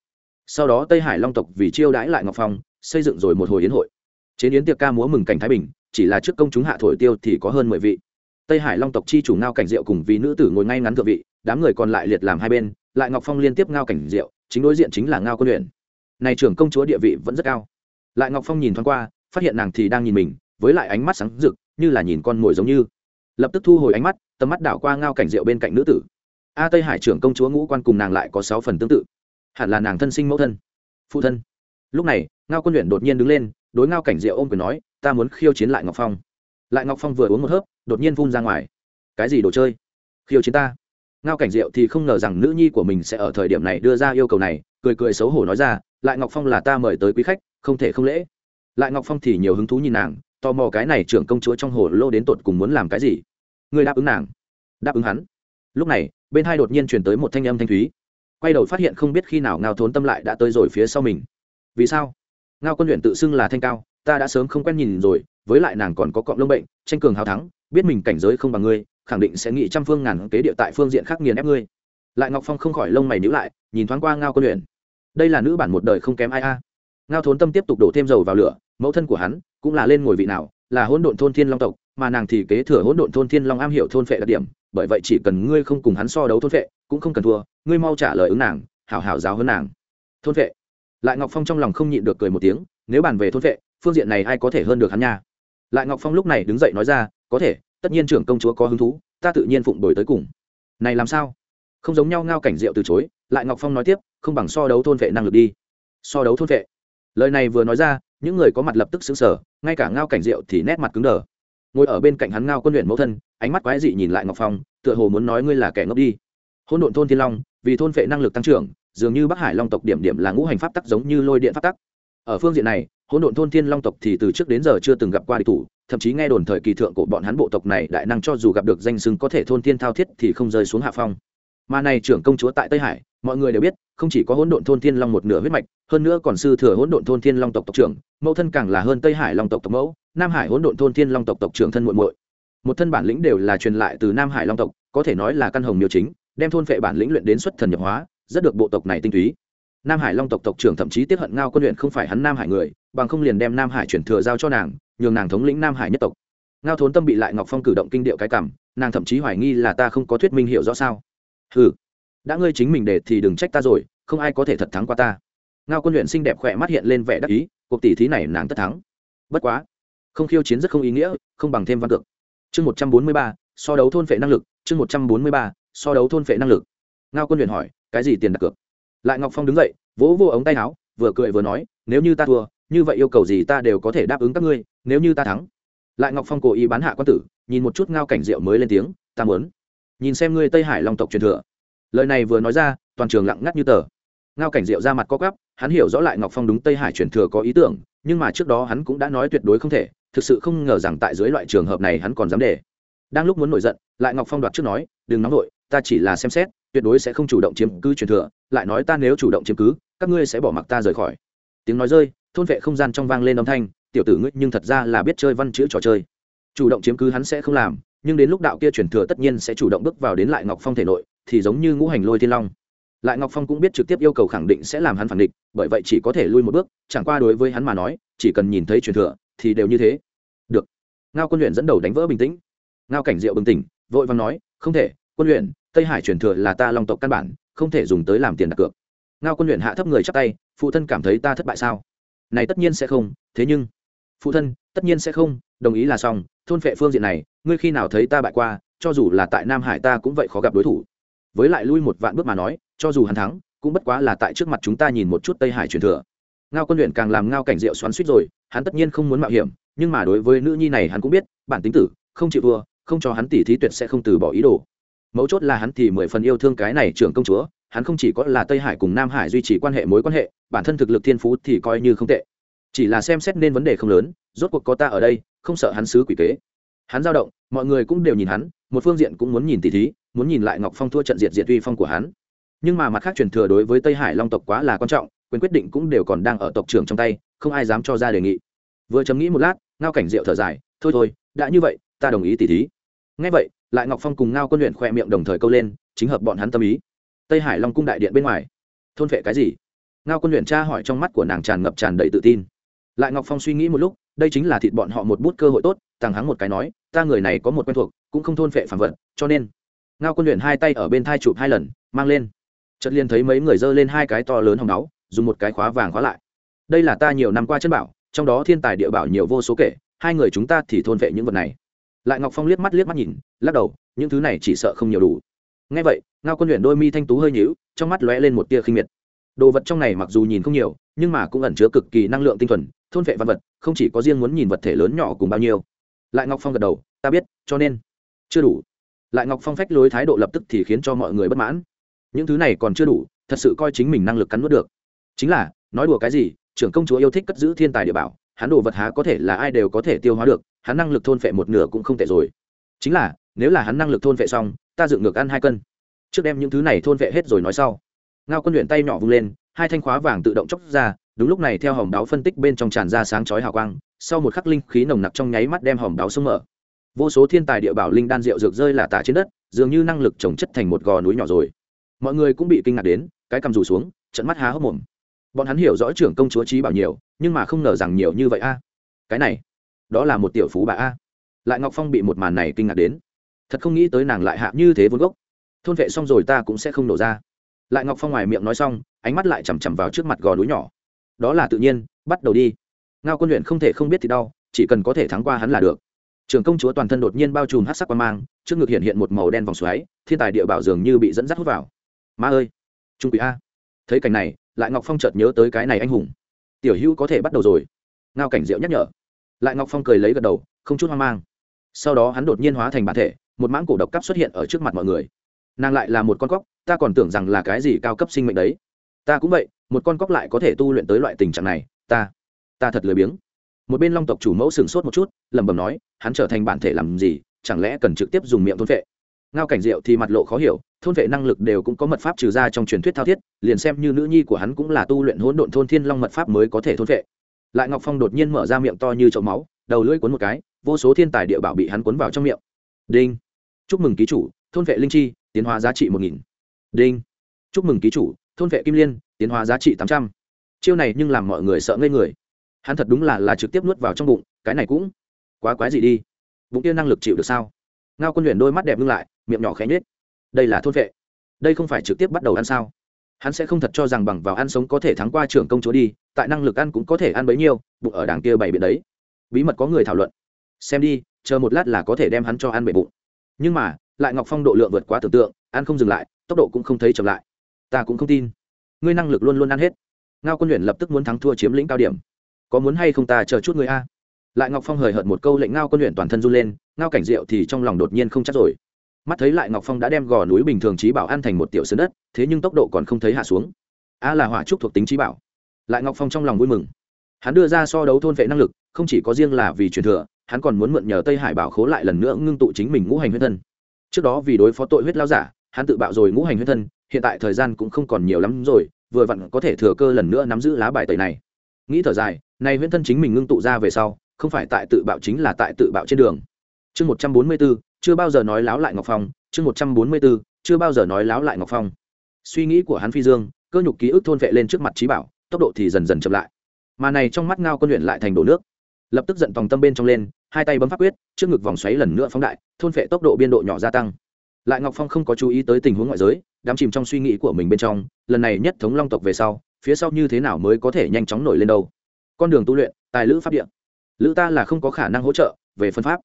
Sau đó tây hải long tộc vì chiêu đãi lại ngọc phong, xây dựng rồi một hồi yến hội. Chế yến tiệc ca múa mừng cảnh thái bình, chỉ là trước công chúng hạ thổi tiêu thì có hơn mười vị. Tây hải long tộc chi chủ ngao cảnh diệu cùng vì nữ tử ngồi ngay ngắn thượng vị, đám người còn lại liệt làm hai bên, lại ngọc phong liên tiếp ngao cảnh diệu, chính đối diện chính là ngao quân luyện này trưởng công chúa địa vị vẫn rất cao. Lại ngọc phong nhìn thoáng qua, phát hiện nàng thì đang nhìn mình, với lại ánh mắt sáng rực, như là nhìn con mồi giống như. Lập tức thu hồi ánh mắt, tầm mắt đảo qua ngao cảnh diệu bên cạnh nữ tử. A tây hải trưởng công chúa ngũ quan cùng nàng lại có sáu phần tương tự. Hẳn là nàng thân sinh mẫu thân, phụ thân. Lúc này, ngao quân luyện đột nhiên đứng lên, đối ngao cảnh diệu ôm quyền nói, ta muốn khiêu chiến lại ngọc phong. Lại ngọc phong vừa uống một hớp, đột nhiên phun ra ngoài. Cái gì đồ chơi? Khiêu chiến ta? Ngao cảnh diệu thì không ngờ rằng nữ nhi của mình sẽ ở thời điểm này đưa ra yêu cầu này, cười cười xấu hổ nói ra lại ngọc phong là ta mời tới quý khách, không thể không lễ. Lại ngọc phong thì nhiều hứng thú nhìn nàng, tò mò cái này trưởng công chúa trong hồ lô đến tột cùng muốn làm cái gì. Người đáp ứng nàng. Đáp ứng hắn. Lúc này, bên hai đột nhiên chuyển tới một thanh âm thanh thúy. Quay đầu phát hiện không biết khi nào ngao thốn tâm lại đã tới rồi phía sau mình. Vì sao? Ngao quân luyện tự xưng là thanh cao, ta đã sớm không quen nhìn rồi, với lại nàng còn có cọng lông bệnh, tranh cường hào thắng, biết mình cảnh giới không bằng ngươi, khẳng định sẽ nghĩ trăm phương ngàn kế địa tại phương diện khác nghiền ép ngươi. Lại ngọc phong không khỏi lông mày nhữ lại, nhìn thoáng qua ngao quân luyện đây là nữ bản một đời không kém ai a. Ngao thốn tâm tiếp tục đổ thêm dầu vào lửa, mẫu thân của hắn cũng là lên ngồi vị nào, là hỗn độn thôn thiên long tộc, mà nàng thì kế thừa hỗn độn thôn thiên long am hiểu thôn phệ đặc điểm, bởi vậy chỉ cần ngươi không cùng hắn so đấu thôn phệ, cũng không cần thua, ngươi mau trả lời ứng nàng, hảo hảo giáo hơn nàng. Thôn phệ. Lại ngọc phong trong lòng không nhịn được cười một tiếng, nếu bàn về thôn phệ, phương diện này ai có thể hơn được hắn nha? Lại ngọc phong lúc này đứng dậy nói ra, có thể, tất nhiên trưởng công chúa có hứng thú, ta tự nhiên phụng đổi tới cùng. Này làm sao? Không giống nhau ngao cảnh diệu từ chối lại ngọc phong nói tiếp, không bằng so đấu thôn vệ năng lực đi. So đấu thôn vệ. Lời này vừa nói ra, những người có mặt lập tức xứng sở ngay cả ngao cảnh diệu thì nét mặt cứng đờ. Ngồi ở bên cạnh hắn ngao quân luyện mẫu thân, ánh mắt quái dị nhìn lại ngọc phong, tựa hồ muốn nói ngươi là kẻ ngốc đi. Hôn độn thôn thiên long, vì thôn vệ năng lực tăng trưởng, dường như bắc hải long tộc điểm điểm là ngũ hành pháp tắc giống như lôi điện pháp tắc. Ở phương diện này, hỗn độn thôn thiên long tộc thì từ trước đến giờ chưa từng gặp qua địch thủ, thậm chí nghe đồn thời kỳ thượng của bọn hắn bộ tộc này đại năng cho dù gặp được danh xưng có thể thôn thiên thao thiết thì không rơi xuống hạ phong mà này trưởng công chúa tại tây hải, mọi người đều biết, không chỉ có hỗn độn thôn thiên long một nửa huyết mạch, hơn nữa còn sư thừa hỗn độn thôn thiên long tộc tộc trưởng, mẫu thân càng là hơn tây hải long tộc tộc mẫu, nam hải hỗn độn thôn thiên long tộc tộc trưởng thân muội muội. Một thân bản lĩnh đều là truyền lại từ nam hải long tộc, có thể nói là căn hồng miêu chính, đem thôn phệ bản lĩnh luyện đến xuất thần nhập hóa, rất được bộ tộc này tinh túy. Nam hải long tộc tộc trưởng thậm chí tiếp hận ngao quân luyện không phải hắn nam hải người, bằng không liền đem nam hải chuyển thừa giao cho nàng, nhường nàng thống lĩnh nam hải nhất tộc. Ngao thốn tâm bị lại ngọc phong cử động kinh điệu cái cảm, nàng thậm chí hoài nghi là ta không có thuyết minh hiểu rõ sao ừ đã ngươi chính mình để thì đừng trách ta rồi, không ai có thể thật thắng qua ta. Ngao quân luyện xinh đẹp khỏe mắt hiện lên vẻ đắc ý, cuộc tỷ thí này nàng tất thắng. Bất quá, không khiêu chiến rất không ý nghĩa, không bằng thêm văn cực chương một trăm bốn mươi ba, so đấu thôn phệ năng lực, chương một trăm bốn mươi ba, so đấu thôn phệ năng lực. Ngao quân luyện hỏi, cái gì tiền đặt cược? Lại ngọc phong đứng dậy, vỗ vô ống tay áo, vừa cười vừa nói, nếu như ta thua, như vậy yêu cầu gì ta đều có thể đáp ứng các ngươi, nếu như ta thắng. Lại ngọc phong cố ý bán hạ quan tử, nhìn một chút ngao cảnh rượu mới lên tiếng, ta muốn nhìn xem ngươi tây hải long tộc truyền thừa. Lời này vừa nói ra, toàn trường lặng ngắt như tờ. Ngao cảnh Diệu ra mặt có gắp hắn hiểu rõ lại ngọc phong đúng tây hải truyền thừa có ý tưởng, nhưng mà trước đó hắn cũng đã nói tuyệt đối không thể, thực sự không ngờ rằng tại dưới loại trường hợp này hắn còn dám để. Đang lúc muốn nổi giận, lại ngọc phong đoạt trước nói, đừng nóng nổi ta chỉ là xem xét, tuyệt đối sẽ không chủ động chiếm cứ truyền thừa, lại nói ta nếu chủ động chiếm cứ, các ngươi sẽ bỏ mặc ta rời khỏi. Tiếng nói rơi, thôn vệ không gian trong vang lên âm thanh, tiểu tử ngươi nhưng thật ra là biết chơi văn chữ trò chơi. Chủ động chiếm cứ hắn sẽ không làm nhưng đến lúc đạo kia truyền thừa tất nhiên sẽ chủ động bước vào đến lại ngọc phong thể nội, thì giống như ngũ hành lôi thiên long. Lại ngọc phong cũng biết trực tiếp yêu cầu khẳng định sẽ làm hắn phản định bởi vậy chỉ có thể lui một bước, chẳng qua đối với hắn mà nói, chỉ cần nhìn thấy truyền thừa, thì đều như thế. Được. Ngao quân luyện dẫn đầu đánh vỡ bình tĩnh. Ngao cảnh diệu bừng tỉnh, vội vàng nói, không thể, quân luyện, tây hải truyền thừa là ta long tộc căn bản, không thể dùng tới làm tiền đặt cược. Ngao quân luyện hạ thấp người chắp tay, phụ thân cảm thấy ta thất bại sao? Này tất nhiên sẽ không, thế nhưng, phụ thân, tất nhiên sẽ không, đồng ý là xong, thôn phệ phương diện này ngươi khi nào thấy ta bại qua cho dù là tại nam hải ta cũng vậy khó gặp đối thủ. Với lại lui một vạn bước mà nói cho dù hắn thắng cũng bất quá là tại trước mặt chúng ta nhìn một chút tây hải truyền thừa. Ngao quân luyện càng làm ngao cảnh rượu xoắn suýt rồi hắn tất nhiên không muốn mạo hiểm nhưng mà đối với nữ nhi này hắn cũng biết bản tính tử không chịu vừa, không cho hắn tỉ thí tuyệt sẽ không từ bỏ ý đồ. Mấu chốt là hắn thì mười phần yêu thương cái này trưởng công chúa hắn không chỉ có là tây hải cùng nam hải duy trì quan hệ mối quan hệ bản thân thực lực thiên phú thì coi như không tệ. Chỉ là xem xét nên vấn đề không lớn rốt cuộc có ta ở đây không sợ hắn xứ quỷ kế hắn dao động, mọi người cũng đều nhìn hắn, một phương diện cũng muốn nhìn tỷ thí, muốn nhìn lại ngọc phong thua trận diệt diệt uy phong của hắn. Nhưng mà mặt khác truyền thừa đối với tây hải long tộc quá là quan trọng, quyền quyết định cũng đều còn đang ở tộc trưởng trong tay, không ai dám cho ra đề nghị. Vừa chấm nghĩ một lát, ngao cảnh diệu thở dài, thôi thôi, đã như vậy, ta đồng ý tỷ thí. Ngay vậy, lại ngọc phong cùng ngao quân luyện khoe miệng đồng thời câu lên, chính hợp bọn hắn tâm ý. Tây hải long cung đại điện bên ngoài. Thôn vệ cái gì? Ngao quân luyện tra hỏi trong mắt của nàng tràn ngập tràn đầy tự tin. Lại ngọc phong suy nghĩ một lúc đây chính là thịt bọn họ một bút cơ hội tốt, tàng hắng một cái nói, ta người này có một quen thuộc, cũng không thôn phệ phản vật, cho nên, ngao quân luyện hai tay ở bên thai chụp hai lần, mang lên. Chợt liền thấy mấy người giơ lên hai cái to lớn hồng náu dùng một cái khóa vàng khóa lại. Đây là ta nhiều năm qua chân bảo, trong đó thiên tài địa bảo nhiều vô số kể, hai người chúng ta thì thôn vệ những vật này. Lại ngọc phong liếc mắt liếc mắt nhìn, lắc đầu, những thứ này chỉ sợ không nhiều đủ. Ngay vậy, ngao quân luyện đôi mi thanh tú hơi nhíu, trong mắt lóe lên một tia khinh miệt. Đồ vật trong này mặc dù nhìn không nhiều, nhưng mà cũng ẩn chứa cực kỳ năng lượng tinh thuần thôn vệ văn vật, không chỉ có riêng muốn nhìn vật thể lớn nhỏ cùng bao nhiêu. Lại ngọc phong gật đầu, ta biết, cho nên. Chưa đủ. Lại ngọc phong phách lối thái độ lập tức thì khiến cho mọi người bất mãn. Những thứ này còn chưa đủ, thật sự coi chính mình năng lực cắn nuốt được. Chính là, nói đùa cái gì, trưởng công chúa yêu thích cất giữ thiên tài địa bảo, hắn đồ vật há có thể là ai đều có thể tiêu hóa được, hắn năng lực thôn phệ một nửa cũng không tệ rồi. Chính là, nếu là hắn năng lực thôn vệ xong, ta dựng ngược ăn hai cân. Trước đem những thứ này thôn vệ hết rồi nói sau. Ngao quân luyện tay nhỏ vung lên, hai thanh khóa vàng tự động chóc ra đúng lúc này theo hòm đáo phân tích bên trong tràn ra sáng chói hào quang, sau một khắc linh khí nồng nặc trong nháy mắt đem hòm đáo sông mở. Vô số thiên tài địa bảo linh đan rượu dược rơi là tả trên đất, dường như năng lực trồng chất thành một gò núi nhỏ rồi. Mọi người cũng bị kinh ngạc đến, cái cầm rủ xuống trận mắt há hốc mồm. Bọn hắn hiểu rõ trưởng công chúa trí bảo nhiều, nhưng mà không ngờ rằng nhiều như vậy a. Cái này, đó là một tiểu phú bà a. Lại ngọc phong bị một màn này kinh ngạc đến. Thật không nghĩ tới nàng lại hạ như thế vốn gốc. Thôn vệ xong rồi ta cũng sẽ không nổ ra. Lại ngọc phong ngoài miệng nói xong, ánh mắt lại chằm chằm vào trước mặt gò núi nhỏ đó là tự nhiên, bắt đầu đi. Ngao quân luyện không thể không biết thì đau, chỉ cần có thể thắng qua hắn là được. Trường công chúa toàn thân đột nhiên bao trùm hát sắc quan mang, trước ngực hiện hiện một màu đen vòng xoáy, thiên tài địa bảo dường như bị dẫn dắt hút vào. Ma ơi! Trung quỷ a! Thấy cảnh này, lại ngọc phong chợt nhớ tới cái này anh hùng. Tiểu hữu có thể bắt đầu rồi. Ngao cảnh diệu nhắc nhở. Lại ngọc phong cười lấy gật đầu, không chút hoang mang. Sau đó hắn đột nhiên hóa thành bản thể, một mãng cổ độc cấp xuất hiện ở trước mặt mọi người. Nàng lại là một con cóc, ta còn tưởng rằng là cái gì cao cấp sinh mệnh đấy. Ta cũng vậy một con cóc lại có thể tu luyện tới loại tình trạng này, ta ta thật lười biếng. Một bên long tộc chủ mẫu sửng sốt một chút, lẩm bẩm nói, hắn trở thành bản thể làm gì, chẳng lẽ cần trực tiếp dùng miệng thôn vệ ngao cảnh diệu thì mặt lộ khó hiểu, thôn vệ năng lực đều cũng có mật pháp trừ ra trong truyền thuyết thao thiết, liền xem như nữ nhi của hắn cũng là tu luyện hỗn độn thôn thiên long mật pháp mới có thể thôn vệ lại ngọc phong đột nhiên mở ra miệng to như chậu máu, đầu lưỡi cuốn một cái, vô số thiên tài địa bảo bị hắn cuốn vào trong miệng. Đinh. Chúc mừng ký chủ, thôn vệ linh chi, tiến hóa giá trị một nghìn. Đinh. Chúc mừng ký chủ, thôn vệ kim liên tiến hóa giá trị tám trăm. Chiêu này nhưng làm mọi người sợ ngây người. Hắn thật đúng là là trực tiếp nuốt vào trong bụng, cái này cũng quá quái gì đi. Bụng kia năng lực chịu được sao? Ngao quân luyện đôi mắt đẹp ngưng lại, miệng nhỏ khẽ nhết đây là thôn vệ. Đây không phải trực tiếp bắt đầu ăn sao? Hắn sẽ không thật cho rằng bằng vào ăn sống có thể thắng qua trưởng công chúa đi, tại năng lực ăn cũng có thể ăn bấy nhiêu, bụng ở đảng kia bảy biển đấy. Bí mật có người thảo luận. Xem đi, chờ một lát là có thể đem hắn cho ăn bể bụng. Nhưng mà, lại ngọc phong độ lượng vượt quá tưởng tượng, ăn không dừng lại, tốc độ cũng không thấy chậm lại. Ta cũng không tin ngươi năng lực luôn luôn ăn hết. Ngao quân luyện lập tức muốn thắng thua chiếm lĩnh cao điểm. Có muốn hay không ta chờ chút người a? Lại ngọc phong hời hợt một câu lệnh ngao quân luyện toàn thân run lên, ngao cảnh diệu thì trong lòng đột nhiên không chắc rồi. Mắt thấy lại ngọc phong đã đem gò núi bình thường trí bảo ăn thành một tiểu sơn đất, thế nhưng tốc độ còn không thấy hạ xuống. A là hỏa trúc thuộc tính trí bảo. Lại ngọc phong trong lòng vui mừng. Hắn đưa ra so đấu thôn vệ năng lực, không chỉ có riêng là vì truyền thừa, hắn còn muốn mượn nhờ tây hải bảo khố lại lần nữa ngưng tụ chính mình ngũ hành huyết thân. Trước đó vì đối phó tội huyết lao giả, hắn tự bạo rồi ngũ hành huyết thân hiện tại thời gian cũng không còn nhiều lắm rồi, vừa vặn có thể thừa cơ lần nữa nắm giữ lá bài tẩy này. Nghĩ thở dài nay huyễn thân chính mình ngưng tụ ra về sau, không phải tại tự bạo chính là tại tự bạo trên đường. Chương một trăm bốn mươi bốn chưa bao giờ nói láo lại ngọc phong, chương một trăm bốn mươi bốn chưa bao giờ nói láo lại ngọc phong. Suy nghĩ của hắn phi dương, cơ nhục ký ức thôn vệ lên trước mặt trí bảo, tốc độ thì dần dần chậm lại. Mà này trong mắt ngao quân luyện lại thành đổ nước. Lập tức giận tòng tâm bên trong lên, hai tay bấm pháp quyết, trước ngực vòng xoáy lần nữa phóng đại, thôn vệ tốc độ biên độ nhỏ gia tăng. Lại ngọc phong không có chú ý tới tình huống ngoại giới đắm chìm trong suy nghĩ của mình bên trong, lần này nhất thống long tộc về sau, phía sau như thế nào mới có thể nhanh chóng nổi lên đâu? Con đường tu luyện, tài lữ pháp điện lữ ta là không có khả năng hỗ trợ về phân pháp.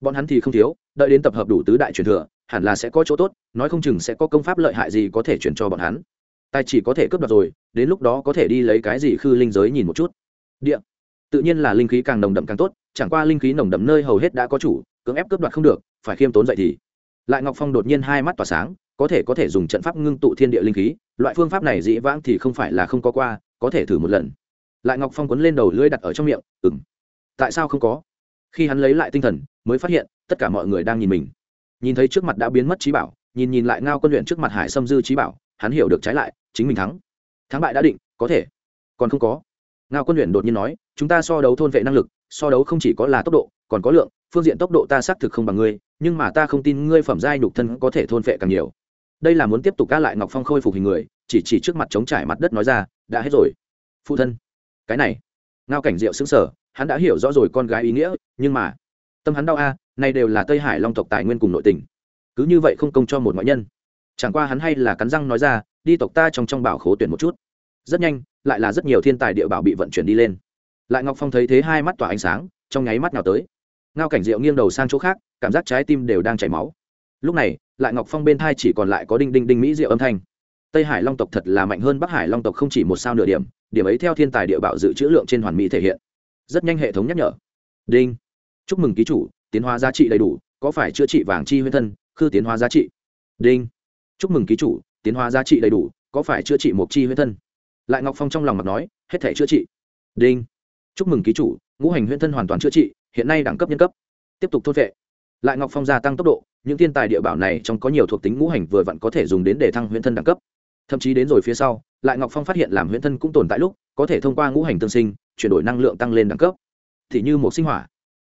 Bọn hắn thì không thiếu, đợi đến tập hợp đủ tứ đại truyền thừa, hẳn là sẽ có chỗ tốt, nói không chừng sẽ có công pháp lợi hại gì có thể chuyển cho bọn hắn. Tài chỉ có thể cướp đoạt rồi, đến lúc đó có thể đi lấy cái gì khư linh giới nhìn một chút. Địa. Tự nhiên là linh khí càng nồng đậm càng tốt, chẳng qua linh khí nồng đậm nơi hầu hết đã có chủ, cưỡng ép cướp đoạt không được, phải khiêm tốn dậy thì. Lại ngọc phong đột nhiên hai mắt tỏa sáng có thể có thể dùng trận pháp ngưng tụ thiên địa linh khí, loại phương pháp này dĩ vãng thì không phải là không có qua, có thể thử một lần. Lại ngọc phong quấn lên đầu lưỡi đặt ở trong miệng ừng tại sao không có? Khi hắn lấy lại tinh thần, mới phát hiện, tất cả mọi người đang nhìn mình. Nhìn thấy trước mặt đã biến mất trí bảo, nhìn nhìn lại ngao quân luyện trước mặt hải sâm dư trí bảo, hắn hiểu được trái lại, chính mình thắng. Thắng bại đã định, có thể. Còn không có. Ngao quân luyện đột nhiên nói, chúng ta so đấu thôn vệ năng lực, so đấu không chỉ có là tốc độ, còn có lượng, phương diện tốc độ ta xác thực không bằng ngươi, nhưng mà ta không tin ngươi phẩm giai nhục thân có thể thôn vệ càng nhiều đây là muốn tiếp tục ca lại ngọc phong khôi phục hình người chỉ chỉ trước mặt chống trải mặt đất nói ra đã hết rồi phụ thân cái này ngao cảnh diệu xứng sở hắn đã hiểu rõ rồi con gái ý nghĩa nhưng mà tâm hắn đau a này đều là tây hải long tộc tài nguyên cùng nội tình cứ như vậy không công cho một ngoại nhân chẳng qua hắn hay là cắn răng nói ra đi tộc ta trong trong bảo khố tuyển một chút rất nhanh lại là rất nhiều thiên tài địa bảo bị vận chuyển đi lên lại ngọc phong thấy thế hai mắt tỏa ánh sáng trong nháy mắt nào tới ngao cảnh diệu nghiêng đầu sang chỗ khác cảm giác trái tim đều đang chảy máu lúc này lại ngọc phong bên thai chỉ còn lại có đinh đinh đinh mỹ diệu âm thanh. Tây hải long tộc thật là mạnh hơn bắc hải long tộc không chỉ một sao nửa điểm điểm ấy theo thiên tài địa bảo dự trữ lượng trên hoàn mỹ thể hiện. Rất nhanh hệ thống nhắc nhở. Đinh. Chúc mừng ký chủ, tiến hóa giá trị đầy đủ, có phải chữa trị vàng chi huyết thân, khư tiến hóa giá trị? Đinh. Chúc mừng ký chủ, tiến hóa giá trị đầy đủ, có phải chữa trị mộc chi huyết thân? Lại ngọc phong trong lòng mặt nói, hết thể chữa trị. Đinh. Chúc mừng ký chủ, ngũ hành huyên thân hoàn toàn chữa trị, hiện nay đẳng cấp nhân cấp. Tiếp tục thôn vệ. Lại ngọc phong gia tăng tốc độ những thiên tài địa bảo này trong có nhiều thuộc tính ngũ hành vừa vặn có thể dùng đến để thăng huyễn thân đẳng cấp. Thậm chí đến rồi phía sau, lại ngọc phong phát hiện làm huyễn thân cũng tồn tại lúc, có thể thông qua ngũ hành tương sinh, chuyển đổi năng lượng tăng lên đẳng cấp. Thì như một sinh hỏa.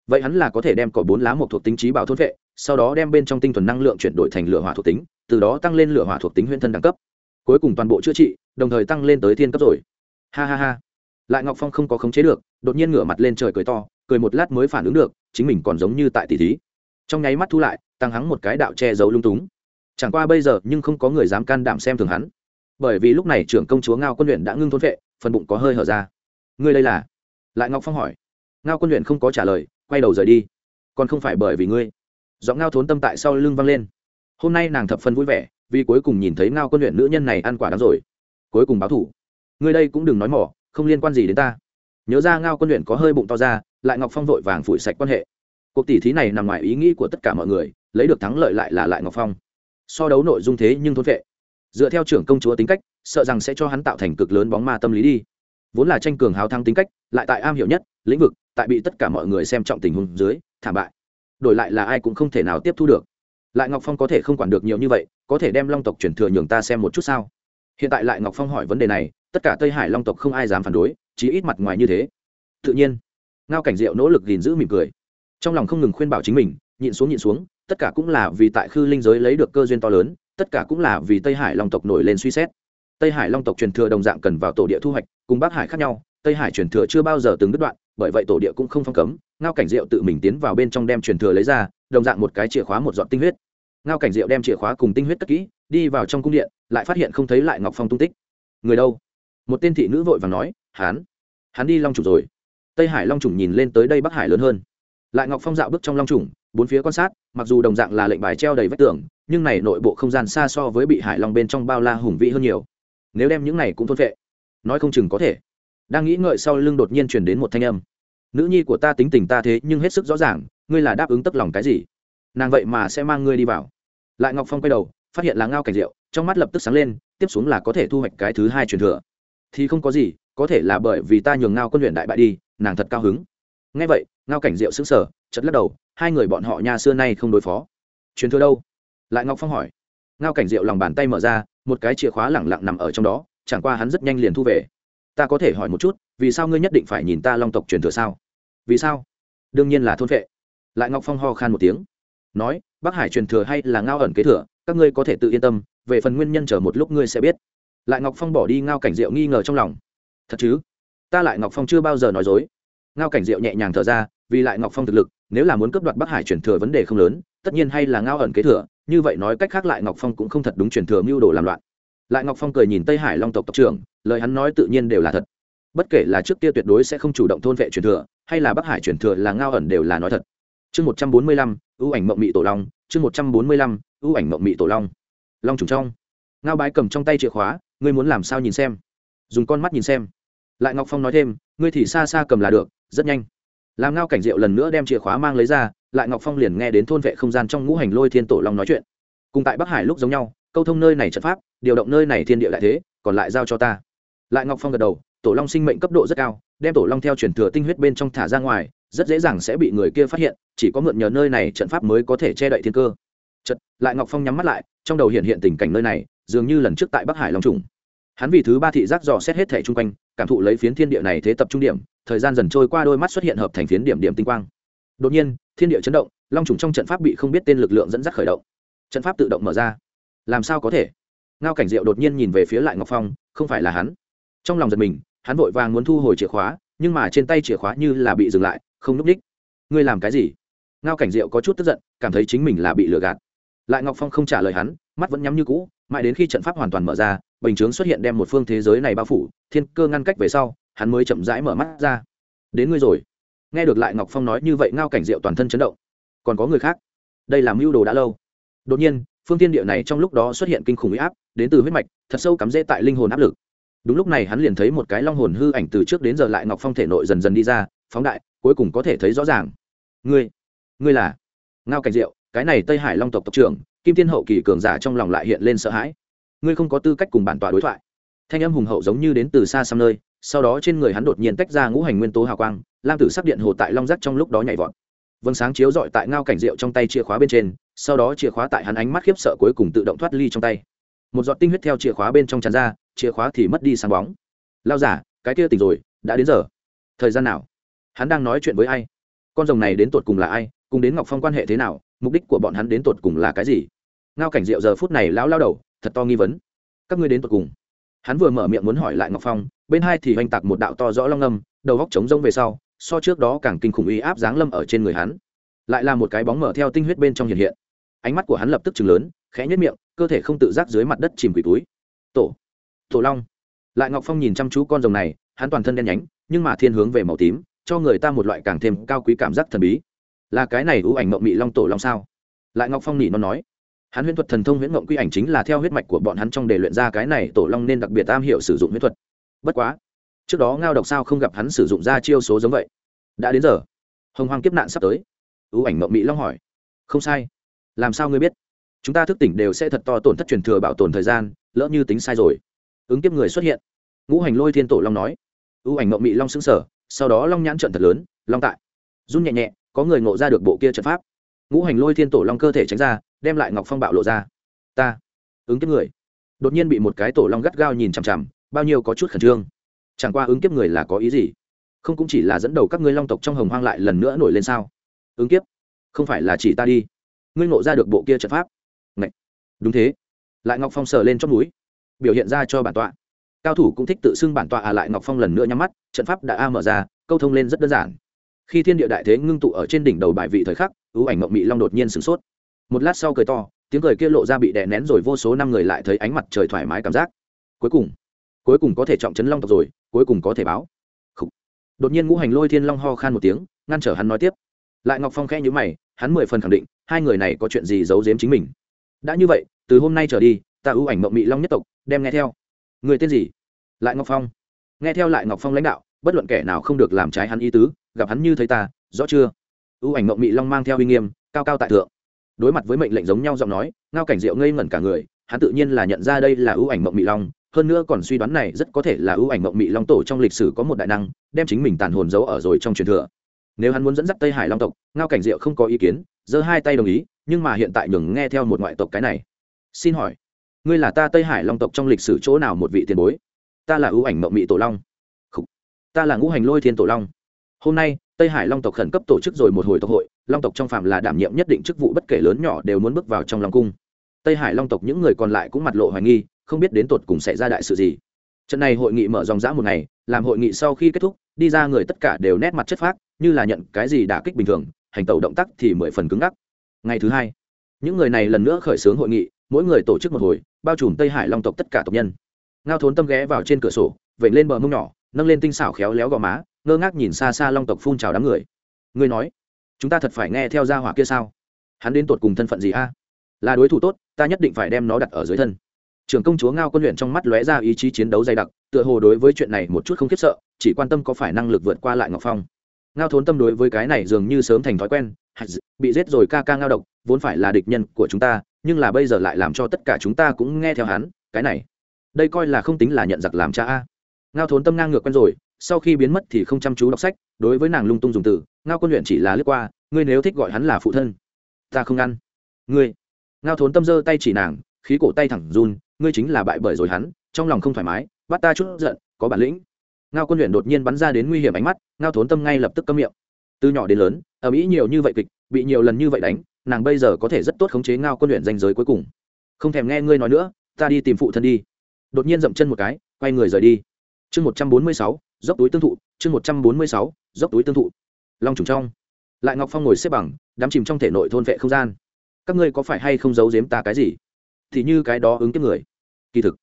Vậy hắn là có thể đem cỏ bốn lá một thuộc tính trí bảo thôn vệ, sau đó đem bên trong tinh thuần năng lượng chuyển đổi thành lửa hỏa thuộc tính, từ đó tăng lên lửa hỏa thuộc tính huyễn thân đẳng cấp. Cuối cùng toàn bộ chữa trị, đồng thời tăng lên tới thiên cấp rồi. Ha ha ha. Lại ngọc phong không có khống chế được, đột nhiên ngửa mặt lên trời cười to, cười một lát mới phản ứng được, chính mình còn giống như tại tỷ thí trong nháy mắt thu lại, tăng hắng một cái đạo che giấu lung túng. Chẳng qua bây giờ nhưng không có người dám can đảm xem thường hắn. Bởi vì lúc này trưởng công chúa ngao quân luyện đã ngưng thôn vệ, phần bụng có hơi hở ra. Ngươi đây là? Lại ngọc phong hỏi. Ngao quân luyện không có trả lời, quay đầu rời đi. Còn không phải bởi vì ngươi. Giọng ngao thốn tâm tại sau lưng văng lên. Hôm nay nàng thập phần vui vẻ, vì cuối cùng nhìn thấy ngao quân luyện nữ nhân này ăn quả đắng rồi. Cuối cùng báo thủ. Ngươi đây cũng đừng nói mỏ, không liên quan gì đến ta. Nhớ ra ngao quân luyện có hơi bụng to ra, lại ngọc phong vội vàng phủi sạch quan hệ cuộc tỷ thí này nằm ngoài ý nghĩ của tất cả mọi người, lấy được thắng lợi lại là lại ngọc phong. So đấu nội dung thế nhưng thôn vệ. Dựa theo trưởng công chúa tính cách, sợ rằng sẽ cho hắn tạo thành cực lớn bóng ma tâm lý đi. Vốn là tranh cường hào thăng tính cách, lại tại am hiểu nhất, lĩnh vực, tại bị tất cả mọi người xem trọng tình huống dưới, thảm bại. Đổi lại là ai cũng không thể nào tiếp thu được. Lại ngọc phong có thể không quản được nhiều như vậy, có thể đem long tộc chuyển thừa nhường ta xem một chút sao? Hiện tại lại ngọc phong hỏi vấn đề này, tất cả tây hải long tộc không ai dám phản đối, chí ít mặt ngoài như thế. Tự nhiên, ngao cảnh diệu nỗ lực gìn giữ mỉm cười trong lòng không ngừng khuyên bảo chính mình, nhịn xuống nhịn xuống, tất cả cũng là vì tại khư linh giới lấy được cơ duyên to lớn, tất cả cũng là vì tây hải long tộc nổi lên suy xét. Tây hải long tộc truyền thừa đồng dạng cần vào tổ địa thu hoạch, cùng bắc hải khác nhau, tây hải truyền thừa chưa bao giờ từng đứt đoạn, bởi vậy tổ địa cũng không phong cấm, ngao cảnh diệu tự mình tiến vào bên trong đem truyền thừa lấy ra, đồng dạng một cái chìa khóa một dọn tinh huyết. Ngao cảnh diệu đem chìa khóa cùng tinh huyết cất kỹ, đi vào trong cung điện, lại phát hiện không thấy lại ngọc phong tung tích. Người đâu? Một tên thị nữ vội và nói, hán, hắn đi long trùng rồi. Tây hải long trùng nhìn lên tới đây bắc hải lớn hơn lại ngọc phong dạo bước trong long trùng, bốn phía quan sát, mặc dù đồng dạng là lệnh bài treo đầy vách tường, nhưng này nội bộ không gian xa so với bị hải long bên trong bao la hùng vĩ hơn nhiều. Nếu đem những này cũng thôn vệ nói không chừng có thể. Đang nghĩ ngợi sau lưng đột nhiên truyền đến một thanh âm. Nữ nhi của ta tính tình ta thế nhưng hết sức rõ ràng, ngươi là đáp ứng tất lòng cái gì? Nàng vậy mà sẽ mang ngươi đi vào. Lại ngọc phong quay đầu, phát hiện là ngao cảnh rượu trong mắt lập tức sáng lên, tiếp xuống là có thể thu hoạch cái thứ hai truyền thừa. Thì không có gì, có thể là bởi vì ta nhường ngao quân luyện đại bại đi, nàng thật cao hứng. Ngay vậy ngao cảnh diệu xứng sở chật lắc đầu, hai người bọn họ nhà xưa nay không đối phó. Truyền thừa đâu? Lại ngọc phong hỏi. Ngao cảnh diệu lòng bàn tay mở ra, một cái chìa khóa lẳng lặng nằm ở trong đó, chẳng qua hắn rất nhanh liền thu về. Ta có thể hỏi một chút, vì sao ngươi nhất định phải nhìn ta long tộc truyền thừa sao? Vì sao? Đương nhiên là thôn vệ. Lại ngọc phong ho khan một tiếng. Nói, bắc hải truyền thừa hay là ngao ẩn kế thừa, các ngươi có thể tự yên tâm, về phần nguyên nhân chờ một lúc ngươi sẽ biết. Lại ngọc phong bỏ đi ngao cảnh diệu nghi ngờ trong lòng. Thật chứ? Ta lại ngọc phong chưa bao giờ nói dối. Ngao cảnh diệu nhẹ nhàng thở ra vì lại ngọc phong thực lực, nếu là muốn cấp đoạt bắc hải chuyển thừa vấn đề không lớn, tất nhiên hay là ngao ẩn kế thừa, như vậy nói cách khác lại ngọc phong cũng không thật đúng chuyển thừa mưu đồ làm loạn. Lại ngọc phong cười nhìn tây hải long tộc tộc trưởng, lời hắn nói tự nhiên đều là thật. Bất kể là trước kia tuyệt đối sẽ không chủ động thôn vệ truyền thừa, hay là bắc hải truyền thừa là ngao ẩn đều là nói thật. Chương một trăm bốn mươi lăm, ưu ảnh mộng mị tổ long, chương một trăm bốn mươi lăm, ưu ảnh mộng mị tổ long. Long trùng trong. Ngao bái cầm trong tay chìa khóa, ngươi muốn làm sao nhìn xem? Dùng con mắt nhìn xem. Lại ngọc phong nói thêm, ngươi thì xa xa cầm là được, rất nhanh làm ngao cảnh diệu lần nữa đem chìa khóa mang lấy ra lại ngọc phong liền nghe đến thôn vệ không gian trong ngũ hành lôi thiên tổ long nói chuyện. Cùng tại bắc hải lúc giống nhau câu thông nơi này trận pháp điều động nơi này thiên địa đại thế còn lại giao cho ta. Lại ngọc phong gật đầu tổ long sinh mệnh cấp độ rất cao đem tổ long theo truyền thừa tinh huyết bên trong thả ra ngoài rất dễ dàng sẽ bị người kia phát hiện chỉ có mượn nhờ nơi này trận pháp mới có thể che đậy thiên cơ. Chật, lại ngọc phong nhắm mắt lại trong đầu hiện hiện tình cảnh nơi này dường như lần trước tại bắc hải long trùng. Hắn vì thứ ba thị giác dò xét hết thẻ chung quanh cảm thụ lấy phiến thiên địa này thế tập trung điểm, thời gian dần trôi qua đôi mắt xuất hiện hợp thành phiến điểm điểm tinh quang. Đột nhiên, thiên địa chấn động, long trùng trong trận pháp bị không biết tên lực lượng dẫn dắt khởi động. Trận pháp tự động mở ra. Làm sao có thể? Ngao cảnh diệu đột nhiên nhìn về phía lại ngọc phong, không phải là hắn. Trong lòng giật mình, hắn vội vàng muốn thu hồi chìa khóa, nhưng mà trên tay chìa khóa như là bị dừng lại, không n ú c ních ngươi làm cái gì? Ngao cảnh diệu có chút tức giận, cảm thấy chính mình là bị lừa gạt lại ngọc phong không trả lời hắn, mắt vẫn nhắm như cũ, mãi đến khi trận pháp hoàn toàn mở ra, bình chướng xuất hiện đem một phương thế giới này bao phủ, thiên cơ ngăn cách về sau, hắn mới chậm rãi mở mắt ra. Đến ngươi rồi. Nghe được lại ngọc phong nói như vậy ngao cảnh diệu toàn thân chấn động. Còn có người khác? Đây là mưu đồ đã lâu. Đột nhiên, phương tiên địa này trong lúc đó xuất hiện kinh khủng huy áp, đến từ huyết mạch, thật sâu cắm rễ tại linh hồn áp lực. Đúng lúc này hắn liền thấy một cái long hồn hư ảnh từ trước đến giờ lại ngọc phong thể nội dần dần đi ra, phóng đại, cuối cùng có thể thấy rõ ràng. Ngươi ngươi là? Ngao cảnh diệu cái này tây hải long tộc tộc trưởng, kim tiên hậu kỳ cường giả trong lòng lại hiện lên sợ hãi. Ngươi không có tư cách cùng bản tọa đối thoại. Thanh âm hùng hậu giống như đến từ xa xăm nơi, sau đó trên người hắn đột nhiên tách ra ngũ hành nguyên tố hào quang, lam tử sắc điện hồ tại long Giác trong lúc đó nhảy vọt. Vâng sáng chiếu dọi tại ngao cảnh rượu trong tay chìa khóa bên trên, sau đó chìa khóa tại hắn ánh mắt khiếp sợ cuối cùng tự động thoát ly trong tay. Một giọt tinh huyết theo chìa khóa bên trong tràn ra, chìa khóa thì mất đi sáng bóng. Lao giả, cái kia tỉnh rồi, đã đến giờ. Thời gian nào? Hắn đang nói chuyện với ai? Con rồng này đến tột cùng là ai? Cùng đến ngọc phong quan hệ thế nào? Mục đích của bọn hắn đến tột cùng là cái gì? Ngao cảnh diệu giờ phút này lão lao đầu, thật to nghi vấn. Các ngươi đến tột cùng? Hắn vừa mở miệng muốn hỏi lại ngọc phong, bên hai thì oanh tạc một đạo to rõ long âm, đầu góc trống rông về sau, so trước đó càng kinh khủng uy áp giáng lâm ở trên người hắn. Lại là một cái bóng mở theo tinh huyết bên trong hiện hiện. Ánh mắt của hắn lập tức chừng lớn, khẽ nhất miệng, cơ thể không tự giác dưới mặt đất chìm quỷ túi. Tổ tổ long. Lại ngọc phong nhìn chăm chú con rồng này, hắn toàn thân đen nhánh, nhưng mà thiên hướng về màu tím, cho người ta một loại càng thêm cao quý cảm giác thần bí là cái này ưu ảnh mộng mị long tổ long sao? Lại ngọc phong nỉ nó nói, hắn huyễn thuật thần thông huyễn mộng quy ảnh chính là theo huyết mạch của bọn hắn trong để luyện ra cái này tổ long nên đặc biệt am hiểu sử dụng huyễn thuật. Bất quá, trước đó ngao độc sao không gặp hắn sử dụng ra chiêu số giống vậy. Đã đến giờ, hồng hoang kiếp nạn sắp tới. Ưu ảnh mộng mị long hỏi, không sai. Làm sao ngươi biết? Chúng ta thức tỉnh đều sẽ thật to tổn thất truyền thừa bảo tồn thời gian, lỡ như tính sai rồi. Ứng kiếp người xuất hiện. Ngũ hành lôi thiên tổ long nói. Ưu ảnh mộng mị long xứng sở sau đó long nhãn trận thật lớn, long tại. Run nhẹ nhẹ có người ngộ ra được bộ kia trận pháp. Ngũ hành lôi thiên tổ long cơ thể tránh ra, đem lại ngọc phong bạo lộ ra. Ta, ứng kiếp người. Đột nhiên bị một cái tổ long gắt gao nhìn chằm chằm, bao nhiêu có chút khẩn trương. Chẳng qua ứng kiếp người là có ý gì? Không cũng chỉ là dẫn đầu các ngươi long tộc trong hồng hoang lại lần nữa nổi lên sao? Ứng kiếp, không phải là chỉ ta đi. Ngươi ngộ ra được bộ kia trận pháp. Ngậy. đúng thế. Lại ngọc phong sờ lên trong núi biểu hiện ra cho bản tọa. Cao thủ cũng thích tự xưng bản tọa à lại ngọc phong lần nữa nhắm mắt, trận pháp đã a mở ra, câu thông lên rất đơn giản khi thiên địa đại thế ngưng tụ ở trên đỉnh đầu bài vị thời khắc, ưu ảnh mộng mị long đột nhiên sửng sốt. Một lát sau cười to, tiếng cười kia lộ ra bị đè nén rồi vô số năm người lại thấy ánh mặt trời thoải mái cảm giác. Cuối cùng cuối cùng có thể trọng chấn long tộc rồi, cuối cùng có thể báo. Khủ. đột nhiên ngũ hành lôi thiên long ho khan một tiếng, ngăn trở hắn nói tiếp. Lại ngọc phong khẽ nhữ mày, hắn mười phần khẳng định, hai người này có chuyện gì giấu giếm chính mình. Đã như vậy, từ hôm nay trở đi, ta ưu ảnh mộng mị long nhất tộc, đem nghe theo. Người tên gì? Lại ngọc phong. Nghe theo lại ngọc phong lãnh đạo, bất luận kẻ nào không được làm trái hắn ý tứ gặp hắn như thấy ta, rõ chưa? Ưu ảnh mộng mị long mang theo uy nghiêm, cao cao tại thượng. Đối mặt với mệnh lệnh giống nhau giọng nói, ngao cảnh diệu ngây ngẩn cả người, hắn tự nhiên là nhận ra đây là ưu ảnh mộng mị long, hơn nữa còn suy đoán này rất có thể là ưu ảnh mộng mị long tổ trong lịch sử có một đại năng, đem chính mình tàn hồn giấu ở rồi trong truyền thừa. Nếu hắn muốn dẫn dắt tây hải long tộc, ngao cảnh diệu không có ý kiến, giơ hai tay đồng ý, nhưng mà hiện tại nhường nghe theo một ngoại tộc cái này. Xin hỏi, ngươi là ta tây hải long tộc trong lịch sử chỗ nào một vị tiền bối? Ta là ưu ảnh mộng mị tổ long. Khủ. ta là ngũ hành lôi thiên tổ long hôm nay, tây hải long tộc khẩn cấp tổ chức rồi một hồi tộc hội, long tộc trong phạm là đảm nhiệm nhất định chức vụ bất kể lớn nhỏ đều muốn bước vào trong long cung. Tây hải long tộc những người còn lại cũng mặt lộ hoài nghi, không biết đến tột cùng xảy ra đại sự gì. Trận này hội nghị mở dòng dã một ngày, làm hội nghị sau khi kết thúc, đi ra người tất cả đều nét mặt chất phác, như là nhận cái gì đả kích bình thường, hành tẩu động tác thì mười phần cứng ngắc. Ngày thứ hai, những người này lần nữa khởi xướng hội nghị, mỗi người tổ chức một hồi, bao trùm tây hải long tộc tất cả tộc nhân. Ngao thốn tâm ghé vào trên cửa sổ vẩy lên bờ mông nhỏ, nâng lên tinh xảo khéo léo gò má ngơ ngác nhìn xa xa long tộc phun trào đám người. Ngươi nói, chúng ta thật phải nghe theo gia hỏa kia sao? Hắn đến tột cùng thân phận gì a? Là đối thủ tốt, ta nhất định phải đem nó đặt ở dưới thân. Trưởng công chúa ngao quân luyện trong mắt lóe ra ý chí chiến đấu dày đặc, tựa hồ đối với chuyện này một chút không khiếp sợ, chỉ quan tâm có phải năng lực vượt qua lại ngọc phong. Ngao thốn tâm đối với cái này dường như sớm thành thói quen bị giết rồi ca ca ngao độc, vốn phải là địch nhân của chúng ta, nhưng là bây giờ lại làm cho tất cả chúng ta cũng nghe theo hắn, cái này, đây coi là không tính là nhận giặc làm cha a. Ngao thốn tâm ngang ngược quen rồi sau khi biến mất thì không chăm chú đọc sách, đối với nàng lung tung dùng từ, ngao quân luyện chỉ là lướt qua, ngươi nếu thích gọi hắn là phụ thân, ta không ngăn. Ngươi, ngao thốn tâm giơ tay chỉ nàng, khí cổ tay thẳng run, ngươi chính là bại bởi rồi hắn, trong lòng không thoải mái, bắt ta chút giận, có bản lĩnh. Ngao quân luyện đột nhiên bắn ra đến nguy hiểm ánh mắt, ngao thốn tâm ngay lập tức câm miệng. Từ nhỏ đến lớn ở mỹ nhiều như vậy kịch, bị nhiều lần như vậy đánh, nàng bây giờ có thể rất tốt khống chế ngao quân luyện danh giới cuối cùng. Không thèm nghe ngươi nói nữa, ta đi tìm phụ thân đi. Đột nhiên dậm chân một cái, quay người rời đi. Chương một trăm bốn mươi sáu dốc túi tương thụ, chương một trăm bốn mươi sáu, dốc túi tương thụ. Long trùng trong. Lại ngọc phong ngồi xếp bằng, đắm chìm trong thể nội thôn vệ không gian. Các ngươi có phải hay không giấu giếm ta cái gì? Thì như cái đó ứng tiếp người. Kỳ thực,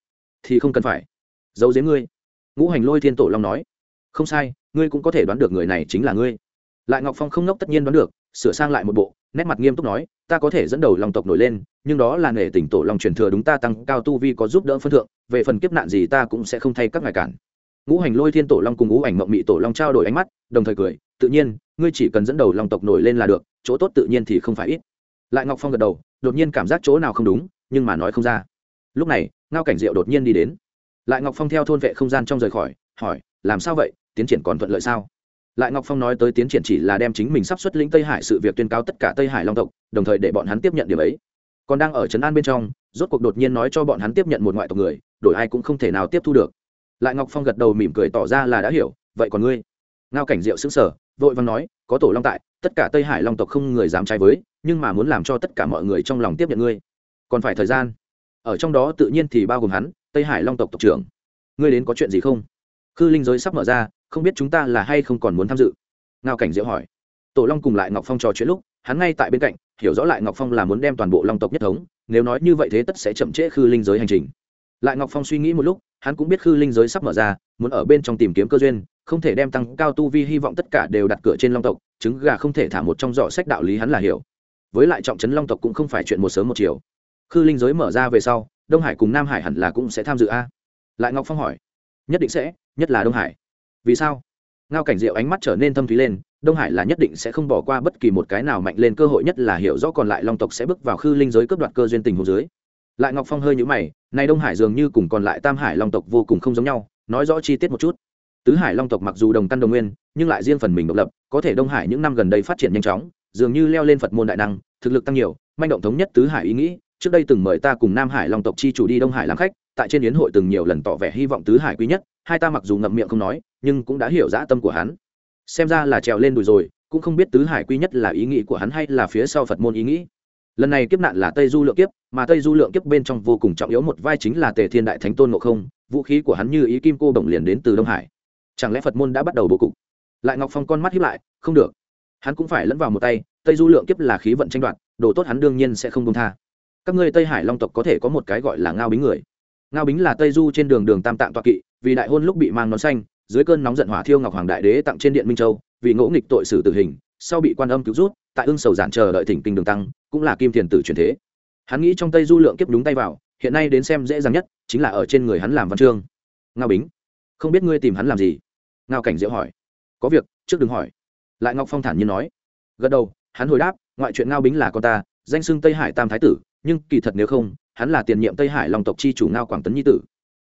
thì không cần phải. Giấu giếm ngươi. Ngũ hành lôi thiên tổ long nói. Không sai, ngươi cũng có thể đoán được người này chính là ngươi. Lại ngọc phong không ngốc tất nhiên đoán được, sửa sang lại một bộ, nét mặt nghiêm túc nói, ta có thể dẫn đầu lòng tộc nổi lên, nhưng đó là nể tỉnh tổ lòng truyền thừa đúng ta tăng cao tu vi có giúp đỡ phân thượng, về phần kiếp nạn gì ta cũng sẽ không thay các ngài cản ngũ hành lôi thiên tổ long cùng ngũ ảnh mộng mị tổ long trao đổi ánh mắt, đồng thời cười, tự nhiên, ngươi chỉ cần dẫn đầu lòng tộc nổi lên là được, chỗ tốt tự nhiên thì không phải ít. Lại ngọc phong gật đầu, đột nhiên cảm giác chỗ nào không đúng, nhưng mà nói không ra. Lúc này, ngao cảnh diệu đột nhiên đi đến. Lại ngọc phong theo thôn vệ không gian trong rời khỏi, hỏi, làm sao vậy? Tiến triển còn thuận lợi sao? Lại ngọc phong nói tới tiến triển chỉ là đem chính mình sắp xuất lĩnh tây hải sự việc tuyên cáo tất cả tây hải long tộc, đồng thời để bọn hắn tiếp nhận điểm ấy. Còn đang ở trấn an bên trong, rốt cuộc đột nhiên nói cho bọn hắn tiếp nhận một ngoại tộc người, đổi ai cũng không thể nào tiếp thu được lại ngọc phong gật đầu mỉm cười tỏ ra là đã hiểu, vậy còn ngươi? Ngao cảnh diệu xứng sở vội văn nói, có tổ long tại, tất cả tây hải long tộc không người dám trái với, nhưng mà muốn làm cho tất cả mọi người trong lòng tiếp nhận ngươi. Còn phải thời gian. Ở trong đó tự nhiên thì bao gồm hắn, tây hải long tộc tộc trưởng. Ngươi đến có chuyện gì không? Khư linh giới sắp mở ra, không biết chúng ta là hay không còn muốn tham dự? Ngao cảnh diệu hỏi. Tổ long cùng lại ngọc phong trò chuyện lúc, hắn ngay tại bên cạnh, hiểu rõ lại ngọc phong là muốn đem toàn bộ long tộc nhất thống, nếu nói như vậy thế tất sẽ chậm trễ khư linh giới hành trình. Lại ngọc phong suy nghĩ một lúc hắn cũng biết khư linh giới sắp mở ra, muốn ở bên trong tìm kiếm cơ duyên, không thể đem tăng cao tu vi hy vọng tất cả đều đặt cửa trên long tộc, trứng gà không thể thả một trong giỏ sách đạo lý hắn là hiểu. Với lại trọng trấn long tộc cũng không phải chuyện một sớm một chiều. Khư linh giới mở ra về sau, đông hải cùng nam hải hẳn là cũng sẽ tham dự a. Lại ngọc phong hỏi, nhất định sẽ, nhất là đông hải. Vì sao? Ngao cảnh diệu ánh mắt trở nên thâm thúy lên, đông hải là nhất định sẽ không bỏ qua bất kỳ một cái nào mạnh lên cơ hội, nhất là hiểu rõ còn lại long tộc sẽ bước vào khư linh giới cướp đoạt cơ duyên tình hồ dưới. Lại ngọc phong hơi nhũ mày nay đông hải dường như cùng còn lại tam hải long tộc vô cùng không giống nhau, nói rõ chi tiết một chút. Tứ hải long tộc mặc dù đồng căn đồng nguyên, nhưng lại riêng phần mình độc lập, có thể đông hải những năm gần đây phát triển nhanh chóng, dường như leo lên phật môn đại năng, thực lực tăng nhiều, manh động thống nhất tứ hải ý nghĩ. Trước đây từng mời ta cùng nam hải long tộc chi chủ đi đông hải làm khách, tại trên yến hội từng nhiều lần tỏ vẻ hy vọng tứ hải quý nhất, hai ta mặc dù ngậm miệng không nói, nhưng cũng đã hiểu dã tâm của hắn. Xem ra là trèo lên đùi rồi, cũng không biết tứ hải quý nhất là ý nghĩ của hắn hay là phía sau phật môn ý nghĩ lần này kiếp nạn là tây du lượng kiếp, mà tây du lượng kiếp bên trong vô cùng trọng yếu một vai chính là tề thiên đại thánh tôn ngộ không, vũ khí của hắn như ý kim cô đồng liền đến từ đông hải. Chẳng lẽ phật môn đã bắt đầu bố cục? Lại ngọc phong con mắt hiếp lại, không được. Hắn cũng phải lẫn vào một tay, tây du lượng kiếp là khí vận tranh đoạt, đồ tốt hắn đương nhiên sẽ không công tha. Các ngươi tây hải long tộc có thể có một cái gọi là ngao bính người. Ngao bính là tây du trên đường đường tam tạng toa kỵ, vì đại hôn lúc bị mang nón xanh, dưới cơn nóng giận hỏa thiêu ngọc hoàng đại đế tặng trên điện minh châu, vì ngỗ nghịch tội xử tử hình, sau bị quan âm cứu rút tại ưng sầu giản chờ đợi thỉnh kinh đường tăng, cũng là kim thiền tử truyền thế. Hắn nghĩ trong tây du lượng kiếp đúng tay vào, hiện nay đến xem dễ dàng nhất, chính là ở trên người hắn làm văn chương. Ngao bính, không biết ngươi tìm hắn làm gì? Ngao cảnh diệu hỏi. Có việc, trước đừng hỏi. Lại ngọc phong thản nhiên nói. Gật đầu, hắn hồi đáp, ngoại chuyện ngao bính là con ta, danh xưng tây hải tam thái tử, nhưng kỳ thật nếu không, hắn là tiền nhiệm tây hải long tộc chi chủ ngao quảng tấn nhi tử.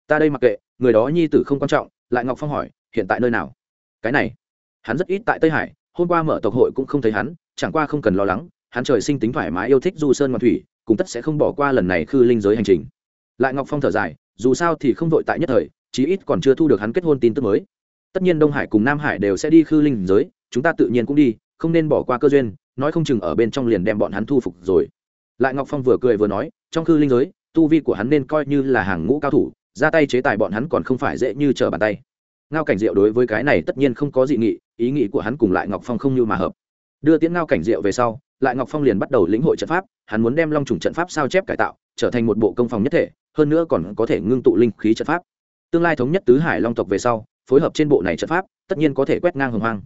Ta đây mặc kệ, người đó nhi tử không quan trọng, lại ngọc phong hỏi, hiện tại nơi nào? Cái này, hắn rất ít tại tây hải hôm qua mở tộc hội cũng không thấy hắn, chẳng qua không cần lo lắng, hắn trời sinh tính thoải mái yêu thích du sơn ngoan thủy, cùng tất sẽ không bỏ qua lần này khư linh giới hành trình. Lại ngọc phong thở dài, dù sao thì không vội tại nhất thời, chí ít còn chưa thu được hắn kết hôn tin tức mới. Tất nhiên đông hải cùng nam hải đều sẽ đi khư linh giới, chúng ta tự nhiên cũng đi, không nên bỏ qua cơ duyên, nói không chừng ở bên trong liền đem bọn hắn thu phục rồi. Lại ngọc phong vừa cười vừa nói, trong khư linh giới, tu vi của hắn nên coi như là hàng ngũ cao thủ, ra tay chế tài bọn hắn còn không phải dễ như trở bàn tay. Ngao cảnh diệu đối với cái này tất nhiên không có dị nghị ý nghĩ của hắn cùng lại ngọc phong không như mà hợp. Đưa tiễn ngao cảnh diệu về sau, lại ngọc phong liền bắt đầu lĩnh hội trận pháp, hắn muốn đem long trùng trận pháp sao chép cải tạo, trở thành một bộ công phòng nhất thể, hơn nữa còn có thể ngưng tụ linh khí trận pháp. Tương lai thống nhất tứ hải long tộc về sau, phối hợp trên bộ này trận pháp, tất nhiên có thể quét ngang hồng hoang.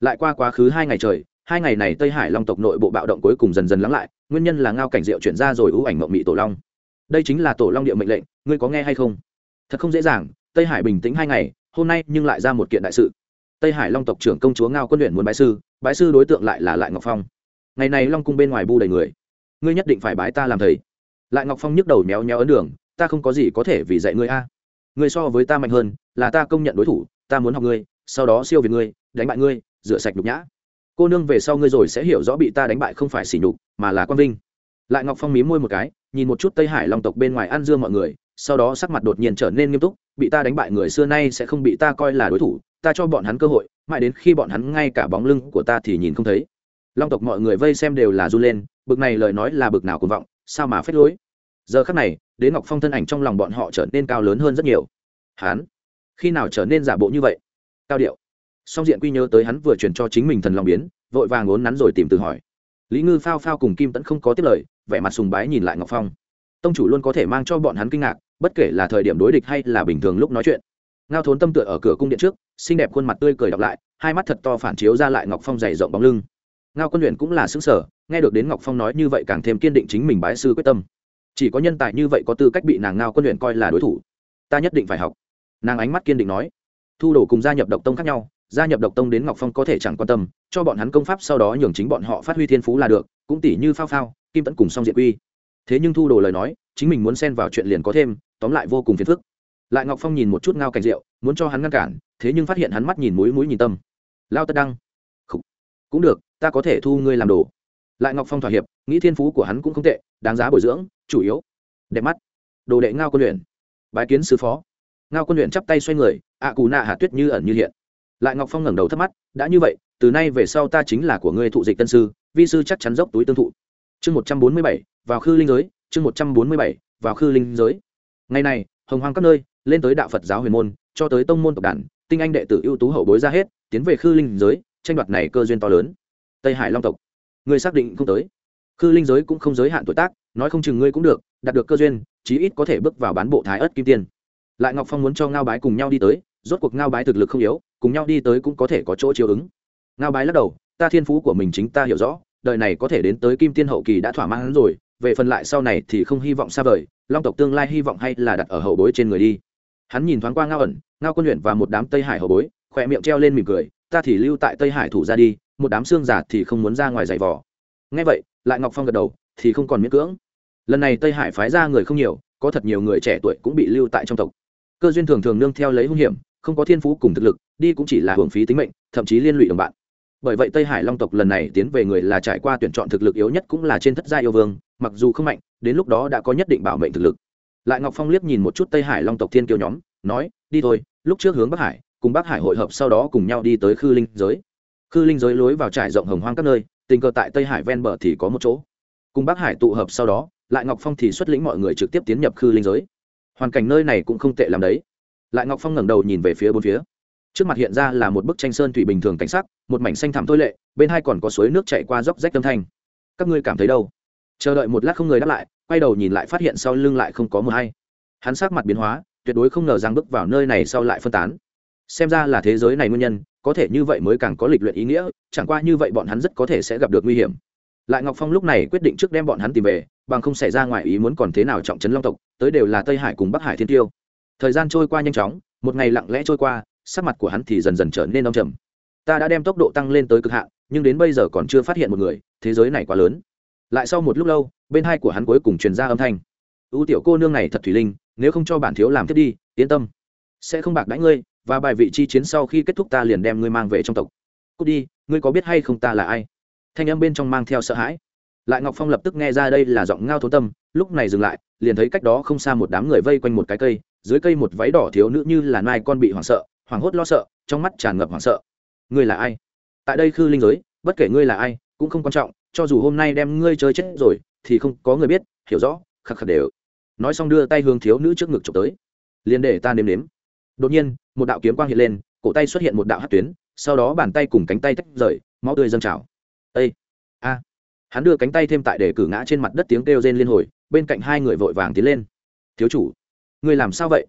Lại qua quá khứ hai ngày trời, hai ngày này tây hải long tộc nội bộ bạo động cuối cùng dần dần lắng lại, nguyên nhân là ngao cảnh diệu chuyển ra rồi ưu ảnh mộng mị tổ long. Đây chính là tổ long địa mệnh lệnh, ngươi có nghe hay không? Thật không dễ dàng, tây hải bình tĩnh hai ngày, hôm nay nhưng lại ra một kiện đại sự tây hải long tộc trưởng công chúa ngao quân luyện muốn bái sư bái sư đối tượng lại là lại ngọc phong. Ngày này long cung bên ngoài bu đầy người. Ngươi nhất định phải bái ta làm thầy. Lại ngọc phong nhức đầu méo méo ấn đường, ta không có gì có thể vì dạy ngươi a. Ngươi so với ta mạnh hơn, là ta công nhận đối thủ, ta muốn học ngươi, sau đó siêu việt ngươi, đánh bại ngươi, rửa sạch nhục nhã. Cô nương về sau ngươi rồi sẽ hiểu rõ bị ta đánh bại không phải xỉ nhục, mà là quang vinh. Lại ngọc phong mí môi một cái, nhìn một chút tây hải long tộc bên ngoài ăn dưa mọi người, sau đó sắc mặt đột nhiên trở nên nghiêm túc, bị ta đánh bại người xưa nay sẽ không bị ta coi là đối thủ ta cho bọn hắn cơ hội, mãi đến khi bọn hắn ngay cả bóng lưng của ta thì nhìn không thấy. Long tộc mọi người vây xem đều là run lên, bực này lời nói là bực nào cũng vọng, sao mà phết lối. Giờ khắc này đến ngọc phong thân ảnh trong lòng bọn họ trở nên cao lớn hơn rất nhiều. Hắn, khi nào trở nên giả bộ như vậy? Cao điệu. Song diện quy nhớ tới hắn vừa truyền cho chính mình thần lòng biến, vội vàng ốn nắn rồi tìm từ hỏi. Lý ngư phao phao cùng kim tẫn không có tiết lời, vẻ mặt sùng bái nhìn lại ngọc phong. Tông chủ luôn có thể mang cho bọn hắn kinh ngạc, bất kể là thời điểm đối địch hay là bình thường lúc nói chuyện ngao thốn tâm tựa ở cửa cung điện trước, xinh đẹp khuôn mặt tươi cười đọc lại, hai mắt thật to phản chiếu ra lại ngọc phong dày rộng bóng lưng. Ngao quân luyện cũng là xứng sở nghe được đến ngọc phong nói như vậy càng thêm kiên định chính mình bái sư quyết tâm. Chỉ có nhân tài như vậy có tư cách bị nàng ngao quân luyện coi là đối thủ, ta nhất định phải học. Nàng ánh mắt kiên định nói. Thu đồ cùng gia nhập độc tông khác nhau, gia nhập độc tông đến ngọc phong có thể chẳng quan tâm, cho bọn hắn công pháp sau đó nhường chính bọn họ phát huy thiên phú là được, cũng tỷ như phao phao, kim tẫn cùng song diện quy. Thế nhưng thu đồ lời nói, chính mình muốn xen vào chuyện liền có thêm, tóm lại vô cùng phiền phức lại ngọc phong nhìn một chút ngao cảnh rượu, muốn cho hắn ngăn cản, thế nhưng phát hiện hắn mắt nhìn mũi mũi nhìn tâm. Lao tất đăng. Cũng được, ta có thể thu ngươi làm đồ. Lại ngọc phong thỏa hiệp, nghĩ thiên phú của hắn cũng không tệ, đáng giá bồi dưỡng, chủ yếu. Đẹp mắt. Đồ đệ ngao quân luyện. Bái kiến sứ phó. Ngao quân luyện chắp tay xoay người, ạ cù nạ hạ tuyết như ẩn như hiện. Lại ngọc phong ngẩng đầu thắc mắt, đã như vậy, từ nay về sau ta chính là của ngươi thụ dịch tân sư, vi sư chắc chắn dốc túi tương thụ. Chương một trăm bốn mươi bảy, vào khư linh giới, chương một trăm bốn mươi bảy, vào khư linh giới. Ngày này, hồng hoang các nơi lên tới đạo phật giáo huyền môn, cho tới tông môn tộc đàn, tinh anh đệ tử ưu tú hậu bối ra hết, tiến về khư linh giới, tranh đoạt này cơ duyên to lớn. Tây hải long tộc ngươi xác định không tới. Khư linh giới cũng không giới hạn tuổi tác, nói không chừng ngươi cũng được, đạt được cơ duyên, chí ít có thể bước vào bán bộ thái ớt kim tiên. Lại ngọc phong muốn cho ngao bái cùng nhau đi tới, rốt cuộc ngao bái thực lực không yếu, cùng nhau đi tới cũng có thể có chỗ chiếu ứng. Ngao bái lắc đầu, ta thiên phú của mình chính ta hiểu rõ, đời này có thể đến tới kim tiên hậu kỳ đã thỏa mãn rồi, về phần lại sau này thì không hy vọng xa vời, long tộc tương lai hy vọng hay là đặt ở hậu bối trên người đi hắn nhìn thoáng qua ngao ẩn, ngao quân luyện và một đám tây hải hậu bối, khỏe miệng treo lên mỉm cười, ta thì lưu tại tây hải thủ ra đi, một đám xương giả thì không muốn ra ngoài giày vò. Ngay vậy, lại ngọc phong gật đầu, thì không còn miễn cưỡng. Lần này tây hải phái ra người không nhiều, có thật nhiều người trẻ tuổi cũng bị lưu tại trong tộc. Cơ duyên thường thường nương theo lấy hung hiểm, không có thiên phú cùng thực lực, đi cũng chỉ là hưởng phí tính mệnh, thậm chí liên lụy đồng bạn. Bởi vậy tây hải long tộc lần này tiến về người là trải qua tuyển chọn thực lực yếu nhất cũng là trên thất gia yêu vương, mặc dù không mạnh, đến lúc đó đã có nhất định bảo mệnh thực lực lại ngọc phong liếc nhìn một chút tây hải long tộc thiên kiêu nhóm, nói, đi thôi, lúc trước hướng bắc hải, cùng bắc hải hội hợp sau đó cùng nhau đi tới khư linh giới. Khư linh giới lối vào trải rộng hồng hoang các nơi, tình cờ tại tây hải ven bờ thì có một chỗ. Cùng bắc hải tụ hợp sau đó, lại ngọc phong thì xuất lĩnh mọi người trực tiếp tiến nhập khư linh giới. Hoàn cảnh nơi này cũng không tệ làm đấy. Lại ngọc phong ngẩng đầu nhìn về phía bốn phía. Trước mặt hiện ra là một bức tranh sơn thủy bình thường cảnh sắc, một mảnh xanh thảm thôi lệ, bên hai còn có suối nước chạy qua dốc rách âm thanh. Các ngươi cảm thấy đâu? Chờ đợi một lát không người đáp lại quay đầu nhìn lại phát hiện sau lưng lại không có mờ hay. Hắn sắc mặt biến hóa, tuyệt đối không ngờ rằng bước vào nơi này sau lại phân tán. Xem ra là thế giới này nguyên nhân, có thể như vậy mới càng có lịch luyện ý nghĩa, chẳng qua như vậy bọn hắn rất có thể sẽ gặp được nguy hiểm. Lại ngọc phong lúc này quyết định trước đem bọn hắn tìm về, bằng không xảy ra ngoài ý muốn còn thế nào trọng trấn long tộc, tới đều là tây hải cùng bắc hải thiên tiêu. Thời gian trôi qua nhanh chóng, một ngày lặng lẽ trôi qua, sắc mặt của hắn thì dần dần trở nên đông trầm. Ta đã đem tốc độ tăng lên tới cực hạn, nhưng đến bây giờ còn chưa phát hiện một người, thế giới này quá lớn. Lại sau một lúc lâu bên hai của hắn cuối cùng truyền ra âm thanh. Ưu tiểu cô nương này thật thủy linh, nếu không cho bản thiếu làm tiếp đi, yên tâm. Sẽ không bạc đãi ngươi, và bài vị chi chiến sau khi kết thúc ta liền đem ngươi mang về trong tộc. Cút đi, ngươi có biết hay không ta là ai? Thanh âm bên trong mang theo sợ hãi. Lại ngọc phong lập tức nghe ra đây là giọng ngao thố tâm, lúc này dừng lại, liền thấy cách đó không xa một đám người vây quanh một cái cây, dưới cây một váy đỏ thiếu nữ như là nai con bị hoảng sợ, hoảng hốt lo sợ, trong mắt tràn ngập hoảng sợ. Ngươi là ai? Tại đây khư linh giới, bất kể ngươi là ai, cũng không quan trọng, cho dù hôm nay đem ngươi chơi chết rồi thì không có người biết, hiểu rõ, khắc khắc đều. Nói xong đưa tay hướng thiếu nữ trước ngực trộm tới. Liền để ta nếm nếm. Đột nhiên, một đạo kiếm quang hiện lên, cổ tay xuất hiện một đạo hát tuyến, sau đó bàn tay cùng cánh tay tách rời, máu tươi dâng trào. Ây a! Hắn đưa cánh tay thêm tại để cử ngã trên mặt đất tiếng kêu rên liên hồi, bên cạnh hai người vội vàng tiến lên. Thiếu chủ người làm sao vậy?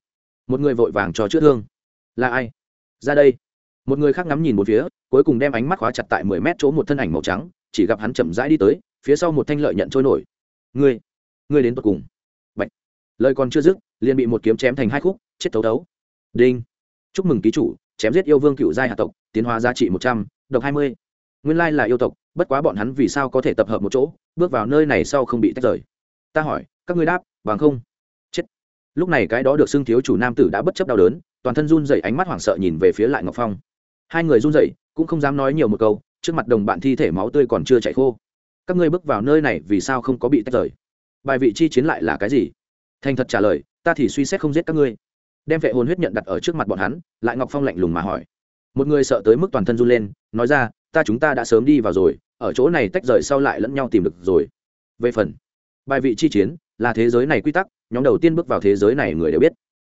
Một người vội vàng cho chữa thương. Là ai? Ra đây. Một người khác ngắm nhìn một phía, cuối cùng đem ánh mắt khóa chặt tại mười mét chỗ một thân ảnh màu trắng, chỉ gặp hắn chậm rãi đi tới phía sau một thanh lợi nhận trôi nổi. Ngươi ngươi đến tột cùng. Bạch. lời còn chưa dứt, liền bị một kiếm chém thành hai khúc, chết thấu thấu. Đinh. Chúc mừng ký chủ, chém giết yêu vương cựu giai hạ tộc, tiến hóa giá trị một trăm, độc hai mươi. Nguyên lai là yêu tộc, bất quá bọn hắn vì sao có thể tập hợp một chỗ, bước vào nơi này sau không bị tách rời. Ta hỏi, các ngươi đáp, bằng không. Chết. Lúc này cái đó được xưng thiếu chủ nam tử đã bất chấp đau đớn, toàn thân run dậy ánh mắt hoảng sợ nhìn về phía lại ngọc phong. Hai người run dậy cũng không dám nói nhiều một câu, trước mặt đồng bạn thi thể máu tươi còn chưa chạy khô các ngươi bước vào nơi này vì sao không có bị tách rời? Bài vị chi chiến lại là cái gì? Thành thật trả lời, ta thì suy xét không giết các ngươi. Đem vệ hồn huyết nhận đặt ở trước mặt bọn hắn, lại ngọc phong lạnh lùng mà hỏi. Một người sợ tới mức toàn thân run lên, nói ra, ta chúng ta đã sớm đi vào rồi, ở chỗ này tách rời sau lại lẫn nhau tìm được rồi. Về phần, bài vị chi chiến là thế giới này quy tắc, nhóm đầu tiên bước vào thế giới này người đều biết.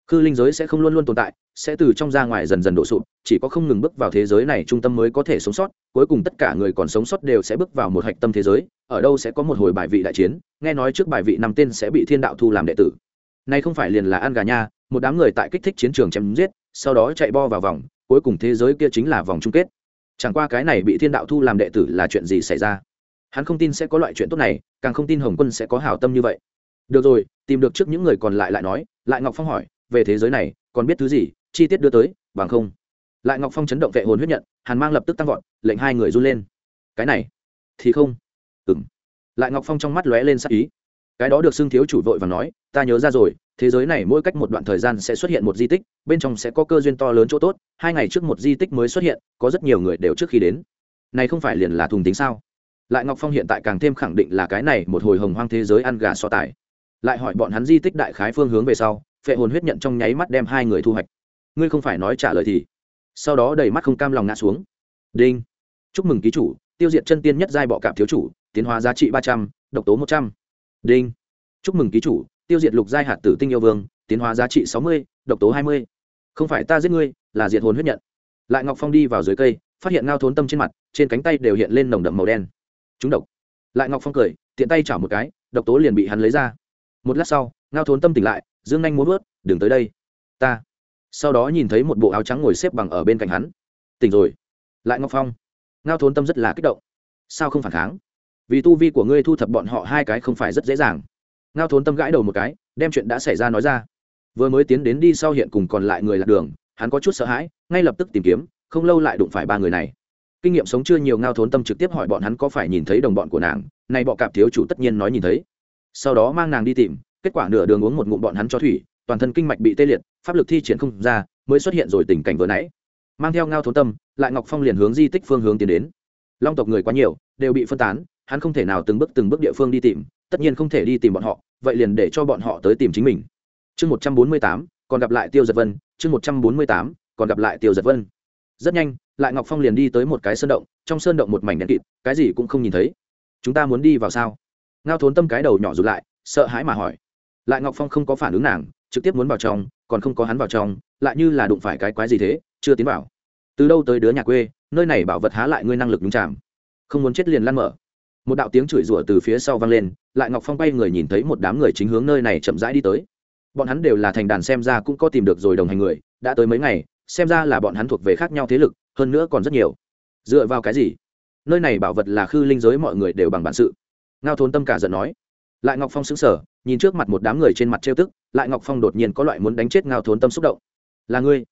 Khư linh giới sẽ không luôn luôn tồn tại sẽ từ trong ra ngoài dần dần đổ sụp, chỉ có không ngừng bước vào thế giới này trung tâm mới có thể sống sót, cuối cùng tất cả người còn sống sót đều sẽ bước vào một hạch tâm thế giới, ở đâu sẽ có một hồi bài vị đại chiến, nghe nói trước bài vị năm tên sẽ bị thiên đạo thu làm đệ tử. Nay không phải liền là ăn gà nha, một đám người tại kích thích chiến trường chém giết, sau đó chạy bo vào vòng, cuối cùng thế giới kia chính là vòng chung kết. Chẳng qua cái này bị thiên đạo thu làm đệ tử là chuyện gì xảy ra? Hắn không tin sẽ có loại chuyện tốt này, càng không tin hồng quân sẽ có hảo tâm như vậy. Được rồi, tìm được trước những người còn lại lại nói, lại ngọc phong hỏi, về thế giới này còn biết thứ gì, chi tiết đưa tới, bằng không. Lại ngọc phong chấn động vệ hồn huyết nhận, hàn mang lập tức tăng vọt, lệnh hai người run lên. Cái này, thì không. Ừng lại ngọc phong trong mắt lóe lên sắc ý. Cái đó được xưng thiếu chủ vội và nói, ta nhớ ra rồi, thế giới này mỗi cách một đoạn thời gian sẽ xuất hiện một di tích, bên trong sẽ có cơ duyên to lớn chỗ tốt, hai ngày trước một di tích mới xuất hiện, có rất nhiều người đều trước khi đến. Này không phải liền là thùng tính sao? Lại ngọc phong hiện tại càng thêm khẳng định là cái này một hồi hồng hoang thế giới ăn gà so tài. Lại hỏi bọn hắn di tích đại khái phương hướng về sau phệ hồn huyết nhận trong nháy mắt đem hai người thu hoạch. Ngươi không phải nói trả lời thì. Sau đó đầy mắt không cam lòng ngã xuống. Đinh. Chúc mừng ký chủ, tiêu diệt chân tiên nhất giai bọ cạp thiếu chủ, tiến hóa giá trị ba trăm, độc tố một trăm. Đinh. Chúc mừng ký chủ, tiêu diệt lục giai hạt tử tinh yêu vương, tiến hóa giá trị sáu mươi, độc tố hai mươi. Không phải ta giết ngươi, là diệt hồn huyết nhận. Lại ngọc phong đi vào dưới cây, phát hiện ngao thốn tâm trên mặt, trên cánh tay đều hiện lên nồng đậm màu đen. Chúng độc. Lại ngọc phong cười, tiện tay chảo một cái, độc tố liền bị hắn lấy ra. Một lát sau, ngao thốn tâm tỉnh lại dương nhanh muốn vớt, đừng tới đây. Ta. Sau đó nhìn thấy một bộ áo trắng ngồi xếp bằng ở bên cạnh hắn. Tỉnh rồi. Lại ngọc phong. Ngao thốn tâm rất là kích động. Sao không phản kháng? Vì tu vi của ngươi thu thập bọn họ hai cái không phải rất dễ dàng. Ngao thốn tâm gãi đầu một cái, đem chuyện đã xảy ra nói ra. Vừa mới tiến đến đi sau hiện cùng còn lại người lạc đường, hắn có chút sợ hãi, ngay lập tức tìm kiếm, không lâu lại đụng phải ba người này. Kinh nghiệm sống chưa nhiều, ngao thốn tâm trực tiếp hỏi bọn hắn có phải nhìn thấy đồng bọn của nàng. Nay bọ cạp thiếu chủ tất nhiên nói nhìn thấy. Sau đó mang nàng đi tìm kết quả nửa đường uống một ngụm bọn hắn cho thủy, toàn thân kinh mạch bị tê liệt, pháp lực thi triển không ra, mới xuất hiện rồi tình cảnh vừa nãy. Mang theo ngao thốn tâm, lại ngọc phong liền hướng di tích phương hướng tiến đến. Long tộc người quá nhiều, đều bị phân tán, hắn không thể nào từng bước từng bước địa phương đi tìm, tất nhiên không thể đi tìm bọn họ, vậy liền để cho bọn họ tới tìm chính mình. Chương một trăm bốn mươi tám, còn gặp lại tiêu giật vân, chương một trăm bốn mươi tám, còn gặp lại tiêu giật vân. Rất nhanh, lại ngọc phong liền đi tới một cái sơn động, trong sơn động một mảnh đèn kịt, cái gì cũng không nhìn thấy. Chúng ta muốn đi vào sao? Ngao thốn tâm cái đầu nhỏ rụt lại, sợ hãi mà hỏi lại ngọc phong không có phản ứng nàng, trực tiếp muốn vào trong, còn không có hắn vào trong, lại như là đụng phải cái quái gì thế, chưa tiến vào. Từ đâu tới đứa nhà quê, nơi này bảo vật há lại ngươi năng lực nhúng chạm không muốn chết liền lăn mở. Một đạo tiếng chửi rủa từ phía sau vang lên, lại ngọc phong bay người nhìn thấy một đám người chính hướng nơi này chậm rãi đi tới. Bọn hắn đều là thành đàn xem ra cũng có tìm được rồi đồng hành người, đã tới mấy ngày, xem ra là bọn hắn thuộc về khác nhau thế lực, hơn nữa còn rất nhiều. Dựa vào cái gì? Nơi này bảo vật là khư linh giới mọi người đều bằng bản sự. Ngao thốn tâm cả giận nói. Lại ngọc phong xứng sở nhìn trước mặt một đám người trên mặt trêu tức, lại ngọc phong đột nhiên có loại muốn đánh chết ngao thốn tâm xúc động. Là ngươi?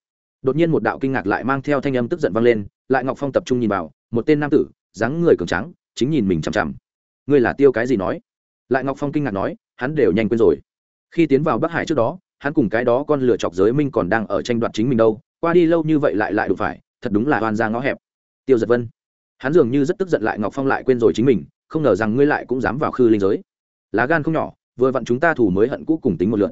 Đột nhiên một đạo kinh ngạc lại mang theo thanh âm tức giận vang lên, lại ngọc phong tập trung nhìn vào, một tên nam tử, dáng người cường trắng chính nhìn mình chằm chằm. Ngươi là tiêu cái gì nói? Lại ngọc phong kinh ngạc nói, hắn đều nhanh quên rồi. Khi tiến vào bắc hải trước đó, hắn cùng cái đó con lửa chọc giới minh còn đang ở tranh đoạt chính mình đâu, qua đi lâu như vậy lại lại đụng phải, thật đúng là oan ra ngõ hẹp. Tiêu giật vân. Hắn dường như rất tức giận lại ngọc phong lại quên rồi chính mình, không ngờ rằng ngươi lại cũng dám vào khư linh giới. Lá gan không nhỏ vừa vặn chúng ta thủ mới hận cũ cùng tính một lượn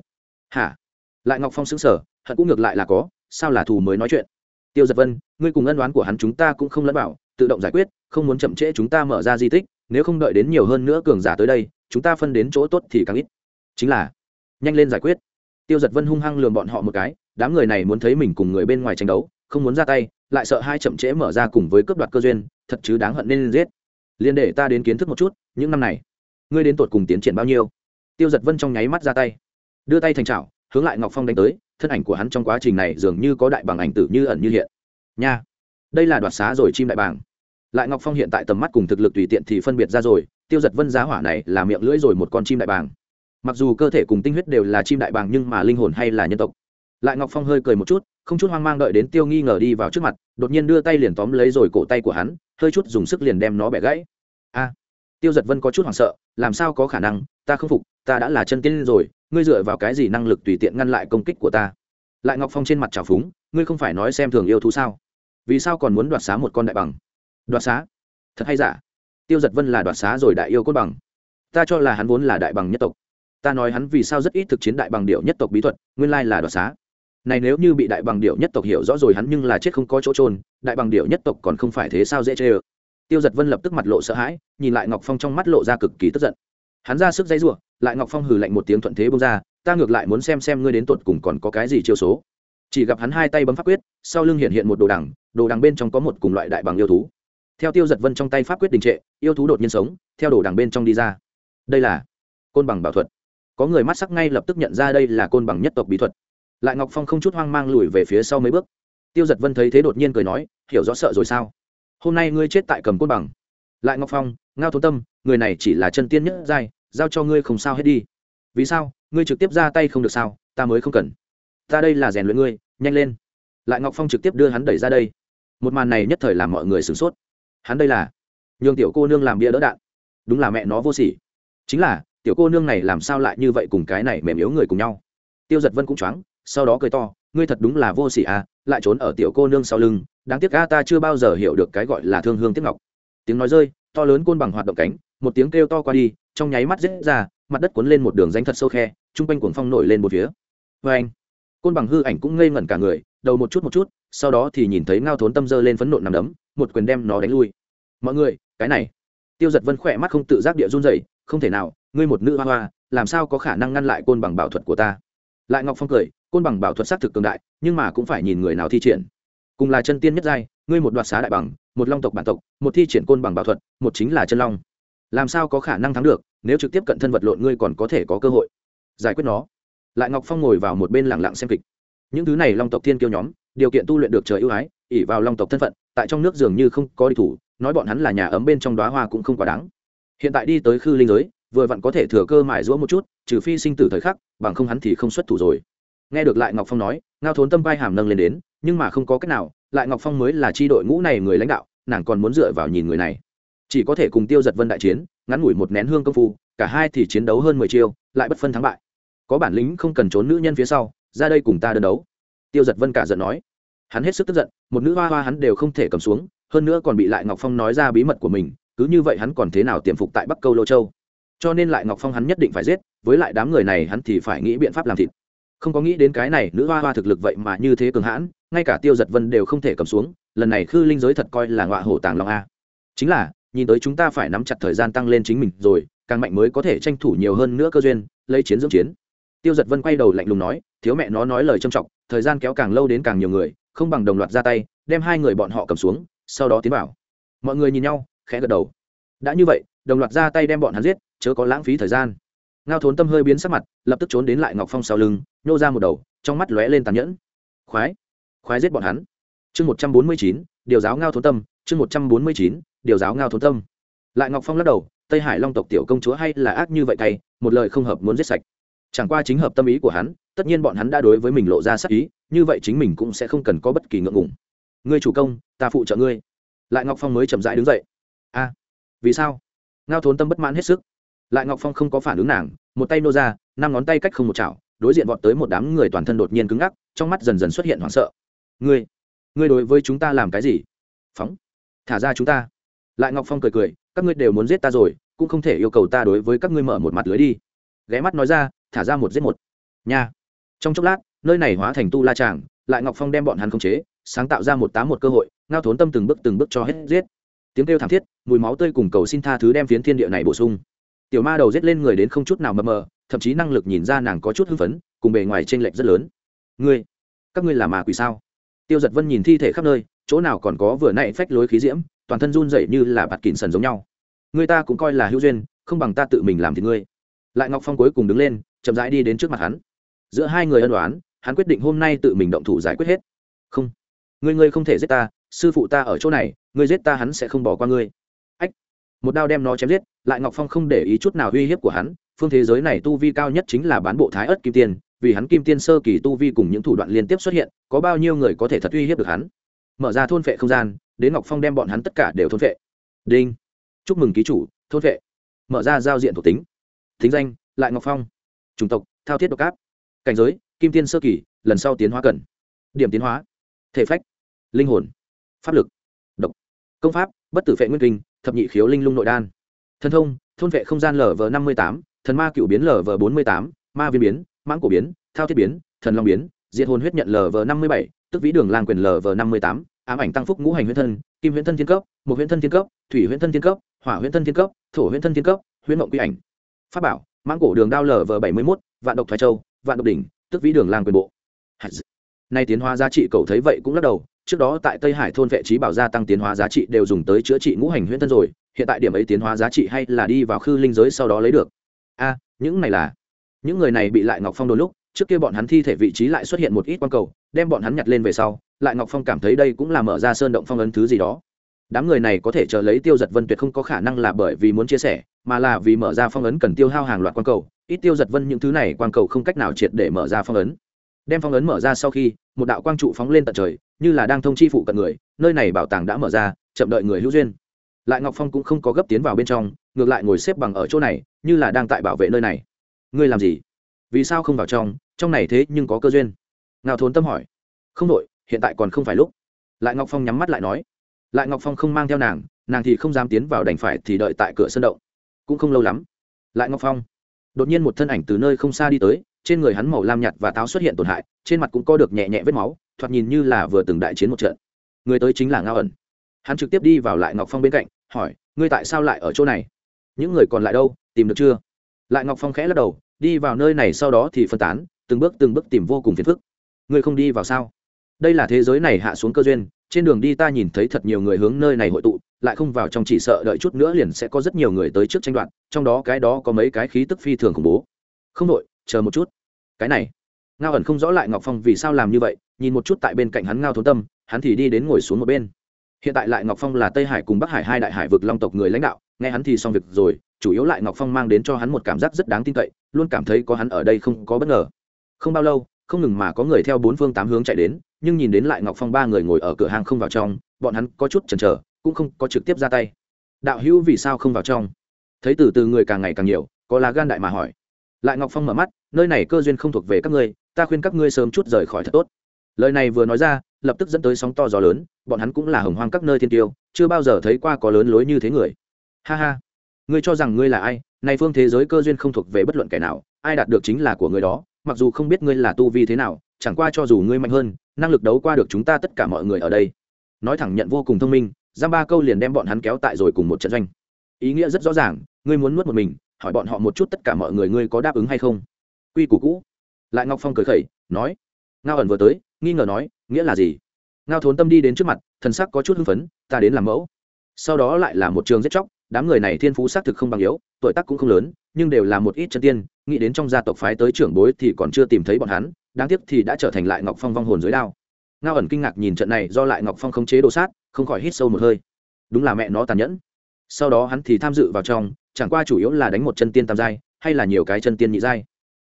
hả? Lại ngọc phong xứng sở hận cũ ngược lại là có, sao là thù mới nói chuyện? Tiêu giật vân, ngươi cùng ân đoán của hắn chúng ta cũng không lẫn bảo tự động giải quyết, không muốn chậm trễ chúng ta mở ra di tích, nếu không đợi đến nhiều hơn nữa cường giả tới đây, chúng ta phân đến chỗ tốt thì càng ít. Chính là, nhanh lên giải quyết. Tiêu giật vân hung hăng lường bọn họ một cái, đám người này muốn thấy mình cùng người bên ngoài tranh đấu, không muốn ra tay, lại sợ hai chậm trễ mở ra cùng với cướp đoạt cơ duyên, thật chứ đáng hận nên giết. Liền để ta đến kiến thức một chút, những năm này, ngươi đến tột cùng tiến triển bao nhiêu? Tiêu giật vân trong nháy mắt ra tay. Đưa tay thành trào hướng lại ngọc phong đánh tới thân ảnh của hắn trong quá trình này dường như có đại bằng ảnh tử như ẩn như hiện. Nha! Đây là đoạt xá rồi chim đại bàng. Lại ngọc phong hiện tại tầm mắt cùng thực lực tùy tiện thì phân biệt ra rồi tiêu giật vân giá hỏa này là miệng lưỡi rồi một con chim đại bàng. Mặc dù cơ thể cùng tinh huyết đều là chim đại bàng nhưng mà linh hồn hay là nhân tộc. Lại ngọc phong hơi cười một chút không chút hoang mang đợi đến tiêu nghi ngờ đi vào trước mặt đột nhiên đưa tay liền tóm lấy rồi cổ tay của hắn hơi chút dùng sức liền đem nó bẻ gãy. A, tiêu giật vân có chút hoảng sợ làm sao có khả năng ta không phục, ta đã là chân tiên rồi, ngươi dựa vào cái gì năng lực tùy tiện ngăn lại công kích của ta? Lại ngọc phong trên mặt trào phúng, ngươi không phải nói xem thường yêu thú sao? Vì sao còn muốn đoạt xá một con đại bằng? Đoạt xá? Thật hay giả? Tiêu giật vân là đoạt xá rồi đại yêu cốt bằng. Ta cho là hắn vốn là đại bằng nhất tộc. Ta nói hắn vì sao rất ít thực chiến đại bằng điệu nhất tộc bí thuật, nguyên lai là đoạt xá. Này nếu như bị đại bằng điệu nhất tộc hiểu rõ rồi hắn nhưng là chết không có chỗ trôn đại bằng điệu nhất tộc còn không phải thế sao dễ chê ơ? Tiêu giật vân lập tức mặt lộ sợ hãi, nhìn lại ngọc phong trong mắt lộ ra cực kỳ tức giận hắn ra sức dây giụa, lại ngọc phong hừ lạnh một tiếng thuận thế bông ra, ta ngược lại muốn xem xem ngươi đến tột cùng còn có cái gì chiêu số. Chỉ gặp hắn hai tay bấm pháp quyết, sau lưng hiện hiện một đồ đằng đồ đằng bên trong có một cùng loại đại bằng yêu thú. Theo tiêu giật vân trong tay pháp quyết đình trệ, yêu thú đột nhiên sống, theo đồ đằng bên trong đi ra. Đây là côn bằng bảo thuật. Có người mắt sắc ngay lập tức nhận ra đây là côn bằng nhất tộc bí thuật. Lại ngọc phong không chút hoang mang lùi về phía sau mấy bước. Tiêu giật vân thấy thế đột nhiên cười nói, hiểu rõ sợ rồi sao? Hôm nay ngươi chết tại cầm côn bằng. Lại ngọc phong, ngao thôn tâm người này chỉ là chân tiên nhất giai, giao cho ngươi không sao hết đi. Vì sao? Ngươi trực tiếp ra tay không được sao? Ta mới không cần. Ta đây là rèn luyện ngươi, nhanh lên. Lại ngọc phong trực tiếp đưa hắn đẩy ra đây. Một màn này nhất thời làm mọi người sửng sốt. Hắn đây là nhường tiểu cô nương làm bia đỡ đạn. Đúng là mẹ nó vô sỉ. Chính là, tiểu cô nương này làm sao lại như vậy cùng cái này mềm yếu người cùng nhau? Tiêu giật vân cũng choáng, sau đó cười to, ngươi thật đúng là vô sỉ à lại trốn ở tiểu cô nương sau lưng, đáng tiếc ga ta chưa bao giờ hiểu được cái gọi là thương hương tiếc ngọc. Tiếng nói rơi, to lớn côn bằng hoạt động cánh một tiếng kêu to qua đi, trong nháy mắt rết ra, mặt đất cuốn lên một đường danh thật sâu khe, chung quanh cuồng phong nổi lên một phía. Vê anh, côn bằng hư ảnh cũng ngây ngẩn cả người, đầu một chút một chút, sau đó thì nhìn thấy ngao thốn tâm dơ lên phấn nộn nằm đấm, một quyền đem nó đánh lui. Mọi người, cái này. Tiêu giật vân khỏe mắt không tự giác địa run dậy không thể nào, ngươi một nữ hoa hoa, làm sao có khả năng ngăn lại côn bằng bảo thuật của ta? Lại ngọc phong cười, côn bằng bảo thuật xác thực cường đại, nhưng mà cũng phải nhìn người nào thi triển. Cùng là chân tiên nhất giai, ngươi một đoạt xá đại bằng, một long tộc bản tộc, một thi triển côn bằng bảo thuật, một chính là chân long làm sao có khả năng thắng được, nếu trực tiếp cận thân vật lộn ngươi còn có thể có cơ hội. Giải quyết nó. Lại ngọc phong ngồi vào một bên lẳng lặng xem kịch. Những thứ này long tộc thiên kiêu nhóm, điều kiện tu luyện được trời ưu ái ỉ vào long tộc thân phận, tại trong nước dường như không có đi thủ, nói bọn hắn là nhà ấm bên trong đoá hoa cũng không quá đáng. Hiện tại đi tới khư linh giới, vừa vặn có thể thừa cơ mài rũa một chút, trừ phi sinh tử thời khắc, bằng không hắn thì không xuất thủ rồi. Nghe được lại ngọc phong nói, ngao thốn tâm vai hàm nâng lên đến, nhưng mà không có cách nào, lại ngọc phong mới là tri đội ngũ này người lãnh đạo, nàng còn muốn dựa vào nhìn người này chỉ có thể cùng tiêu giật vân đại chiến, ngắn ngủi một nén hương công phu, cả hai thì chiến đấu hơn mười chiêu, lại bất phân thắng bại. Có bản lĩnh không cần trốn nữ nhân phía sau, ra đây cùng ta đơn đấu. Tiêu giật vân cả giận nói. Hắn hết sức tức giận, một nữ hoa hoa hắn đều không thể cầm xuống, hơn nữa còn bị lại ngọc phong nói ra bí mật của mình, cứ như vậy hắn còn thế nào tiềm phục tại bắc câu lô châu? Cho nên lại ngọc phong hắn nhất định phải giết, với lại đám người này hắn thì phải nghĩ biện pháp làm thịt. Không có nghĩ đến cái này nữ hoa hoa thực lực vậy mà như thế cường hãn, ngay cả tiêu giật vân đều không thể cầm xuống, lần này khư linh giới thật coi là ngọa hổ tàng long a. Chính là nhìn tới chúng ta phải nắm chặt thời gian tăng lên chính mình rồi, càng mạnh mới có thể tranh thủ nhiều hơn nữa cơ duyên, lấy chiến dưỡng chiến. Tiêu giật vân quay đầu lạnh lùng nói, thiếu mẹ nó nói lời trâm trọng, thời gian kéo càng lâu đến càng nhiều người, không bằng đồng loạt ra tay, đem hai người bọn họ cầm xuống, sau đó tiến vào. Mọi người nhìn nhau, khẽ gật đầu. Đã như vậy, đồng loạt ra tay đem bọn hắn giết, chớ có lãng phí thời gian. Ngao thốn tâm hơi biến sắc mặt, lập tức trốn đến lại ngọc phong sau lưng, nhô ra một đầu, trong mắt lóe lên tàn nhẫn. Khoái khoái giết bọn hắn. Chương một trăm bốn mươi chín, điều giáo ngao thốn tâm, chương một trăm bốn mươi chín điều giáo ngao thốn tâm. Lại ngọc phong lắc đầu, tây hải long tộc tiểu công chúa hay là ác như vậy cay một lời không hợp muốn giết sạch. Chẳng qua chính hợp tâm ý của hắn, tất nhiên bọn hắn đã đối với mình lộ ra sắc ý, như vậy chính mình cũng sẽ không cần có bất kỳ ngượng ngùng. Ngươi chủ công, ta phụ trợ ngươi. Lại ngọc phong mới chậm rãi đứng dậy. A, vì sao? Ngao thốn tâm bất mãn hết sức. Lại ngọc phong không có phản ứng nàng, một tay nô ra, năm ngón tay cách không một chảo, đối diện vọt tới một đám người toàn thân đột nhiên cứng ngắc, trong mắt dần dần xuất hiện hoảng sợ. Ngươi ngươi đối với chúng ta làm cái gì? Phóng, thả ra chúng ta lại ngọc phong cười cười, các ngươi đều muốn giết ta rồi, cũng không thể yêu cầu ta đối với các ngươi mở một mặt lưới đi. Ghé mắt nói ra, thả ra một giết một. Nha. Trong chốc lát, nơi này hóa thành tu la tràng, lại ngọc phong đem bọn hắn khống chế, sáng tạo ra một tám một cơ hội, ngao thốn tâm từng bước từng bước cho hết giết. Tiếng kêu thảm thiết, mùi máu tươi cùng cầu xin tha thứ đem phiến thiên địa này bổ sung. Tiểu ma đầu giết lên người đến không chút nào mờ mờ, thậm chí năng lực nhìn ra nàng có chút hưng phấn, cùng bề ngoài t r ê n lệch rất lớn. Ngươi, các ngươi là mà quỷ sao? Tiêu giật vân nhìn thi thể khắp nơi, chỗ nào còn có vừa nãy phách lối khí diễm? Toàn thân run rẩy như là bạt kín sần giống nhau. Người ta cũng coi là hữu duyên, không bằng ta tự mình làm thì ngươi. Lại ngọc phong cuối cùng đứng lên, chậm rãi đi đến trước mặt hắn. Giữa hai người ân đoán hắn quyết định hôm nay tự mình động thủ giải quyết hết. Không. Ngươi ngươi không thể giết ta, sư phụ ta ở chỗ này, ngươi giết ta hắn sẽ không bỏ qua ngươi. Ách. Một đao đem nó chém giết, lại ngọc phong không để ý chút nào uy hiếp của hắn, phương thế giới này tu vi cao nhất chính là bán bộ thái ất kim tiên, vì hắn kim tiên sơ kỳ tu vi cùng những thủ đoạn liên tiếp xuất hiện, có bao nhiêu người có thể thật uy hiếp được hắn? Mở ra thôn vệ không gian, đến ngọc phong đem bọn hắn tất cả đều thôn vệ đinh. Chúc mừng ký chủ, thôn vệ mở ra giao diện thuộc tính. Thính danh, lại ngọc phong. Chủng tộc, thao thiết độc áp cảnh giới, kim tiên sơ kỳ, lần sau tiến hóa cần. Điểm tiến hóa. Thể phách, linh hồn. Pháp lực, độc. Công pháp, bất tử vệ nguyên kinh, thập nhị khiếu linh lung nội đan. Thân thông, thôn vệ không gian lv năm mươi tám, thần ma cựu biến lv bốn mươi tám, ma viên biến, mãng cổ biến, thao thiết biến, thần long biến diệt hồn huyết nhận lv năm mươi bảy, tức vĩ đường lang quyền lv năm mươi tám, ám ảnh tăng phúc ngũ hành huyễn thân, kim huyễn thân thiên cấp một huyễn thân thiên cấp, thủy huyễn thân thiên cấp, hỏa huyễn thân thiên cấp, thổ huyễn thân thiên cấp, huyễn mộng quy ảnh. Pháp bảo, mãng cổ đường đao lv bảy mươi mốt, vạn độc thoái châu, vạn độc đỉnh, tức vĩ đường lang quyền bộ. Nay tiến hóa giá trị cầu thấy vậy cũng lắc đầu, trước đó tại tây hải thôn vệ trí bảo gia tăng tiến hóa giá trị đều dùng tới chữa trị ngũ hành huyễn thân rồi, hiện tại điểm ấy tiến hóa giá trị hay là đi vào khư linh giới sau đó lấy được. A, những này là, những người này bị lại ngọc phong đôi lúc trước kia bọn hắn thi thể vị trí lại xuất hiện một ít quang cầu, đem bọn hắn nhặt lên về sau, lại ngọc phong cảm thấy đây cũng là mở ra sơn động phong ấn thứ gì đó. Đám người này có thể chờ lấy tiêu giật vân tuyệt không có khả năng là bởi vì muốn chia sẻ, mà là vì mở ra phong ấn cần tiêu hao hàng loạt quang cầu. Ít tiêu giật vân những thứ này quang cầu không cách nào triệt để mở ra phong ấn. Đem phong ấn mở ra sau khi, một đạo quang trụ phóng lên tận trời, như là đang thông chi phụ cận người, nơi này bảo tàng đã mở ra, chậm đợi người hữu duyên. Lại ngọc phong cũng không có gấp tiến vào bên trong, ngược lại ngồi xếp bằng ở chỗ này, như là đang tại bảo vệ nơi này. Ngươi làm gì? Vì sao không vào trong trong này thế nhưng có cơ duyên. Ngao thốn tâm hỏi. Không đội hiện tại còn không phải lúc. Lại ngọc phong nhắm mắt lại nói. Lại ngọc phong không mang theo nàng nàng thì không dám tiến vào đành phải thì đợi tại cửa sân động. Cũng không lâu lắm. Lại ngọc phong. Đột nhiên một thân ảnh từ nơi không xa đi tới, trên người hắn màu lam nhạt và táo xuất hiện tổn hại, trên mặt cũng có được nhẹ nhẹ vết máu, thoạt nhìn như là vừa từng đại chiến một trận. Người tới chính là ngao ẩn. Hắn trực tiếp đi vào lại ngọc phong bên cạnh, hỏi, ngươi tại sao lại ở chỗ này? Những người còn lại đâu, tìm được chưa? Lại ngọc phong khẽ lắc đầu đi vào nơi này sau đó thì phân tán, từng bước từng bước tìm vô cùng phiền phức. Ngươi không đi vào sao? Đây là thế giới này hạ xuống cơ duyên, trên đường đi ta nhìn thấy thật nhiều người hướng nơi này hội tụ, lại không vào trong chỉ sợ đợi chút nữa liền sẽ có rất nhiều người tới trước tranh đoạt, trong đó cái đó có mấy cái khí tức phi thường khủng bố. Không đội, chờ một chút. Cái này, ngao ẩn không rõ lại ngọc phong vì sao làm như vậy, nhìn một chút tại bên cạnh hắn ngao thốn tâm, hắn thì đi đến ngồi xuống một bên. Hiện tại lại ngọc phong là tây hải cùng bắc hải hai đại hải vực long tộc người lãnh đạo nghe hắn thì xong việc rồi, chủ yếu lại ngọc phong mang đến cho hắn một cảm giác rất đáng tin cậy, luôn cảm thấy có hắn ở đây không có bất ngờ. Không bao lâu, không ngừng mà có người theo bốn phương tám hướng chạy đến, nhưng nhìn đến lại ngọc phong ba người ngồi ở cửa hàng không vào trong, bọn hắn có chút chần chờ, cũng không có trực tiếp ra tay. Đạo hữu vì sao không vào trong? Thấy từ từ người càng ngày càng nhiều, có là gan đại mà hỏi. Lại ngọc phong mở mắt, nơi này cơ duyên không thuộc về các ngươi, ta khuyên các ngươi sớm chút rời khỏi thật tốt. Lời này vừa nói ra, lập tức dẫn tới sóng to gió lớn, bọn hắn cũng là hồng hoang các nơi thiên tiêu, chưa bao giờ thấy qua có lớn lối như thế người ha ha. Ngươi cho rằng ngươi là ai này phương thế giới cơ duyên không thuộc về bất luận kẻ nào, ai đạt được chính là của người đó, mặc dù không biết ngươi là tu vi thế nào, chẳng qua cho dù ngươi mạnh hơn, năng lực đấu qua được chúng ta tất cả mọi người ở đây. Nói thẳng nhận vô cùng thông minh, giam ba câu liền đem bọn hắn kéo tại rồi cùng một trận doanh. Ý nghĩa rất rõ ràng, ngươi muốn nuốt một mình, hỏi bọn họ một chút tất cả mọi người ngươi có đáp ứng hay không. Quy củ cũ. Lại ngọc phong cười khẩy, nói, ngao ẩn vừa tới, nghi ngờ nói, nghĩa là gì? Ngao thốn tâm đi đến trước mặt, thần sắc có chút hưng phấn, ta đến làm mẫu. Sau đó lại là một trường giết chóc đám người này thiên phú xác thực không bằng yếu, tuổi tác cũng không lớn, nhưng đều là một ít chân tiên, nghĩ đến trong gia tộc phái tới trưởng bối thì còn chưa tìm thấy bọn hắn, đáng tiếc thì đã trở thành lại ngọc phong vong hồn dưới đao. Ngao ẩn kinh ngạc nhìn trận này do lại ngọc phong không chế đồ sát, không khỏi hít sâu một hơi. Đúng là mẹ nó tàn nhẫn. Sau đó hắn thì tham dự vào trong, chẳng qua chủ yếu là đánh một chân tiên tam giai, hay là nhiều cái chân tiên nhị giai.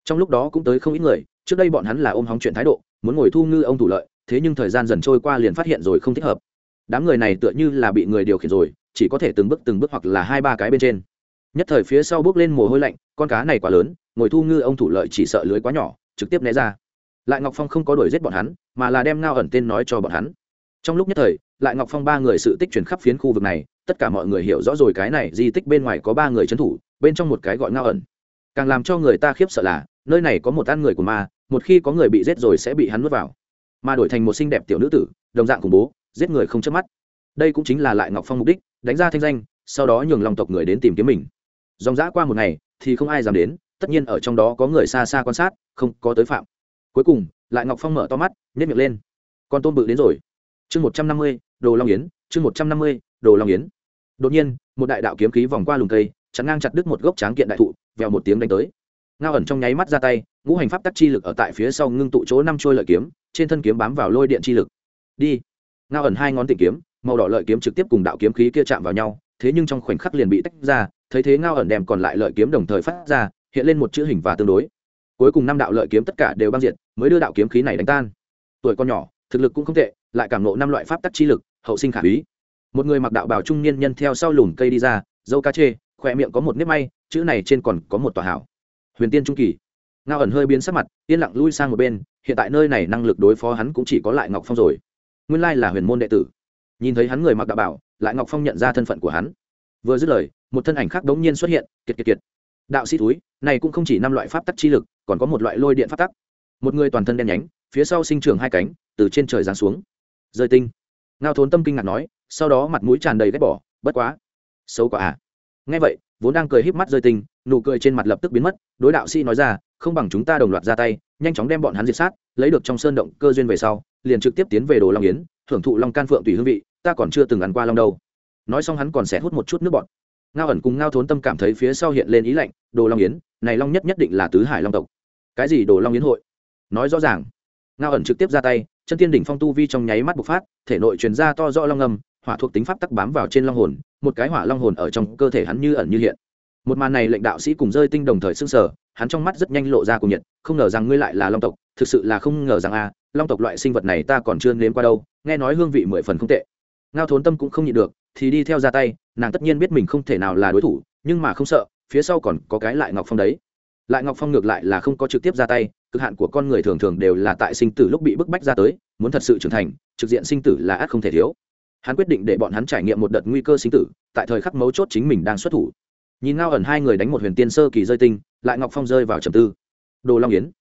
Trong lúc đó cũng tới không ít người, trước đây bọn hắn là ôm hóng chuyện thái độ, muốn ngồi thu ngư ông thủ lợi, thế nhưng thời gian dần trôi qua liền phát hiện rồi không thích hợp. Đám người này tựa như là bị người điều khiển rồi chỉ có thể từng bước từng bước hoặc là hai ba cái bên trên. Nhất thời phía sau bước lên mồ hôi lạnh, con cá này quá lớn, ngồi thu ngư ông thủ lợi chỉ sợ lưới quá nhỏ, trực tiếp né ra. Lại ngọc phong không có đuổi giết bọn hắn, mà là đem ngao ẩn tên nói cho bọn hắn. Trong lúc nhất thời, lại ngọc phong ba người sự tích chuyển khắp phiến khu vực này, tất cả mọi người hiểu rõ rồi cái này di tích bên ngoài có ba người trấn thủ, bên trong một cái gọi ngao ẩn. Càng làm cho người ta khiếp sợ là, nơi này có một ăn người của ma, một khi có người bị giết rồi sẽ bị hắn nuốt vào. Mà đổi thành một xinh đẹp tiểu nữ tử, đồng dạng khủng bố, giết người không chớp mắt. Đây cũng chính là lại ngọc phong mục đích đánh ra thanh danh, sau đó nhường lòng tộc người đến tìm kiếm mình. Dòng dã qua một ngày, thì không ai dám đến, tất nhiên ở trong đó có người xa xa quan sát, không có tới phạm. Cuối cùng, lại ngọc phong mở to mắt nhét miệng lên. Con tôm bự đến rồi. Chương một trăm năm mươi, đồ long yến, chương một trăm năm mươi, đồ long yến. Đột nhiên, một đại đạo kiếm khí vòng qua lùm cây chắn ngang chặt đứt một gốc tráng kiện đại thụ, vèo một tiếng đánh tới. Ngao ẩn trong nháy mắt ra tay, ngũ hành pháp tắc chi lực ở tại phía sau ngưng tụ chỗ năm trôi lợi kiếm, trên thân kiếm bám vào lôi điện chi lực. Đi. Ngao ẩn hai ngón tịnh kiếm màu đỏ lợi kiếm trực tiếp cùng đạo kiếm khí kia chạm vào nhau, thế nhưng trong khoảnh khắc liền bị tách ra, thấy thế ngao ẩn đem còn lại lợi kiếm đồng thời phát ra, hiện lên một chữ hình và tương đối. Cuối cùng năm đạo lợi kiếm tất cả đều băng diệt, mới đưa đạo kiếm khí này đánh tan. Tuổi con nhỏ, thực lực cũng không tệ, lại cảm nộ năm loại pháp tắc chi lực, hậu sinh khả úy. Một người mặc đạo bào trung niên nhân theo sau lùm cây đi ra, dâu cá chê, khỏe miệng có một nếp may, chữ này trên còn có một tòa hảo. Huyền tiên trung kỳ. Ngao ẩn hơi biến sắc mặt, yên lặng lui sang một bên, hiện tại nơi này năng lực đối phó hắn cũng chỉ có lại ngọc phong rồi. Nguyên lai là huyền môn đệ tử nhìn thấy hắn người mặc đạo bảo, lại ngọc phong nhận ra thân phận của hắn. Vừa dứt lời, một thân ảnh khác đống nhiên xuất hiện, kiệt kiệt kiệt. Đạo sĩ túi, này cũng không chỉ năm loại pháp tắc chi lực, còn có một loại lôi điện pháp tắc. Một người toàn thân đen nhánh, phía sau sinh trưởng hai cánh, từ trên trời giáng xuống. Rơi tinh. Ngao thốn tâm kinh ngạc nói, sau đó mặt mũi tràn đầy ghét bỏ, bất quá, xấu quá à. Ngay vậy, vốn đang cười híp mắt rơi tinh, nụ cười trên mặt lập tức biến mất, đối đạo sĩ nói ra, không bằng chúng ta đồng loạt ra tay, nhanh chóng đem bọn hắn diệt sát lấy được trong sơn động cơ duyên về sau, liền trực tiếp tiến về đồ long yến, thưởng thụ long can phượng tùy hương vị, ta còn chưa từng ăn qua long đâu. Nói xong hắn còn sẽ hút một chút nước bọt. Ngao ẩn cùng ngao thốn tâm cảm thấy phía sau hiện lên ý lạnh, đồ long yến, này long nhất nhất định là tứ hải long tộc. Cái gì đồ long yến hội? Nói rõ ràng. Ngao ẩn trực tiếp ra tay, chân tiên đỉnh phong tu vi trong nháy mắt bộc phát, thể nội truyền ra to rõ long âm, hỏa thuộc tính pháp tắc bám vào trên long hồn, một cái hỏa long hồn ở trong cơ thể hắn như ẩn như hiện một màn này lệnh đạo sĩ cùng rơi tinh đồng thời sưng sở hắn trong mắt rất nhanh lộ ra cùng nhiệt, không ngờ rằng ngươi lại là long tộc, thực sự là không ngờ rằng a, long tộc loại sinh vật này ta còn chưa nếm qua đâu, nghe nói hương vị mười phần không tệ. Ngao thốn tâm cũng không nhịn được, thì đi theo ra tay, nàng tất nhiên biết mình không thể nào là đối thủ, nhưng mà không sợ, phía sau còn có cái lại ngọc phong đấy. Lại ngọc phong ngược lại là không có trực tiếp ra tay, cực hạn của con người thường thường đều là tại sinh tử lúc bị bức bách ra tới, muốn thật sự trưởng thành, trực diện sinh tử là ác không thể thiếu. Hắn quyết định để bọn hắn trải nghiệm một đợt nguy cơ sinh tử, tại thời khắc mấu chốt chính mình đang xuất thủ nhìn ngao ẩn hai người đánh một huyền tiên sơ kỳ rơi tinh, lại ngọc phong rơi vào trầm tư. Đồ long yến.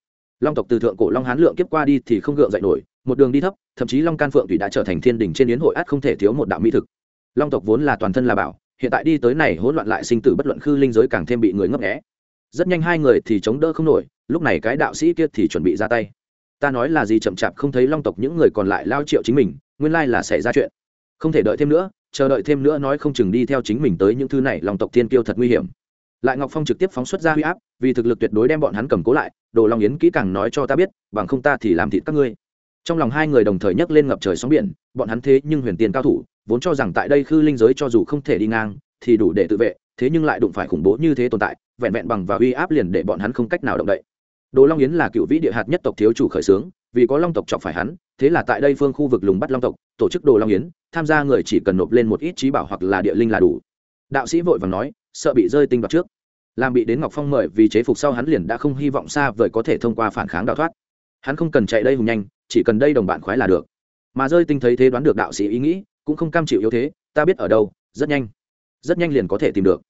Long tộc từ thượng cổ long hán lượng kiếp qua đi thì không gượng dậy nổi, một đường đi thấp, thậm chí long can phượng thủy đã trở thành thiên đình trên yến hội át không thể thiếu một đạo mỹ thực. Long tộc vốn là toàn thân là bảo, hiện tại đi tới này hỗn loạn lại sinh tử bất luận khư linh giới càng thêm bị người ngấp nghẽ rất nhanh hai người thì chống đỡ không nổi, lúc này cái đạo sĩ kia thì chuẩn bị ra tay. Ta nói là gì chậm chạp không thấy long tộc những người còn lại lao triệu chính mình, nguyên lai là xảy ra chuyện. Không thể đợi thêm nữa chờ đợi thêm nữa nói không chừng đi theo chính mình tới những thứ này lòng tộc tiên kiêu thật nguy hiểm. Lại ngọc phong trực tiếp phóng xuất ra huy áp, vì thực lực tuyệt đối đem bọn hắn cầm cố lại, đồ long yến kỹ càng nói cho ta biết, bằng không ta thì làm thịt các ngươi. Trong lòng hai người đồng thời nhấc lên ngập trời sóng biển, bọn hắn thế nhưng huyền tiền cao thủ, vốn cho rằng tại đây khư linh giới cho dù không thể đi ngang, thì đủ để tự vệ, thế nhưng lại đụng phải khủng bố như thế tồn tại, vẹn vẹn bằng và uy áp liền để bọn hắn không cách nào động đậy. Đồ long yến là cựu vĩ địa hạt nhất tộc thiếu chủ khởi xướng vì có long tộc chọc phải hắn, thế là tại đây phương khu vực lùng bắt long tộc, tổ chức đồ long yến, tham gia người chỉ cần nộp lên một ít trí bảo hoặc là địa linh là đủ. Đạo sĩ vội vàng nói, sợ bị rơi tinh đoạt trước. Làm bị đến ngọc phong mời vì chế phục sau hắn liền đã không hy vọng xa vời có thể thông qua phản kháng đào thoát. Hắn không cần chạy đây hùng nhanh, chỉ cần đây đồng bạn khoái là được. Mà rơi tinh thấy thế đoán được đạo sĩ ý nghĩ, cũng không cam chịu yếu thế, ta biết ở đâu, rất nhanh rất nhanh liền có thể tìm được.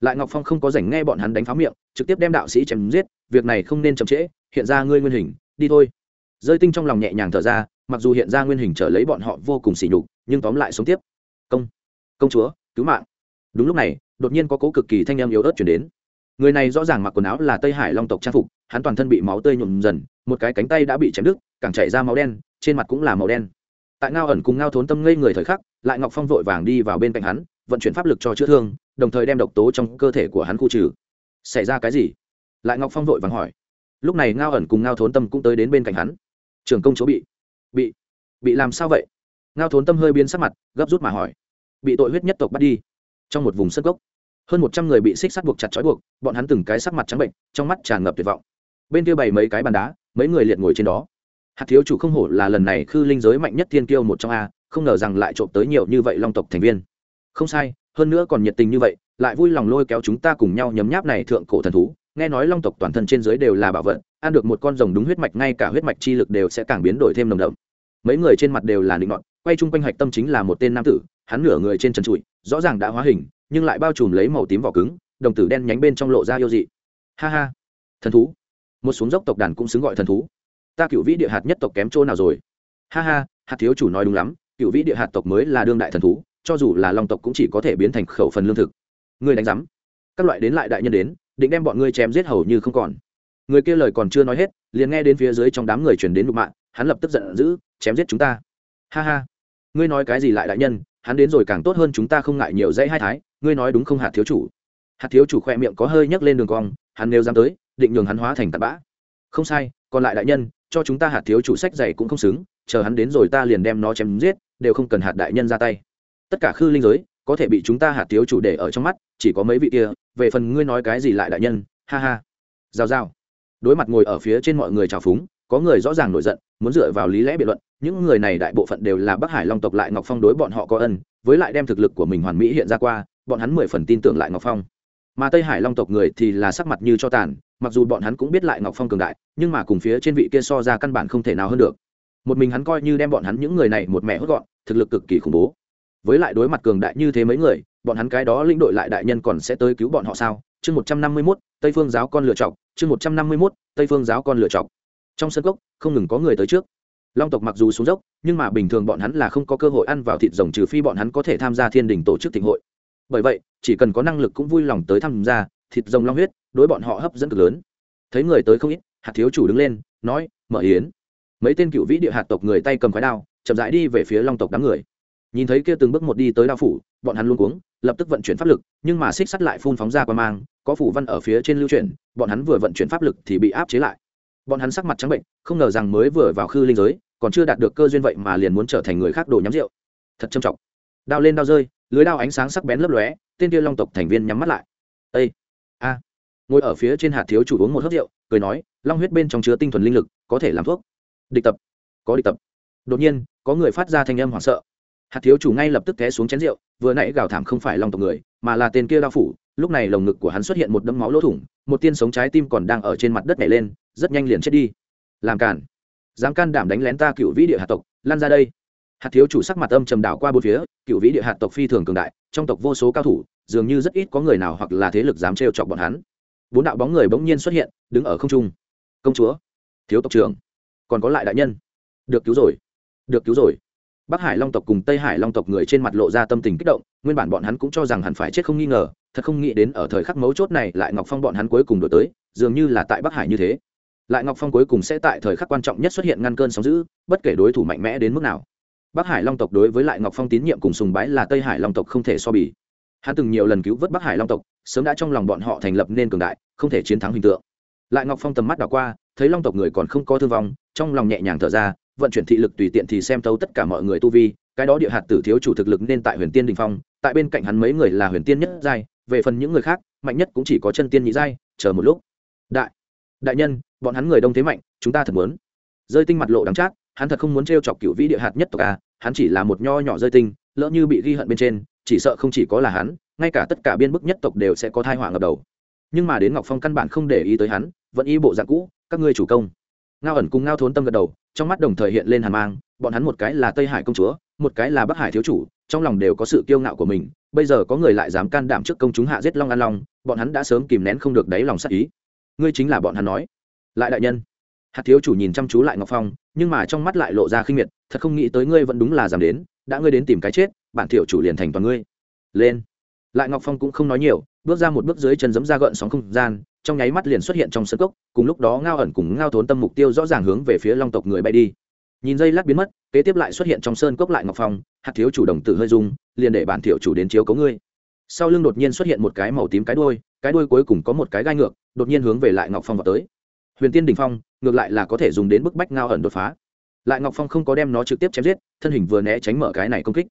Lại ngọc phong không có rảnh nghe bọn hắn đánh pháo miệng, trực tiếp đem đạo sĩ chém giết, việc này không nên chậm trễ, hiện ra ngươi nguyên hình, đi thôi rơi tinh trong lòng nhẹ nhàng thở ra, mặc dù hiện ra nguyên hình trở lấy bọn họ vô cùng sỉ nhục, nhưng tóm lại sống tiếp. Công công chúa, cứu mạng. Đúng lúc này, đột nhiên có cố cực kỳ thanh em yếu ớt chuyển đến. Người này rõ ràng mặc quần áo là tây hải long tộc trang phục, hắn toàn thân bị máu tươi nhuộm dần, một cái cánh tay đã bị chém đứt, càng chảy ra máu đen, trên mặt cũng là màu đen. Tại ngao ẩn cùng ngao thốn tâm ngây người thời khắc, lại ngọc phong vội vàng đi vào bên cạnh hắn, vận chuyển pháp lực cho chữa thương, đồng thời đem độc tố trong cơ thể của hắn khu trừ. Xảy ra cái gì? Lại ngọc phong vội vàng hỏi. Lúc này ngao ẩn cùng ngao thốn tâm cũng tới đến bên cạnh hắn trường công chỗ bị bị bị làm sao vậy? Ngao thốn tâm hơi biến sắc mặt, gấp rút mà hỏi. Bị tội huyết nhất tộc bắt đi, trong một vùng sân gốc hơn một trăm người bị xích sắt buộc chặt trói buộc, bọn hắn từng cái sắc mặt trắng bệnh, trong mắt tràn ngập tuyệt vọng. Bên kia bày mấy cái bàn đá, mấy người liệt ngồi trên đó. Hạt thiếu chủ không hổ là lần này khư linh giới mạnh nhất thiên kiêu một trong a, không ngờ rằng lại trộm tới nhiều như vậy long tộc thành viên. Không sai, hơn nữa còn nhiệt tình như vậy, lại vui lòng lôi kéo chúng ta cùng nhau nhấm nháp này thượng cổ thần thú nghe nói long tộc toàn thân trên dưới đều là bảo vật, ăn được một con rồng đúng huyết mạch, ngay cả huyết mạch chi lực đều sẽ càng biến đổi thêm nồng đậm. Mấy người trên mặt đều là định ngọn quay chung quanh hạch tâm chính là một tên nam tử, hắn nửa người trên trần trụi, rõ ràng đã hóa hình, nhưng lại bao trùm lấy màu tím vỏ cứng, đồng tử đen nhánh bên trong lộ ra yêu dị. Ha ha, thần thú. Một xuống dốc tộc đàn cũng xứng gọi thần thú. Ta cựu vĩ địa hạt nhất tộc kém chỗ nào rồi? Ha ha, hạt thiếu chủ nói đúng lắm, cựu vĩ địa hạt tộc mới là đương đại thần thú, cho dù là long tộc cũng chỉ có thể biến thành khẩu phần lương thực. Ngươi đánh giám. Các loại đến lại đại nhân đến định đem bọn ngươi chém giết hầu như không còn. Người kia lời còn chưa nói hết, liền nghe đến phía dưới trong đám người chuyển đến đục mạng hắn lập tức giận dữ, chém giết chúng ta. Ha ha. Ngươi nói cái gì lại đại nhân, hắn đến rồi càng tốt hơn chúng ta không ngại nhiều dãy hai thái, ngươi nói đúng không hạt thiếu chủ? Hạt thiếu chủ khoe miệng có hơi nhấc lên đường cong, hắn nếu dám tới, định nhường hắn hóa thành tạt bã. Không sai, còn lại đại nhân, cho chúng ta hạt thiếu chủ sách dày cũng không xứng, chờ hắn đến rồi ta liền đem nó chém giết, đều không cần hạt đại nhân ra tay. Tất cả khư linh giới, có thể bị chúng ta hạt thiếu chủ để ở trong mắt chỉ có mấy vị kia, về phần ngươi nói cái gì lại đại nhân, ha ha. Giao giao. Đối mặt ngồi ở phía trên mọi người trào phúng, có người rõ ràng nổi giận, muốn dựa vào lý lẽ biện luận, những người này đại bộ phận đều là bắc hải long tộc lại ngọc phong đối bọn họ có ân, với lại đem thực lực của mình hoàn mỹ hiện ra qua, bọn hắn mười phần tin tưởng lại ngọc phong. Mà tây hải long tộc người thì là sắc mặt như cho tàn, mặc dù bọn hắn cũng biết lại ngọc phong cường đại, nhưng mà cùng phía trên vị kia so ra căn bản không thể nào hơn được. Một mình hắn coi như đem bọn hắn những người này một mẹ hốt gọn, thực lực cực kỳ khủng bố. Với lại đối mặt cường đại như thế mấy người bọn hắn cái đó lĩnh đội lại đại nhân còn sẽ tới cứu bọn họ sao? Chương một trăm năm mươi mốt, tây phương giáo con lựa chọc. Chương một trăm năm mươi mốt, tây phương giáo con lựa chọc. Trong sân cốc, không ngừng có người tới trước. Long tộc mặc dù xuống dốc, nhưng mà bình thường bọn hắn là không có cơ hội ăn vào thịt rồng trừ phi bọn hắn có thể tham gia thiên đình tổ chức thịnh hội. Bởi vậy, chỉ cần có năng lực cũng vui lòng tới tham gia, thịt rồng long huyết, đối bọn họ hấp dẫn cực lớn. Thấy người tới không ít, hạt thiếu chủ đứng lên, nói, mở yến. Mấy tên cựu vĩ địa hạt tộc người tay cầm khói đao, chậm rãi đi về phía long tộc đám người nhìn thấy kia từng bước một đi tới đao phủ, bọn hắn luôn cuống, lập tức vận chuyển pháp lực, nhưng mà xích sắt lại phun phóng ra qua mang, có phủ văn ở phía trên lưu chuyển, bọn hắn vừa vận chuyển pháp lực thì bị áp chế lại. Bọn hắn sắc mặt trắng bệnh, không ngờ rằng mới vừa vào khư linh giới, còn chưa đạt được cơ duyên vậy mà liền muốn trở thành người khác đồ nhắm rượu. Thật trầm trọng. Đao lên đao rơi, lưới đao ánh sáng sắc bén lấp lóe, tên kia long tộc thành viên nhắm mắt lại. Ây a. Ngồi ở phía trên hạt thiếu chủ uống một hớp rượu, cười nói, long huyết bên trong chứa tinh thuần linh lực, có thể làm thuốc. Địch tập. Có địch tập. Đột nhiên, có người phát ra thanh âm hoảng sợ hạt thiếu chủ ngay lập tức té xuống chén rượu, vừa nãy gào thảm không phải long tộc người, mà là tên kia đao phủ, lúc này lồng ngực của hắn xuất hiện một đấm máu lỗ thủng, một tiên sống trái tim còn đang ở trên mặt đất nhảy lên, rất nhanh liền chết đi. Làm cản dám can đảm đánh lén ta cựu vĩ địa hạt tộc lan ra đây. Hạt thiếu chủ sắc mặt âm trầm đảo qua bốn phía, cựu vĩ địa hạt tộc phi thường cường đại, trong tộc vô số cao thủ, dường như rất ít có người nào hoặc là thế lực dám trêu chọc bọn hắn. Bốn đạo bóng người bỗng nhiên xuất hiện, đứng ở không trung. Công chúa, thiếu tộc trưởng, còn có lại đại nhân. Được cứu rồi, được cứu rồi bắc hải long tộc cùng tây hải long tộc người trên mặt lộ ra tâm tình kích động, nguyên bản bọn hắn cũng cho rằng hẳn phải chết không nghi ngờ, thật không nghĩ đến ở thời khắc mấu chốt này lại ngọc phong bọn hắn cuối cùng đổi tới, dường như là tại bắc hải như thế. Lại ngọc phong cuối cùng sẽ tại thời khắc quan trọng nhất xuất hiện ngăn cơn sóng giữ bất kể đối thủ mạnh mẽ đến mức nào. Bắc hải long tộc đối với lại ngọc phong tín nhiệm cùng sùng bái là tây hải long tộc không thể so bì. Hắn từng nhiều lần cứu vớt bắc hải long tộc, sớm đã trong lòng bọn họ thành lập nên cường đại, không thể chiến thắng hình tượng. Lại ngọc phong tầm mắt đảo qua, thấy long tộc người còn không có thương vong, trong lòng nhẹ nhàng thở ra vận chuyển thị lực tùy tiện thì xem thấu tất cả mọi người tu vi, cái đó địa hạt tử thiếu chủ thực lực nên tại huyền tiên đình phong, tại bên cạnh hắn mấy người là huyền tiên nhất giai, về phần những người khác, mạnh nhất cũng chỉ có chân tiên nhị giai, chờ một lúc. Đại đại nhân, bọn hắn người đông thế mạnh, chúng ta thật muốn. Rơi tinh mặt lộ đắng chát, hắn thật không muốn t chọc cựu vĩ địa hạt nhất tộc a hắn chỉ là một nho nhỏ rơi tinh, lỡ như bị ghi hận bên trên, chỉ sợ không chỉ có là hắn, ngay cả tất cả biên bức nhất tộc đều sẽ có thai họa ngập đầu. Nhưng mà đến ngọc phong căn bản không để ý tới hắn, vẫn y bộ dạng cũ, các ngươi chủ công. Ngao ẩn cùng ngao thốn tâm gật đầu trong mắt đồng thời hiện lên hàn mang, bọn hắn một cái là tây hải công chúa, một cái là bắc hải thiếu chủ, trong lòng đều có sự kiêu ngạo của mình, bây giờ có người lại dám can đảm trước công chúng hạ giết long an long, bọn hắn đã sớm kìm nén không được đáy lòng sắc ý. Ngươi chính là bọn hắn nói. Lại đại nhân. Hạt thiếu chủ nhìn chăm chú lại ngọc phong, nhưng mà trong mắt lại lộ ra khinh miệt, thật không nghĩ tới ngươi vẫn đúng là dám đến, đã ngươi đến tìm cái chết, bản thiểu chủ liền thành toàn ngươi. Lên. Lại ngọc phong cũng không nói nhiều, bước ra một bước dưới chân giấm ra gợn sóng không gian trong nháy mắt liền xuất hiện trong sân cốc, cùng lúc đó ngao ẩn cùng ngao thốn tâm mục tiêu rõ ràng hướng về phía long tộc người bay đi. Nhìn dây lát biến mất, kế tiếp lại xuất hiện trong sơn cốc lại ngọc phong, hạt thiếu chủ đồng tử hơi dung liền để bản thiểu chủ đến chiếu cấu ngươi. Sau lưng đột nhiên xuất hiện một cái màu tím cái đuôi cái đuôi cuối cùng có một cái gai ngược, đột nhiên hướng về lại ngọc phong vào tới. Huyền tiên đình phong, ngược lại là có thể dùng đến bức bách ngao ẩn đột phá. Lại ngọc phong không có đem nó trực tiếp chém giết, thân hình vừa né tránh mở cái này công kích.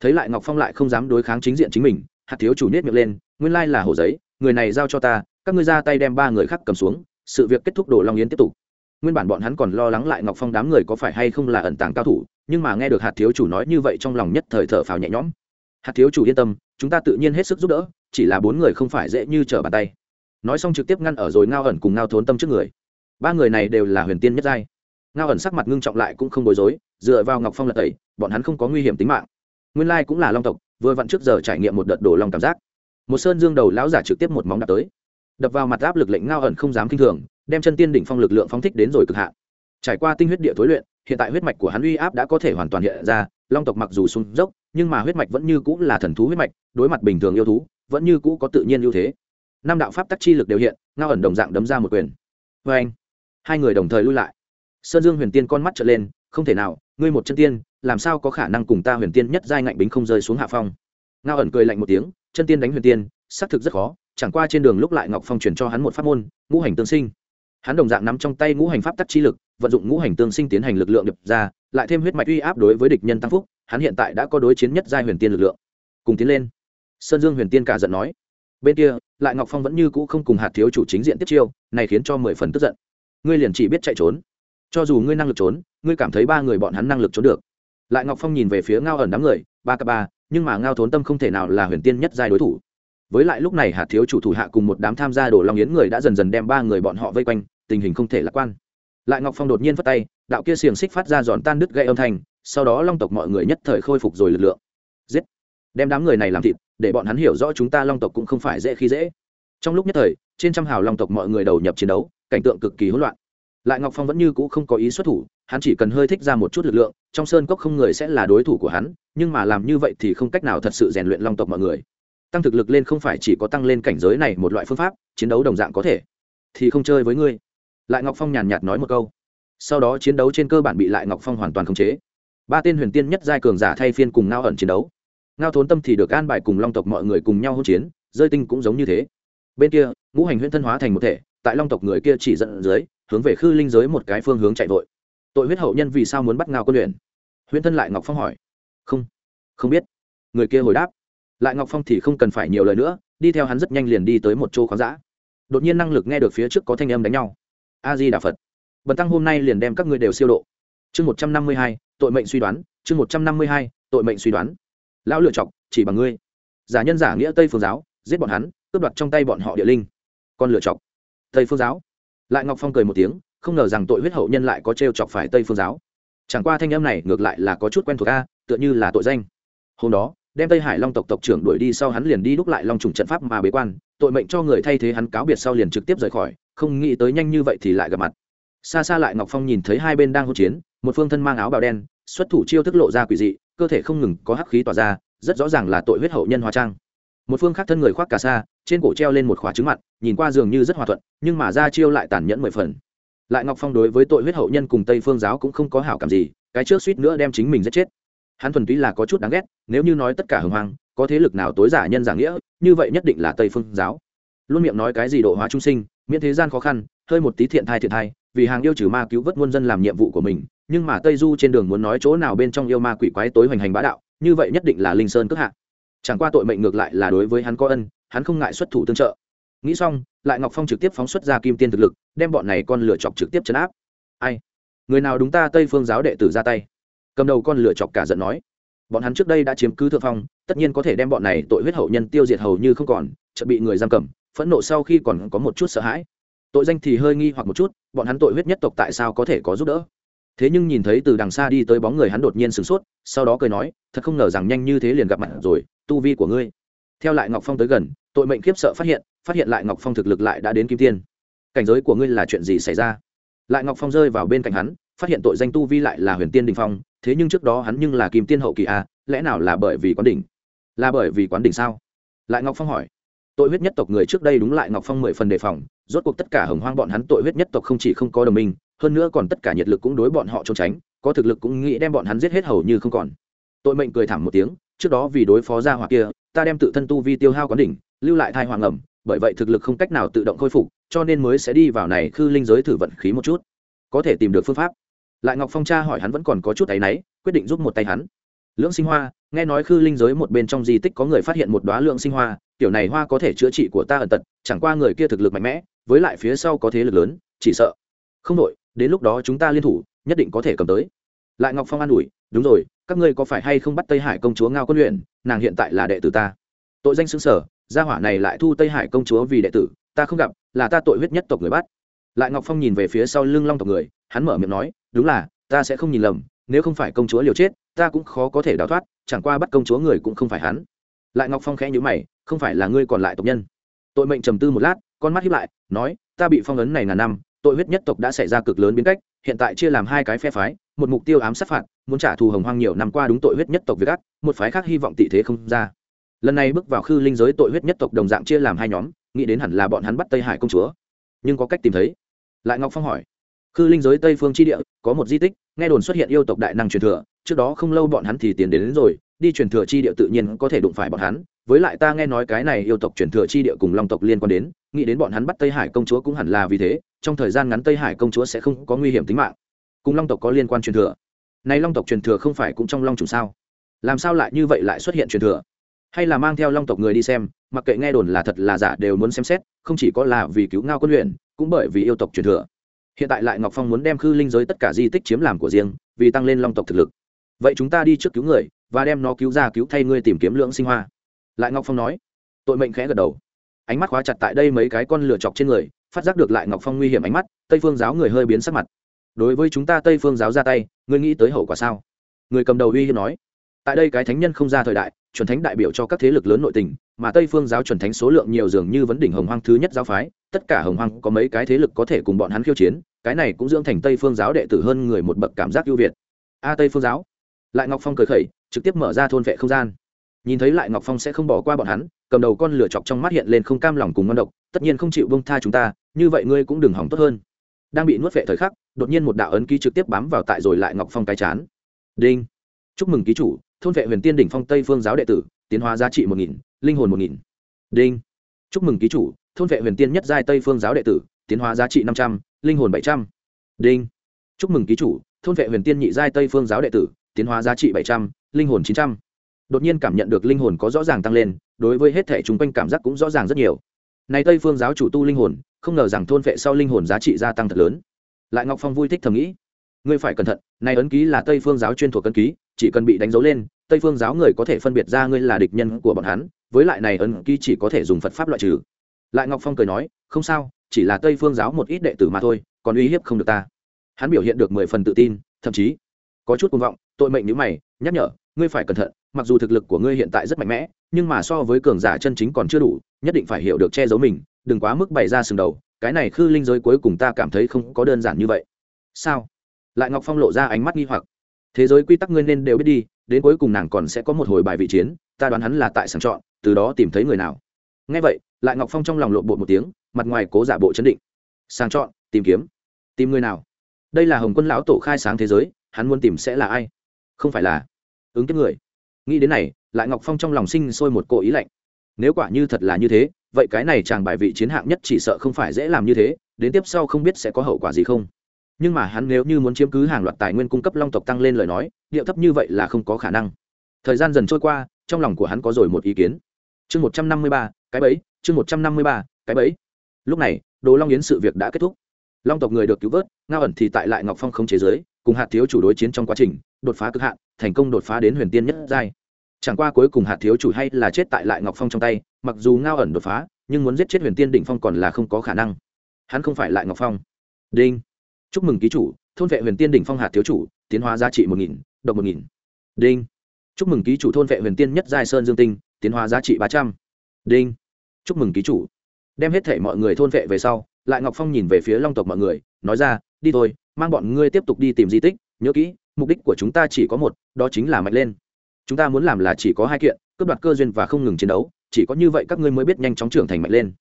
Thấy lại ngọc phong lại không dám đối kháng chính diện chính mình, hạt thiếu chủ nết miệng lên, nguyên lai là hổ giấy, người này giao cho ta các ngươi ra tay đem ba người khác cầm xuống, sự việc kết thúc đổ long yến tiếp tục. Nguyên bản bọn hắn còn lo lắng lại ngọc phong đám người có phải hay không là ẩn tàng cao thủ, nhưng mà nghe được hạt thiếu chủ nói như vậy trong lòng nhất thời thở phào nhẹ nhõm. Hạt thiếu chủ yên tâm, chúng ta tự nhiên hết sức giúp đỡ, chỉ là bốn người không phải dễ như trở bàn tay. Nói xong trực tiếp ngăn ở rồi ngao ẩn cùng ngao thốn tâm trước người. Ba người này đều là huyền tiên nhất giai. Ngao ẩn sắc mặt ngưng trọng lại cũng không bối rối, dựa vào ngọc phong lật tẩy, bọn hắn không có nguy hiểm tính mạng. Nguyên lai cũng là long tộc, vừa vặn trước giờ trải nghiệm một đợt đổ long cảm giác. Một sơn dương đầu lão giả trực tiếp một móng đạp tới đập vào mặt áp lực lệnh ngao ẩn không dám kinh thường, đem chân tiên đỉnh phong lực lượng phóng thích đến rồi cực hạn. Trải qua tinh huyết địa thối luyện, hiện tại huyết mạch của hắn uy áp đã có thể hoàn toàn hiện ra, long tộc mặc dù sung dốc, nhưng mà huyết mạch vẫn như cũ là thần thú huyết mạch, đối mặt bình thường yêu thú, vẫn như cũ có tự nhiên ưu thế. Năm đạo pháp tắc chi lực đều hiện, ngao ẩn đồng dạng đấm ra một quyền. Vê anh, hai người đồng thời lui lại. Sơn dương huyền tiên con mắt trở lên, không thể nào, ngươi một chân tiên, làm sao có khả năng cùng ta huyền tiên nhất giai ngạnh bính không rơi xuống hạ phong? Ngao ẩn cười lạnh một tiếng, chân tiên đánh huyền tiên, xác thực rất khó chẳng qua trên đường lúc lại ngọc phong truyền cho hắn một pháp môn, ngũ hành tương sinh. Hắn đồng dạng nắm trong tay ngũ hành pháp tắc chi lực, vận dụng ngũ hành tương sinh tiến hành lực lượng đập ra, lại thêm huyết mạch uy áp đối với địch nhân tăng phúc, hắn hiện tại đã có đối chiến nhất giai huyền tiên lực lượng. Cùng tiến lên. Sơn dương huyền tiên cả giận nói. Bên kia, lại ngọc phong vẫn như cũ không cùng hạt thiếu chủ chính diện tiếp chiêu, này khiến cho mười phần tức giận. Ngươi liền chỉ biết chạy trốn. Cho dù ngươi năng lực trốn, ngươi cảm thấy ba người bọn hắn năng lực trốn được. Lại ngọc phong nhìn về phía ngao ẩn đám người, ba k ba, nhưng mà ngao thốn tâm không thể nào là huyền tiên nhất giai đối thủ với lại lúc này hạt thiếu chủ thủ hạ cùng một đám tham gia đổ long yến người đã dần dần đem ba người bọn họ vây quanh, tình hình không thể lạc quan. Lại ngọc phong đột nhiên phát tay, đạo kia xiềng xích phát ra giòn tan đứt gây âm thanh, sau đó long tộc mọi người nhất thời khôi phục rồi lực lượng. Giết! Đem đám người này làm thịt, để bọn hắn hiểu rõ chúng ta long tộc cũng không phải dễ khi dễ. Trong lúc nhất thời, trên trăm hào long tộc mọi người đầu nhập chiến đấu, cảnh tượng cực kỳ hỗn loạn. Lại ngọc phong vẫn như cũ không có ý xuất thủ, hắn chỉ cần hơi thích ra một chút lực lượng, trong sơn cốc không người sẽ là đối thủ của hắn, nhưng mà làm như vậy thì không cách nào thật sự rèn luyện long tộc mọi người tăng thực lực lên không phải chỉ có tăng lên cảnh giới này một loại phương pháp, chiến đấu đồng dạng có thể. Thì không chơi với ngươi. Lại ngọc phong nhàn nhạt nói một câu. Sau đó chiến đấu trên cơ bản bị lại ngọc phong hoàn toàn khống chế. Ba tên huyền tiên nhất giai cường giả thay phiên cùng ngao ẩn chiến đấu. Ngao thốn tâm thì được an bài cùng long tộc mọi người cùng nhau hỗn chiến, rơi tinh cũng giống như thế. Bên kia, ngũ hành huyễn thân hóa thành một thể, tại long tộc người kia chỉ dẫn dưới, hướng về khư linh giới một cái phương hướng chạy vội. Tội huyết hậu nhân vì sao muốn bắt ngao quân luyện? Huyễn thân lại ngọc phong hỏi. Không không biết. Người kia hồi đáp lại ngọc phong thì không cần phải nhiều lời nữa, đi theo hắn rất nhanh liền đi tới một chỗ khoáng dã. Đột nhiên năng lực nghe được phía trước có thanh âm đánh nhau. A di đà phật. Bần tăng hôm nay liền đem các ngươi đều siêu độ. Chương một trăm năm mươi hai, tội mệnh suy đoán, chương một trăm năm mươi hai, tội mệnh suy đoán. Lão lựa chọc, chỉ bằng ngươi. Giả nhân giả nghĩa tây phương giáo, giết bọn hắn, cướp đoạt trong tay bọn họ địa linh. Con lựa chọc. Tây phương giáo. Lại ngọc phong cười một tiếng, không ngờ rằng tội huyết hậu nhân lại có t chọc phải tây phương giáo. Chẳng qua thanh âm này ngược lại là có chút quen thuộc a, tựa như là tội danh. Hôm đó đem tây hải long tộc tộc trưởng đuổi đi sau hắn liền đi đúc lại long trùng trận pháp mà bế quan tội mệnh cho người thay thế hắn cáo biệt sau liền trực tiếp rời khỏi không nghĩ tới nhanh như vậy thì lại gặp mặt xa xa lại ngọc phong nhìn thấy hai bên đang hỗn chiến một phương thân mang áo bào đen xuất thủ chiêu thức lộ ra quỷ dị cơ thể không ngừng có hắc khí tỏa ra rất rõ ràng là tội huyết hậu nhân hóa trang một phương khác thân người khoác cà sa trên cổ treo lên một khóa trứng mặn nhìn qua dường như rất hòa thuận nhưng mà ra chiêu lại tàn nhẫn mười phần lại ngọc phong đối với tội huyết hậu nhân cùng tây phương giáo cũng không có hảo cảm gì cái trước suýt nữa đem chính mình giết chết hắn thuần túy là có chút đáng ghét, nếu như nói tất cả hưng hoang, có thế lực nào tối giả nhân giả nghĩa, như vậy nhất định là tây phương giáo. Luôn miệng nói cái gì độ hóa trung sinh, miễn thế gian khó khăn, hơi một tí thiện thai thiện thai, vì hàng yêu trừ ma cứu vớt muôn dân làm nhiệm vụ của mình, nhưng mà tây du trên đường muốn nói chỗ nào bên trong yêu ma quỷ quái tối hoành hành bá đạo, như vậy nhất định là linh sơn cước hạ. Chẳng qua tội mệnh ngược lại là đối với hắn có ân, hắn không ngại xuất thủ tương trợ. Nghĩ xong, lại ngọc phong trực tiếp phóng xuất ra kim tiên thực lực, đem bọn này con lửa chọc trực tiếp chấn áp. Ai? Người nào đúng ta tây phương giáo đệ tử ra tay? Cầm đầu con lửa chọc cả giận nói, bọn hắn trước đây đã chiếm cứ thượng phong, tất nhiên có thể đem bọn này tội huyết hậu nhân tiêu diệt hầu như không còn, chợt bị người giam cầm, phẫn nộ sau khi còn có một chút sợ hãi. Tội danh thì hơi nghi hoặc một chút, bọn hắn tội huyết nhất tộc tại sao có thể có giúp đỡ? Thế nhưng nhìn thấy từ đằng xa đi tới bóng người hắn đột nhiên sửng sốt, sau đó cười nói, thật không ngờ rằng nhanh như thế liền gặp mặt rồi, tu vi của ngươi. Theo lại ngọc phong tới gần, tội mệnh khiếp sợ phát hiện phát hiện lại ngọc phong thực lực lại đã đến kim tiên. Cảnh giới của ngươi là chuyện gì xảy ra? Lại ngọc phong rơi vào bên cạnh hắn, phát hiện tội danh tu vi lại là huyền tiên đình phong thế nhưng trước đó hắn nhưng là kim tiên hậu kỳ a à, lẽ nào là bởi vì quán đỉnh? Là bởi vì quán đỉnh sao? Lại ngọc phong hỏi. Tội huyết nhất tộc người trước đây đúng lại ngọc phong mười phần đề phòng rốt cuộc tất cả hồng hoang bọn hắn tội huyết nhất tộc không chỉ không có đồng minh hơn nữa còn tất cả nhiệt lực cũng đối bọn họ trốn tránh có thực lực cũng nghĩ đem bọn hắn giết hết hầu như không còn. Tội mệnh cười thảm một tiếng trước đó vì đối phó gia hỏa kia ta đem tự thân tu vi tiêu hao quán đỉnh lưu lại thai hoàng ẩm bởi vậy thực lực không cách nào tự động khôi phục cho nên mới sẽ đi vào này khư linh giới thử vận khí một chút. Có thể tìm được phương pháp lại ngọc phong cha hỏi hắn vẫn còn có chút áy náy, quyết định giúp một tay hắn. Lưỡng sinh hoa, nghe nói khư linh giới một bên trong di tích có người phát hiện một đoá lượng sinh hoa kiểu này hoa có thể chữa trị của ta ẩn tật, chẳng qua người kia thực lực mạnh mẽ, với lại phía sau có thế lực lớn, chỉ sợ. Không đội đến lúc đó chúng ta liên thủ, nhất định có thể cầm tới. Lại ngọc phong an ủi, đúng rồi, các ngươi có phải hay không bắt tây hải công chúa ngao quân luyện nàng hiện tại là đệ tử ta. Tội danh xứng sở, gia hỏa này lại thu tây hải công chúa vì đệ tử, ta không gặp, là ta tội huyết nhất tộc người bắt. Lại ngọc phong nhìn về phía sau lưng long tộc người hắn mở miệng nói, đúng là, ta sẽ không nhìn lầm, nếu không phải công chúa liều chết, ta cũng khó có thể đào thoát, chẳng qua bắt công chúa người cũng không phải hắn. Lại ngọc phong khẽ nhữ mày, không phải là ngươi còn lại tộc nhân? Tội mệnh trầm tư một lát, con mắt hiếp lại, nói, ta bị phong ấn này ngàn năm, tội huyết nhất tộc đã xảy ra cực lớn biến cách, hiện tại chia làm hai cái phe phái, một mục tiêu ám sát phạt, muốn trả thù hồng hoang nhiều năm qua đúng tội huyết nhất tộc việc ác một phái khác hy vọng tị thế không ra. Lần này bước vào khư linh giới tội huyết nhất tộc đồng dạng chia làm hai nhóm, nghĩ đến hẳn là bọn hắn bắt tây hải công chúa. Nhưng có cách tìm thấy. Lại ngọc phong hỏi khư linh giới tây phương tri địa có một di tích nghe đồn xuất hiện yêu tộc đại năng truyền thừa trước đó không lâu bọn hắn thì tiến đến, đến rồi đi truyền thừa chi địa tự nhiên có thể đụng phải bọn hắn. Với lại ta nghe nói cái này yêu tộc truyền thừa chi địa cùng long tộc liên quan đến nghĩ đến bọn hắn bắt tây hải công chúa cũng hẳn là vì thế trong thời gian ngắn tây hải công chúa sẽ không có nguy hiểm tính mạng. Cùng long tộc có liên quan truyền thừa. Nay long tộc truyền thừa không phải cũng trong long trùng sao? Làm sao lại như vậy lại xuất hiện truyền thừa? Hay là mang theo long tộc người đi xem mặc kệ nghe đồn là thật là giả đều muốn xem xét không chỉ có là vì cứu ngao quân luyện cũng bởi vì yêu tộc truyền thừa hiện tại lại ngọc phong muốn đem khư linh giới tất cả di tích chiếm làm của riêng, vì tăng lên long tộc thực lực. Vậy chúng ta đi trước cứu người, và đem nó cứu ra cứu thay ngươi tìm kiếm lượng sinh hoa. Lại ngọc phong nói. Tội mệnh khẽ gật đầu. Ánh mắt khóa chặt tại đây mấy cái con lửa chọc trên người, phát giác được lại ngọc phong nguy hiểm ánh mắt, tây phương giáo người hơi biến sắc mặt. Đối với chúng ta tây phương giáo ra tay, ngươi nghĩ tới hậu quả sao? Người cầm đầu uy hiếp nói. Tại đây cái thánh nhân không ra thời đại chuẩn thánh đại biểu cho các thế lực lớn nội tình, mà tây phương giáo chuẩn thánh số lượng nhiều dường như vấn đỉnh hồng hoang thứ nhất giáo phái, tất cả hồng hoang có mấy cái thế lực có thể cùng bọn hắn khiêu chiến, cái này cũng dưỡng thành tây phương giáo đệ tử hơn người một bậc cảm giác ưu việt. A tây phương giáo. Lại ngọc phong cười khẩy, trực tiếp mở ra thôn vệ không gian. Nhìn thấy lại ngọc phong sẽ không bỏ qua bọn hắn, cầm đầu con lửa chọc trong mắt hiện lên không cam lòng cùng ngon độc, tất nhiên không chịu buông tha chúng ta, như vậy ngươi cũng đừng hỏng tốt hơn. Đang bị nuốt vệ thời khắc, đột nhiên một đạo ấn ký trực tiếp bám vào tại rồi lại ngọc phong cái chán. Đinh. Chúc mừng ký chủ thôn vệ huyền tiên đỉnh phong tây phương giáo đệ tử, tiến hóa giá trị một nghìn, linh hồn một nghìn. Đinh. Chúc mừng ký chủ, thôn vệ huyền tiên nhất giai tây phương giáo đệ tử, tiến hóa giá trị năm trăm, linh hồn bảy trăm. Đinh. Chúc mừng ký chủ, thôn vệ huyền tiên nhị giai tây phương giáo đệ tử, tiến hóa giá trị bảy trăm, linh hồn chín trăm. Đột nhiên cảm nhận được linh hồn có rõ ràng tăng lên, đối với hết thể chúng quanh cảm giác cũng rõ ràng rất nhiều. Này tây phương giáo chủ tu linh hồn, không ngờ rằng thôn vệ sau linh hồn giá trị gia tăng thật lớn. Lại ngọc phong vui thích thầm nghĩ, ngươi phải cẩn thận, này ấn ký là tây phương giáo chuyên thuộc ấn ký chỉ cần bị đánh dấu lên, tây phương giáo người có thể phân biệt ra ngươi là địch nhân của bọn hắn, với lại này ấn ký chỉ có thể dùng phật pháp loại trừ. Lại ngọc phong cười nói, không sao, chỉ là tây phương giáo một ít đệ tử mà thôi, còn uy hiếp không được ta. Hắn biểu hiện được mười phần tự tin, thậm chí có chút cuồng vọng, tội mệnh như mày, nhắc nhở, ngươi phải cẩn thận, mặc dù thực lực của ngươi hiện tại rất mạnh mẽ, nhưng mà so với cường giả chân chính còn chưa đủ, nhất định phải hiểu được che giấu mình, đừng quá mức bày ra sừng đầu, cái này khư linh giới cuối cùng ta cảm thấy không có đơn giản như vậy. Sao? Lại ngọc phong lộ ra ánh mắt nghi hoặc thế giới quy tắc ngươi nên đều biết đi, đến cuối cùng nàng còn sẽ có một hồi bài vị chiến, ta đoán hắn là tại sàng chọn, từ đó tìm thấy người nào. Ngay vậy, lại ngọc phong trong lòng lộn bột một tiếng, mặt ngoài cố giả bộ chấn định. Sàng chọn, tìm kiếm. Tìm người nào? Đây là hồng quân lão tổ khai sáng thế giới, hắn muốn tìm sẽ là ai? Không phải là ứng kiếp người. Nghĩ đến này, lại ngọc phong trong lòng sinh sôi một cỗ ý lạnh. Nếu quả như thật là như thế, vậy cái này chàng bài vị chiến hạng nhất chỉ sợ không phải dễ làm như thế, đến tiếp sau không biết sẽ có hậu quả gì không? Nhưng mà hắn nếu như muốn chiếm cứ hàng loạt tài nguyên cung cấp long tộc tăng lên lời nói, điệu thấp như vậy là không có khả năng. Thời gian dần trôi qua, trong lòng của hắn có rồi một ý kiến. Chương một trăm năm mươi ba, cái bẫy, chương một trăm năm mươi ba, cái bẫy. Lúc này, đồ long yến sự việc đã kết thúc. Long tộc người được cứu vớt, ngao ẩn thì tại lại ngọc phong không chế giới, cùng hạt thiếu chủ đối chiến trong quá trình, đột phá cực hạn, thành công đột phá đến huyền tiên nhất giai. Chẳng qua cuối cùng hạt thiếu chủ hay là chết tại lại ngọc phong trong tay, mặc dù ngao ẩn đột phá, nhưng muốn giết chết huyền tiên đỉnh phong còn là không có khả năng. Hắn không phải lại ngọc phong. Đinh chúc mừng ký chủ, thôn vệ huyền tiên đỉnh phong hạt thiếu chủ, tiến hóa giá trị một nghìn, độc một nghìn. Đinh. Chúc mừng ký chủ thôn vệ huyền tiên nhất giai sơn dương tinh, tiến hóa giá trị ba trăm. Đinh. Chúc mừng ký chủ. Đem hết thể mọi người thôn vệ về sau, lại ngọc phong nhìn về phía long tộc mọi người, nói ra, đi thôi, mang bọn ngươi tiếp tục đi tìm di tích, nhớ kỹ, mục đích của chúng ta chỉ có một, đó chính là mạnh lên. Chúng ta muốn làm là chỉ có hai kiện, cướp đoạt cơ duyên và không ngừng chiến đấu, chỉ có như vậy các ngươi mới biết nhanh chóng trưởng thành mạnh lên.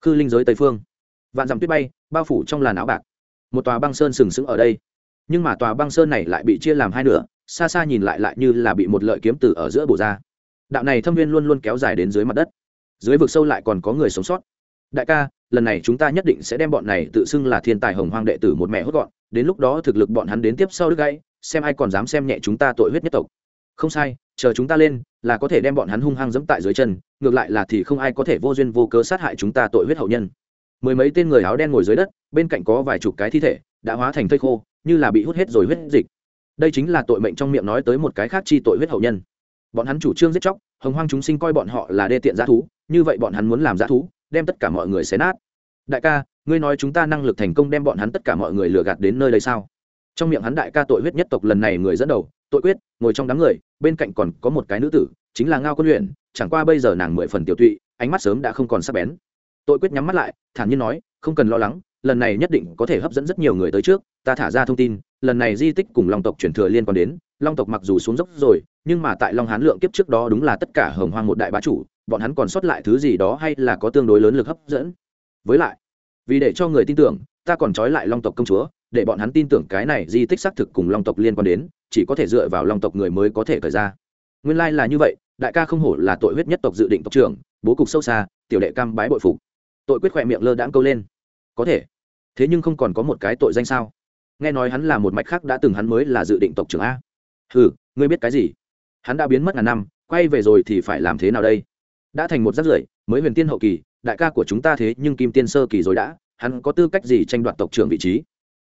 Khư linh giới tây phương. Vạn dặm tuyết bay, bao phủ trong làn áo bạc một tòa băng sơn sừng sững ở đây. Nhưng mà tòa băng sơn này lại bị chia làm hai nửa, xa xa nhìn lại lại như là bị một lợi kiếm từ ở giữa bổ ra. Đạo này thâm viên luôn luôn kéo dài đến dưới mặt đất. Dưới vực sâu lại còn có người sống sót. Đại ca, lần này chúng ta nhất định sẽ đem bọn này tự xưng là thiên tài hồng hoang đệ tử một mẹ hốt gọn, đến lúc đó thực lực bọn hắn đến tiếp sau đứt gãy, xem ai còn dám xem nhẹ chúng ta tội huyết nhất tộc. Không sai, chờ chúng ta lên, là có thể đem bọn hắn hung hăng dẫm tại dưới chân, ngược lại là thì không ai có thể vô duyên vô cớ sát hại chúng ta tội huyết hậu nhân mười mấy tên người áo đen ngồi dưới đất, bên cạnh có vài chục cái thi thể, đã hóa thành thây khô, như là bị hút hết rồi huyết dịch. Đây chính là tội mệnh trong miệng nói tới một cái khác chi tội huyết hậu nhân. Bọn hắn chủ trương giết chóc, hồng hoang chúng sinh coi bọn họ là đê tiện g thú, như vậy bọn hắn muốn làm g thú, đem tất cả mọi người xé nát. Đại ca, ngươi nói chúng ta năng lực thành công đem bọn hắn tất cả mọi người lừa gạt đến nơi đây sao? Trong miệng hắn đại ca tội huyết nhất tộc lần này người dẫn đầu, tội quyết, ngồi trong đám người, bên cạnh còn có một cái nữ tử, chính là ngao quân luyện chẳng qua bây giờ nàng mười phần tiểu tụy, ánh mắt sớm đã không còn sắc bén tội quyết nhắm mắt lại, thản nhiên nói, không cần lo lắng, lần này nhất định có thể hấp dẫn rất nhiều người tới trước. Ta thả ra thông tin, lần này di tích cùng long tộc chuyển thừa liên quan đến. Long tộc mặc dù xuống dốc rồi, nhưng mà tại long hán lượng kiếp trước đó đúng là tất cả hồng hoang một đại bá chủ, bọn hắn còn sót lại thứ gì đó hay là có tương đối lớn lực hấp dẫn? Với lại, vì để cho người tin tưởng, ta còn trói lại long tộc công chúa, để bọn hắn tin tưởng cái này di tích xác thực cùng long tộc liên quan đến, chỉ có thể dựa vào long tộc người mới có thể khởi ra. Nguyên lai、like、là như vậy, đại ca không hổ là tội huyết nhất tộc dự định tộc trưởng, bố cục sâu xa, tiểu đệ cam bái bội phục tội quyết khỏe miệng lơ đãng câu lên. Có thể. Thế nhưng không còn có một cái tội danh sao? Nghe nói hắn là một mạch khác đã từng hắn mới là dự định tộc trưởng a. Ừ ngươi biết cái gì? Hắn đã biến mất ngàn năm, quay về rồi thì phải làm thế nào đây? Đã thành một rắc rưởi mới huyền tiên hậu kỳ, đại ca của chúng ta thế nhưng kim tiên sơ kỳ rồi đã, hắn có tư cách gì tranh đoạt tộc trưởng vị trí?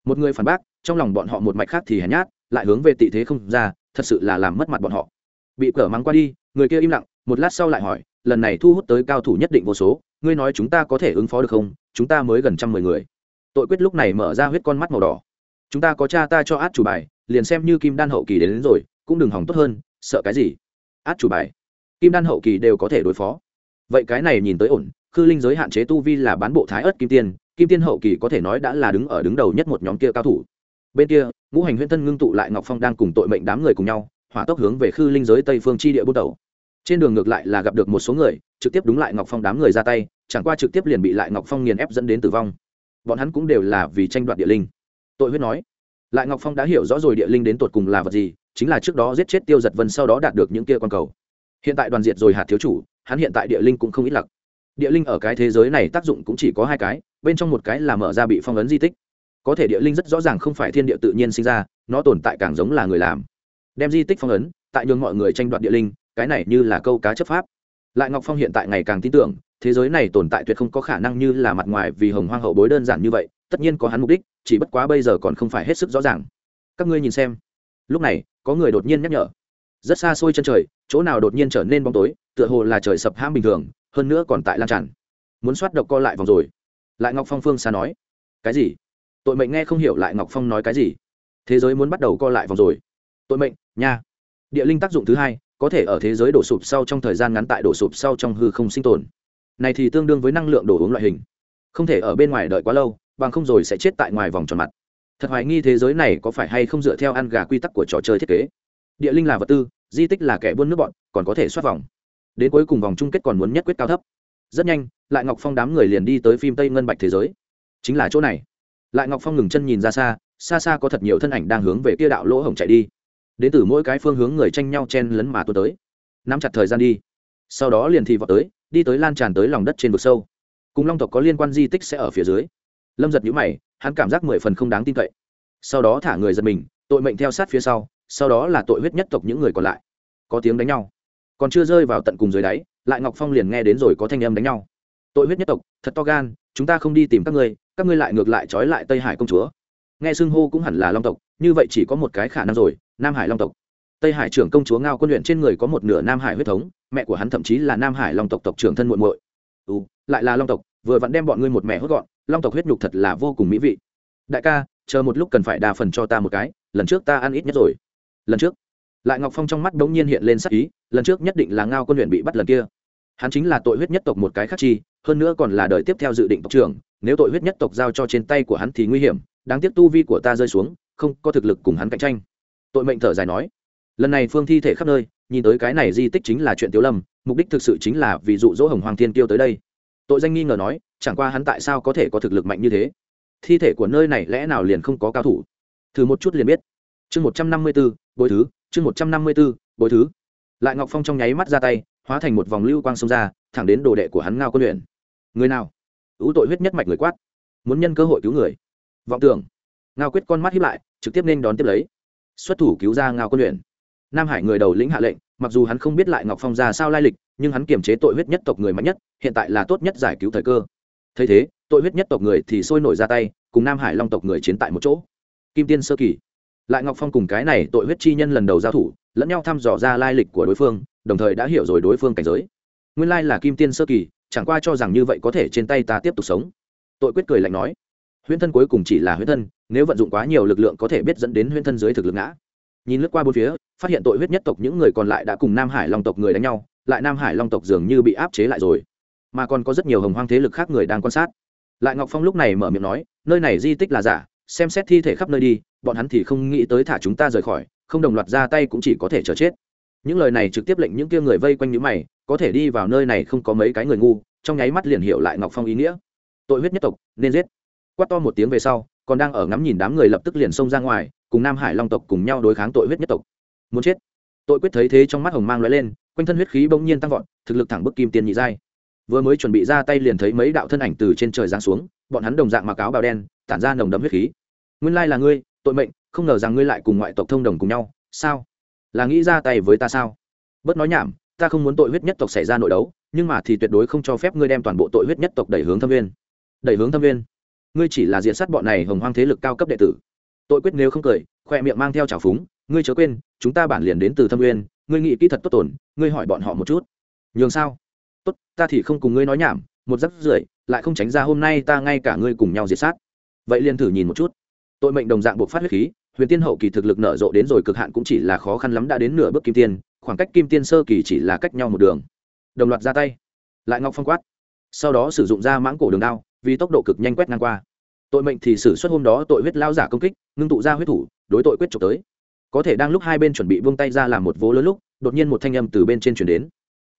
Một người phản bác, trong lòng bọn họ một mạch khác thì hèn nhát, lại hướng về tị thế không ra, thật sự là làm mất mặt bọn họ. Bị cờ mắng qua đi, người kia im lặng, một lát sau lại hỏi, lần này thu hút tới cao thủ nhất định vô số ngươi nói chúng ta có thể ứng phó được không? Chúng ta mới gần trăm mười người. Tội quyết lúc này mở ra huyết con mắt màu đỏ. Chúng ta có cha ta cho át chủ bài liền xem như kim đan hậu kỳ đến, đến rồi cũng đừng hỏng tốt hơn sợ cái gì? Át chủ bài? Kim đan hậu kỳ đều có thể đối phó. Vậy cái này nhìn tới ổn khư linh giới hạn chế tu vi là bán bộ thái ớt kim tiên kim tiên hậu kỳ có thể nói đã là đứng ở đứng đầu nhất một nhóm kia cao thủ. Bên kia ngũ hành huyễn thân ngưng tụ lại ngọc phong đang cùng tội mệnh đám người cùng nhau hỏa tốc hướng về khư linh giới tây phương chi địa bút đầu trên đường ngược lại là gặp được một số người, trực tiếp đúng lại ngọc phong đám người ra tay, chẳng qua trực tiếp liền bị lại ngọc phong nghiền ép dẫn đến tử vong. Bọn hắn cũng đều là vì tranh đoạt địa linh. Tội huyết nói, lại ngọc phong đã hiểu rõ rồi địa linh đến tột cùng là vật gì, chính là trước đó giết chết tiêu giật vân sau đó đạt được những kia con cầu. Hiện tại đoàn diệt rồi hạt thiếu chủ, hắn hiện tại địa linh cũng không ít lặc. Địa linh ở cái thế giới này tác dụng cũng chỉ có hai cái, bên trong một cái là mở ra bị phong ấn di tích. Có thể địa linh rất rõ ràng không phải thiên địa tự nhiên sinh ra, nó tồn tại càng giống là người làm. Đem di tích phong ấn, tại nhường mọi người tranh đoạt địa linh cái này như là câu cá chấp pháp. Lại ngọc phong hiện tại ngày càng tin tưởng, thế giới này tồn tại tuyệt không có khả năng như là mặt ngoài vì hồng hoang hậu bối đơn giản như vậy, tất nhiên có hắn mục đích, chỉ bất quá bây giờ còn không phải hết sức rõ ràng. Các ngươi nhìn xem. Lúc này, có người đột nhiên nhắc nhở. Rất xa xôi chân trời, chỗ nào đột nhiên trở nên bóng tối, tựa hồ là trời sập hãm bình thường, hơn nữa còn tại lan tràn. Muốn soát độc co lại vòng rồi. Lại ngọc phong phương xa nói. Cái gì? Tội mệnh nghe không hiểu lại ngọc phong nói cái gì? Thế giới muốn bắt đầu co lại vòng rồi. Tội mệnh, nha. Địa linh tác dụng thứ hai có thể ở thế giới đổ sụp sau trong thời gian ngắn tại đổ sụp sau trong hư không sinh tồn. Này thì tương đương với năng lượng đổ uống loại hình. Không thể ở bên ngoài đợi quá lâu, bằng không rồi sẽ chết tại ngoài vòng tròn mặt. Thật hoài nghi thế giới này có phải hay không dựa theo ăn gà quy tắc của trò chơi thiết kế. Địa linh là vật tư, di tích là kẻ buôn nước bọn, còn có thể xuất vòng. Đến cuối cùng vòng chung kết còn muốn nhất quyết cao thấp. Rất nhanh, lại ngọc phong đám người liền đi tới phim tây ngân bạch thế giới. Chính là chỗ này. Lại ngọc phong ngừng chân nhìn ra xa xa xa có thật nhiều thân ảnh đang hướng về kia đạo lỗ hổng chạy đi đến từ mỗi cái phương hướng người tranh nhau chen lấn mà tôi tới. Nắm chặt thời gian đi. Sau đó liền thì vọt tới, đi tới lan tràn tới lòng đất trên vực sâu. Cùng long tộc có liên quan di tích sẽ ở phía dưới. Lâm giật nhũ mày, hắn cảm giác mười phần không đáng tin cậy. Sau đó thả người giật mình, tội mệnh theo sát phía sau sau đó là tội huyết nhất tộc những người còn lại. Có tiếng đánh nhau. Còn chưa rơi vào tận cùng dưới đáy, lại ngọc phong liền nghe đến rồi có thanh âm đánh nhau. Tội huyết nhất tộc, thật to gan, chúng ta không đi tìm các ngươi các ngươi lại ngược lại trói lại tây hải công chúa nghe xưng hô cũng hẳn là long tộc, như vậy chỉ có một cái khả năng rồi, nam hải long tộc. Tây hải trưởng công chúa ngao quân luyện trên người có một nửa nam hải huyết thống, mẹ của hắn thậm chí là nam hải long tộc tộc trưởng thân muộn muội. Ừ lại là long tộc, vừa vặn đem bọn ngươi một mẹ hốt gọn, long tộc huyết nhục thật là vô cùng mỹ vị. Đại ca, chờ một lúc cần phải đa phần cho ta một cái, lần trước ta ăn ít nhất rồi. Lần trước. Lại ngọc phong trong mắt bỗng nhiên hiện lên sắc ý, lần trước nhất định là ngao quân luyện bị bắt lần kia. Hắn chính là tội huyết nhất tộc một cái khác chi, hơn nữa còn là đời tiếp theo dự định tộc trưởng, nếu tội huyết nhất tộc giao cho trên tay của hắn thì nguy hiểm đáng tiếc tu vi của ta rơi xuống, không có thực lực cùng hắn cạnh tranh. Tội mệnh thở dài nói. Lần này phương thi thể khắp nơi, nhìn tới cái này di tích chính là chuyện tiếu lâm, mục đích thực sự chính là vì dụ dỗ hồng hoàng thiên tiêu tới đây. Tội danh nghi ngờ nói, chẳng qua hắn tại sao có thể có thực lực mạnh như thế? Thi thể của nơi này lẽ nào liền không có cao thủ? Thử một chút liền biết. Chương một trăm năm mươi b ố bối thứ, chương một trăm năm mươi b ố bối thứ. Lại ngọc phong trong nháy mắt ra tay, hóa thành một vòng lưu quang xông ra, thẳng đến đồ đệ của hắn ngao quân luyện. Người nào? Ưu tội huyết nhất mạch người quát. Muốn nhân cơ hội cứu người vọng tưởng. Ngao quyết con mắt hiếp lại, trực tiếp nên đón tiếp lấy. Xuất thủ cứu ra ngao quân luyện nam hải người đầu lĩnh hạ lệnh, mặc dù hắn không biết lại ngọc phong ra sao lai lịch, nhưng hắn kiềm chế tội huyết nhất tộc người mạnh nhất, hiện tại là tốt nhất giải cứu thời cơ. Thấy thế, tội huyết nhất tộc người thì sôi nổi ra tay, cùng nam hải long tộc người chiến tại một chỗ. Kim tiên sơ kỳ. Lại ngọc phong cùng cái này tội huyết chi nhân lần đầu giao thủ, lẫn nhau thăm dò ra lai lịch của đối phương, đồng thời đã hiểu rồi đối phương cảnh giới. Nguyên lai là kim tiên sơ kỳ, chẳng qua cho rằng như vậy có thể trên tay ta tiếp tục sống. Tội quyết cười lạnh nói huyễn thân cuối cùng chỉ là huyễn thân, nếu vận dụng quá nhiều lực lượng có thể biết dẫn đến huyễn thân dưới thực lực ngã. Nhìn lướt qua bốn phía, phát hiện tội huyết nhất tộc những người còn lại đã cùng nam hải long tộc người đánh nhau, lại nam hải long tộc dường như bị áp chế lại rồi. Mà còn có rất nhiều hồng hoang thế lực khác người đang quan sát. Lại ngọc phong lúc này mở miệng nói, nơi này di tích là giả, xem xét thi thể khắp nơi đi, bọn hắn thì không nghĩ tới thả chúng ta rời khỏi, không đồng loạt ra tay cũng chỉ có thể chờ chết. Những lời này trực tiếp lệnh những kia người vây quanh những mày, có thể đi vào nơi này không có mấy cái người ngu, trong nháy mắt liền hiểu lại ngọc phong ý nghĩa. Tội huyết nhất tộc, nên giết quát to một tiếng về sau, còn đang ở ngắm nhìn đám người lập tức liền xông ra ngoài, cùng nam hải long tộc cùng nhau đối kháng tội huyết nhất tộc. Muốn chết. Tội quyết thấy thế trong mắt hồng mang lóe lên, quanh thân huyết khí bỗng nhiên tăng vọt, thực lực thẳng bức kim tiên nhị giai. Vừa mới chuẩn bị ra tay liền thấy mấy đạo thân ảnh từ trên trời giáng xuống, bọn hắn đồng dạng mặc áo bào đen, tản ra nồng đậm huyết khí. Nguyên lai là ngươi, tội mệnh, không ngờ rằng ngươi lại cùng ngoại tộc thông đồng cùng nhau, sao? Là nghĩ ra tay với ta sao? Bớt nói nhảm, ta không muốn tội huyết nhất tộc xảy ra nội đấu, nhưng mà thì tuyệt đối không cho phép ngươi đem toàn bộ tội huyết nhất tộc đẩy hướng thâm viên đẩy hướng thâm viên ngươi chỉ là diện sát bọn này hồng hoang thế lực cao cấp đệ tử. Tội quyết nếu không cười, khoe miệng mang theo trào phúng, ngươi chớ quên, chúng ta bản liền đến từ thâm uyên ngươi nghĩ kỹ thật tốt tổn, ngươi hỏi bọn họ một chút. Nhường sao? Tốt, ta thì không cùng ngươi nói nhảm, một giấc rưỡi, lại không tránh ra hôm nay ta ngay cả ngươi cùng nhau diệt sát. Vậy liền thử nhìn một chút. Tội mệnh đồng dạng buộc phát huyết khí, huyền tiên hậu kỳ thực lực nở rộ đến rồi cực hạn cũng chỉ là khó khăn lắm đã đến nửa bước kim tiên, khoảng cách kim tiên sơ kỳ chỉ là cách nhau một đường. Đồng loạt ra tay. Lại ngọc phong quát. Sau đó sử dụng ra mãng cổ đường đao vì tốc độ cực nhanh quét ngang qua. Tội mệnh thì xử suất hôm đó tội huyết lao giả công kích, ngưng tụ ra huyết thủ, đối tội quyết trục tới. Có thể đang lúc hai bên chuẩn bị vung tay ra làm một vố lớn lúc, đột nhiên một thanh âm từ bên trên chuyển đến.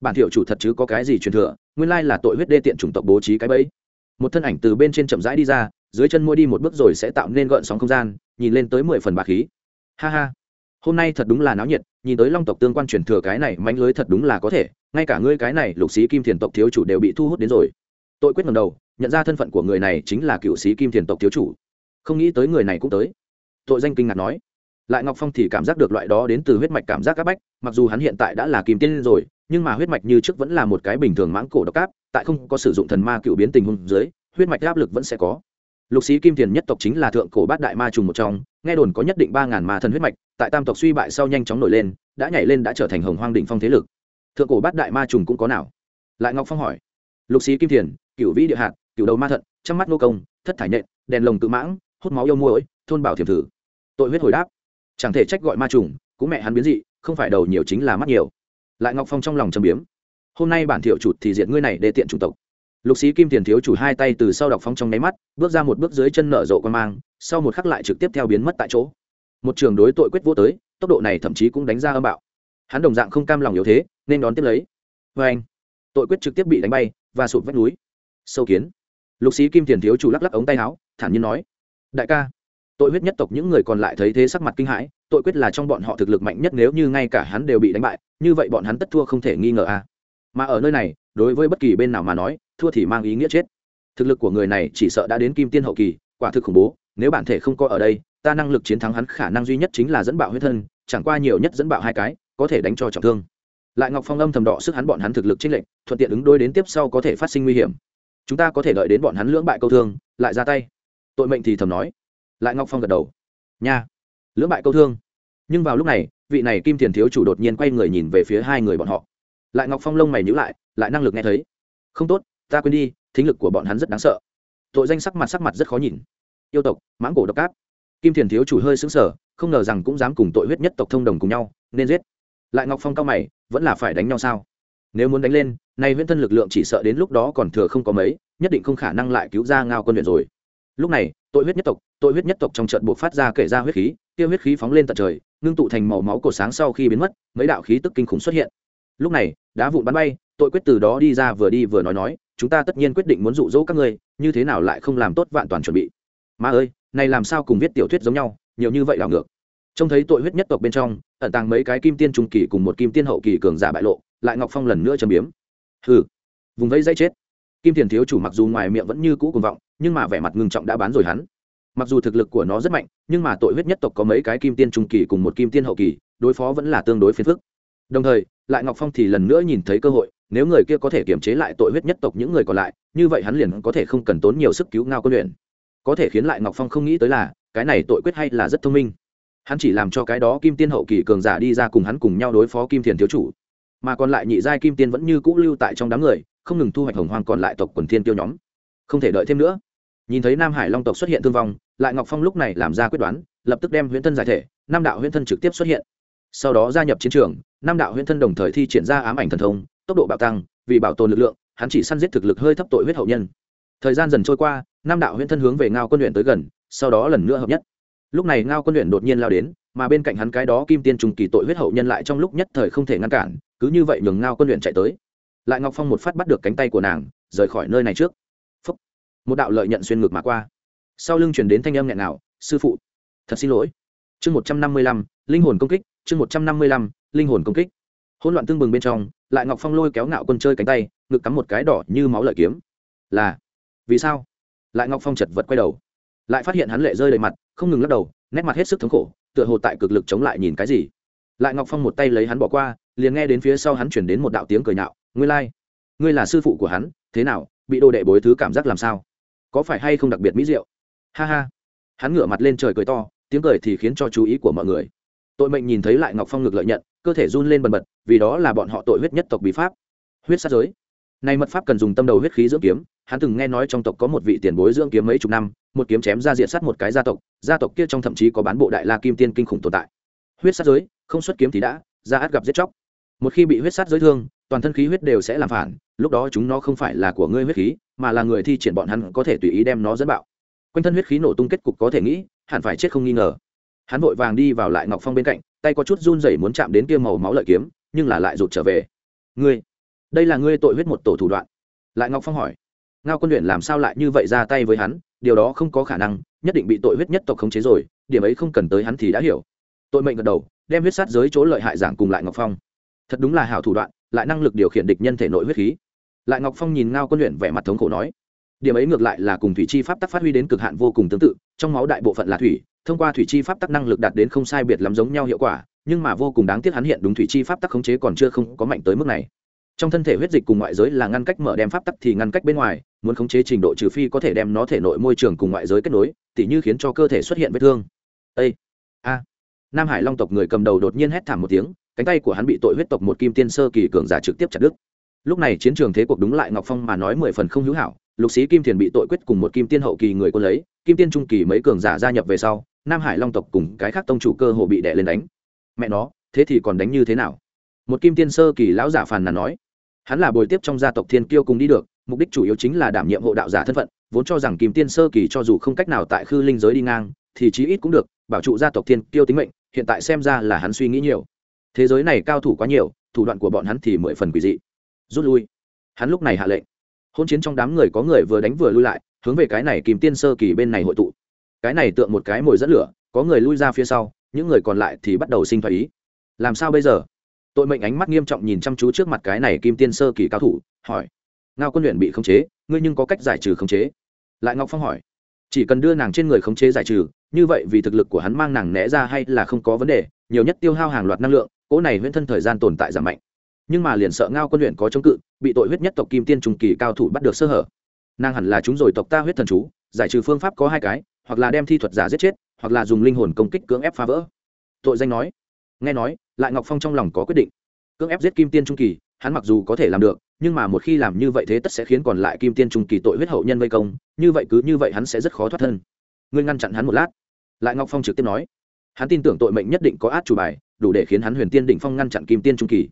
Bản thiệu chủ thật chứ có cái gì truyền thừa, nguyên lai là tội huyết đê tiện chủng tộc bố trí cái bẫy. Một thân ảnh từ bên trên chậm rãi đi ra, dưới chân môi đi một bước rồi sẽ tạo nên gợn sóng không gian, nhìn lên tới mười phần bạc khí. Ha ha. Hôm nay thật đúng là náo nhiệt, nhìn tới long tộc tương quan truyền thừa cái này mánh lưới thật đúng là có thể, ngay cả ngươi cái này lục sĩ kim thiền tộc thiếu chủ đều bị thu hút đến rồi tội quyết ngầm đầu, nhận ra thân phận của người này chính là cựu sĩ kim thiền tộc thiếu chủ. Không nghĩ tới người này cũng tới. Tội danh kinh ngạc nói. Lại ngọc phong thì cảm giác được loại đó đến từ huyết mạch cảm giác áp bách, mặc dù hắn hiện tại đã là kim tiên rồi, nhưng mà huyết mạch như trước vẫn là một cái bình thường mãng cổ độc áp, tại không có sử dụng thần ma cựu biến tình huống dưới, huyết mạch áp lực vẫn sẽ có. Lục sĩ kim Thiền nhất tộc chính là thượng cổ bát đại ma trùng một trong, nghe đồn có nhất định ba ngàn ma thần huyết mạch, tại tam tộc suy bại sau nhanh chóng nổi lên, đã nhảy lên đã trở thành hồng hoang đỉnh phong thế lực. Thượng cổ bát đại ma trùng cũng có nào? Lại ngọc phong hỏi. Lục sĩ kim Thiền cựu vĩ địa hạt cựu đầu ma thận trăm mắt nô công thất thải nện, đèn lồng tự mãng hút máu yêu muỗi thôn bảo thiểm thử. Tội huyết hồi đáp. Chẳng thể trách gọi ma trùng cũng mẹ hắn biến dị không phải đầu nhiều chính là mắt nhiều. Lại ngọc phong trong lòng trầm biếm. Hôm nay bản thiệu chụt thì diện ngươi này để tiện chủng tộc. Lục sĩ kim tiền thiếu chủ hai tay từ sau đọc phong trong nháy mắt bước ra một bước dưới chân nở rộ quan mang sau một khắc lại trực tiếp theo biến mất tại chỗ. Một trường đối tội quyết vô tới tốc độ này thậm chí cũng đánh ra âm bạo. Hắn đồng dạng không cam lòng yếu thế nên đón tiếp lấy. Vê anh tội quyết trực tiếp bị đánh bay và sụp vách núi sâu kiến. Lục sĩ kim tiền thiếu chủ lắc lắc ống tay áo, thản nhiên nói, đại ca, tội huyết nhất tộc những người còn lại thấy thế sắc mặt kinh hãi, tội quyết là trong bọn họ thực lực mạnh nhất nếu như ngay cả hắn đều bị đánh bại, như vậy bọn hắn tất thua không thể nghi ngờ a à. mà ở nơi này, đối với bất kỳ bên nào mà nói, thua thì mang ý nghĩa chết. Thực lực của người này chỉ sợ đã đến kim tiên hậu kỳ, quả thực khủng bố, nếu bản thể không có ở đây, ta năng lực chiến thắng hắn khả năng duy nhất chính là dẫn bạo huyết thân, chẳng qua nhiều nhất dẫn bạo hai cái, có thể đánh cho trọng thương. Lại ngọc phong âm thầm đỏ sức hắn bọn hắn thực lực chênh lệch, thuận tiện ứng đôi đến tiếp sau có thể phát sinh nguy hiểm chúng ta có thể đợi đến bọn hắn lưỡng bại câu thương, lại ra tay. Tội mệnh thì thầm nói. Lại ngọc phong gật đầu. Nha, lưỡng bại câu thương. Nhưng vào lúc này, vị này kim thiền thiếu chủ đột nhiên quay người nhìn về phía hai người bọn họ. Lại ngọc phong lông mày nhữ lại lại năng lực nghe thấy. Không tốt, ta quên đi, thính lực của bọn hắn rất đáng sợ. Tội danh sắc mặt sắc mặt rất khó nhìn. Yêu tộc, mãng cổ độc cáp kim thiền thiếu chủ hơi xứng sở không ngờ rằng cũng dám cùng tội huyết nhất tộc thông đồng cùng nhau, nên giết. Lại ngọc phong cao mày, vẫn là phải đánh nhau sao? Nếu muốn đánh lên, nay huyễn thân lực lượng chỉ sợ đến lúc đó còn thừa không có mấy, nhất định không khả năng lại cứu ra ngao quân luyện rồi. Lúc này, tội huyết nhất tộc, tội huyết nhất tộc trong trận buộc phát ra kể ra huyết khí tiêu huyết khí phóng lên tận trời, ngưng tụ thành màu máu cổ sáng sau khi biến mất, mấy đạo khí tức kinh khủng xuất hiện. Lúc này, đá vụn bắn bay, tội quyết từ đó đi ra vừa đi vừa nói nói, chúng ta tất nhiên quyết định muốn dụ dỗ các ngươi, như thế nào lại không làm tốt vạn toàn chuẩn bị? Ma ơi, này làm sao cùng viết tiểu thuyết giống nhau, nhiều như vậy đảo ngược. Trông thấy tội huyết nhất tộc bên trong, ẩn tàng mấy cái kim tiên trung kỳ cùng một kim tiên hậu kỳ cường giả bại lộ lại ngọc phong lần nữa châm biếm. Hừ, vùng vây dây chết. Kim thiền thiếu chủ mặc dù ngoài miệng vẫn như cũ cuồng vọng, nhưng mà vẻ mặt ngưng trọng đã bán rồi hắn. Mặc dù thực lực của nó rất mạnh, nhưng mà tội huyết nhất tộc có mấy cái kim tiên trung kỳ cùng một kim tiên hậu kỳ, đối phó vẫn là tương đối phiền phức. Đồng thời, lại ngọc phong thì lần nữa nhìn thấy cơ hội, nếu người kia có thể kiềm chế lại tội huyết nhất tộc những người còn lại, như vậy hắn liền có thể không cần tốn nhiều sức cứu ngao quân luyện có thể khiến lại ngọc phong không nghĩ tới là, cái này tội quyết hay là rất thông minh. Hắn chỉ làm cho cái đó kim tiên hậu kỳ cường giả đi ra cùng hắn cùng nhau đối phó kim thiền thiếu chủ mà còn lại nhị giai kim tiên vẫn như cũ lưu tại trong đám người, không ngừng thu hoạch hồng hoang còn lại tộc quần thiên tiêu nhóm. Không thể đợi thêm nữa. Nhìn thấy nam hải long tộc xuất hiện thương vong, lại ngọc phong lúc này làm ra quyết đoán, lập tức đem huyễn thân giải thể, nam đạo huyễn thân trực tiếp xuất hiện. Sau đó gia nhập chiến trường, nam đạo huyễn thân đồng thời thi triển ra ám ảnh thần thông, tốc độ bạo tăng, vì bảo tồn lực lượng, hắn chỉ săn giết thực lực hơi thấp tội huyết hậu nhân. Thời gian dần trôi qua, nam đạo huyễn thân hướng về ngao quân luyện tới gần, sau đó lần nữa hợp nhất. Lúc này ngao quân luyện đột nhiên lao đến, mà bên cạnh hắn cái đó kim tiên trùng kỳ tội huyết hậu nhân lại trong lúc nhất thời không thể ngăn cản cứ như vậy nhường ngao quân luyện chạy tới. Lại ngọc phong một phát bắt được cánh tay của nàng, rời khỏi nơi này trước. Phúc. một đạo lợi nhận xuyên ngược mà qua. Sau lưng chuyển đến thanh âm nghẹn nào sư phụ, thật xin lỗi. Chương một trăm năm mươi lăm, linh hồn công kích, chương một trăm năm mươi lăm, linh hồn công kích. Hỗn loạn tương bừng bên trong, lại ngọc phong lôi kéo ngạo quân chơi cánh tay, ngực cắm một cái đỏ như máu lợi kiếm. Là, vì sao? Lại ngọc phong chật vật quay đầu. Lại phát hiện hắn lệ rơi đầy mặt, không ngừng lắc đầu, nét mặt hết sức thống khổ, tựa hồ tại cực lực chống lại nhìn cái gì lại ngọc phong một tay lấy hắn bỏ qua, liền nghe đến phía sau hắn chuyển đến một đạo tiếng cười nhạo ngươi lai、like. ngươi là sư phụ của hắn, thế nào, bị đồ đệ bối thứ cảm giác làm sao? Có phải hay không đặc biệt mỹ diệu? Ha ha. Hắn ngửa mặt lên trời cười to, tiếng cười thì khiến cho chú ý của mọi người. Tội mệnh nhìn thấy lại ngọc phong ngược lợi nhận, cơ thể run lên bần bật, vì đó là bọn họ tội huyết nhất tộc bí pháp. Huyết sát giới. Này mật pháp cần dùng tâm đầu huyết khí dưỡng kiếm, hắn từng nghe nói trong tộc có một vị tiền bối dưỡng kiếm mấy chục năm, một kiếm chém ra diện sát một cái gia tộc gia tộc kia trong thậm chí có bán bộ đại la kim tiên kinh khủng tồn tại huyết sát giới, không xuất kiếm thì đã, ra át gặp giết chóc. Một khi bị huyết sát giới thương, toàn thân khí huyết đều sẽ làm phản, lúc đó chúng nó không phải là của ngươi huyết khí, mà là người thi triển bọn hắn có thể tùy ý đem nó dẫn bạo. Quanh thân huyết khí nổ tung kết cục có thể nghĩ, hẳn phải chết không nghi ngờ. Hắn vội vàng đi vào lại ngọc phong bên cạnh, tay có chút run rẩy muốn chạm đến kia màu máu lợi kiếm, nhưng là lại rụt trở về. Ngươi, đây là ngươi tội huyết một tổ thủ đoạn. Lại ngọc phong hỏi. Ngao quân luyện làm sao lại như vậy ra tay với hắn? Điều đó không có khả năng, nhất định bị tội huyết nhất tộc khống chế rồi, điểm ấy không cần tới hắn thì đã hiểu tội mệnh gật đầu, đem huyết sát giới chỗ lợi hại giảng cùng lại ngọc phong. Thật đúng là hảo thủ đoạn, lại năng lực điều khiển địch nhân thể nội huyết khí. Lại ngọc phong nhìn ngao quân luyện vẻ mặt thống khổ nói, điểm ấy ngược lại là cùng thủy chi pháp tắc phát huy đến cực hạn vô cùng tương tự, trong máu đại bộ phận là thủy, thông qua thủy chi pháp tắc năng lực đạt đến không sai biệt lắm giống nhau hiệu quả, nhưng mà vô cùng đáng tiếc hắn hiện đúng thủy chi pháp tắc khống chế còn chưa không có mạnh tới mức này. Trong thân thể huyết dịch cùng ngoại giới là ngăn cách mở đem pháp tắc thì ngăn cách bên ngoài, muốn khống chế trình độ trừ phi có thể đem nó thể nội môi trường cùng ngoại giới kết nối, tỉ như khiến cho cơ thể xuất hiện vết thương. A. a! Nam hải long tộc người cầm đầu đột nhiên hét thảm một tiếng, cánh tay của hắn bị tội huyết tộc một kim tiên sơ kỳ cường giả trực tiếp chặt đứt. Lúc này chiến trường thế cuộc đúng lại ngọc phong mà nói mười phần không hữu hảo, lục sĩ kim thiền bị tội quyết cùng một kim tiên hậu kỳ người quân lấy, kim tiên trung kỳ mấy cường giả gia nhập về sau, nam hải long tộc cùng cái khác tông chủ cơ hồ bị đè lên đánh. Mẹ nó, thế thì còn đánh như thế nào? Một kim tiên sơ kỳ lão giả phàn nàn nói. Hắn là bồi tiếp trong gia tộc thiên kiêu cùng đi được, mục đích chủ yếu chính là đảm nhiệm hộ đạo giả thân phận, vốn cho rằng kim tiên sơ kỳ cho dù không cách nào tại khư linh giới đi ngang, thì chí ít cũng được, bảo trụ gia tộc thiên kiêu tính mệnh hiện tại xem ra là hắn suy nghĩ nhiều. Thế giới này cao thủ quá nhiều, thủ đoạn của bọn hắn thì mười phần quỷ dị. Rút lui. Hắn lúc này hạ lệnh. Hôn chiến trong đám người có người vừa đánh vừa lui lại, hướng về cái này kìm tiên sơ kỳ bên này hội tụ. Cái này tượng một cái mồi dẫn lửa, có người lui ra phía sau, những người còn lại thì bắt đầu sinh thái ý. Làm sao bây giờ? Tội mệnh ánh mắt nghiêm trọng nhìn chăm chú trước mặt cái này kim tiên sơ kỳ cao thủ, hỏi. Ngao quân luyện bị khống chế, ngươi nhưng có cách giải trừ khống chế? Lại ngọc phong hỏi chỉ cần đưa nàng trên người khống chế giải trừ, như vậy vì thực lực của hắn mang nàng né ra hay là không có vấn đề, nhiều nhất tiêu hao hàng loạt năng lượng, cỗ này huyễn thân thời gian tồn tại giảm mạnh. Nhưng mà liền sợ ngao quân luyện có chống cự, bị tội huyết nhất tộc kim tiên trung kỳ cao thủ bắt được sơ hở. Nàng hẳn là chúng rồi tộc ta huyết thần chú, giải trừ phương pháp có hai cái, hoặc là đem thi thuật giả giết chết, hoặc là dùng linh hồn công kích cưỡng ép phá vỡ. Tội danh nói. Nghe nói, lại ngọc phong trong lòng có quyết định. Cưỡng ép giết kim tiên trung kỳ, hắn mặc dù có thể làm được nhưng mà một khi làm như vậy thế tất sẽ khiến còn lại kim tiên trung kỳ tội huyết hậu nhân vây công, như vậy cứ như vậy hắn sẽ rất khó thoát thân. Ngươi ngăn chặn hắn một lát. Lại ngọc phong trực tiếp nói, hắn tin tưởng tội mệnh nhất định có át chủ bài, đủ để khiến hắn huyền tiên đỉnh phong ngăn chặn kim tiên trung kỳ.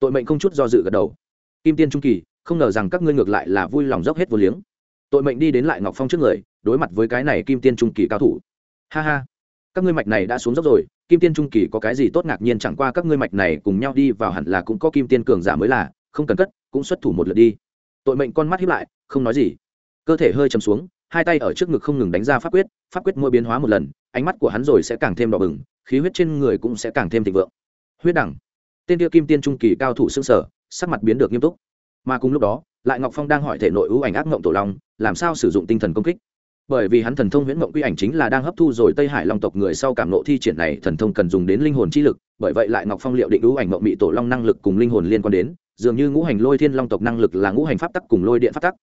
Tội mệnh không chút do dự gật đầu. Kim tiên trung kỳ, không ngờ rằng các ngươi ngược lại là vui lòng dốc hết vô liếng. Tội mệnh đi đến lại ngọc phong trước người, đối mặt với cái này kim tiên trung kỳ cao thủ. Ha ha, các ngươi mạch này đã xuống dốc rồi, kim tiên trung kỳ có cái gì tốt ngạc nhiên chẳng qua các ngươi mạch này cùng nhau đi vào hẳn là cũng có kim tiên cường giả mới là, không cần cất cũng xuất thủ một lượt đi. Tội mệnh con mắt hiếp lại, không nói gì. Cơ thể hơi chầm xuống, hai tay ở trước ngực không ngừng đánh ra pháp quyết pháp quyết mỗi biến hóa một lần, ánh mắt của hắn rồi sẽ càng thêm đỏ bừng, khí huyết trên người cũng sẽ càng thêm thịnh vượng. Huyết đẳng. Tên tiêu kim tiên trung kỳ cao thủ xương sở sắc mặt biến được nghiêm túc. Mà cùng lúc đó, lại ngọc phong đang hỏi thể nội ưu ảnh ác mộng tổ long, làm sao sử dụng tinh thần công kích? Bởi vì hắn thần thông huyễn mộng quy ảnh chính là đang hấp thu rồi tây hải long tộc người sau cảm nộ thi triển này thần thông cần dùng đến linh hồn chi lực, bởi vậy lại ngọc phong liệu định ưu ảnh mộng bị tổ long năng lực cùng linh hồn liên quan đến dường như ngũ hành lôi thiên long tộc năng lực là ngũ hành pháp tắc cùng lôi điện pháp tắc.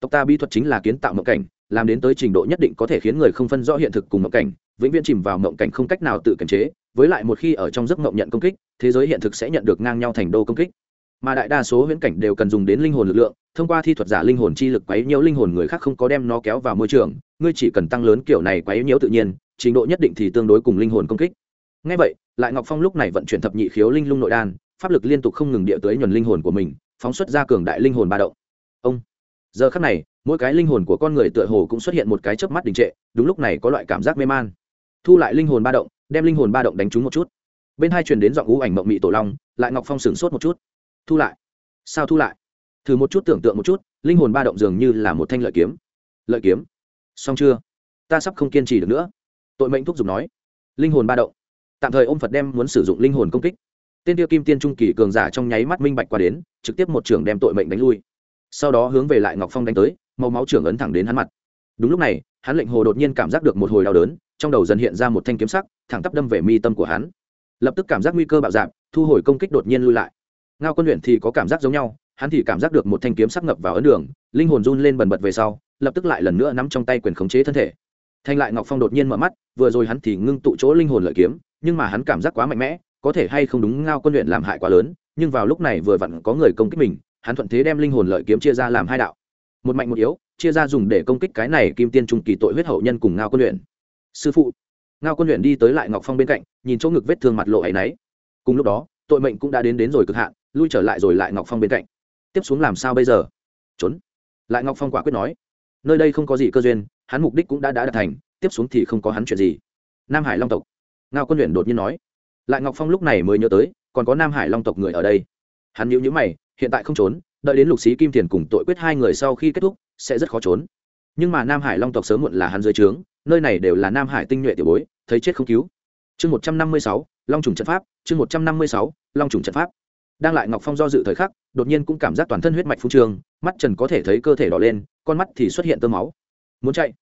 Tộc ta bi thuật chính là kiến tạo mộng cảnh, làm đến tới trình độ nhất định có thể khiến người không phân rõ hiện thực cùng mộng cảnh, vĩnh viễn chìm vào mộng cảnh không cách nào tự kiềm chế, với lại một khi ở trong giấc mộng nhận công kích, thế giới hiện thực sẽ nhận được ngang nhau thành đô công kích. Mà đại đa số huyễn cảnh đều cần dùng đến linh hồn lực lượng, thông qua thi thuật giả linh hồn chi lực quấy nhiễu linh hồn người khác không có đem nó kéo vào môi trường, ngươi chỉ cần tăng lớn kiểu này quấy nhiễu tự nhiên, trình độ nhất định thì tương đối cùng linh hồn công kích. Ngay vậy, lại ngọc phong lúc này vận chuyển thập nhị khiếu linh lung nội đan pháp lực liên tục không ngừng địa tới nhuần linh hồn của mình, phóng xuất ra cường đại linh hồn ba động. Ông, giờ khắc này, mỗi cái linh hồn của con người tựa hồ cũng xuất hiện một cái chớp mắt đình trệ, đúng lúc này có loại cảm giác mê man. Thu lại linh hồn ba động, đem linh hồn ba động đánh trúng một chút. Bên hai truyền đến giọng ngũ ảnh mộng mị tổ long, lại ngọc phong sửng sốt một chút. Thu lại. Sao thu lại? Thử một chút tưởng tượng một chút, linh hồn ba động dường như là một thanh lợi kiếm. Lợi kiếm? Xong chưa? Ta sắp không kiên trì được nữa. Tội mệnh thúc giục nói. Linh hồn ba động. Tạm thời ôm phật đem muốn sử dụng linh hồn công kích tên tiêu kim tiên trung kỳ cường giả trong nháy mắt minh bạch qua đến, trực tiếp một trưởng đem tội mệnh đánh lui. Sau đó hướng về lại ngọc phong đánh tới màu máu trưởng ấn thẳng đến hắn mặt. Đúng lúc này, hắn lệnh hồ đột nhiên cảm giác được một hồi đau đớn, trong đầu dần hiện ra một thanh kiếm sắc, thẳng tắp đâm về mi tâm của hắn. Lập tức cảm giác nguy cơ bạo dạp thu hồi công kích đột nhiên lui lại. Ngao quân luyện thì có cảm giác giống nhau, hắn thì cảm giác được một thanh kiếm sắc ngập vào ấn đường, linh hồn run lên bần bật về sau, lập tức lại lần nữa nắm trong tay quyền khống chế thân thể. Thanh lại ngọc phong đột nhiên mở mắt, vừa rồi hắn thì ngưng tụ chỗ linh hồn lợi kiếm, nhưng mà hắn cảm giác quá mạnh mẽ có thể hay không đúng ngao quân luyện làm hại quá lớn, nhưng vào lúc này vừa vặn có người công kích mình, hắn thuận thế đem linh hồn lợi kiếm chia ra làm hai đạo. Một mạnh một yếu, chia ra dùng để công kích cái này kim tiên trung kỳ tội huyết hậu nhân cùng ngao quân luyện. Sư phụ, ngao quân luyện đi tới lại ngọc phong bên cạnh, nhìn chỗ ngực vết thương mặt lộ ấ y náy. Cùng lúc đó, tội mệnh cũng đã đến đến rồi cực hạn, lui trở lại rồi lại ngọc phong bên cạnh. Tiếp xuống làm sao bây giờ? Trốn. Lại ngọc phong quả quyết nói. Nơi đây không có gì cơ duyên, hắn mục đích cũng đã đã đạt thành, tiếp xuống thì không có hắn chuyện gì. Nam hải long tộc. Ngao quân luyện đột nhiên nói lại ngọc phong lúc này mới nhớ tới, còn có nam hải long tộc người ở đây. Hắn nhữ nhữ mày, hiện tại không trốn, đợi đến lục sĩ kim tiền cùng tội quyết hai người sau khi kết thúc, sẽ rất khó trốn. Nhưng mà nam hải long tộc sớm muộn là hắn dưới trướng, nơi này đều là nam hải tinh nhuệ tiểu bối, thấy chết không cứu. Chương một trăm năm mươi sáu, long trùng trận pháp, chương một trăm năm mươi sáu, long trùng trận pháp. Đang lại ngọc phong do dự thời khắc, đột nhiên cũng cảm giác toàn thân huyết mạch phú trường, mắt trần có thể thấy cơ thể đỏ lên, con mắt thì xuất hiện tơ máu. Muốn chạy?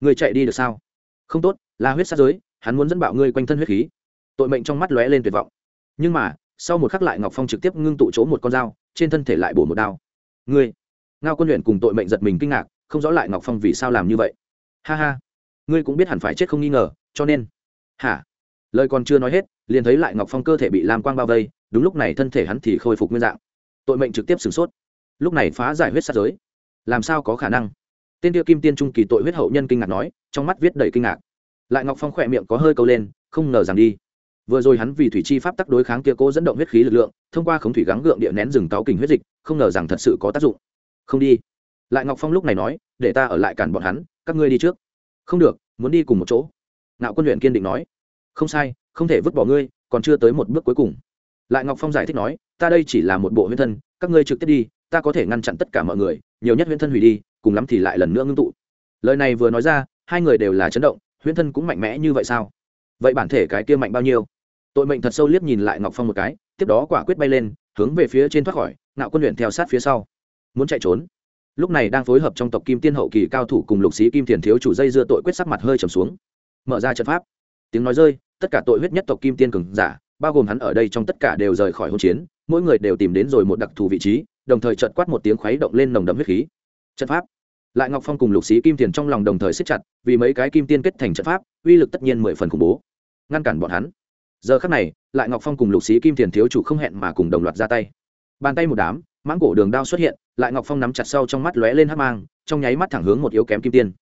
Người chạy đi được sao? Không tốt, là huyết sát giới, hắn muốn dẫn bạo ngươi quanh thân huyết khí tội mệnh trong mắt lóe lên tuyệt vọng. Nhưng mà, sau một khắc lại ngọc phong trực tiếp ngưng tụ chỗ một con dao, trên thân thể lại bổ một đao. Ngươi, ngao quân luyện cùng tội mệnh giật mình kinh ngạc, không rõ lại ngọc phong vì sao làm như vậy. Ha ha, ngươi cũng biết hẳn phải chết không nghi ngờ, cho nên. Hả? Lời còn chưa nói hết, liền thấy lại ngọc phong cơ thể bị làm quang bao vây, đúng lúc này thân thể hắn thì khôi phục nguyên dạng. Tội mệnh trực tiếp sửng sốt. Lúc này phá giải huyết sát giới. Làm sao có khả năng? Tên tiêu kim tiên trung kỳ tội huyết hậu nhân kinh ngạc nói, trong mắt viết đầy kinh ngạc. Lại ngọc phong khỏe miệng có hơi câu lên, không ngờ rằng đi vừa rồi hắn vì thủy chi pháp tắc đối kháng kia cố dẫn động huyết khí lực lượng, thông qua khống thủy gắng gượng địa nén rừng cáo kình huyết dịch, không ngờ rằng thật sự có tác dụng. Không đi. Lại ngọc phong lúc này nói, để ta ở lại cản bọn hắn, các ngươi đi trước. Không được, muốn đi cùng một chỗ. Ngạo quân luyện kiên định nói, không sai, không thể vứt bỏ ngươi, còn chưa tới một bước cuối cùng. Lại ngọc phong giải thích nói, ta đây chỉ là một bộ huyễn thân, các ngươi trực tiếp đi, ta có thể ngăn chặn tất cả mọi người, nhiều nhất huyễn thân hủy đi, cùng lắm thì lại lần nữa ngưng tụ. Lời này vừa nói ra, hai người đều là chấn động, huyễn thân cũng mạnh mẽ như vậy sao? Vậy bản thể cái kia mạnh bao nhiêu? Tội mệnh thật sâu liếc nhìn lại ngọc phong một cái, tiếp đó quả quyết bay lên, hướng về phía trên thoát khỏi, ngạo quân luyện theo sát phía sau. Muốn chạy trốn. Lúc này đang phối hợp trong tộc kim tiên hậu kỳ cao thủ cùng lục sĩ kim thiền thiếu chủ dây dưa tội quyết sắc mặt hơi trầm xuống. Mở ra trận pháp. Tiếng nói rơi, tất cả tội huyết nhất tộc kim tiên cường giả, bao gồm hắn ở đây trong tất cả đều rời khỏi hỗn chiến, mỗi người đều tìm đến rồi một đặc thù vị trí, đồng thời chợt quát một tiếng khuấy động lên nồng đậm huyết khí. Trận pháp. Lại ngọc phong cùng lục sĩ kim thiền trong lòng đồng thời siết chặt, vì mấy cái kim tiên kết thành trận pháp, uy lực tất nhiên mười phần khủng bố. Ngăn cản bọn hắn giờ khắc này, lại ngọc phong cùng lục sĩ kim tiền thiếu chủ không hẹn mà cùng đồng loạt ra tay. Bàn tay một đám, mãng cổ đường đao xuất hiện, lại ngọc phong nắm chặt sau trong mắt lóe lên hắc mang, trong nháy mắt thẳng hướng một yếu kém kim tiên.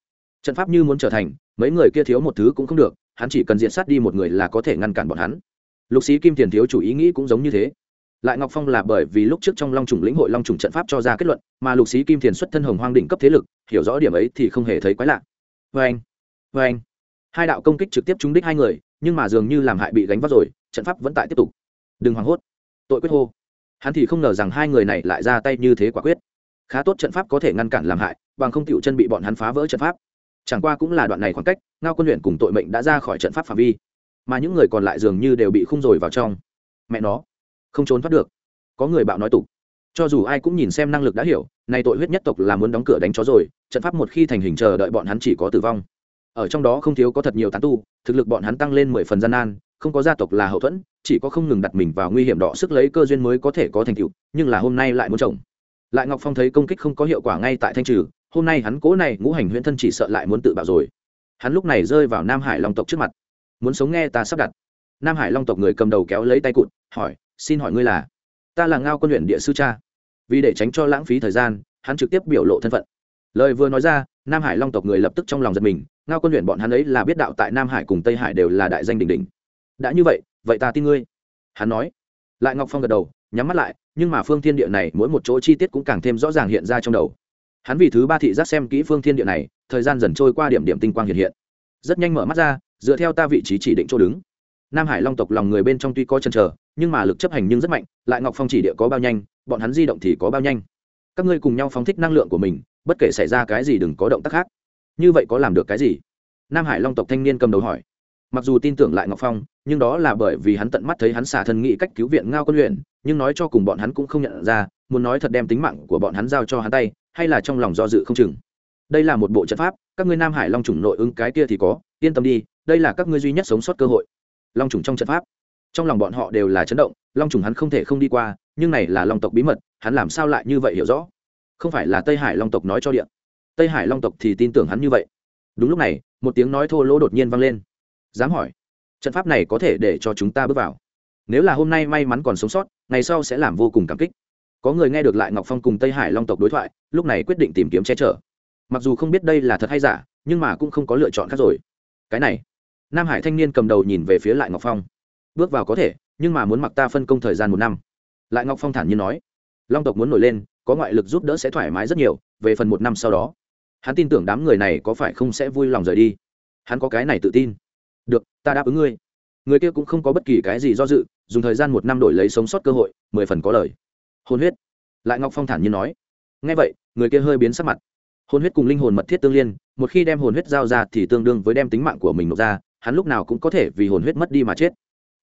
Trận pháp như muốn trở thành, mấy người kia thiếu một thứ cũng không được, hắn chỉ cần diện sát đi một người là có thể ngăn cản bọn hắn. Lục sĩ kim tiền thiếu chủ ý nghĩ cũng giống như thế. Lại ngọc phong là bởi vì lúc trước trong long trùng lĩnh hội long trùng trận pháp cho ra kết luận, mà lục sĩ kim thiền xuất thân hồng hoang đỉnh cấp thế lực, hiểu rõ điểm ấy thì không hề thấy quái lạ. Vê anh vê anh hai đạo công kích trực tiếp trúng đích hai người nhưng mà dường như làm hại bị gánh vác rồi, trận pháp vẫn tại tiếp tục. Đừng hoảng hốt. Tội quyết hô. Hắn thì không ngờ rằng hai người này lại ra tay như thế quả quyết. Khá tốt trận pháp có thể ngăn cản làm hại, bằng không tựu chân bị bọn hắn phá vỡ trận pháp. Chẳng qua cũng là đoạn này khoảng cách, ngao quân luyện cùng tội mệnh đã ra khỏi trận pháp phạm vi. Mà những người còn lại dường như đều bị khung rồi vào trong. Mẹ nó. Không trốn thoát được. Có người bạo nói tục. Cho dù ai cũng nhìn xem năng lực đã hiểu, nay tội huyết nhất tộc là muốn đóng cửa đánh chó rồi, trận pháp một khi thành hình chờ đợi bọn hắn chỉ có tử vong ở trong đó không thiếu có thật nhiều tán tu, thực lực bọn hắn tăng lên mười phần gian nan, không có gia tộc là hậu thuẫn, chỉ có không ngừng đặt mình vào nguy hiểm đọ sức lấy cơ duyên mới có thể có thành tựu, nhưng là hôm nay lại muốn trồng. Lại ngọc phong thấy công kích không có hiệu quả ngay tại thanh trừ, hôm nay hắn cố này ngũ hành huyễn thân chỉ sợ lại muốn tự bạo rồi. Hắn lúc này rơi vào nam hải long tộc trước mặt. Muốn sống nghe ta sắp đặt. Nam hải long tộc người cầm đầu kéo lấy tay cụt, hỏi, xin hỏi ngươi là? Ta là ngao quân luyện địa sư cha. Vì để tránh cho lãng phí thời gian, hắn trực tiếp biểu lộ thân phận. Lời vừa nói ra nam hải long tộc người lập tức trong lòng giật mình, ngao quân luyện bọn hắn ấy là biết đạo tại nam hải cùng tây hải đều là đại danh đình đình đã như vậy vậy ta tin ngươi. Hắn nói. Lại ngọc phong gật đầu, nhắm mắt lại, nhưng mà phương thiên địa này mỗi một chỗ chi tiết cũng càng thêm rõ ràng hiện ra trong đầu. Hắn vì thứ ba thị giác xem kỹ phương thiên địa này, thời gian dần trôi qua điểm điểm tinh quang hiện hiện. Rất nhanh mở mắt ra, dựa theo ta vị trí chỉ định chỗ đứng. Nam hải long tộc lòng người bên trong tuy có chân chờ, nhưng mà lực chấp hành nhưng rất mạnh, lại ngọc phong chỉ địa có bao nhanh, bọn hắn di động thì có bao nhanh. Các ngươi cùng nhau phóng thích năng lượng của mình bất kể xảy ra cái gì đừng có động tác khác. Như vậy có làm được cái gì? Nam hải long tộc thanh niên cầm đầu hỏi. Mặc dù tin tưởng lại ngọc phong, nhưng đó là bởi vì hắn tận mắt thấy hắn xả thân nghĩ cách cứu viện ngao quân luyện, nhưng nói cho cùng bọn hắn cũng không nhận ra, muốn nói thật đem tính mạng của bọn hắn giao cho hắn tay, hay là trong lòng do dự không chừng. Đây là một bộ trận pháp, các ngươi nam hải long chủng nội ứng cái kia thì có, yên tâm đi, đây là các ngươi duy nhất sống sót cơ hội. Long trùng trong trận pháp. Trong lòng bọn họ đều là chấn động, long trùng hắn không thể không đi qua, nhưng này là long tộc bí mật, hắn làm sao lại như vậy hiểu rõ? Không phải là tây hải long tộc nói cho điện. Tây hải long tộc thì tin tưởng hắn như vậy. Đúng lúc này, một tiếng nói thô lỗ đột nhiên vang lên. Dám hỏi, trận pháp này có thể để cho chúng ta bước vào? Nếu là hôm nay may mắn còn sống sót, ngày sau sẽ làm vô cùng cảm kích. Có người nghe được lại ngọc phong cùng tây hải long tộc đối thoại, lúc này quyết định tìm kiếm che chở. Mặc dù không biết đây là thật hay giả, nhưng mà cũng không có lựa chọn khác rồi. Cái này, nam hải thanh niên cầm đầu nhìn về phía lại ngọc phong. Bước vào có thể, nhưng mà muốn mặc ta phân công thời gian một năm. Lại ngọc phong thản nhiên nói, long tộc muốn nổi lên có ngoại lực giúp đỡ sẽ thoải mái rất nhiều, về phần một năm sau đó, hắn tin tưởng đám người này có phải không sẽ vui lòng rời đi. Hắn có cái này tự tin. Được, ta đáp ứng ngươi. Người kia cũng không có bất kỳ cái gì do dự, dùng thời gian một năm đổi lấy sống sót cơ hội, mười phần có lời. Hôn huyết. Lại ngọc phong thản nhiên nói. Ngay vậy, người kia hơi biến sắc mặt. Hồn huyết cùng linh hồn mật thiết tương liên, một khi đem hồn huyết giao ra thì tương đương với đem tính mạng của mình nộp ra, hắn lúc nào cũng có thể vì hồn huyết mất đi mà chết.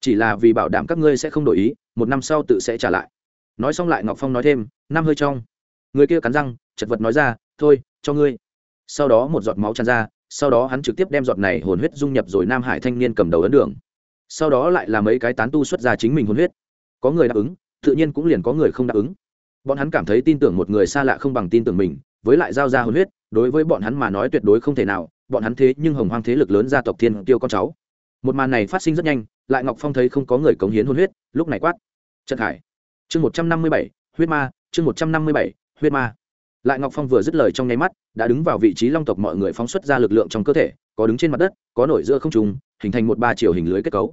Chỉ là vì bảo đảm các ngươi sẽ không đổi ý, một năm sau tự sẽ trả lại nói xong lại ngọc phong nói thêm, năm hơi trong. Người kia cắn răng, chật vật nói ra, thôi, cho ngươi. Sau đó một giọt máu tràn ra, sau đó hắn trực tiếp đem giọt này hồn huyết dung nhập rồi nam hải thanh niên cầm đầu ấn đường. Sau đó lại là mấy cái tán tu xuất ra chính mình hồn huyết. Có người đáp ứng, tự nhiên cũng liền có người không đáp ứng. Bọn hắn cảm thấy tin tưởng một người xa lạ không bằng tin tưởng mình, với lại giao ra hồn huyết, đối với bọn hắn mà nói tuyệt đối không thể nào, bọn hắn thế nhưng hồng hoang thế lực lớn gia tộc thiên tiêu con cháu. Một màn này phát sinh rất nhanh, lại ngọc phong thấy không có người cống hiến hồn huyết, lúc này quát, trần hải chương một trăm năm mươi bảy, huyết ma, chương một trăm năm mươi bảy, huyết ma. Lại ngọc phong vừa dứt lời trong nháy mắt, đã đứng vào vị trí long tộc mọi người phóng xuất ra lực lượng trong cơ thể, có đứng trên mặt đất, có nổi giữa không trùng hình thành một ba chiều hình lưới kết cấu.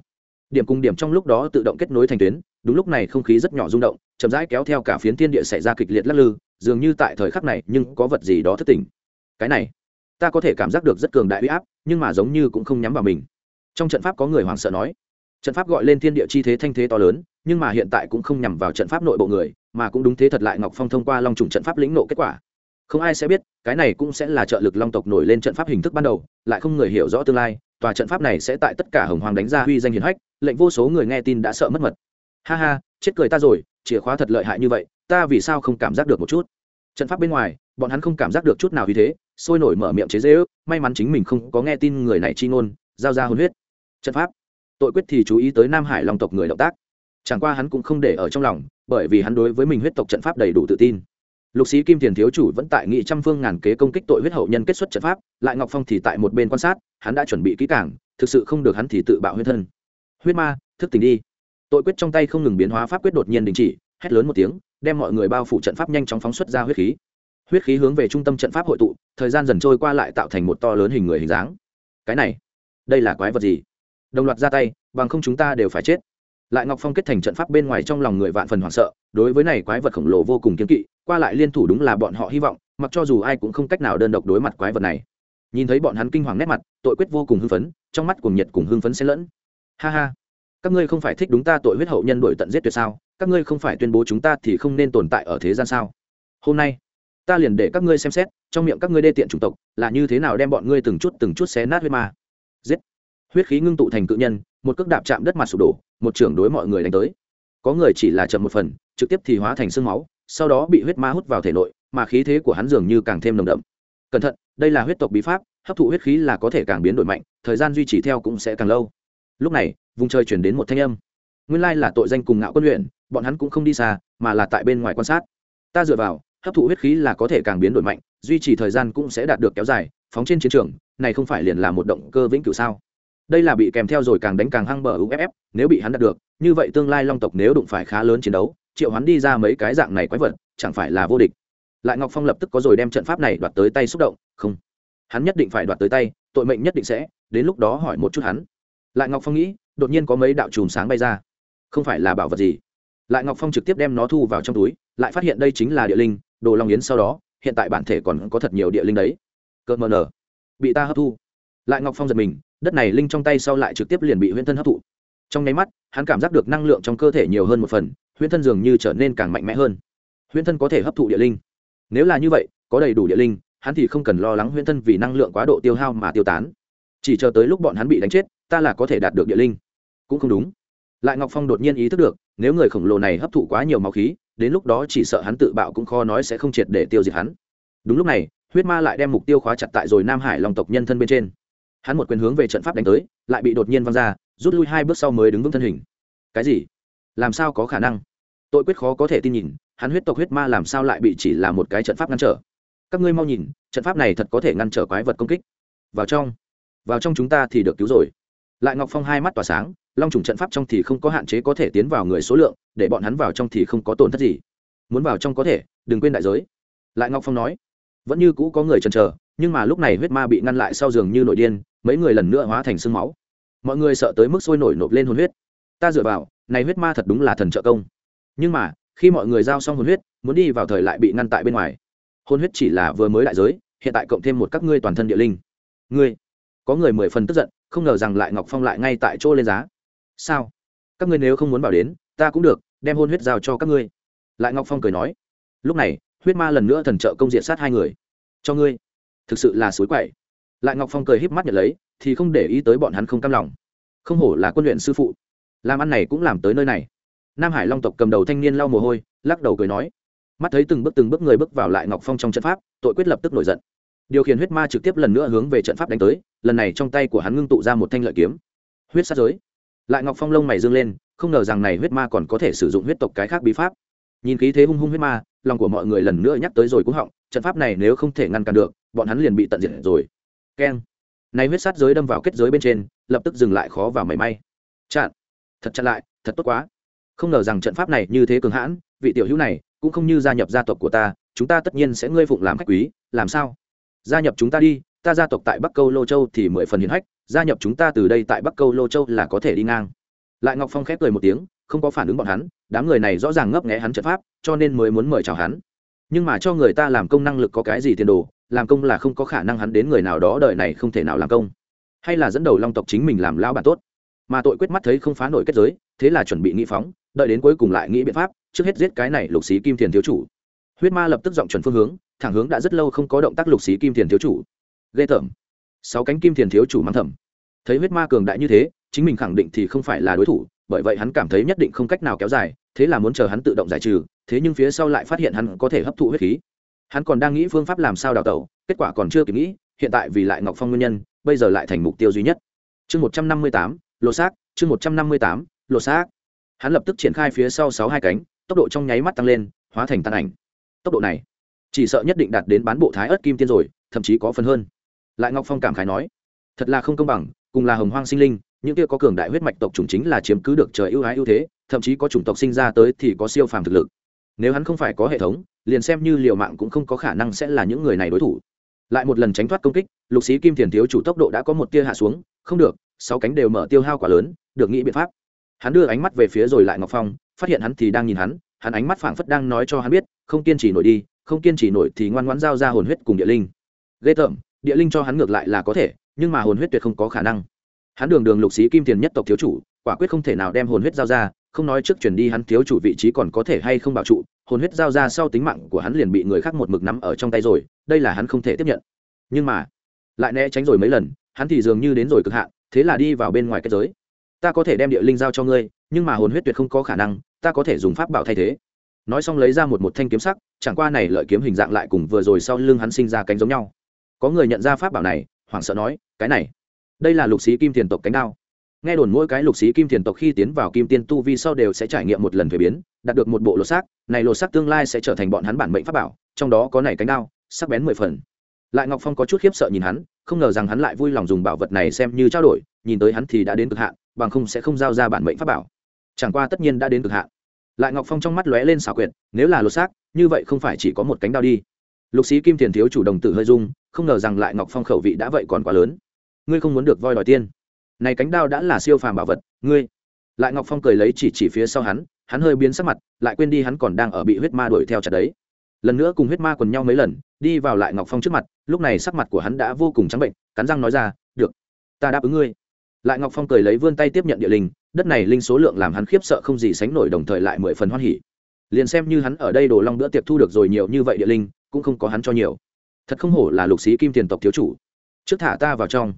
Điểm cùng điểm trong lúc đó tự động kết nối thành tuyến, đúng lúc này không khí rất nhỏ rung động, chậm rãi kéo theo cả phiến thiên địa xảy ra kịch liệt lắc lư, dường như tại thời khắc này nhưng có vật gì đó thất tình. Cái này, ta có thể cảm giác được rất cường đại huy áp, nhưng mà giống như cũng không nhắm vào mình. Trong trận pháp có người hoảng sợ nói trận pháp gọi lên thiên địa chi thế thanh thế to lớn, nhưng mà hiện tại cũng không nhằm vào trận pháp nội bộ người, mà cũng đúng thế thật lại ngọc phong thông qua long trùng trận pháp lĩnh nộ kết quả. Không ai sẽ biết, cái này cũng sẽ là trợ lực long tộc nổi lên trận pháp hình thức ban đầu, lại không người hiểu rõ tương lai, tòa trận pháp này sẽ tại tất cả hồng hoàng đánh ra huy danh hiền hách, lệnh vô số người nghe tin đã sợ mất mật. Ha ha, chết cười ta rồi, chìa khóa thật lợi hại như vậy, ta vì sao không cảm giác được một chút? Trận pháp bên ngoài, bọn hắn không cảm giác được chút nào vì thế, sôi nổi mở miệng chế dễ ước may mắn chính mình không có nghe tin người này chi ngôn, giao ra hôn huyết. Trận pháp tội quyết thì chú ý tới nam hải long tộc người động tác. Chẳng qua hắn cũng không để ở trong lòng, bởi vì hắn đối với mình huyết tộc trận pháp đầy đủ tự tin. Lục sĩ kim thiền thiếu chủ vẫn tại nghị trăm phương ngàn kế công kích tội huyết hậu nhân kết xuất trận pháp, lại ngọc phong thì tại một bên quan sát, hắn đã chuẩn bị kỹ cảng thực sự không được hắn thì tự bạo huyết thân. Huyết ma, thức tỉnh đi. Tội quyết trong tay không ngừng biến hóa pháp quyết đột nhiên đình chỉ, hét lớn một tiếng, đem mọi người bao phủ trận pháp nhanh chóng phóng xuất ra huyết khí. Huyết khí hướng về trung tâm trận pháp hội tụ, thời gian dần trôi qua lại tạo thành một to lớn hình người hình dáng. Cái này, đây là quái vật gì? Đồng loạt ra tay, bằng không chúng ta đều phải chết. Lại ngọc phong kết thành trận pháp bên ngoài trong lòng người vạn phần hoảng sợ, đối với này quái vật khổng lồ vô cùng kiếm kỵ, qua lại liên thủ đúng là bọn họ hy vọng, mặc cho dù ai cũng không cách nào đơn độc đối mặt quái vật này. Nhìn thấy bọn hắn kinh hoàng nét mặt, tội quyết vô cùng hưng phấn, trong mắt cùng nhiệt cùng hưng phấn xen lẫn. Ha ha, các ngươi không phải thích đúng ta tội huyết hậu nhân đổi tận giết tuyệt sao? Các ngươi không phải tuyên bố chúng ta thì không nên tồn tại ở thế gian sao? Hôm nay, ta liền để các ngươi xem xét, trong miệng các ngươi đê tiện chủng tộc, là như thế nào đem bọn ngươi từng chút từng chút xé nát huyết ma? Giết! Huyết khí ngưng tụ thành cự nhân, một cước đạp chạm đất mặt sụp đổ, một trưởng đối mọi người đánh tới. Có người chỉ là chậm một phần, trực tiếp thì hóa thành sương máu, sau đó bị huyết ma hút vào thể nội, mà khí thế của hắn dường như càng thêm nồng đậm. Cẩn thận, đây là huyết tộc bí pháp, hấp thụ huyết khí là có thể càng biến đổi mạnh, thời gian duy trì theo cũng sẽ càng lâu. Lúc này, vùng trời chuyển đến một thanh âm. Nguyên lai là tội danh cùng ngạo quân luyện, bọn hắn cũng không đi xa, mà là tại bên ngoài quan sát. Ta dựa vào, hấp thụ huyết khí là có thể càng biến đổi mạnh, duy trì thời gian cũng sẽ đạt được kéo dài, phóng trên chiến trường, này không phải liền là một động cơ vĩnh cửu sao? Đây là bị kèm theo rồi càng đánh càng hăng bờ uff nếu bị hắn đạt được, như vậy tương lai long tộc nếu đụng phải khá lớn chiến đấu, triệu hắn đi ra mấy cái dạng này quái vật, chẳng phải là vô địch. Lại ngọc phong lập tức có rồi đem trận pháp này đoạt tới tay xúc động, không. Hắn nhất định phải đoạt tới tay, tội mệnh nhất định sẽ, đến lúc đó hỏi một chút hắn. Lại ngọc phong nghĩ, đột nhiên có mấy đạo chùm sáng bay ra. Không phải là bảo vật gì? Lại ngọc phong trực tiếp đem nó thu vào trong túi, lại phát hiện đây chính là địa linh, đồ long yến sau đó, hiện tại bản thể còn có thật nhiều địa linh đấy. Cơn mờ nở. Bị ta hấp thu. Lại ngọc phong giật mình đất này linh trong tay sau lại trực tiếp liền bị huyễn thân hấp thụ. Trong nháy mắt, hắn cảm giác được năng lượng trong cơ thể nhiều hơn một phần, huyễn thân dường như trở nên càng mạnh mẽ hơn. Huyễn thân có thể hấp thụ địa linh. Nếu là như vậy, có đầy đủ địa linh, hắn thì không cần lo lắng huyễn thân vì năng lượng quá độ tiêu hao mà tiêu tán. Chỉ chờ tới lúc bọn hắn bị đánh chết, ta là có thể đạt được địa linh. Cũng không đúng. Lại ngọc phong đột nhiên ý thức được, nếu người khổng lồ này hấp thụ quá nhiều máu khí, đến lúc đó chỉ sợ hắn tự bạo cũng khó nói sẽ không triệt để tiêu diệt hắn. Đúng lúc này, huyết ma lại đem mục tiêu khóa chặt tại rồi nam hải long tộc nhân thân bên trên hắn một quyền hướng về trận pháp đánh tới, lại bị đột nhiên văng ra, rút lui hai bước sau mới đứng vững thân hình. Cái gì? Làm sao có khả năng? Tội quyết khó có thể tin nhìn, hắn huyết tộc huyết ma làm sao lại bị chỉ là một cái trận pháp ngăn trở? Các ngươi mau nhìn, trận pháp này thật có thể ngăn trở quái vật công kích. Vào trong vào trong chúng ta thì được cứu rồi. Lại ngọc phong hai mắt tỏa sáng, long trùng trận pháp trong thì không có hạn chế có thể tiến vào người số lượng, để bọn hắn vào trong thì không có tổn thất gì. Muốn vào trong có thể, đừng quên đại giới. Lại ngọc phong nói vẫn như cũ có người chần chờ, nhưng mà lúc này huyết ma bị ngăn lại sau giường như nội điên, mấy người lần nữa hóa thành sương máu. Mọi người sợ tới mức sôi nổi nộp lên hồn huyết. Ta dựa vào, này huyết ma thật đúng là thần trợ công. Nhưng mà, khi mọi người giao xong hồn huyết, muốn đi vào thời lại bị ngăn tại bên ngoài. Hồn huyết chỉ là vừa mới đại giới, hiện tại cộng thêm một các ngươi toàn thân địa linh. Ngươi, có người mười phần tức giận, không ngờ rằng lại ngọc phong lại ngay tại chỗ lên giá. Sao? Các ngươi nếu không muốn vào đến, ta cũng được, đem hôn huyết giao cho các ngươi. Lại ngọc phong cười nói. Lúc này huyết ma lần nữa thần trợ công diện sát hai người. Cho ngươi. Thực sự là suối quậy. Lại ngọc phong cười híp mắt nhận lấy, thì không để ý tới bọn hắn không cam lòng. Không hổ là quân luyện sư phụ. Làm ăn này cũng làm tới nơi này. Nam hải long tộc cầm đầu thanh niên lau mồ hôi, lắc đầu cười nói. Mắt thấy từng bước từng bước người bước vào lại ngọc phong trong trận pháp, tội quyết lập tức nổi giận. Điều khiển huyết ma trực tiếp lần nữa hướng về trận pháp đánh tới, lần này trong tay của hắn ngưng tụ ra một thanh lợi kiếm. Huyết sát giới. Lại ngọc phong lông mày dương lên, không ngờ rằng này huyết ma còn có thể sử dụng huyết tộc cái khác bí pháp nhìn khí thế hung hung huyết ma, lòng của mọi người lần nữa nhắc tới rồi cũng họng, trận pháp này nếu không thể ngăn cản được, bọn hắn liền bị tận diệt rồi. Keng. Này huyết sát giới đâm vào kết giới bên trên, lập tức dừng lại khó vào mảy may. Chặn. Thật chặn lại, thật tốt quá. Không ngờ rằng trận pháp này như thế cường hãn, vị tiểu hữu này cũng không như gia nhập gia tộc của ta, chúng ta tất nhiên sẽ ngươi phụng làm khách quý, làm sao? Gia nhập chúng ta đi, ta gia tộc tại bắc câu lô châu thì mười phần hiến hách, gia nhập chúng ta từ đây tại bắc câu lô châu là có thể đi ngang. Lại ngọc phong khép cười một tiếng không có phản ứng bọn hắn, đám người này rõ ràng ngấp nghẽ hắn trận pháp, cho nên mới muốn mời chào hắn. Nhưng mà cho người ta làm công năng lực có cái gì tiền đồ, làm công là không có khả năng hắn đến người nào đó đời này không thể nào làm công. Hay là dẫn đầu long tộc chính mình làm lão bản tốt. Mà tội quyết mắt thấy không phá nổi kết giới, thế là chuẩn bị nghĩ phóng, đợi đến cuối cùng lại nghĩ biện pháp, trước hết giết cái này lục xí kim thiền thiếu chủ. Huyết ma lập tức giọng chuẩn phương hướng, thẳng hướng đã rất lâu không có động tác lục xí kim thiền thiếu chủ. Ghê tởm. Sáu cánh kim thiền thiếu chủ mang thầm. Thấy huyết ma cường đại như thế, chính mình khẳng định thì không phải là đối thủ bởi vậy hắn cảm thấy nhất định không cách nào kéo dài, thế là muốn chờ hắn tự động giải trừ, thế nhưng phía sau lại phát hiện hắn có thể hấp thụ huyết khí. Hắn còn đang nghĩ phương pháp làm sao đào tẩu, kết quả còn chưa kịp nghĩ, hiện tại vì lại ngọc phong nguyên nhân, bây giờ lại thành mục tiêu duy nhất. Chương một trăm năm mươi tám xác, chương một trăm năm mươi tám xác. Hắn lập tức triển khai phía sau sáu hai cánh, tốc độ trong nháy mắt tăng lên, hóa thành tàn ảnh. Tốc độ này, chỉ sợ nhất định đạt đến bán bộ thái ớt kim tiên rồi, thậm chí có phần hơn. Lại ngọc phong cảm khái nói, thật là không công bằng, cùng là hồng hoang sinh linh những kia có cường đại huyết mạch tộc chủng chính là chiếm cứ được trời ưu ái ưu thế, thậm chí có chủng tộc sinh ra tới thì có siêu phàm thực lực. Nếu hắn không phải có hệ thống, liền xem như liều mạng cũng không có khả năng sẽ là những người này đối thủ. Lại một lần tránh thoát công kích, lục sĩ kim thiền thiếu chủ tốc độ đã có một tia hạ xuống, không được, sáu cánh đều mở tiêu hao quả lớn, được nghĩ biện pháp. Hắn đưa ánh mắt về phía rồi lại ngọc phong, phát hiện hắn thì đang nhìn hắn hắn ánh mắt phảng phất đang nói cho hắn biết, không kiên trì nổi đi, không kiên trì nổi thì ngoan ngoãn giao ra hồn huyết cùng địa linh. Ghê tởm, địa linh cho hắn ngược lại là có thể, nhưng mà hồn huyết tuyệt không có khả năng hắn đường đường lục sĩ kim tiền nhất tộc thiếu chủ, quả quyết không thể nào đem hồn huyết giao ra, không nói trước chuyển đi hắn thiếu chủ vị trí còn có thể hay không bảo trụ, hồn huyết giao ra sau tính mạng của hắn liền bị người khác một mực nắm ở trong tay rồi, đây là hắn không thể tiếp nhận. Nhưng mà, lại né tránh rồi mấy lần, hắn thì dường như đến rồi cực hạn, thế là đi vào bên ngoài kết giới. Ta có thể đem địa linh giao cho ngươi, nhưng mà hồn huyết tuyệt không có khả năng, ta có thể dùng pháp bảo thay thế. Nói xong lấy ra một một thanh kiếm sắc, chẳng qua này lợi kiếm hình dạng lại cùng vừa rồi sau lưng hắn sinh ra cánh giống nhau. Có người nhận ra pháp bảo này, hoảng sợ nói, cái này đây là lục sĩ kim thiền tộc cánh đao. Nghe đồn mỗi cái lục sĩ kim thiền tộc khi tiến vào kim tiên tu vi sau đều sẽ trải nghiệm một lần thuế biến, đạt được một bộ lột xác. Này lột xác tương lai sẽ trở thành bọn hắn bản mệnh pháp bảo, trong đó có này cánh đao, sắc bén mười phần. Lại ngọc phong có chút khiếp sợ nhìn hắn, không ngờ rằng hắn lại vui lòng dùng bảo vật này xem như trao đổi, nhìn tới hắn thì đã đến cực hạn, bằng không sẽ không giao ra bản mệnh pháp bảo. Chẳng qua tất nhiên đã đến cực hạn. Lại ngọc phong trong mắt lóe lên xảo quyệt, nếu là lột xác, như vậy không phải chỉ có một cánh đao đi. Lục sĩ kim thiền thiếu chủ đồng tử hơi dung không ngờ rằng lại ngọc phong khẩu vị đã vậy còn quá lớn ngươi không muốn được voi đòi tiên. Này cánh đao đã là siêu phàm bảo vật, ngươi. Lại ngọc phong cười lấy chỉ chỉ phía sau hắn hắn hơi biến sắc mặt, lại quên đi hắn còn đang ở bị huyết ma đuổi theo chặt đấy. Lần nữa cùng huyết ma quần nhau mấy lần, đi vào lại ngọc phong trước mặt, lúc này sắc mặt của hắn đã vô cùng trắng bệnh, cắn răng nói ra, được, ta đáp ứng ngươi. Lại ngọc phong cười lấy vươn tay tiếp nhận địa linh, đất này linh số lượng làm hắn khiếp sợ không gì sánh nổi đồng thời lại mười phần hoan hỉ. Liền xem như hắn ở đây đồ long bữa tiệc thu được rồi nhiều như vậy địa linh, cũng không có hắn cho nhiều. Thật không hổ là lục sĩ kim tiền tộc thiếu chủ. Trước thả ta vào trong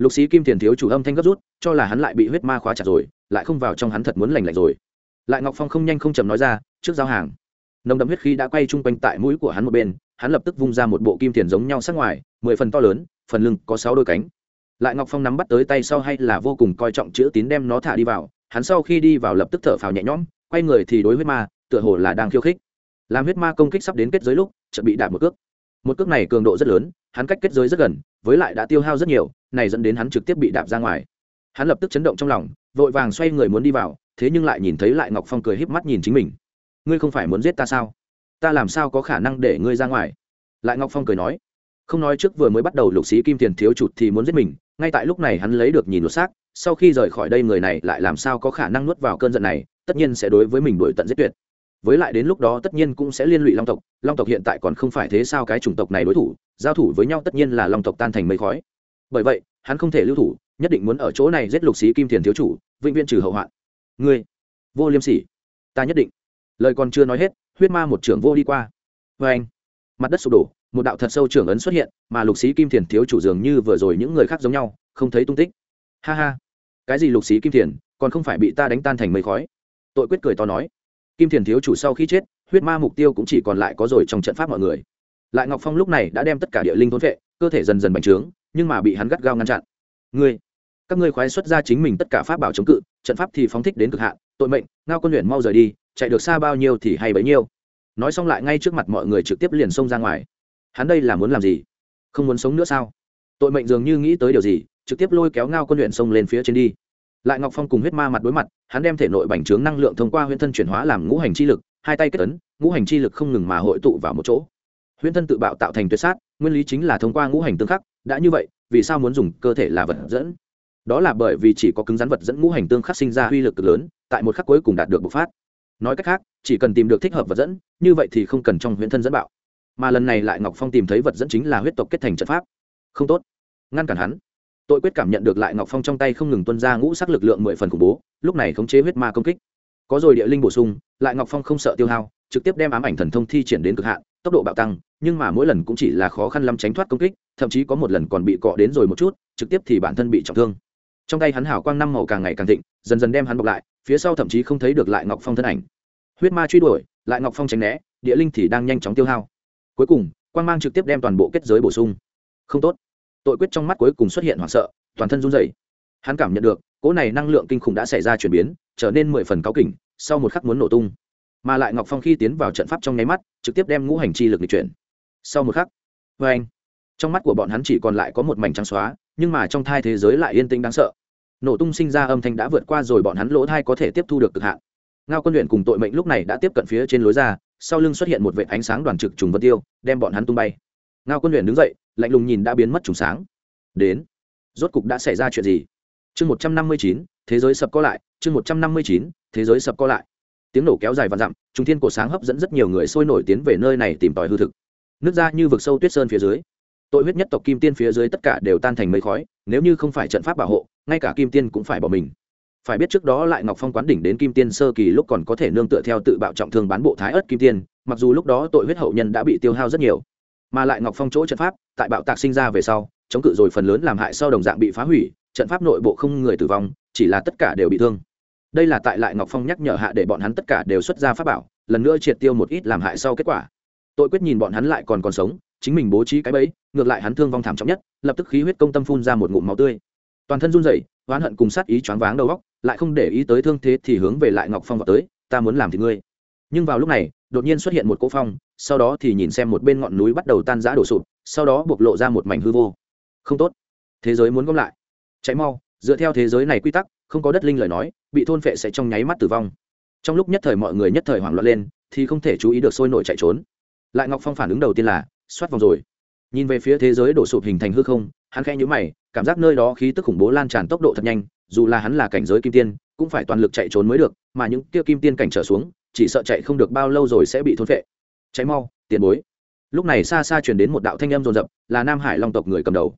lục sĩ kim tiền thiếu chủ âm thanh gấp rút, cho là hắn lại bị huyết ma khóa chặt rồi, lại không vào trong hắn thật muốn lành lạnh rồi. Lại ngọc phong không nhanh không chậm nói ra, trước giao hàng. Nồng đậm huyết khí đã quay chung quanh tại mũi của hắn một bên, hắn lập tức vung ra một bộ kim tiền giống nhau sắc ngoài, mười phần to lớn, phần lưng có sáu đôi cánh. Lại ngọc phong nắm bắt tới tay sau hay là vô cùng coi trọng chữ tín đem nó thả đi vào, hắn sau khi đi vào lập tức thở phào nhẹ nhõm, quay người thì đối huyết ma, tựa hồ là đang khiêu khích. Làm huyết ma công kích sắp đến kết giới lúc chuẩn bị đạp một cước. Một cước này cường độ rất lớn, hắn cách kết giới rất gần, với lại đã tiêu hao rất nhiều này dẫn đến hắn trực tiếp bị đạp ra ngoài. Hắn lập tức chấn động trong lòng, vội vàng xoay người muốn đi vào, thế nhưng lại nhìn thấy lại ngọc phong cười híp mắt nhìn chính mình. Ngươi không phải muốn giết ta sao? Ta làm sao có khả năng để ngươi ra ngoài? Lại ngọc phong cười nói. Không nói trước vừa mới bắt đầu lục sĩ kim tiền thiếu chụt thì muốn giết mình, ngay tại lúc này hắn lấy được nhìn lột xác, sau khi rời khỏi đây người này lại làm sao có khả năng nuốt vào cơn giận này, tất nhiên sẽ đối với mình đuổi tận giết tuyệt. Với lại đến lúc đó tất nhiên cũng sẽ liên lụy long tộc long tộc hiện tại còn không phải thế sao cái chủng tộc này đối thủ, giao thủ với nhau tất nhiên là long tộc tan thành mây khói bởi vậy, hắn không thể lưu thủ, nhất định muốn ở chỗ này giết lục sĩ kim thiền thiếu chủ, vĩnh viễn trừ hậu hoạn. Ngươi, vô liêm sỉ. Ta nhất định. Lời còn chưa nói hết, huyết ma một trưởng vô đi qua. Vê anh, mặt đất sụp đổ, một đạo thật sâu trưởng ấn xuất hiện, mà lục sĩ kim thiền thiếu chủ dường như vừa rồi những người khác giống nhau, không thấy tung tích. Ha ha. Cái gì lục sĩ kim thiền, còn không phải bị ta đánh tan thành mây khói? Tội quyết cười to nói. Kim thiền thiếu chủ sau khi chết, huyết ma mục tiêu cũng chỉ còn lại có rồi trong trận pháp mọi người. Lại ngọc phong lúc này đã đem tất cả địa linh thốn vệ, cơ thể dần dần bành trướng nhưng mà bị hắn gắt gao ngăn chặn. Ngươi, các ngươi khoái xuất ra chính mình tất cả pháp bảo chống cự, trận pháp thì phóng thích đến cực hạn, tội mệnh, ngao quân luyện mau rời đi, chạy được xa bao nhiêu thì hay bấy nhiêu. Nói xong lại ngay trước mặt mọi người trực tiếp liền xông ra ngoài. Hắn đây là muốn làm gì? Không muốn sống nữa sao? Tội mệnh dường như nghĩ tới điều gì, trực tiếp lôi kéo ngao quân luyện xông lên phía trên đi. Lại ngọc phong cùng huyết ma mặt đối mặt, hắn đem thể nội bành trướng năng lượng thông qua huyễn thân chuyển hóa làm ngũ hành chi lực, hai tay kết ấn, ngũ hành chi lực không ngừng mà hội tụ vào một chỗ. Huyễn thân tự bạo tạo thành tuyệt sát, nguyên lý chính là thông qua ngũ hành tương khắc đã như vậy, vì sao muốn dùng cơ thể là vật dẫn? Đó là bởi vì chỉ có cứng rắn vật dẫn ngũ hành tương khắc sinh ra uy lực cực lớn, tại một khắc cuối cùng đạt được bộc phát. Nói cách khác, chỉ cần tìm được thích hợp vật dẫn, như vậy thì không cần trong huyễn thân dẫn bạo. Mà lần này lại ngọc phong tìm thấy vật dẫn chính là huyết tộc kết thành trận pháp. Không tốt. Ngăn cản hắn. Tội quyết cảm nhận được lại ngọc phong trong tay không ngừng tuân ra ngũ sắc lực lượng mười phần khủng bố, lúc này khống chế huyết ma công kích. Có rồi địa linh bổ sung, lại ngọc phong không sợ tiêu hao, trực tiếp đem ám ảnh thần thông thi triển đến cực hạn, tốc độ bạo tăng nhưng mà mỗi lần cũng chỉ là khó khăn lắm tránh thoát công kích, thậm chí có một lần còn bị cọ đến rồi một chút, trực tiếp thì bản thân bị trọng thương. Trong tay hắn hảo quang năm màu càng ngày càng thịnh, dần dần đem hắn bọc lại, phía sau thậm chí không thấy được lại ngọc phong thân ảnh. Huyết ma truy đuổi, lại ngọc phong tránh né, địa linh thì đang nhanh chóng tiêu hao. Cuối cùng, quang mang trực tiếp đem toàn bộ kết giới bổ sung. Không tốt. Tội quyết trong mắt cuối cùng xuất hiện hoảng sợ, toàn thân run rẩy. Hắn cảm nhận được, cỗ này năng lượng kinh khủng đã xảy ra chuyển biến, trở nên mười phần cáo kỉnh, sau một khắc muốn nổ tung. Mà lại ngọc phong khi tiến vào trận pháp trong nháy mắt, trực tiếp đem ngũ hành chi lực lịch chuyển sau một khắc vê anh. Trong mắt của bọn hắn chỉ còn lại có một mảnh trắng xóa, nhưng mà trong thai thế giới lại yên tĩnh đáng sợ. Nổ tung sinh ra âm thanh đã vượt qua rồi bọn hắn lỗ thai có thể tiếp thu được cực hạn. Ngao quân luyện cùng tội mệnh lúc này đã tiếp cận phía trên lối ra, sau lưng xuất hiện một vệ ánh sáng đoàn trực trùng vân tiêu, đem bọn hắn tung bay. Ngao quân luyện đứng dậy, lạnh lùng nhìn đã biến mất trùng sáng. Đến. Rốt cục đã xảy ra chuyện gì? Chương một trăm năm mươi chín, thế giới sập co lại, chương một trăm năm mươi chín, thế giới sập co lại. Tiếng nổ kéo dài và dặm trung thiên cổ sáng hấp dẫn rất nhiều người sôi nổi tiến về nơi này tìm tòi hư thực nước ra như vực sâu tuyết sơn phía dưới. Tội huyết nhất tộc kim tiên phía dưới tất cả đều tan thành mây khói, nếu như không phải trận pháp bảo hộ, ngay cả kim tiên cũng phải bỏ mình. Phải biết trước đó lại ngọc phong quán đỉnh đến kim tiên sơ kỳ lúc còn có thể nương tựa theo tự bạo trọng thương bán bộ thái ớt kim tiên, mặc dù lúc đó tội huyết hậu nhân đã bị tiêu hao rất nhiều. Mà lại ngọc phong chỗ trận pháp, tại bạo tạc sinh ra về sau, chống cự rồi phần lớn làm hại sau đồng dạng bị phá hủy, trận pháp nội bộ không người tử vong, chỉ là tất cả đều bị thương. Đây là tại lại ngọc phong nhắc nhở hạ để bọn hắn tất cả đều xuất ra pháp bảo, lần nữa triệt tiêu một ít làm hại sau kết quả tội quyết nhìn bọn hắn lại còn còn sống, chính mình bố trí cái bẫy, ngược lại hắn thương vong thảm trọng nhất, lập tức khí huyết công tâm phun ra một ngụm máu tươi. Toàn thân run rẩy, oán hận cùng sát ý choáng váng đầu óc, lại không để ý tới thương thế thì hướng về lại ngọc phong vào tới, ta muốn làm thì ngươi. Nhưng vào lúc này, đột nhiên xuất hiện một cỗ phong, sau đó thì nhìn xem một bên ngọn núi bắt đầu tan rã đổ sụp, sau đó bộc lộ ra một mảnh hư vô. Không tốt, thế giới muốn gom lại. Cháy mau, dựa theo thế giới này quy tắc, không có đất linh lời nói, bị thôn phệ sẽ trong nháy mắt tử vong. Trong lúc nhất thời mọi người nhất thời hoảng loạn lên, thì không thể chú ý được sôi nổi chạy trốn lại ngọc phong phản ứng đầu tiên là, xoát vòng rồi. Nhìn về phía thế giới đổ sụp hình thành hư không, hắn khẽ nhữ mày, cảm giác nơi đó khí tức khủng bố lan tràn tốc độ thật nhanh, dù là hắn là cảnh giới kim tiên, cũng phải toàn lực chạy trốn mới được, mà những kia kim tiên cảnh trở xuống, chỉ sợ chạy không được bao lâu rồi sẽ bị thôn phệ. Cháy mau, tiền bối. Lúc này xa xa chuyển đến một đạo thanh âm rồn rập là nam hải long tộc người cầm đầu.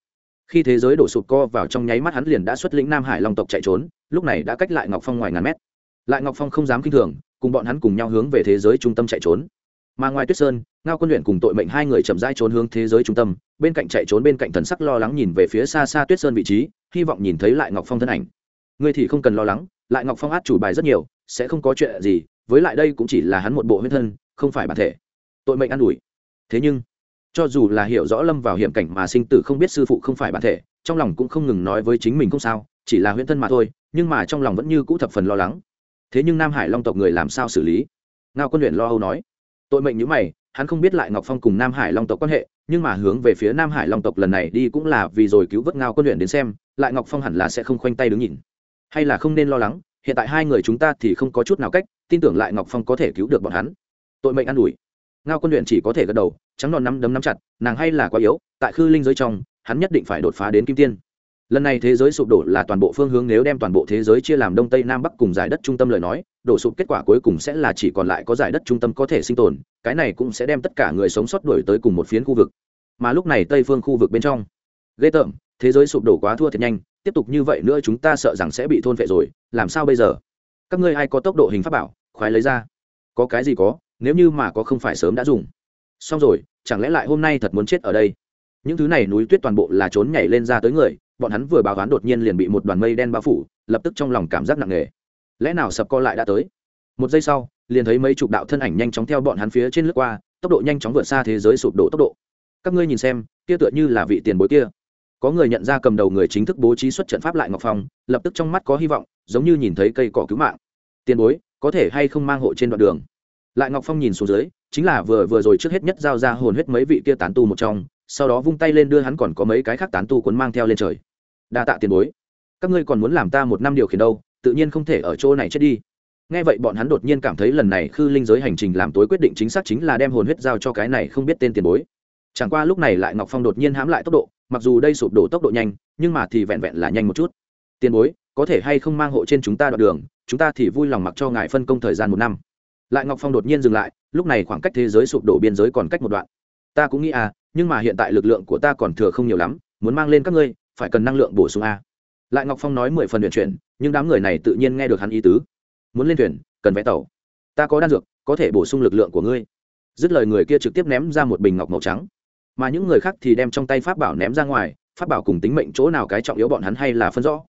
Khi thế giới đổ sụp co vào trong nháy mắt hắn liền đã xuất lĩnh nam hải long tộc chạy trốn, lúc này đã cách lại ngọc phong ngoài ngàn mét. Lại ngọc phong không dám kinh thường, cùng bọn hắn cùng nhau hướng về thế giới trung tâm chạy trốn mà ngoài tuyết sơn, ngao quân luyện cùng tội mệnh hai người chậm rãi trốn hướng thế giới trung tâm, bên cạnh chạy trốn bên cạnh thần sắc lo lắng nhìn về phía xa xa tuyết sơn vị trí, hy vọng nhìn thấy lại ngọc phong thân ảnh. Ngươi thì không cần lo lắng, lại ngọc phong át chủ bài rất nhiều, sẽ không có chuyện gì, với lại đây cũng chỉ là hắn một bộ huyết thân, không phải bản thể. Tội mệnh an ủi. Thế nhưng, cho dù là hiểu rõ lâm vào hiểm cảnh mà sinh tử không biết sư phụ không phải bản thể, trong lòng cũng không ngừng nói với chính mình không sao, chỉ là huyễn thân mà thôi, nhưng mà trong lòng vẫn như cũ thập phần lo lắng. Thế nhưng nam hải long tộc người làm sao xử lý? Ngao quân luyện lo âu nói tội mệnh như mày, hắn không biết lại ngọc phong cùng nam hải long tộc quan hệ, nhưng mà hướng về phía nam hải long tộc lần này đi cũng là vì rồi cứu vớt ngao quân luyện đến xem, lại ngọc phong hẳn là sẽ không khoanh tay đứng nhìn. Hay là không nên lo lắng, hiện tại hai người chúng ta thì không có chút nào cách, tin tưởng lại ngọc phong có thể cứu được bọn hắn. Tội mệnh an ủi. Ngao quân luyện chỉ có thể gật đầu, trắng non nắm đấm nắm chặt, nàng hay là quá yếu, tại khư linh giới trong, hắn nhất định phải đột phá đến kim tiên. Lần này thế giới sụp đổ là toàn bộ phương hướng, nếu đem toàn bộ thế giới chia làm đông tây nam bắc cùng giải đất trung tâm lời nói đổ sụp kết quả cuối cùng sẽ là chỉ còn lại có giải đất trung tâm có thể sinh tồn, cái này cũng sẽ đem tất cả người sống sót đuổi tới cùng một phiến khu vực. Mà lúc này tây phương khu vực bên trong, ghê tởm, thế giới sụp đổ quá thua thiệt nhanh, tiếp tục như vậy nữa chúng ta sợ rằng sẽ bị thôn vệ rồi, làm sao bây giờ? Các ngươi ai có tốc độ hình pháp bảo, khoái lấy ra. Có cái gì có, nếu như mà có không phải sớm đã dùng. Xong rồi, chẳng lẽ lại hôm nay thật muốn chết ở đây? Những thứ này núi tuyết toàn bộ là trốn nhảy lên ra tới người, bọn hắn vừa báo toán đột nhiên liền bị một đoàn mây đen bao phủ, lập tức trong lòng cảm giác nặng nề lẽ nào sập co lại đã tới? Một giây sau, liền thấy mấy chục đạo thân ảnh nhanh chóng theo bọn hắn phía trên lướt qua, tốc độ nhanh chóng vượt xa thế giới sụp đổ tốc độ. Các ngươi nhìn xem, kia tựa như là vị tiền bối kia. Có người nhận ra cầm đầu người chính thức bố trí xuất trận pháp lại ngọc phong, lập tức trong mắt có hy vọng, giống như nhìn thấy cây cỏ cứu mạng. Tiền bối, có thể hay không mang hộ trên đoạn đường? Lại ngọc phong nhìn xuống dưới, chính là vừa vừa rồi trước hết nhất giao ra hồn huyết mấy vị kia tán tu một trong, sau đó vung tay lên đưa hắn còn có mấy cái khác tán tu cuốn mang theo lên trời. Đa tạ tiền bối. Các ngươi còn muốn làm ta một năm điều khiển đâu? Tự nhiên không thể ở chỗ này chết đi. Nghe vậy bọn hắn đột nhiên cảm thấy lần này khư linh giới hành trình làm tối quyết định chính xác chính là đem hồn huyết giao cho cái này không biết tên tiền bối. Chẳng qua lúc này lại ngọc phong đột nhiên hãm lại tốc độ, mặc dù đây sụp đổ tốc độ nhanh, nhưng mà thì vẹn vẹn là nhanh một chút. Tiền bối, có thể hay không mang hộ trên chúng ta đoạn đường, chúng ta thì vui lòng mặc cho ngài phân công thời gian một năm. Lại ngọc phong đột nhiên dừng lại, lúc này khoảng cách thế giới sụp đổ biên giới còn cách một đoạn. Ta cũng nghĩ à nhưng mà hiện tại lực lượng của ta còn thừa không nhiều lắm, muốn mang lên các ngươi, phải cần năng lượng bổ sung a lại ngọc phong nói mười phần luyện chuyển, nhưng đám người này tự nhiên nghe được hắn ý tứ. Muốn lên thuyền, cần vé tàu. Ta có đan dược, có thể bổ sung lực lượng của ngươi. Dứt lời người kia trực tiếp ném ra một bình ngọc màu trắng. Mà những người khác thì đem trong tay pháp bảo ném ra ngoài, pháp bảo cùng tính mệnh chỗ nào cái trọng yếu bọn hắn hay là phân rõ.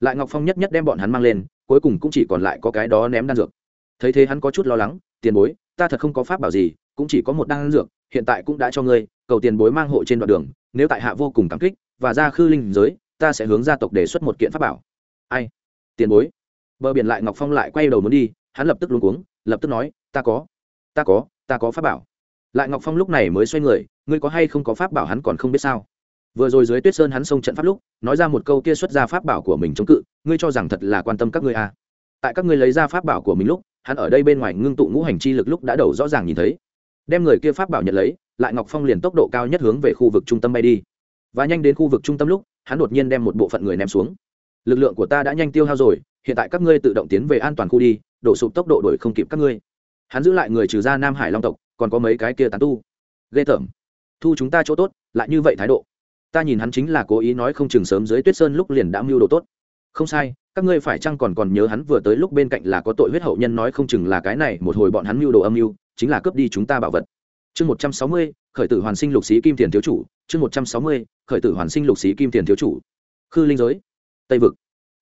Lại ngọc phong nhất nhất đem bọn hắn mang lên, cuối cùng cũng chỉ còn lại có cái đó ném đan dược. Thấy thế hắn có chút lo lắng, tiền bối, ta thật không có pháp bảo gì, cũng chỉ có một đan dược, hiện tại cũng đã cho ngươi, cầu tiền bối mang hộ trên đoạn đường, nếu tại hạ vô cùng cảm kích, và ra khư linh giới ta sẽ hướng gia tộc đề xuất một kiện pháp bảo. Ai? Tiền bối. Bờ biển lại ngọc phong lại quay đầu muốn đi, hắn lập tức luống cuống, lập tức nói, ta có ta có ta có pháp bảo. Lại ngọc phong lúc này mới xoay người, ngươi có hay không có pháp bảo hắn còn không biết sao? Vừa rồi dưới tuyết sơn hắn xông trận pháp lúc, nói ra một câu kia xuất ra pháp bảo của mình chống cự, ngươi cho rằng thật là quan tâm các ngươi à. tại các ngươi lấy ra pháp bảo của mình lúc, hắn ở đây bên ngoài ngưng tụ ngũ hành chi lực lúc đã đầu rõ ràng nhìn thấy. Đem người kia pháp bảo nhận lấy, lại ngọc phong liền tốc độ cao nhất hướng về khu vực trung tâm bay đi. Và nhanh đến khu vực trung tâm lúc hắn đột nhiên đem một bộ phận người ném xuống. Lực lượng của ta đã nhanh tiêu hao rồi, hiện tại các ngươi tự động tiến về an toàn khu đi, đổ sụp tốc độ đổi không kịp các ngươi. Hắn giữ lại người trừ ra nam hải long tộc, còn có mấy cái kia tán tu. Ghê tởm. Thu chúng ta chỗ tốt, lại như vậy thái độ. Ta nhìn hắn chính là cố ý nói không chừng sớm dưới tuyết sơn lúc liền đã mưu đồ tốt. Không sai, các ngươi phải chăng còn còn nhớ hắn vừa tới lúc bên cạnh là có tội huyết hậu nhân nói không chừng là cái này, một hồi bọn hắn mưu đồ âm mưu, chính là cướp đi chúng ta bảo vật chương một trăm sáu mươi, khởi tử hoàn sinh lục sĩ kim tiền thiếu chủ. Chương một trăm sáu mươi, khởi tử hoàn sinh lục sĩ kim tiền thiếu chủ. Khư linh giới, tây vực.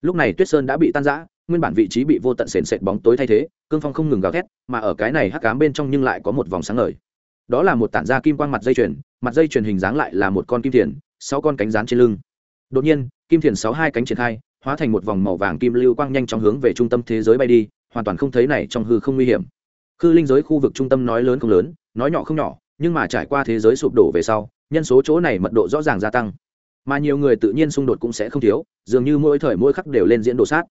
Lúc này tuyết sơn đã bị tan rã, nguyên bản vị trí bị vô tận sền sệt bóng tối thay thế, cương phong không ngừng gào thét, mà ở cái này hắc cám bên trong nhưng lại có một vòng sáng ngời. Đó là một tản da kim quang mặt dây chuyền, mặt dây chuyền hình dáng lại là một con kim thiền, sáu con cánh rán trên lưng. Đột nhiên, kim thiền sáu hai cánh triển khai, hóa thành một vòng màu vàng kim lưu quang nhanh chóng hướng về trung tâm thế giới bay đi, hoàn toàn không thấy này trong hư không nguy hiểm. Khư linh giới khu vực trung tâm nói lớn không lớn nói nhỏ không nhỏ, nhưng mà trải qua thế giới sụp đổ về sau, nhân số chỗ này mật độ rõ ràng gia tăng. Mà nhiều người tự nhiên xung đột cũng sẽ không thiếu, dường như mỗi thời mỗi khắc đều lên diễn đồ sát.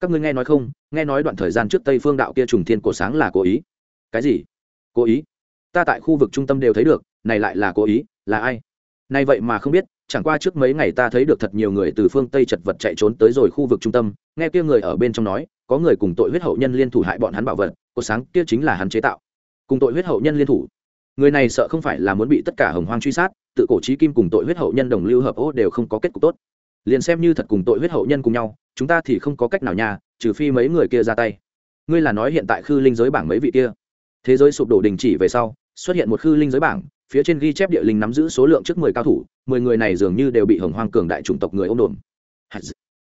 Các ngươi nghe nói không? Nghe nói đoạn thời gian trước tây phương đạo kia trùng thiên cổ sáng là cố ý. Cái gì? Cố ý? Ta tại khu vực trung tâm đều thấy được, này lại là cố ý, là ai? Này vậy mà không biết, chẳng qua trước mấy ngày ta thấy được thật nhiều người từ phương tây chật vật chạy trốn tới rồi khu vực trung tâm, nghe kia người ở bên trong nói, có người cùng tội huyết hậu nhân liên thủ hại bọn hắn bảo vật, cổ sáng kia chính là hắn chế tạo cùng tội huyết hậu nhân liên thủ. Người này sợ không phải là muốn bị tất cả hồng hoang truy sát tự cổ trí kim cùng tội huyết hậu nhân đồng lưu hợp ô đều không có kết cục tốt. Liền xem như thật cùng tội huyết hậu nhân cùng nhau chúng ta thì không có cách nào nhà, trừ phi mấy người kia ra tay. Ngươi là nói hiện tại khư linh giới bảng mấy vị kia? Thế giới sụp đổ đình chỉ về sau xuất hiện một khư linh giới bảng phía trên ghi chép địa linh nắm giữ số lượng trước mười cao thủ mười người này dường như đều bị hồng hoang cường đại chủng tộc người ôm đồn.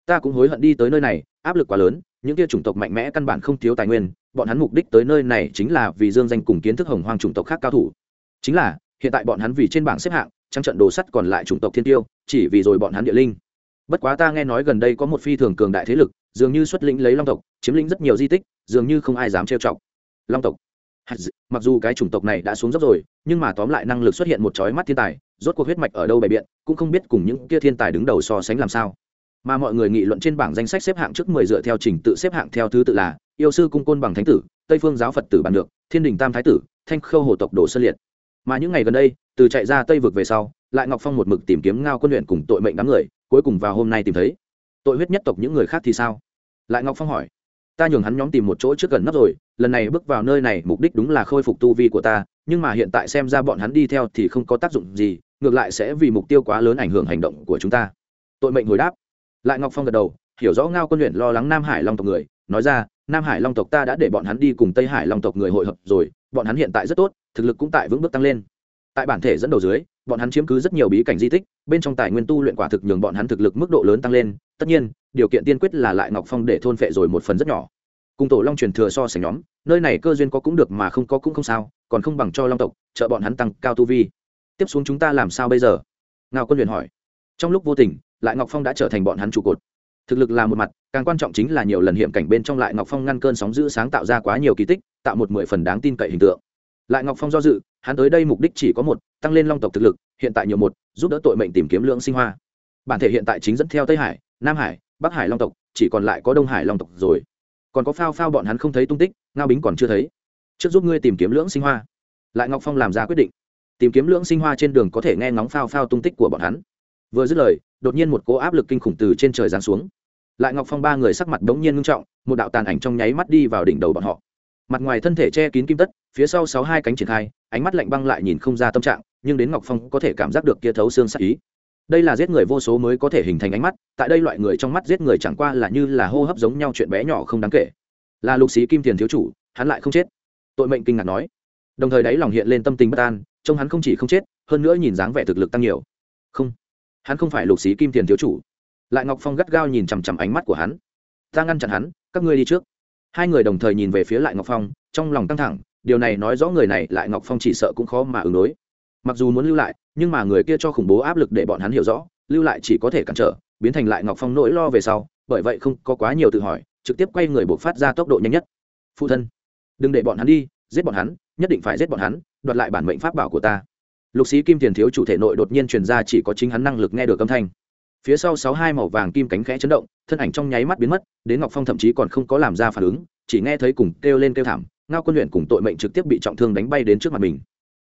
Ta cũng hối hận đi tới nơi này áp lực quá lớn những kia chủng tộc mạnh mẽ căn bản không thiếu tài nguyên, bọn hắn mục đích tới nơi này chính là vì dương danh cùng kiến thức hồng hoang chủng tộc khác cao thủ. Chính là, hiện tại bọn hắn vì trên bảng xếp hạng trong trận đồ sắt còn lại chủng tộc thiên tiêu, chỉ vì rồi bọn hắn địa linh. Bất quá ta nghe nói gần đây có một phi thường cường đại thế lực, dường như xuất lĩnh lấy long tộc, chiếm lĩnh rất nhiều di tích, dường như không ai dám trêu chọc. Long tộc. Mặc dù cái chủng tộc này đã xuống dốc rồi, nhưng mà tóm lại năng lực xuất hiện một chói mắt thiên tài, rốt cuộc huyết mạch ở đâu bày biện, cũng không biết cùng những kia thiên tài đứng đầu so sánh làm sao mà mọi người nghị luận trên bảng danh sách xếp hạng trước mười dựa theo trình tự xếp hạng theo thứ tự là yêu sư cung côn bằng thánh tử, tây phương giáo phật tử bản được, thiên đình tam thái tử, thanh khâu hồ tộc đồ sơn liệt. Mà những ngày gần đây, từ chạy ra tây vực về sau, lại ngọc phong một mực tìm kiếm ngao quân luyện cùng tội mệnh đám người, cuối cùng vào hôm nay tìm thấy. Tội huyết nhất tộc những người khác thì sao? Lại ngọc phong hỏi. Ta nhường hắn nhóm tìm một chỗ trước gần nắp rồi, lần này bước vào nơi này mục đích đúng là khôi phục tu vi của ta, nhưng mà hiện tại xem ra bọn hắn đi theo thì không có tác dụng gì, ngược lại sẽ vì mục tiêu quá lớn ảnh hưởng hành động của chúng ta. Tội mệnh hồi đáp lại ngọc phong gật đầu, hiểu rõ ngao quân luyện lo lắng nam hải long tộc người, nói ra, nam hải long tộc ta đã để bọn hắn đi cùng tây hải long tộc người hội hợp rồi, bọn hắn hiện tại rất tốt, thực lực cũng tại vững bước tăng lên. Tại bản thể dẫn đầu dưới, bọn hắn chiếm cứ rất nhiều bí cảnh di tích, bên trong tài nguyên tu luyện quả thực nhường bọn hắn thực lực mức độ lớn tăng lên, tất nhiên, điều kiện tiên quyết là lại ngọc phong để thôn phệ rồi một phần rất nhỏ. Cùng tổ long truyền thừa so sánh nhóm, nơi này cơ duyên có cũng được mà không có cũng không sao, còn không bằng cho long tộc, trợ bọn hắn tăng cao tu vi. Tiếp xuống chúng ta làm sao bây giờ? Ngao quân luyện hỏi. Trong lúc vô tình lại ngọc phong đã trở thành bọn hắn trụ cột. Thực lực là một mặt, càng quan trọng chính là nhiều lần hiểm cảnh bên trong lại ngọc phong ngăn cơn sóng giữ sáng tạo ra quá nhiều kỳ tích, tạo một mười phần đáng tin cậy hình tượng. Lại ngọc phong do dự, hắn tới đây mục đích chỉ có một, tăng lên long tộc thực lực, hiện tại nhiều một, giúp đỡ tội mệnh tìm kiếm lượng sinh hoa. Bản thể hiện tại chính dẫn theo tây hải, nam hải, bắc hải long tộc, chỉ còn lại có đông hải long tộc rồi. Còn có phao phao bọn hắn không thấy tung tích, ngao bính còn chưa thấy. Trước giúp ngươi tìm kiếm lưỡng sinh hoa. Lại ngọc phong làm ra quyết định. Tìm kiếm lưỡng sinh hoa trên đường có thể nghe ngóng phao phao tung tích của bọn hắn vừa dứt lời, đột nhiên một cỗ áp lực kinh khủng từ trên trời giáng xuống. Lại ngọc phong ba người sắc mặt đống nhiên ngưng trọng, một đạo tàn ảnh trong nháy mắt đi vào đỉnh đầu bọn họ. Mặt ngoài thân thể che kín kim tất, phía sau sáu hai cánh triển khai, ánh mắt lạnh băng lại nhìn không ra tâm trạng, nhưng đến ngọc phong có thể cảm giác được kia thấu xương sắc ý. Đây là giết người vô số mới có thể hình thành ánh mắt, tại đây loại người trong mắt giết người chẳng qua là như là hô hấp giống nhau chuyện bé nhỏ không đáng kể. Là lục xí kim tiền thiếu chủ, hắn lại không chết. Tội mệnh kinh ngạc nói. Đồng thời đáy lòng hiện lên tâm tình bất an, trông hắn không chỉ không chết, hơn nữa nhìn dáng vẻ thực lực tăng nhiều. Không hắn không phải lục xí kim tiền thiếu chủ. Lại ngọc phong gắt gao nhìn chằm chằm ánh mắt của hắn. Ta ngăn chặn hắn, các ngươi đi trước. Hai người đồng thời nhìn về phía lại ngọc phong, trong lòng căng thẳng, điều này nói rõ người này, lại ngọc phong chỉ sợ cũng khó mà ứng đối. Mặc dù muốn lưu lại, nhưng mà người kia cho khủng bố áp lực để bọn hắn hiểu rõ, lưu lại chỉ có thể cản trở, biến thành lại ngọc phong nỗi lo về sau, bởi vậy không có quá nhiều tự hỏi, trực tiếp quay người buộc phát ra tốc độ nhanh nhất. Phụ thân, đừng để bọn hắn đi, giết bọn hắn, nhất định phải giết bọn hắn, đoạt lại bản mệnh pháp bảo của ta lục sĩ kim tiền thiếu chủ thể nội đột nhiên truyền ra chỉ có chính hắn năng lực nghe được âm thanh. Phía sau sáu hai màu vàng kim cánh khẽ chấn động, thân ảnh trong nháy mắt biến mất, đến ngọc phong thậm chí còn không có làm ra phản ứng, chỉ nghe thấy cùng kêu lên kêu thảm, ngao quân luyện cùng tội mệnh trực tiếp bị trọng thương đánh bay đến trước mặt mình.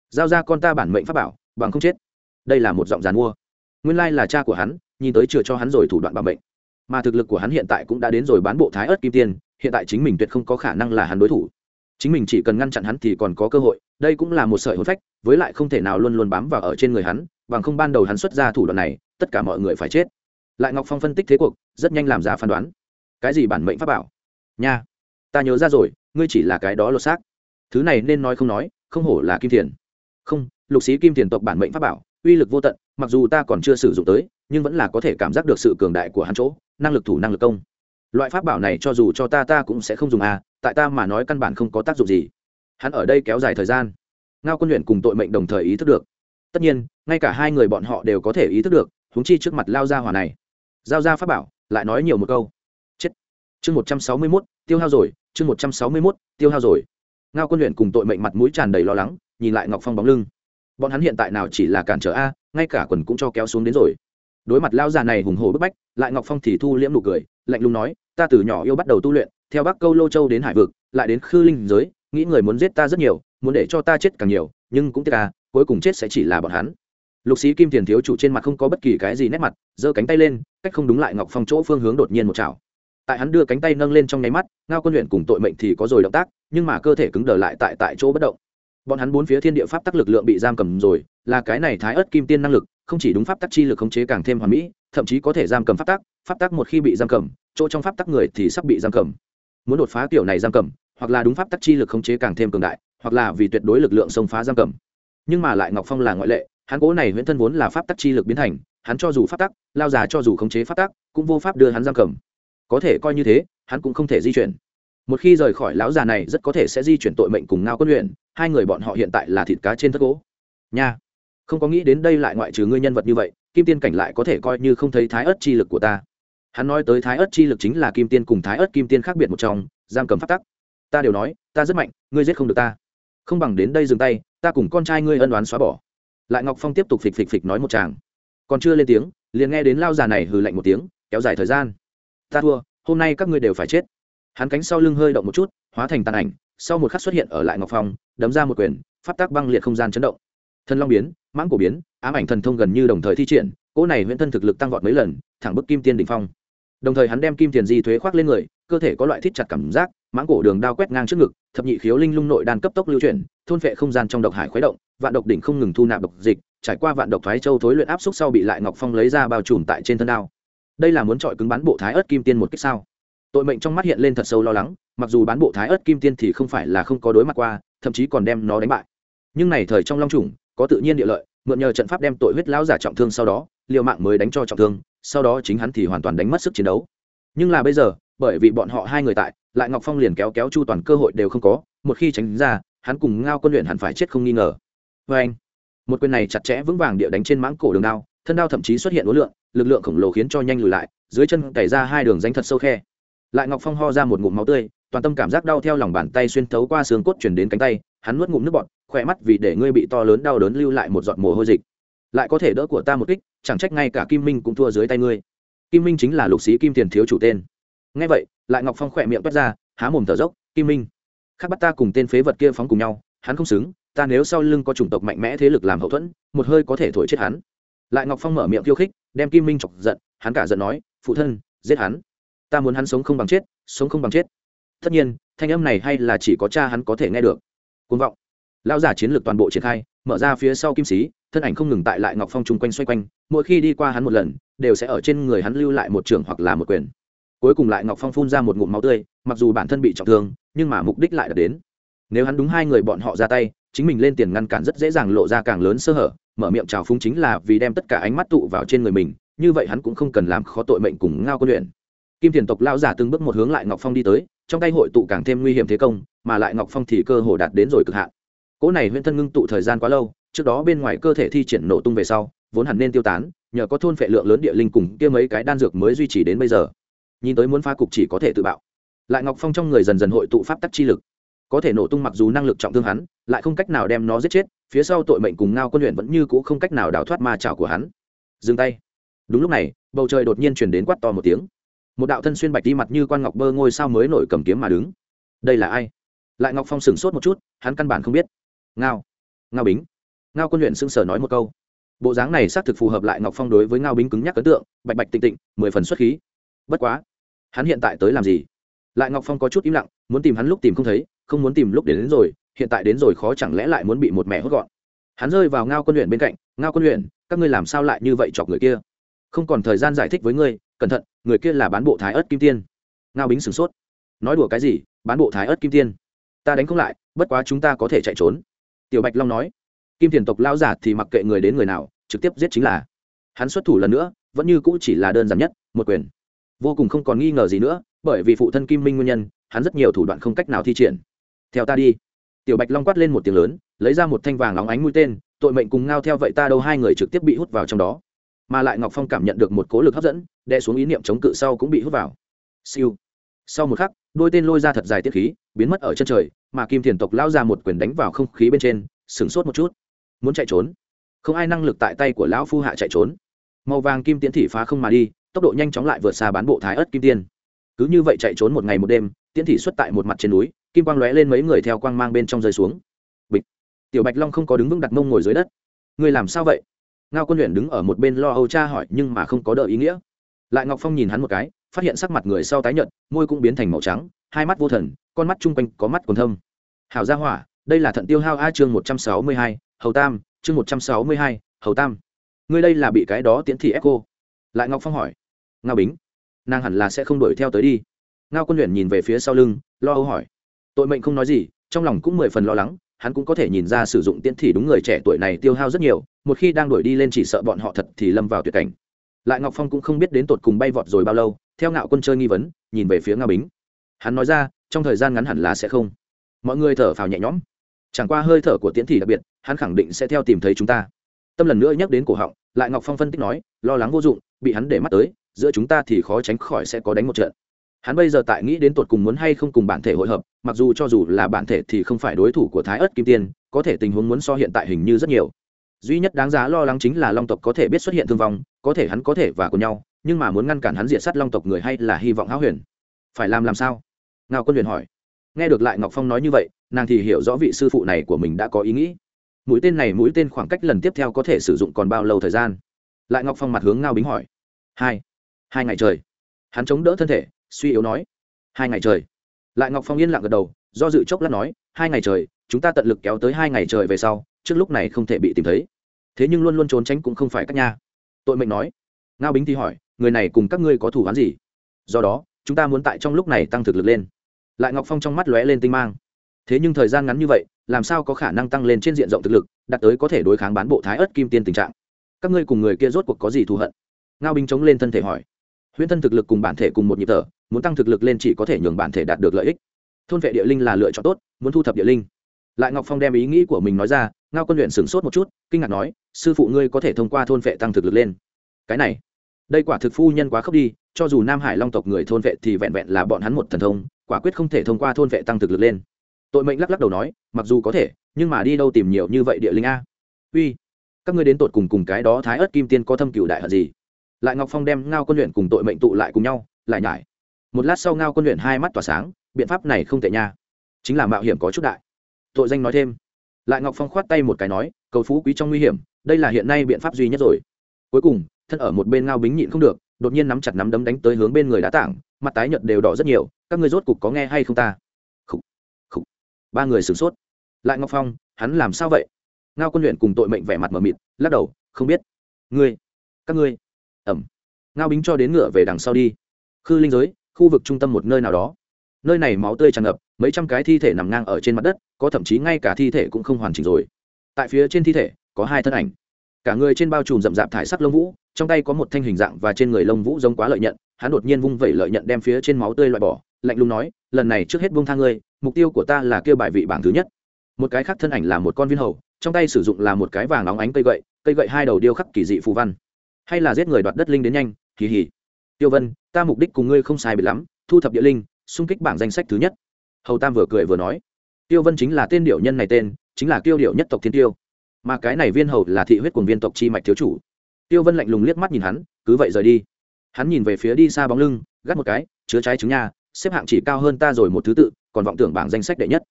Giao ra con ta bản mệnh pháp bảo, bằng không chết. Đây là một giọng giàn mua. Nguyên lai là cha của hắn, nhìn tới chừa cho hắn rồi thủ đoạn bảo mệnh. Mà thực lực của hắn hiện tại cũng đã đến rồi bán bộ thái ớt kim tiên, hiện tại chính mình tuyệt không có khả năng là hắn đối thủ chính mình chỉ cần ngăn chặn hắn thì còn có cơ hội, đây cũng là một sợi hồn phách, với lại không thể nào luôn luôn bám vào ở trên người hắn, bằng không ban đầu hắn xuất ra thủ đoạn này, tất cả mọi người phải chết. Lại ngọc phong phân tích thế cuộc, rất nhanh làm ra phán đoán. Cái gì bản mệnh pháp bảo? Nha, ta nhớ ra rồi, ngươi chỉ là cái đó lột xác. Thứ này nên nói không nói, không hổ là kim thiền. Không, lục sĩ kim thiền tộc bản mệnh pháp bảo, uy lực vô tận, mặc dù ta còn chưa sử dụng tới, nhưng vẫn là có thể cảm giác được sự cường đại của hắn chỗ, năng lực thủ năng lực công. Loại pháp bảo này cho dù cho ta ta cũng sẽ không dùng à tại ta mà nói căn bản không có tác dụng gì. Hắn ở đây kéo dài thời gian. Ngao quân luyện cùng tội mệnh đồng thời ý thức được. Tất nhiên, ngay cả hai người bọn họ đều có thể ý thức được húng chi trước mặt lao ra hỏa này. Giao ra pháp bảo, lại nói nhiều một câu. Chết. Chương một trăm sáu mươi mốt, tiêu hao rồi, chương một trăm sáu mươi mốt, tiêu hao rồi. Ngao quân luyện cùng tội mệnh mặt mũi tràn đầy lo lắng, nhìn lại ngọc phong bóng lưng. Bọn hắn hiện tại nào chỉ là cản trở a, ngay cả quần cũng cho kéo xuống đến rồi. Đối mặt lao già này hùng hồ bức bách, lại ngọc phong thì thu liễm nụ cười, lạnh lùng nói, ta từ nhỏ yêu bắt đầu tu luyện theo bắc câu lô châu đến hải vực, lại đến khư linh giới, nghĩ người muốn giết ta rất nhiều, muốn để cho ta chết càng nhiều, nhưng cũng tiếc à cuối cùng chết sẽ chỉ là bọn hắn. Lục sĩ kim tiền thiếu chủ trên mặt không có bất kỳ cái gì nét mặt, giơ cánh tay lên, cách không đúng lại ngọc phong chỗ phương hướng đột nhiên một chảo. Tại hắn đưa cánh tay nâng lên trong nháy mắt, ngao quân luyện cùng tội mệnh thì có rồi động tác, nhưng mà cơ thể cứng đờ lại tại tại chỗ bất động. Bọn hắn bốn phía thiên địa pháp tắc lực lượng bị giam cầm rồi, là cái này thái ớt kim tiên năng lực, không chỉ đúng pháp tắc chi lực khống chế càng thêm hoàn mỹ, thậm chí có thể giam cầm pháp tắc pháp tắc một khi bị giam cầm, chỗ trong pháp tắc người thì sắp bị giam cầm muốn đột phá kiểu này giam cầm, hoặc là đúng pháp tắc chi lực khống chế càng thêm cường đại, hoặc là vì tuyệt đối lực lượng xông phá giam cầm. Nhưng mà lại ngọc phong là ngoại lệ, hắn cố này huyễn thân vốn là pháp tắc chi lực biến thành, hắn cho dù pháp tắc, lao già cho dù khống chế pháp tắc, cũng vô pháp đưa hắn giam cầm. Có thể coi như thế, hắn cũng không thể di chuyển. Một khi rời khỏi lão già này, rất có thể sẽ di chuyển tội mệnh cùng ngao quân luyện, hai người bọn họ hiện tại là thịt cá trên thất gỗ. Nha, không có nghĩ đến đây lại ngoại trừ ngươi nhân vật như vậy, kim tiên cảnh lại có thể coi như không thấy thái ớt chi lực của ta hắn nói tới thái ớt chi lực chính là kim tiên cùng thái ớt kim tiên khác biệt một trong, giam cầm phát tắc. Ta đều nói, ta rất mạnh, ngươi giết không được ta. Không bằng đến đây dừng tay, ta cùng con trai ngươi ân đoán xóa bỏ. Lại ngọc phong tiếp tục phịch phịch phịch nói một chàng còn chưa lên tiếng, liền nghe đến lao già này hừ lạnh một tiếng, kéo dài thời gian. Ta thua, hôm nay các ngươi đều phải chết. Hắn cánh sau lưng hơi động một chút, hóa thành tàn ảnh, sau một khắc xuất hiện ở lại ngọc phong, đấm ra một quyền pháp tác băng liệt không gian chấn động. Thân long biến, mãng cổ biến, ám ảnh thần thông gần như đồng thời thi triển, cỗ này huyễn thân thực lực tăng vọt mấy lần, thẳng bức kim tiên đỉnh phong đồng thời hắn đem kim tiền di thuế khoác lên người, cơ thể có loại thít chặt cảm giác, mãng cổ đường đao quét ngang trước ngực, thập nhị khiếu linh lung nội đan cấp tốc lưu chuyển, thôn phệ không gian trong độc hải khuấy động, vạn độc đỉnh không ngừng thu nạp độc dịch, trải qua vạn độc thoái châu thối luyện áp xúc sau bị lại ngọc phong lấy ra bao trùm tại trên thân đao. Đây là muốn chọi cứng bán bộ thái ớt kim tiên một cách sao? Tội mệnh trong mắt hiện lên thật sâu lo lắng, mặc dù bán bộ thái ớt kim tiên thì không phải là không có đối mặt qua, thậm chí còn đem nó đánh bại. Nhưng này thời trong long trùng, có tự nhiên địa lợi, mượn nhờ trận pháp đem tội huyết lão giả trọng thương sau đó, liều mạng mới đánh cho trọng thương sau đó chính hắn thì hoàn toàn đánh mất sức chiến đấu. Nhưng là bây giờ, bởi vì bọn họ hai người tại, lại ngọc phong liền kéo kéo chu toàn cơ hội đều không có, một khi tránh ra, hắn cùng ngao quân luyện hẳn phải chết không nghi ngờ. Vê anh, một quyền này chặt chẽ vững vàng địa đánh trên mãng cổ đường đao, thân đao thậm chí xuất hiện ối lượng, lực lượng khổng lồ khiến cho nhanh lùi lại, dưới chân cày ra hai đường danh thật sâu khe. Lại ngọc phong ho ra một ngụm máu tươi, toàn tâm cảm giác đau theo lòng bàn tay xuyên thấu qua xương cốt chuyển đến cánh tay, hắn nuốt ngụm nước bọt, khỏe mắt vì để ngươi bị to lớn đau đớn lưu lại một giọt mồ hôi dịch lại có thể đỡ của ta một kích, chẳng trách ngay cả kim minh cũng thua dưới tay ngươi. Kim minh chính là lục sĩ kim tiền thiếu chủ tên. Ngay vậy, lại ngọc phong khỏe miệng toát ra, há mồm thở dốc, kim minh, khác bắt ta cùng tên phế vật kia phóng cùng nhau, hắn không xứng, ta nếu sau lưng có chủng tộc mạnh mẽ thế lực làm hậu thuẫn, một hơi có thể thổi chết hắn. Lại ngọc phong mở miệng khiêu khích, đem kim minh chọc giận, hắn cả giận nói, phụ thân, giết hắn. Ta muốn hắn sống không bằng chết, sống không bằng chết. Tất nhiên, thanh âm này hay là chỉ có cha hắn có thể nghe được. Côn vọng. Lão giả chiến lược toàn bộ triển khai, mở ra phía sau kim sĩ thân ảnh không ngừng tại lại ngọc phong chung quanh xoay quanh, mỗi khi đi qua hắn một lần, đều sẽ ở trên người hắn lưu lại một trường hoặc là một quyền. Cuối cùng lại ngọc phong phun ra một ngụm máu tươi, mặc dù bản thân bị trọng thương, nhưng mà mục đích lại đạt đến. Nếu hắn đúng hai người bọn họ ra tay, chính mình lên tiền ngăn cản rất dễ dàng lộ ra càng lớn sơ hở, mở miệng trào phúng chính là vì đem tất cả ánh mắt tụ vào trên người mình, như vậy hắn cũng không cần làm khó tội mệnh cùng ngao quân luyện. Kim tiền tộc lao giả từng bước một hướng lại ngọc phong đi tới, trong tay hội tụ càng thêm nguy hiểm thế công, mà lại ngọc phong thì cơ hồ đạt đến rồi cực hạn. Cỗ này huyễn thân ngưng tụ thời gian quá lâu trước đó bên ngoài cơ thể thi triển nổ tung về sau, vốn hẳn nên tiêu tán, nhờ có thôn phệ lượng lớn địa linh cùng kia mấy cái đan dược mới duy trì đến bây giờ. Nhìn tới muốn phá cục chỉ có thể tự bạo. Lại ngọc phong trong người dần dần hội tụ pháp tắc chi lực. Có thể nổ tung mặc dù năng lực trọng thương hắn, lại không cách nào đem nó giết chết, phía sau tội mệnh cùng ngao quân luyện vẫn như cũ không cách nào đào thoát ma trào của hắn. Dừng tay. Đúng lúc này, bầu trời đột nhiên chuyển đến quát to một tiếng. Một đạo thân xuyên bạch đi mặt như quan ngọc bơ ngôi sao mới nổi cầm kiếm mà đứng. Đây là ai? Lại ngọc phong sửng sốt một chút, hắn căn bản không biết. Ngao. Ngao bính ngao quân luyện sững sờ nói một câu. Bộ dáng này xác thực phù hợp lại ngọc phong đối với ngao bính cứng nhắc ấn tượng bạch bạch tịnh tịnh mười phần xuất khí. Bất quá hắn hiện tại tới làm gì? Lại ngọc phong có chút im lặng muốn tìm hắn lúc tìm không thấy không muốn tìm lúc đến, đến rồi hiện tại đến rồi khó chẳng lẽ lại muốn bị một mẹ hốt gọn? Hắn rơi vào ngao quân luyện bên cạnh ngao quân luyện các ngươi làm sao lại như vậy chọc người kia? Không còn thời gian giải thích với ngươi cẩn thận người kia là bán bộ thái ớt kim tiên. Ngao bính sửng sốt. Nói đùa cái gì? Bán bộ thái ớt kim tiên? Ta đánh không lại bất quá chúng ta có thể chạy trốn. Tiểu bạch long nói kim thiền tộc lao giả thì mặc kệ người đến người nào, trực tiếp giết chính là. Hắn xuất thủ lần nữa, vẫn như cũ chỉ là đơn giản nhất, một quyền. Vô cùng không còn nghi ngờ gì nữa, bởi vì phụ thân kim minh nguyên nhân, hắn rất nhiều thủ đoạn không cách nào thi triển. Theo ta đi. Tiểu bạch long quát lên một tiếng lớn, lấy ra một thanh vàng óng ánh mũi tên, tội mệnh cùng ngao theo vậy ta đâu hai người trực tiếp bị hút vào trong đó. Mà lại ngọc phong cảm nhận được một cố lực hấp dẫn đe xuống ý niệm chống cự sau cũng bị hút vào. Siêu. Sau một khắc, đôi tên lôi ra thật dài tiết khí, biến mất ở chân trời, mà kim thiền tộc lao ra một quyền đánh vào không khí bên trên, sửng sốt một chút muốn chạy trốn. Không ai năng lực tại tay của lão phu hạ chạy trốn. Màu vàng kim tiến thị phá không mà đi, tốc độ nhanh chóng lại vượt xa bán bộ thái ớt kim tiên. Cứ như vậy chạy trốn một ngày một đêm tiến thị xuất tại một mặt trên núi, kim quang lóe lên mấy người theo quang mang bên trong rơi xuống. Bịch. Tiểu bạch long không có đứng vững đặt mông ngồi dưới đất. Người làm sao vậy? Ngao quân luyện đứng ở một bên lo âu cha hỏi nhưng mà không có đợi ý nghĩa. Lại ngọc phong nhìn hắn một cái, phát hiện sắc mặt người sau tái nhợt, môi cũng biến thành màu trắng, hai mắt vô thần, con mắt chung quanh có mắt còn thâm. Hảo gia hỏa, đây là thận tiêu hao a chương một trăm sáu mươi hai hầu tam, chương một trăm sáu mươi hai, hầu tam. Ngươi đây là bị cái đó tiễn thị ép cô lại ngọc phong hỏi. Ngao bính. Nàng hẳn là sẽ không đuổi theo tới đi. Ngao quân luyện nhìn về phía sau lưng, lo âu hỏi. Tội mệnh không nói gì, trong lòng cũng mười phần lo lắng, hắn cũng có thể nhìn ra sử dụng tiễn thị đúng người trẻ tuổi này tiêu hao rất nhiều, một khi đang đuổi đi lên chỉ sợ bọn họ thật thì lâm vào tuyệt cảnh. Lại ngọc phong cũng không biết đến tột cùng bay vọt rồi bao lâu, theo ngạo quân chơi nghi vấn, nhìn về phía ngao bính. Hắn nói ra, trong thời gian ngắn hẳn là sẽ không. Mọi người thở phào nhẹ nhõm chẳng qua hơi thở của tiễn thị đặc biệt, hắn khẳng định sẽ theo tìm thấy chúng ta. Tâm lần nữa nhắc đến cổ họng, lại ngọc phong phân tích nói, lo lắng vô dụng, bị hắn để mắt tới, giữa chúng ta thì khó tránh khỏi sẽ có đánh một trận. Hắn bây giờ tại nghĩ đến tột cùng muốn hay không cùng bản thể hội hợp, mặc dù cho dù là bản thể thì không phải đối thủ của thái ớt kim tiên, có thể tình huống muốn so hiện tại hình như rất nhiều. Duy nhất đáng giá lo lắng chính là long tộc có thể biết xuất hiện thương vong, có thể hắn có thể và cùng nhau, nhưng mà muốn ngăn cản hắn diện sát long tộc người hay là hy vọng háo huyền. Phải làm làm sao? Ngao quân huyền hỏi. Nghe được lại ngọc phong nói như vậy nàng thì hiểu rõ vị sư phụ này của mình đã có ý nghĩ. Mũi tên này mũi tên khoảng cách lần tiếp theo có thể sử dụng còn bao lâu thời gian? Lại ngọc phong mặt hướng ngao bính hỏi. Hai. Hai ngày trời. Hắn chống đỡ thân thể, suy yếu nói. Hai ngày trời. Lại ngọc phong yên lặng gật đầu, do dự chốc lát nói, hai ngày trời, chúng ta tận lực kéo tới hai ngày trời về sau, trước lúc này không thể bị tìm thấy. Thế nhưng luôn luôn trốn tránh cũng không phải các nha. Tội mệnh nói. Ngao bính thì hỏi, người này cùng các ngươi có thủ án gì? Do đó, chúng ta muốn tại trong lúc này tăng thực lực lên. Lại ngọc phong trong mắt lóe lên tinh mang thế nhưng thời gian ngắn như vậy, làm sao có khả năng tăng lên trên diện rộng thực lực, đạt tới có thể đối kháng bán bộ thái ớt kim tiên tình trạng? Các ngươi cùng người kia rốt cuộc có gì thù hận? Ngao binh chống lên thân thể hỏi. Huyễn thân thực lực cùng bản thể cùng một nhịp thở, muốn tăng thực lực lên chỉ có thể nhường bản thể đạt được lợi ích. Thôn vệ địa linh là lựa chọn tốt, muốn thu thập địa linh. Lại ngọc phong đem ý nghĩ của mình nói ra, ngao quân luyện sửng sốt một chút, kinh ngạc nói, sư phụ ngươi có thể thông qua thôn vệ tăng thực lực lên? Cái này, đây quả thực phu nhân quá khốc đi, cho dù nam hải long tộc người thôn vệ thì vẹn vẹn là bọn hắn một thần thông, quả quyết không thể thông qua thôn vệ tăng thực lực lên tội mệnh lắc lắc đầu nói, mặc dù có thể, nhưng mà đi đâu tìm nhiều như vậy địa linh a? Uy, các ngươi đến tột cùng cùng cái đó thái ớt kim tiên có thâm cửu đại hận gì? Lại ngọc phong đem ngao quân luyện cùng tội mệnh tụ lại cùng nhau, lại nhải. Một lát sau ngao quân luyện hai mắt tỏa sáng, biện pháp này không tệ nha. Chính là mạo hiểm có chút đại. Tội danh nói thêm. Lại ngọc phong khoát tay một cái nói, cầu phú quý trong nguy hiểm, đây là hiện nay biện pháp duy nhất rồi. Cuối cùng, thân ở một bên ngao bính nhịn không được, đột nhiên nắm chặt nắm đấm đánh tới hướng bên người đá tảng, mặt tái nhợt đều đỏ rất nhiều, các ngươi rốt cục có nghe hay không ta ba người sửng sốt. Lại ngọc phong, hắn làm sao vậy? Ngao quân luyện cùng tội mệnh vẻ mặt mờ mịt, lắc đầu, không biết. Ngươi, các ngươi. Ẩm. Ngao bính cho đến ngựa về đằng sau đi. Khư linh giới, khu vực trung tâm một nơi nào đó. Nơi này máu tươi tràn ngập, mấy trăm cái thi thể nằm ngang ở trên mặt đất, có thậm chí ngay cả thi thể cũng không hoàn chỉnh rồi. Tại phía trên thi thể, có hai thân ảnh. Cả người trên bao trùm rậm rạp thải sắc lông vũ, trong tay có một thanh hình dạng và trên người lông vũ giống quá lợi nhận, hắn đột nhiên vung vẩy lợi nhận đem phía trên máu tươi loại bỏ, lạnh lùng nói, lần này trước hết buông thang ngươi mục tiêu của ta là kêu bài vị bảng thứ nhất. Một cái khác thân ảnh là một con viên hầu, trong tay sử dụng là một cái vàng óng ánh cây gậy cây gậy hai đầu điêu khắc kỳ dị phù văn. Hay là giết người đoạt đất linh đến nhanh kỳ hỉ tiêu vân, ta mục đích cùng ngươi không sai biệt lắm, thu thập địa linh, xung kích bảng danh sách thứ nhất. Hầu tam vừa cười vừa nói. Tiêu vân chính là tên điệu nhân này tên, chính là tiêu điệu nhất tộc thiên tiêu. Mà cái này viên hầu là thị huyết cùng viên tộc chi mạch thiếu chủ. Tiêu vân lạnh lùng liếc mắt nhìn hắn, cứ vậy rời đi. Hắn nhìn về phía đi xa bóng lưng, gắt một cái, chứa trái trứng nhà xếp hạng chỉ cao hơn ta rồi một thứ tự, còn vọng tưởng bảng danh sách đệ nhất.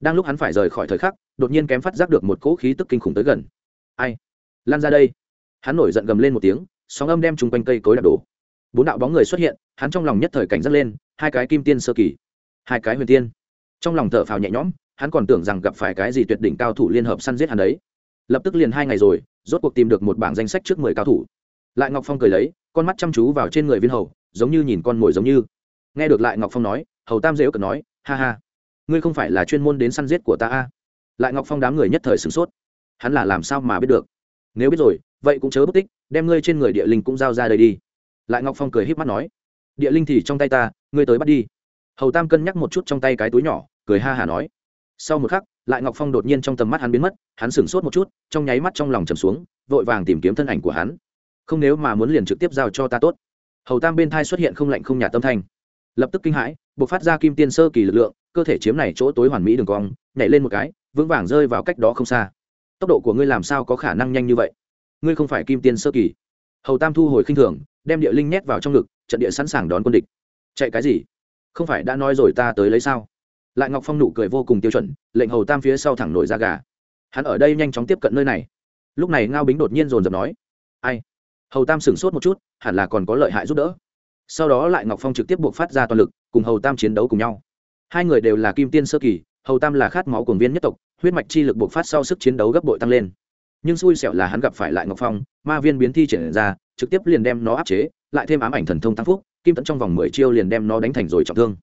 Đang lúc hắn phải rời khỏi thời khắc, đột nhiên kém phát giác được một cỗ khí tức kinh khủng tới gần. Ai? Lan ra đây. Hắn nổi giận gầm lên một tiếng, sóng âm đem chung quanh cây cối đạp đổ. Bốn đạo bóng người xuất hiện, hắn trong lòng nhất thời cảnh giác lên, hai cái kim tiên sơ kỳ, hai cái huyền tiên. Trong lòng thở phào nhẹ nhõm, hắn còn tưởng rằng gặp phải cái gì tuyệt đỉnh cao thủ liên hợp săn giết hắn đấy. Lập tức liền hai ngày rồi, rốt cuộc tìm được một bảng danh sách trước mười cao thủ. Lại ngọc phong cười lấy, con mắt chăm chú vào trên người viên hầu, giống như nhìn con mồi giống như nghe được lại ngọc phong nói, hầu tam dễ cận nói, ha ha, ngươi không phải là chuyên môn đến săn giết của ta a? Lại ngọc phong đám người nhất thời sửng sốt. Hắn là làm sao mà biết được? Nếu biết rồi, vậy cũng chớ bất tích, đem ngươi trên người địa linh cũng giao ra đây đi. Lại ngọc phong cười h í p mắt nói, địa linh thì trong tay ta, ngươi tới bắt đi. Hầu tam cân nhắc một chút trong tay cái túi nhỏ, cười ha hả nói. Sau một khắc, lại ngọc phong đột nhiên trong tầm mắt hắn biến mất, hắn sửng sốt một chút, trong nháy mắt trong lòng trầm xuống, vội vàng tìm kiếm thân ảnh của hắn. Không, nếu mà muốn liền trực tiếp giao cho ta tốt. Hầu tam bên thai xuất hiện không lạnh không nhà tâm thanh lập tức kinh hãi b ộ c phát ra kim tiên sơ kỳ lực lượng, cơ thể chiếm này chỗ tối hoàn mỹ đường cong, nhảy lên một cái, vững vàng rơi vào cách đó không xa. Tốc độ của ngươi làm sao có khả năng nhanh như vậy? Ngươi không phải kim tiên sơ kỳ. Hầu tam thu hồi khinh thường, đem địa linh nhét vào trong ngực, trận địa sẵn sàng đón quân địch. Chạy cái gì? Không phải đã nói rồi ta tới lấy sao? Lại ngọc phong nụ cười vô cùng tiêu chuẩn, lệnh hầu tam phía sau thẳng nổi ra gà. Hắn ở đây nhanh chóng tiếp cận nơi này. Lúc này ngao bính đột nhiên dồn dập nói, ai? Hầu tam sửng sốt một chút, hẳn là còn có lợi hại giúp đỡ sau đó lại ngọc phong trực tiếp buộc phát ra toàn lực, cùng hầu tam chiến đấu cùng nhau. Hai người đều là kim tiên sơ kỳ, hầu tam là khát máu cuồng viên nhất tộc, huyết mạch chi lực buộc phát sau sức chiến đấu gấp bội tăng lên. Nhưng xui xẻo là hắn gặp phải lại ngọc phong, ma viên biến thi triển ra, trực tiếp liền đem nó áp chế, lại thêm ám ảnh thần thông tăng phúc, kim tẫn trong vòng mười chiêu liền đem nó đánh thành rồi trọng thương.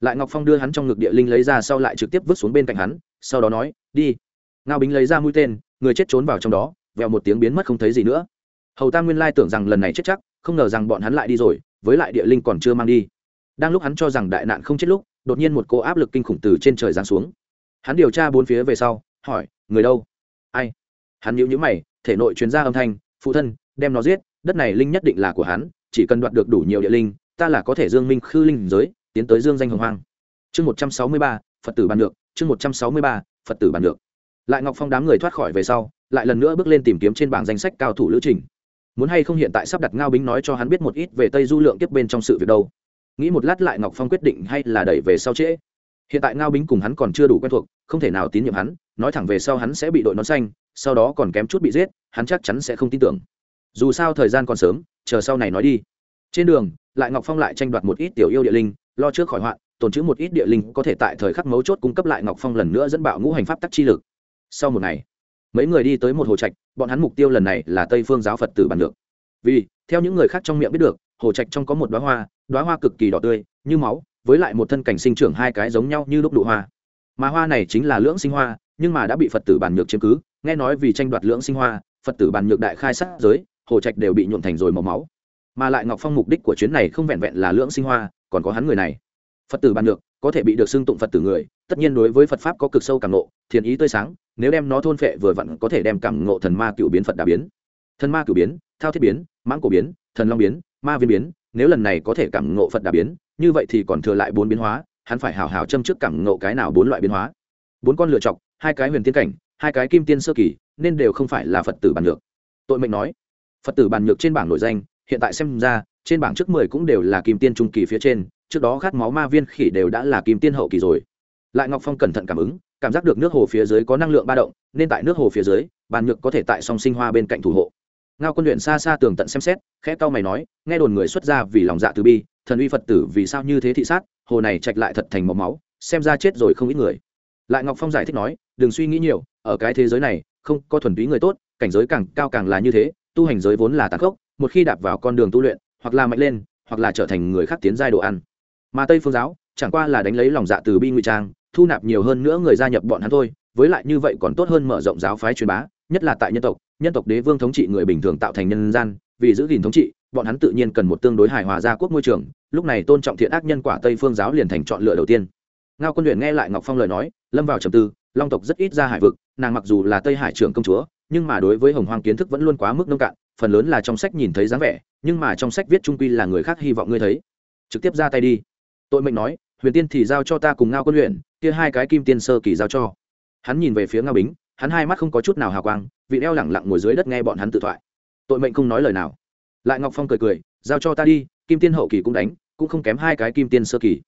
Lại ngọc phong đưa hắn trong ngực địa linh lấy ra sau lại trực tiếp vứt xuống bên cạnh hắn, sau đó nói, đi. Ngao bính lấy ra mũi tên, người chết trốn vào trong đó, vèo một tiếng biến mất không thấy gì nữa. Hầu tam nguyên lai tưởng rằng lần này chết chắc, không ngờ rằng bọn hắn lại đi rồi với lại địa linh còn chưa mang đi. Đang lúc hắn cho rằng đại nạn không chết lúc, đột nhiên một cô áp lực kinh khủng từ trên trời giáng xuống. Hắn điều tra bốn phía về sau, hỏi, người đâu? Ai? Hắn nhíu nhíu mày, thể nội truyền ra âm thanh, phụ thân, đem nó giết, đất này linh nhất định là của hắn, chỉ cần đoạt được đủ nhiều địa linh, ta là có thể dương minh khư linh giới, tiến tới dương danh hồng hoang. Chương một trăm sáu mươi ba, phật tử bàn được, chương một trăm sáu mươi ba, phật tử bàn được. Lại ngọc phong đám người thoát khỏi về sau, lại lần nữa bước lên tìm kiếm trên bảng danh sách cao thủ lữ trình muốn hay không hiện tại sắp đặt ngao bính nói cho hắn biết một ít về tây du lượng tiếp bên trong sự việc đâu. Nghĩ một lát lại ngọc phong quyết định hay là đẩy về sau trễ. Hiện tại ngao bính cùng hắn còn chưa đủ quen thuộc, không thể nào tín nhiệm hắn, nói thẳng về sau hắn sẽ bị đội nón xanh, sau đó còn kém chút bị giết, hắn chắc chắn sẽ không tin tưởng. Dù sao thời gian còn sớm, chờ sau này nói đi. Trên đường, lại ngọc phong lại tranh đoạt một ít tiểu yêu địa linh, lo trước khỏi hoạn tồn trữ một ít địa linh có thể tại thời khắc mấu chốt cung cấp lại ngọc phong lần nữa dẫn bạo ngũ hành pháp tắc chi lực. Sau một ngày mấy người đi tới một hồ trạch, bọn hắn mục tiêu lần này là tây phương giáo phật tử bản được vì, theo những người khác trong miệng biết được, hồ trạch trong có một đoá hoa đoá hoa cực kỳ đỏ tươi, như máu, với lại một thân cảnh sinh trưởng hai cái giống nhau như lúc đụ hoa. Mà hoa này chính là lưỡng sinh hoa, nhưng mà đã bị phật tử bản nhược chiếm cứ, nghe nói vì tranh đoạt lưỡng sinh hoa, phật tử bản nhược đại khai sát giới, hồ trạch đều bị nhuộm thành rồi màu máu. Mà lại ngọc phong mục đích của chuyến này không vẹn vẹn là lưỡng sinh hoa, còn có hắn người này. Phật tử bản nhược có thể bị được xưng tụng phật tử người, tất nhiên đối với phật pháp có cực sâu càng ngộ thiền ý tươi sáng nếu đem nó thôn phệ vừa vặn có thể đem cảm ngộ thần ma cựu biến phật đà biến. Thần ma cựu biến, thao thiết biến, mãng cổ biến, thần long biến, ma viên biến, nếu lần này có thể cảm ngộ phật đà biến, như vậy thì còn thừa lại bốn biến hóa, hắn phải hào hào châm trước cảm ngộ cái nào bốn loại biến hóa. Bốn con lựa chọc, hai cái huyền tiên cảnh, hai cái kim tiên sơ kỳ, nên đều không phải là phật tử bàn nhược. Tội mệnh nói, phật tử bàn nhược trên bảng nội danh, hiện tại xem ra, trên bảng trước mười cũng đều là kim tiên trung kỳ phía trên, trước đó khát máu ma viên khỉ đều đã là kim tiên hậu kỳ rồi. Lại ngọc phong cẩn thận cảm ứng cảm giác được nước hồ phía dưới có năng lượng ba động, nên tại nước hồ phía dưới, bàn nhược có thể tại song sinh hoa bên cạnh thủ hộ. Ngao quân luyện xa xa tường tận xem xét, khẽ cao mày nói, nghe đồn người xuất ra vì lòng dạ từ bi, thần uy phật tử vì sao như thế thị sát, hồ này chạch lại thật thành màu máu, xem ra chết rồi không ít người. Lại ngọc phong giải thích nói, đừng suy nghĩ nhiều, ở cái thế giới này, không có thuần túy người tốt, cảnh giới càng cao càng là như thế, tu hành giới vốn là tàn khốc, một khi đạp vào con đường tu luyện, hoặc là mạnh lên, hoặc là trở thành người khác tiến giai đồ ăn. Mà tây phương giáo, chẳng qua là đánh lấy lòng dạ từ bi ngụy trang thu nạp nhiều hơn nữa người gia nhập bọn hắn thôi, với lại như vậy còn tốt hơn mở rộng giáo phái truyền bá, nhất là tại nhân tộc. Nhân tộc đế vương thống trị người bình thường tạo thành nhân gian, vì giữ gìn thống trị, bọn hắn tự nhiên cần một tương đối hài hòa gia quốc môi trường, lúc này tôn trọng thiện ác nhân quả tây phương giáo liền thành chọn lựa đầu tiên. Ngao quân luyện nghe lại ngọc phong lời nói, lâm vào trầm tư, long tộc rất ít ra hải vực, nàng mặc dù là tây hải trưởng công chúa, nhưng mà đối với hồng hoang kiến thức vẫn luôn quá mức nông cạn, phần lớn là trong sách nhìn thấy dáng vẻ, nhưng mà trong sách viết trung quy là người khác hy vọng ngươi thấy. Trực tiếp ra tay đi. Tội mệnh nói huyền tiên thì giao cho ta cùng ngao quân luyện, kia hai cái kim tiên sơ kỳ giao cho. Hắn nhìn về phía ngao bính, hắn hai mắt không có chút nào hào quang, vị đeo lẳng lặng ngồi dưới đất nghe bọn hắn tự thoại. Tội mệnh không nói lời nào. Lại ngọc phong cười cười, giao cho ta đi, kim tiên hậu kỳ cũng đánh, cũng không kém hai cái kim tiên sơ kỳ.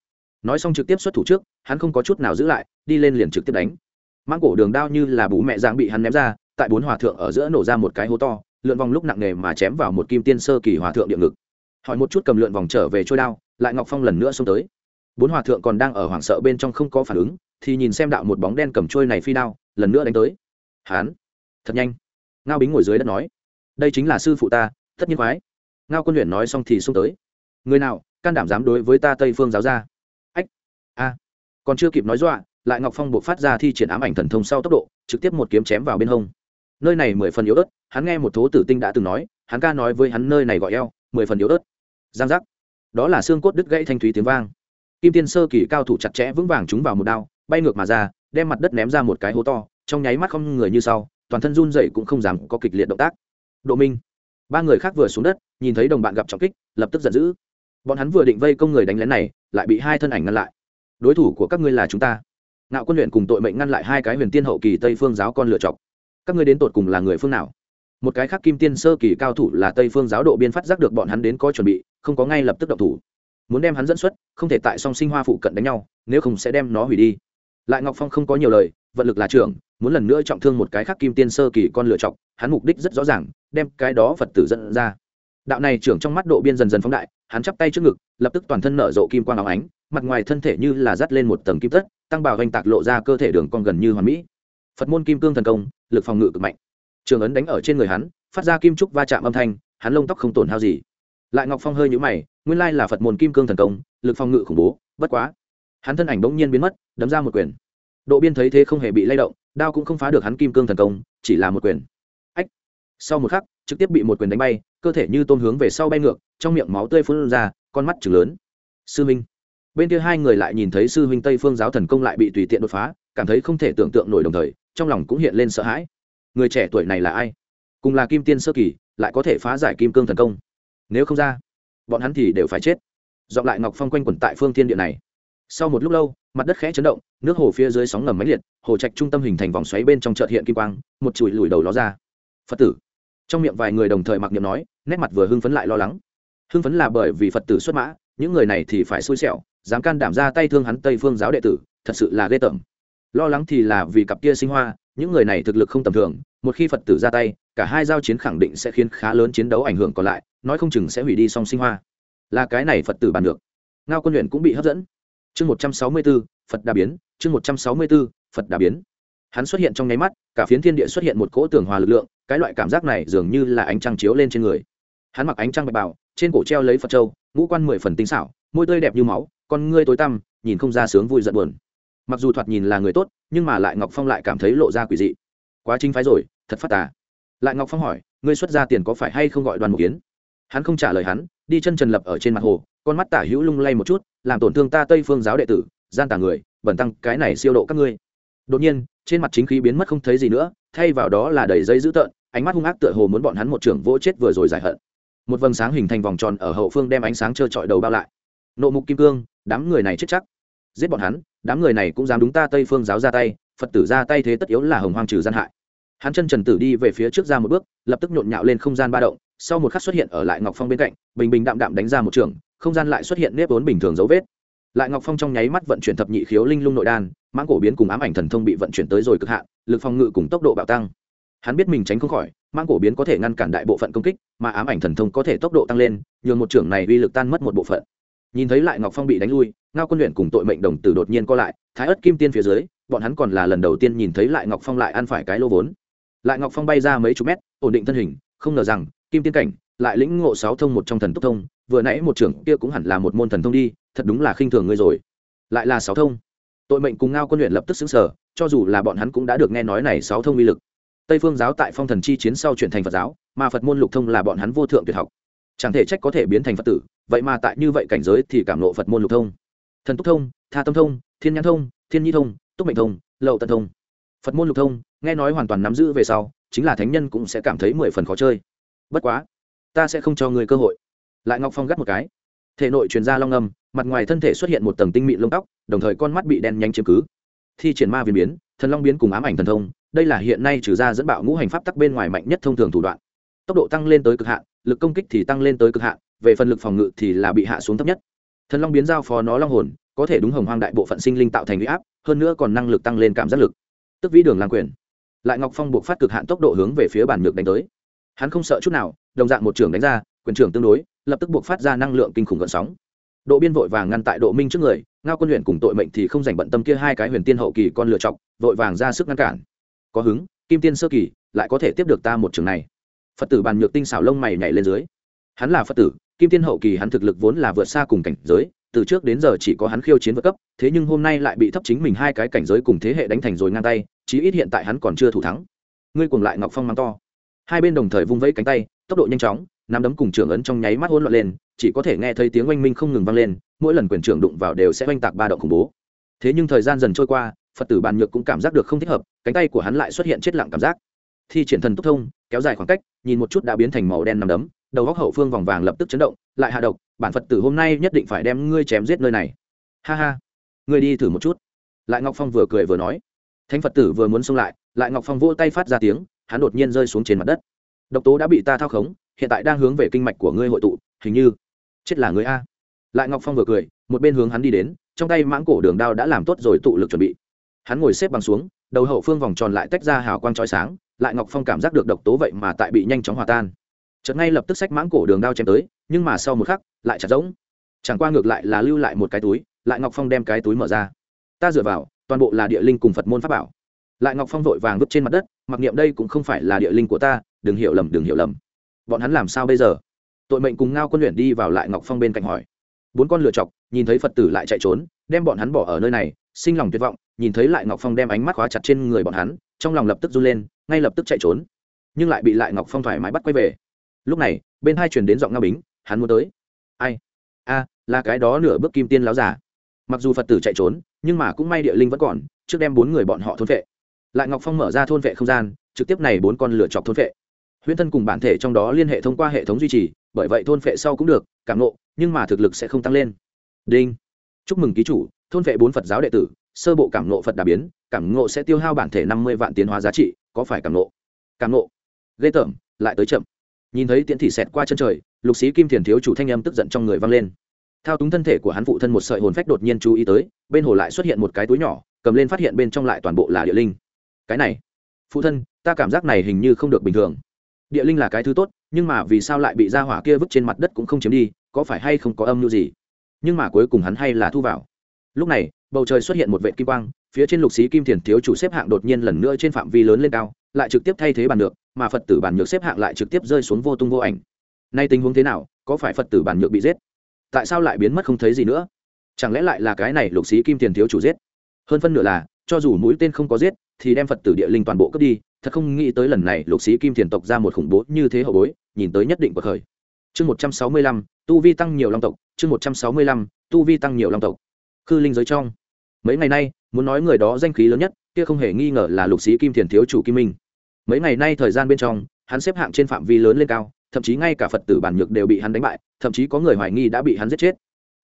Nói xong trực tiếp xuất thủ trước, hắn không có chút nào giữ lại, đi lên liền trực tiếp đánh. Mang cổ đường đao như là bú mẹ giang bị hắn ném ra, tại bốn hòa thượng ở giữa nổ ra một cái hố to, lượn vòng lúc nặng nề mà chém vào một kim tiên sơ kỳ hòa thượng địa ngực. Hỏi một chút cầm lượn vòng trở về trôi đao, lại ngọc phong lần nữa xông tới bốn hòa thượng còn đang ở hoảng sợ bên trong không có phản ứng, thì nhìn xem đạo một bóng đen cầm trôi này phi đao, lần nữa đánh tới. Hán. Thật nhanh. Ngao bính ngồi dưới đất nói. Đây chính là sư phụ ta, tất nhiên khoái ngao quân luyện nói xong thì xông tới. Người nào, can đảm dám đối với ta tây phương giáo gia? Ách. A. Còn chưa kịp nói dọa, lại ngọc phong buộc phát ra thi triển ám ảnh thần thông sau tốc độ, trực tiếp một kiếm chém vào bên hông. Nơi này mười phần yếu ớt, hắn nghe một thố tử tinh đã từng nói, hắn ca nói với hắn nơi này gọi eo, mười phần yếu ớt. Giang giác. Đó là xương cốt đứt gãy thanh thúy tiếng vang kim tiên sơ kỳ cao thủ chặt chẽ vững vàng chúng vào một đao, bay ngược mà ra, đem mặt đất ném ra một cái hố to, trong nháy mắt không người như sau, toàn thân run dậy cũng không dám có kịch liệt động tác. Độ minh. Ba người khác vừa xuống đất, nhìn thấy đồng bạn gặp trọng kích, lập tức giận dữ. Bọn hắn vừa định vây công người đánh lén này, lại bị hai thân ảnh ngăn lại. Đối thủ của các ngươi là chúng ta. Nạo quân luyện cùng tội mệnh ngăn lại hai cái huyền tiên hậu kỳ tây phương giáo con lựa chọc các ngươi đến tột cùng là người phương nào? Một cái khác kim tiên sơ kỳ cao thủ là tây phương giáo độ biên phát giác được bọn hắn đến có chuẩn bị, không có ngay lập tức động thủ muốn đem hắn dẫn xuất, không thể tại song sinh hoa phụ cận đánh nhau, nếu không sẽ đem nó hủy đi. Lại ngọc phong không có nhiều lời, vận lực là trưởng, muốn lần nữa trọng thương một cái khác kim tiên sơ kỳ con lựa chọc, hắn mục đích rất rõ ràng, đem cái đó phật tử dẫn ra. Đạo này trưởng trong mắt độ biên dần dần phóng đại, hắn chắp tay trước ngực, lập tức toàn thân nở rộ kim quang áo ánh, mặt ngoài thân thể như là dắt lên một tầng kim tất, tăng bào ganh tạc lộ ra cơ thể đường con gần như hoàn mỹ. Phật môn kim cương thần công, lực phòng ngự cực mạnh. Trường ấn đánh ở trên người hắn, phát ra kim trúc va chạm âm thanh, hắn lông tóc không tổn hao gì. Lại ngọc phong hơi nhũ mày nguyên lai là phật môn kim cương thần công, lực phòng ngự khủng bố, bất quá. Hắn thân ảnh bỗng nhiên biến mất, đấm ra một quyền. Độ biên thấy thế không hề bị lay động, đao cũng không phá được hắn kim cương thần công, chỉ là một quyền. Ách! Sau một khắc, trực tiếp bị một quyền đánh bay, cơ thể như tôm hướng về sau bay ngược, trong miệng máu tươi phun ra, con mắt chừng lớn. Sư minh! Bên kia hai người lại nhìn thấy sư huynh tây phương giáo thần công lại bị tùy tiện đột phá, cảm thấy không thể tưởng tượng nổi đồng thời, trong lòng cũng hiện lên sợ hãi. Người trẻ tuổi này là ai? Cùng là kim tiên sơ kỳ, lại có thể phá giải kim cương thần công? Nếu không ra bọn hắn thì đều phải chết. Dọn lại ngọc phong quanh quẩn tại phương thiên địa này. Sau một lúc lâu, mặt đất khẽ chấn động, nước hồ phía dưới sóng ngầm máy liệt, hồ trạch trung tâm hình thành vòng xoáy bên trong chợt hiện kim quang, một chùi lùi đầu ló ra. Phật tử. Trong miệng vài người đồng thời mặc niệm nói, nét mặt vừa hưng phấn lại lo lắng. Hưng phấn là bởi vì phật tử xuất mã, những người này thì phải xui xẻo, dám can đảm ra tay thương hắn tây phương giáo đệ tử, thật sự là ghê tởm. Lo lắng thì là vì cặp kia sinh hoa, những người này thực lực không tầm thường, một khi phật tử ra tay cả hai giao chiến khẳng định sẽ khiến khá lớn chiến đấu ảnh hưởng còn lại, nói không chừng sẽ hủy đi song sinh hoa. Là cái này phật tử bàn được. Ngao quân luyện cũng bị hấp dẫn. Chương một trăm sáu mươi b ố phật đà biến. Chương một trăm sáu mươi b ố phật đà biến. Hắn xuất hiện trong nháy mắt, cả phiến thiên địa xuất hiện một cỗ tường hòa lực lượng, cái loại cảm giác này dường như là ánh trăng chiếu lên trên người. Hắn mặc ánh trăng bạch bào, trên cổ treo lấy phật trâu ngũ quan mười phần tinh xảo, môi tươi đẹp như máu, con ngươi tối tăm, nhìn không ra sướng vui giận buồn. Mặc dù thoạt nhìn là người tốt, nhưng mà lại ngọc phong lại cảm thấy lộ ra quỷ dị. Quá chính phái rồi, thật phát tà lại ngọc phong hỏi, ngươi xuất ra tiền có phải hay không gọi đoàn một kiến hắn không trả lời hắn, đi chân trần lập ở trên mặt hồ, con mắt tả hữu lung lay một chút, làm tổn thương ta tây phương giáo đệ tử, gian tả người, bẩn tăng cái này siêu độ các ngươi. Đột nhiên, trên mặt chính khí biến mất không thấy gì nữa, thay vào đó là đầy dây dữ tợn, ánh mắt hung ác tựa hồ muốn bọn hắn một trưởng vỗ chết vừa rồi giải hận. Một vầng sáng hình thành vòng tròn ở hậu phương đem ánh sáng trơ trọi đầu bao lại. Nộ mục kim cương, đám người này chết chắc. Giết bọn hắn, đám người này cũng dám đúng ta tây phương giáo ra tay, phật tử ra tay thế tất yếu là hồng hoang trừ gian hại hắn chân trần tử đi về phía trước ra một bước, lập tức nhộn nhạo lên không gian ba động, sau một khắc xuất hiện ở lại ngọc phong bên cạnh, bình bình đạm đạm đánh ra một trường, không gian lại xuất hiện nếp vốn bình thường dấu vết. Lại ngọc phong trong nháy mắt vận chuyển thập nhị khiếu linh lung nội đan, mãng cổ biến cùng ám ảnh thần thông bị vận chuyển tới rồi cực hạn, lực phòng ngự cùng tốc độ bạo tăng. Hắn biết mình tránh không khỏi, mãng cổ biến có thể ngăn cản đại bộ phận công kích, mà ám ảnh thần thông có thể tốc độ tăng lên, nhường một trưởng này uy lực tan mất một bộ phận. Nhìn thấy lại ngọc phong bị đánh lui, ngao quân luyện cùng tội mệnh đồng tử đột nhiên co lại, thái ất kim tiên phía dưới, bọn hắn còn là lần đầu tiên nhìn thấy lại ngọc phong lại ăn phải cái lô vốn lại ngọc phong bay ra mấy chục mét, ổn định thân hình, không ngờ rằng, kim tiên cảnh, lại lĩnh ngộ sáu thông một trong thần tốc thông, vừa nãy một trưởng kia cũng hẳn là một môn thần thông đi, thật đúng là khinh thường ngươi rồi. Lại là sáu thông. Tội mệnh cùng ngao quân luyện lập tức xứng sở cho dù là bọn hắn cũng đã được nghe nói này sáu thông uy lực. Tây phương giáo tại phong thần chi chiến sau chuyển thành phật giáo, mà phật môn lục thông là bọn hắn vô thượng tuyệt học. Chẳng thể trách có thể biến thành phật tử, vậy mà tại như vậy cảnh giới thì cảm lộ phật môn lục thông. Thần túc thông, tha tâm thông, thiên nhãn thông, thiên nhi thông, túc mệnh thông, lậu tận thông phật môn lục thông, nghe nói hoàn toàn nắm giữ về sau, chính là thánh nhân cũng sẽ cảm thấy mười phần khó chơi. Bất quá, ta sẽ không cho người cơ hội. Lại ngọc phong gắt một cái. Thể nội truyền ra long âm, mặt ngoài thân thể xuất hiện một tầng tinh mịn lông tóc, đồng thời con mắt bị đen nhanh chiếm cứ. Thi triển ma viên biến, thần long biến cùng ám ảnh thần thông, đây là hiện nay trừ ra dẫn bạo ngũ hành pháp tắc bên ngoài mạnh nhất thông thường thủ đoạn. Tốc độ tăng lên tới cực hạn, lực công kích thì tăng lên tới cực hạn, về phần lực phòng ngự thì là bị hạ xuống thấp nhất. Thần long biến giao phó nó long hồn, có thể đúng hồng hoang đại bộ phận sinh linh tạo thành huy áp, hơn nữa còn năng lực tăng lên cảm giác lực tức vĩ đường làm quyền. Lại ngọc phong buộc phát cực hạn tốc độ hướng về phía bản nhược đánh tới. Hắn không sợ chút nào, đồng dạng một trưởng đánh ra, quyền trưởng tương đối, lập tức buộc phát ra năng lượng kinh khủng gợn sóng. Độ biên vội vàng ngăn tại độ minh trước người, ngao quân luyện cùng tội mệnh thì không dành bận tâm kia hai cái huyền tiên hậu kỳ con lựa chọc, vội vàng ra sức ngăn cản. Có hứng, kim tiên sơ kỳ, lại có thể tiếp được ta một trường này. Phật tử bàn nhược tinh xảo lông mày nhảy lên dưới. Hắn là phật tử, kim tiên hậu kỳ hắn thực lực vốn là vượt xa cùng cảnh giới, từ trước đến giờ chỉ có hắn khiêu chiến vượt cấp, thế nhưng hôm nay lại bị thấp chính mình hai cái cảnh giới cùng thế hệ đánh thành rồi ngang tay chí ít hiện tại hắn còn chưa thủ thắng. Ngươi cùng lại ngọc phong mang to. Hai bên đồng thời vung vẫy cánh tay, tốc độ nhanh chóng, nắm đấm cùng trưởng ấn trong nháy mắt hỗn loạn lên, chỉ có thể nghe thấy tiếng oanh minh không ngừng vang lên, mỗi lần quyền trưởng đụng vào đều sẽ oanh tạc ba động khủng bố. Thế nhưng thời gian dần trôi qua, phật tử bàn nhược cũng cảm giác được không thích hợp, cánh tay của hắn lại xuất hiện chết lặng cảm giác. Thi triển thần tốc thông, kéo dài khoảng cách, nhìn một chút đã biến thành màu đen nằm đấm, đầu góc hậu phương vòng vàng lập tức chấn động, lại hạ độc, bản phật tử hôm nay nhất định phải đem ngươi chém giết nơi này. Ha ha, ngươi đi thử một chút. Lại ngọc phong vừa cười vừa nói thánh phật tử vừa muốn xông lại lại ngọc phong vỗ tay phát ra tiếng, hắn đột nhiên rơi xuống trên mặt đất. Độc tố đã bị ta thao khống, hiện tại đang hướng về kinh mạch của ngươi hội tụ, hình như chết là người a. Lại ngọc phong vừa cười, một bên hướng hắn đi đến, trong tay mãng cổ đường đao đã làm tốt rồi tụ lực chuẩn bị. Hắn ngồi xếp bằng xuống, đầu hậu phương vòng tròn lại tách ra hào quang trói sáng, lại ngọc phong cảm giác được độc tố vậy mà tại bị nhanh chóng hòa tan. Chợt ngay lập tức xách mãng cổ đường đao chém tới, nhưng mà sau một khắc, lại chặt rỗng. Chẳng qua ngược lại là lưu lại một cái túi, lại ngọc phong đem cái túi mở ra. Ta dựa vào toàn bộ là địa linh cùng phật môn pháp bảo. Lại ngọc phong vội vàng vứt trên mặt đất, mặc niệm đây cũng không phải là địa linh của ta, đừng hiểu lầm, đừng hiểu lầm. Bọn hắn làm sao bây giờ? Tội mệnh cùng ngao quân luyện đi vào lại ngọc phong bên cạnh hỏi. Bốn con lựa chọc, nhìn thấy phật tử lại chạy trốn, đem bọn hắn bỏ ở nơi này, sinh lòng tuyệt vọng, nhìn thấy lại ngọc phong đem ánh mắt khóa chặt trên người bọn hắn, trong lòng lập tức run lên, ngay lập tức chạy trốn. Nhưng lại bị lại ngọc phong thoải mái bắt quay về. Lúc này, bên hai truyền đến giọng ngao bính, hắn muốn tới. Ai? A, là cái đó nửa bước kim tiên láo giả mặc dù phật tử chạy trốn nhưng mà cũng may địa linh vẫn còn, trước đem bốn người bọn họ thôn vệ. Lại ngọc phong mở ra thôn vệ không gian, trực tiếp này bốn con lửa chọc thôn vệ. Huyễn thân cùng bản thể trong đó liên hệ thông qua hệ thống duy trì, bởi vậy thôn vệ sau cũng được, cảm nộ nhưng mà thực lực sẽ không tăng lên. Đinh. Chúc mừng ký chủ, thôn vệ bốn phật giáo đệ tử, sơ bộ cảm nộ phật đà biến, cảm nộ sẽ tiêu hao bản thể năm mươi vạn tiến hóa giá trị, có phải cảm nộ cảm nộ ghê tởm, lại tới chậm. Nhìn thấy tiễn thị xẹt qua chân trời, lục sĩ kim thiền thiếu chủ thanh âm tức giận trong người vang lên thao túng thân thể của hắn phụ thân một sợi hồn phách đột nhiên chú ý tới, bên hồ lại xuất hiện một cái túi nhỏ, cầm lên phát hiện bên trong lại toàn bộ là địa linh. Cái này, phụ thân, ta cảm giác này hình như không được bình thường. Địa linh là cái thứ tốt, nhưng mà vì sao lại bị ra hỏa kia vứt trên mặt đất cũng không chiếm đi, có phải hay không có âm mưu gì? Nhưng mà cuối cùng hắn hay là thu vào. Lúc này, bầu trời xuất hiện một vệ kim quang, phía trên lục xí kim thiền thiếu chủ xếp hạng đột nhiên lần nữa trên phạm vi lớn lên cao, lại trực tiếp thay thế bàn được mà phật tử bàn nhược xếp hạng lại trực tiếp rơi xuống vô tung vô ảnh. Nay tình huống thế nào, có phải phật tử bàn nhược bị giết? Tại sao lại biến mất không thấy gì nữa? Chẳng lẽ lại là cái này lục xí kim tiền thiếu chủ giết? Hơn phân nửa là, cho dù mũi tên không có giết, thì đem phật tử địa linh toàn bộ cướp đi, thật không nghĩ tới lần này lục xí kim tiền tộc ra một khủng bố như thế hậu bối, nhìn tới nhất định bậc khởi. Chương một trăm sáu mươi lăm, tu vi tăng nhiều long tộc, chương một trăm sáu mươi lăm, tu vi tăng nhiều long tộc. Khư linh giới trong. Mấy ngày nay, muốn nói người đó danh khí lớn nhất, kia không hề nghi ngờ là lục sĩ kim thiền thiếu chủ kim minh. Mấy ngày nay thời gian bên trong, hắn xếp hạng trên phạm vi lớn lên cao thậm chí ngay cả phật tử bản nhược đều bị hắn đánh bại, thậm chí có người hoài nghi đã bị hắn giết chết.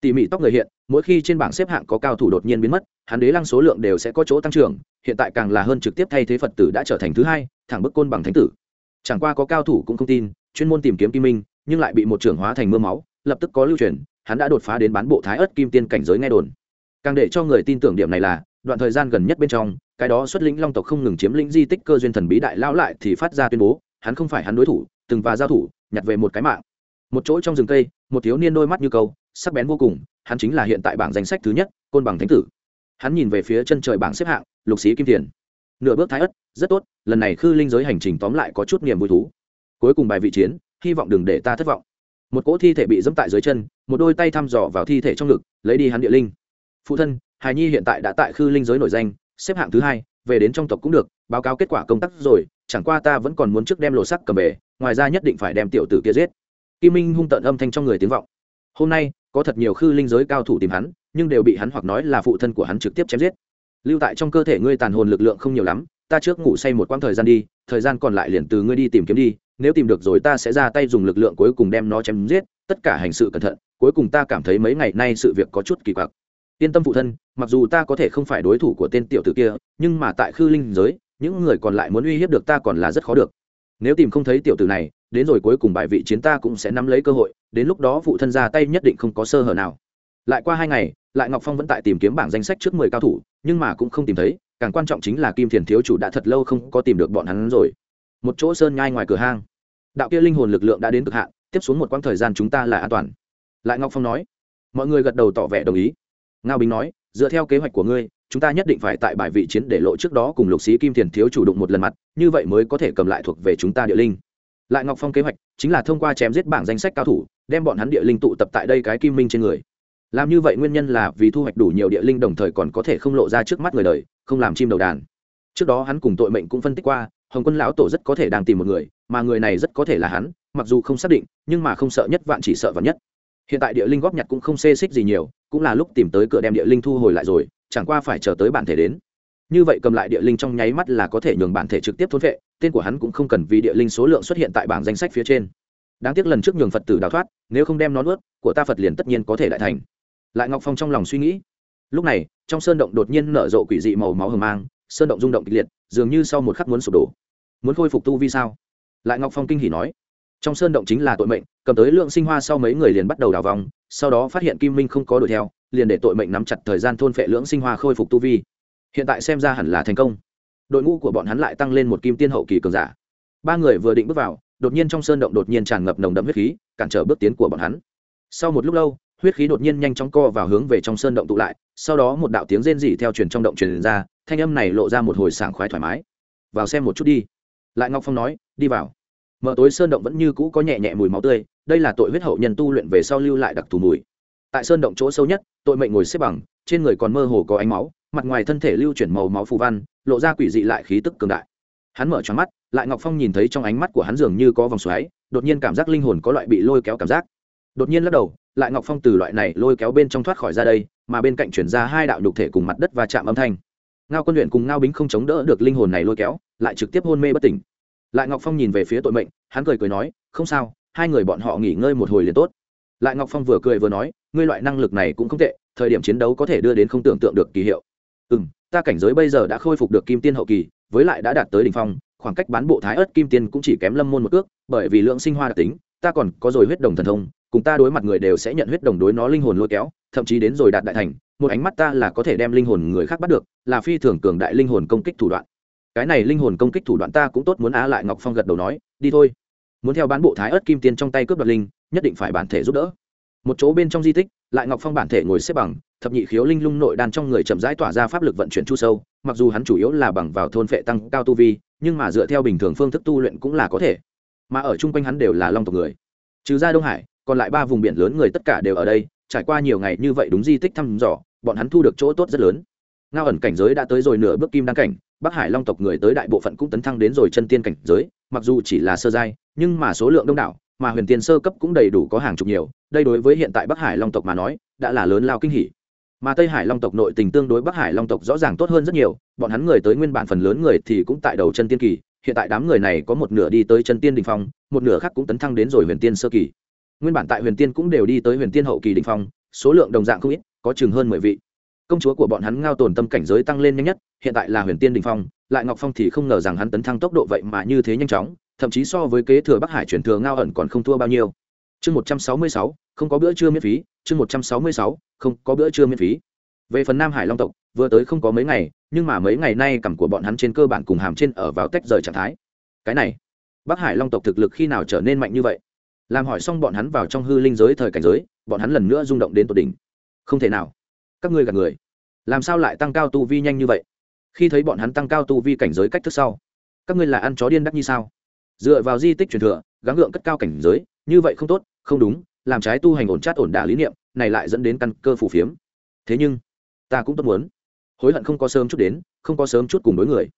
Tỉ mỉ tóc người hiện, mỗi khi trên bảng xếp hạng có cao thủ đột nhiên biến mất, hắn đế lăng số lượng đều sẽ có chỗ tăng trưởng, hiện tại càng là hơn trực tiếp thay thế phật tử đã trở thành thứ hai, thẳng bức côn bằng thánh tử. Chẳng qua có cao thủ cũng không tin, chuyên môn tìm kiếm kim minh, nhưng lại bị một trưởng hóa thành mưa máu, lập tức có lưu truyền, hắn đã đột phá đến bán bộ thái ớt kim tiên cảnh giới nghe đồn. Càng để cho người tin tưởng điểm này là, đoạn thời gian gần nhất bên trong, cái đó xuất lĩnh long tộc không ngừng chiếm lĩnh di tích cơ duyên thần bí đại lão lại thì phát ra tuyên bố, hắn không phải hắn đối thủ, từng và giao thủ nhặt về một cái mạng. Một chỗ trong rừng cây, một thiếu niên đôi mắt như câu, sắc bén vô cùng, hắn chính là hiện tại bảng danh sách thứ nhất, côn bằng thánh tử. Hắn nhìn về phía chân trời bảng xếp hạng, lục sĩ kim tiền. Nửa bước thái ất, rất tốt, lần này khư linh giới hành trình tóm lại có chút niềm vui thú. Cuối cùng bài vị chiến, hy vọng đừng để ta thất vọng. Một cỗ thi thể bị dẫm tại dưới chân, một đôi tay thăm dò vào thi thể trong ngực, lấy đi hắn địa linh. Phụ thân hài nhi hiện tại đã tại khư linh giới nổi danh, xếp hạng thứ hai, về đến trong tộc cũng được, báo cáo kết quả công tác rồi chẳng qua ta vẫn còn muốn trước đem lộ sắc cầm về, ngoài ra nhất định phải đem tiểu tử kia giết. Kim minh hung tận âm thanh trong người tiếng vọng. Hôm nay, có thật nhiều khư linh giới cao thủ tìm hắn, nhưng đều bị hắn hoặc nói là phụ thân của hắn trực tiếp chém giết. Lưu tại trong cơ thể ngươi tàn hồn lực lượng không nhiều lắm, ta trước ngủ say một quãng thời gian đi, thời gian còn lại liền từ ngươi đi tìm kiếm đi, nếu tìm được rồi ta sẽ ra tay dùng lực lượng cuối cùng đem nó chém giết, tất cả hành sự cẩn thận, cuối cùng ta cảm thấy mấy ngày nay sự việc có chút kỳ quặc. Yên tâm phụ thân, mặc dù ta có thể không phải đối thủ của tên tiểu tử kia, nhưng mà tại khư linh giới những người còn lại muốn uy hiếp được ta còn là rất khó được. Nếu tìm không thấy tiểu tử này, đến rồi cuối cùng bài vị chiến ta cũng sẽ nắm lấy cơ hội, đến lúc đó phụ thân ra tay nhất định không có sơ hở nào. Lại qua hai ngày, lại ngọc phong vẫn tại tìm kiếm bảng danh sách trước mười cao thủ, nhưng mà cũng không tìm thấy, càng quan trọng chính là kim thiền thiếu chủ đã thật lâu không có tìm được bọn hắn rồi. Một chỗ sơn nhai ngoài cửa hang. Đạo kia linh hồn lực lượng đã đến cực hạn, tiếp xuống một quãng thời gian chúng ta là an toàn. Lại ngọc phong nói. Mọi người gật đầu tỏ vẻ đồng ý. Ngao bính nói, dựa theo kế hoạch của ngươi chúng ta nhất định phải tại bài vị chiến để lộ trước đó cùng lục sĩ kim thiền thiếu chủ đụng một lần mặt, như vậy mới có thể cầm lại thuộc về chúng ta địa linh. Lại ngọc phong kế hoạch chính là thông qua chém giết bảng danh sách cao thủ, đem bọn hắn địa linh tụ tập tại đây cái kim minh trên người. Làm như vậy nguyên nhân là vì thu hoạch đủ nhiều địa linh đồng thời còn có thể không lộ ra trước mắt người đời, không làm chim đầu đàn. Trước đó hắn cùng tội mệnh cũng phân tích qua, hồng quân lão tổ rất có thể đang tìm một người, mà người này rất có thể là hắn, mặc dù không xác định, nhưng mà không sợ nhất vạn chỉ sợ vạn nhất. Hiện tại địa linh góp nhặt cũng không xê xích gì nhiều, cũng là lúc tìm tới cửa đem địa linh thu hồi lại rồi chẳng qua phải chờ tới bản thể đến. Như vậy cầm lại địa linh trong nháy mắt là có thể nhường bản thể trực tiếp thôn vệ, tên của hắn cũng không cần vì địa linh số lượng xuất hiện tại bảng danh sách phía trên. Đáng tiếc lần trước nhường phật tử đào thoát, nếu không đem nó nuốt, của ta phật liền tất nhiên có thể lại thành. Lại ngọc phong trong lòng suy nghĩ. Lúc này, trong sơn động đột nhiên nở rộ quỷ dị màu máu hờ mang, sơn động rung động kịch liệt, dường như sau một khắc muốn sụp đổ. Muốn khôi phục tu vi sao? Lại ngọc phong kinh hỉ nói. Trong sơn động chính là tội mệnh, cầm tới lượng sinh hoa sau mấy người liền bắt đầu đào vòng, sau đó phát hiện kim minh không có đuổi theo liền để tội mệnh nắm chặt thời gian thôn phệ lưỡng sinh hoa khôi phục tu vi. Hiện tại xem ra hẳn là thành công. Đội ngũ của bọn hắn lại tăng lên một kim tiên hậu kỳ cường giả. Ba người vừa định bước vào, đột nhiên trong sơn động đột nhiên tràn ngập nồng đậm huyết khí, cản trở bước tiến của bọn hắn. Sau một lúc lâu, huyết khí đột nhiên nhanh chóng co vào hướng về trong sơn động tụ lại, sau đó một đạo tiếng rên rỉ theo truyền trong động truyền ra, thanh âm này lộ ra một hồi sảng khoái thoải mái. Vào xem một chút đi. Lại ngọc phong nói, đi vào. Mở tối sơn động vẫn như cũ có nhẹ nhẹ mùi máu tươi, đây là tội huyết hậu nhân tu luyện về sau lưu lại đặc thù mùi tại sơn động chỗ sâu nhất, tội mệnh ngồi xếp bằng, trên người còn mơ hồ có ánh máu, mặt ngoài thân thể lưu chuyển màu máu phù văn, lộ ra quỷ dị lại khí tức cường đại. Hắn mở tròn mắt, lại ngọc phong nhìn thấy trong ánh mắt của hắn dường như có vòng xoáy, đột nhiên cảm giác linh hồn có loại bị lôi kéo cảm giác. Đột nhiên lắc đầu, lại ngọc phong từ loại này lôi kéo bên trong thoát khỏi ra đây, mà bên cạnh chuyển ra hai đạo nhục thể cùng mặt đất và chạm âm thanh. Ngao quân luyện cùng ngao bính không chống đỡ được linh hồn này lôi kéo, lại trực tiếp hôn mê bất tỉnh. Lại ngọc phong nhìn về phía tội mệnh, hắn cười cười nói, không sao, hai người bọn họ nghỉ ngơi một hồi liền tốt lại ngọc phong vừa cười vừa nói, ngươi loại năng lực này cũng không tệ, thời điểm chiến đấu có thể đưa đến không tưởng tượng được kỳ hiệu. Ừ m ta cảnh giới bây giờ đã khôi phục được kim tiên hậu kỳ, với lại đã đạt tới đ ỉ n h phong, khoảng cách bán bộ thái ớt kim tiên cũng chỉ kém lâm môn một ước bởi vì lượng sinh hoa đặc tính, ta còn có rồi huyết đồng thần thông, cùng ta đối mặt người đều sẽ nhận huyết đồng đối nó linh hồn lôi kéo, thậm chí đến rồi đạt đại thành, một ánh mắt ta là có thể đem linh hồn người khác bắt được, là phi thường cường đại linh hồn công kích thủ đoạn. Cái này linh hồn công kích thủ đoạn ta cũng tốt muốn á, lại ngọc phong gật đầu nói, đi thôi muốn theo bán bộ thái ớt kim tiên trong tay cướp đoạt linh, nhất định phải bản thể giúp đỡ. Một chỗ bên trong di tích, lại ngọc phong bản thể ngồi xếp bằng, thập nhị khiếu linh lung nội đan trong người chậm rãi tỏa ra pháp lực vận chuyển chu sâu, mặc dù hắn chủ yếu là bằng vào thôn phệ tăng cao tu vi, nhưng mà dựa theo bình thường phương thức tu luyện cũng là có thể. Mà ở chung quanh hắn đều là long tộc người. Trừ ra đông hải, còn lại ba vùng biển lớn người tất cả đều ở đây, trải qua nhiều ngày như vậy đúng di tích thăm dò, bọn hắn thu được chỗ tốt rất lớn. Ngao ẩn cảnh giới đã tới rồi nửa bước kim đăng cảnh bắc hải long tộc người tới đại bộ phận cũng tấn thăng đến rồi chân tiên cảnh giới, mặc dù chỉ là sơ giai, nhưng mà số lượng đông đảo, mà huyền tiên sơ cấp cũng đầy đủ có hàng chục nhiều, đây đối với hiện tại bắc hải long tộc mà nói, đã là lớn lao kinh hỉ. Mà tây hải long tộc nội tình tương đối bắc hải long tộc rõ ràng tốt hơn rất nhiều, bọn hắn người tới nguyên bản phần lớn người thì cũng tại đầu chân tiên kỳ, hiện tại đám người này có một nửa đi tới chân tiên đình phong, một nửa khác cũng tấn thăng đến rồi huyền tiên sơ kỳ. Nguyên bản tại huyền tiên cũng đều đi tới huyền tiên hậu kỳ đình phong, số lượng đồng dạng không ít, có chừng hơn mười vị công chúa của bọn hắn ngao tồn tâm cảnh giới tăng lên nhanh nhất, hiện tại là huyền tiên đình phong, lại ngọc phong thì không ngờ rằng hắn tấn thăng tốc độ vậy mà như thế nhanh chóng, thậm chí so với kế thừa bắc hải chuyển thừa ngao ẩn còn không thua bao nhiêu. Chương một trăm sáu mươi sáu, không có bữa trưa miễn phí, chương một trăm sáu mươi sáu, không có bữa trưa miễn phí. Về phần nam hải long tộc, vừa tới không có mấy ngày, nhưng mà mấy ngày nay cằm của bọn hắn trên cơ bản cùng hàm trên ở vào tách rời trạng thái. Cái này, bắc hải long tộc thực lực khi nào trở nên mạnh như vậy? Làm hỏi xong bọn hắn vào trong hư linh giới thời cảnh giới, bọn hắn lần nữa rung động đến tột đỉnh. Không thể nào các ngươi gạt người. Làm sao lại tăng cao tu vi nhanh như vậy? Khi thấy bọn hắn tăng cao tu vi cảnh giới cách thức sau, các ngươi là ăn chó điên đắc như sao? Dựa vào di tích truyền thừa, gắng gượng cất cao cảnh giới, như vậy không tốt, không đúng, làm trái tu hành ổn chát ổn đả lý niệm, này lại dẫn đến căn cơ phủ phiếm. Thế nhưng, ta cũng tốt muốn. Hối hận không có sớm chút đến, không có sớm chút cùng đối người.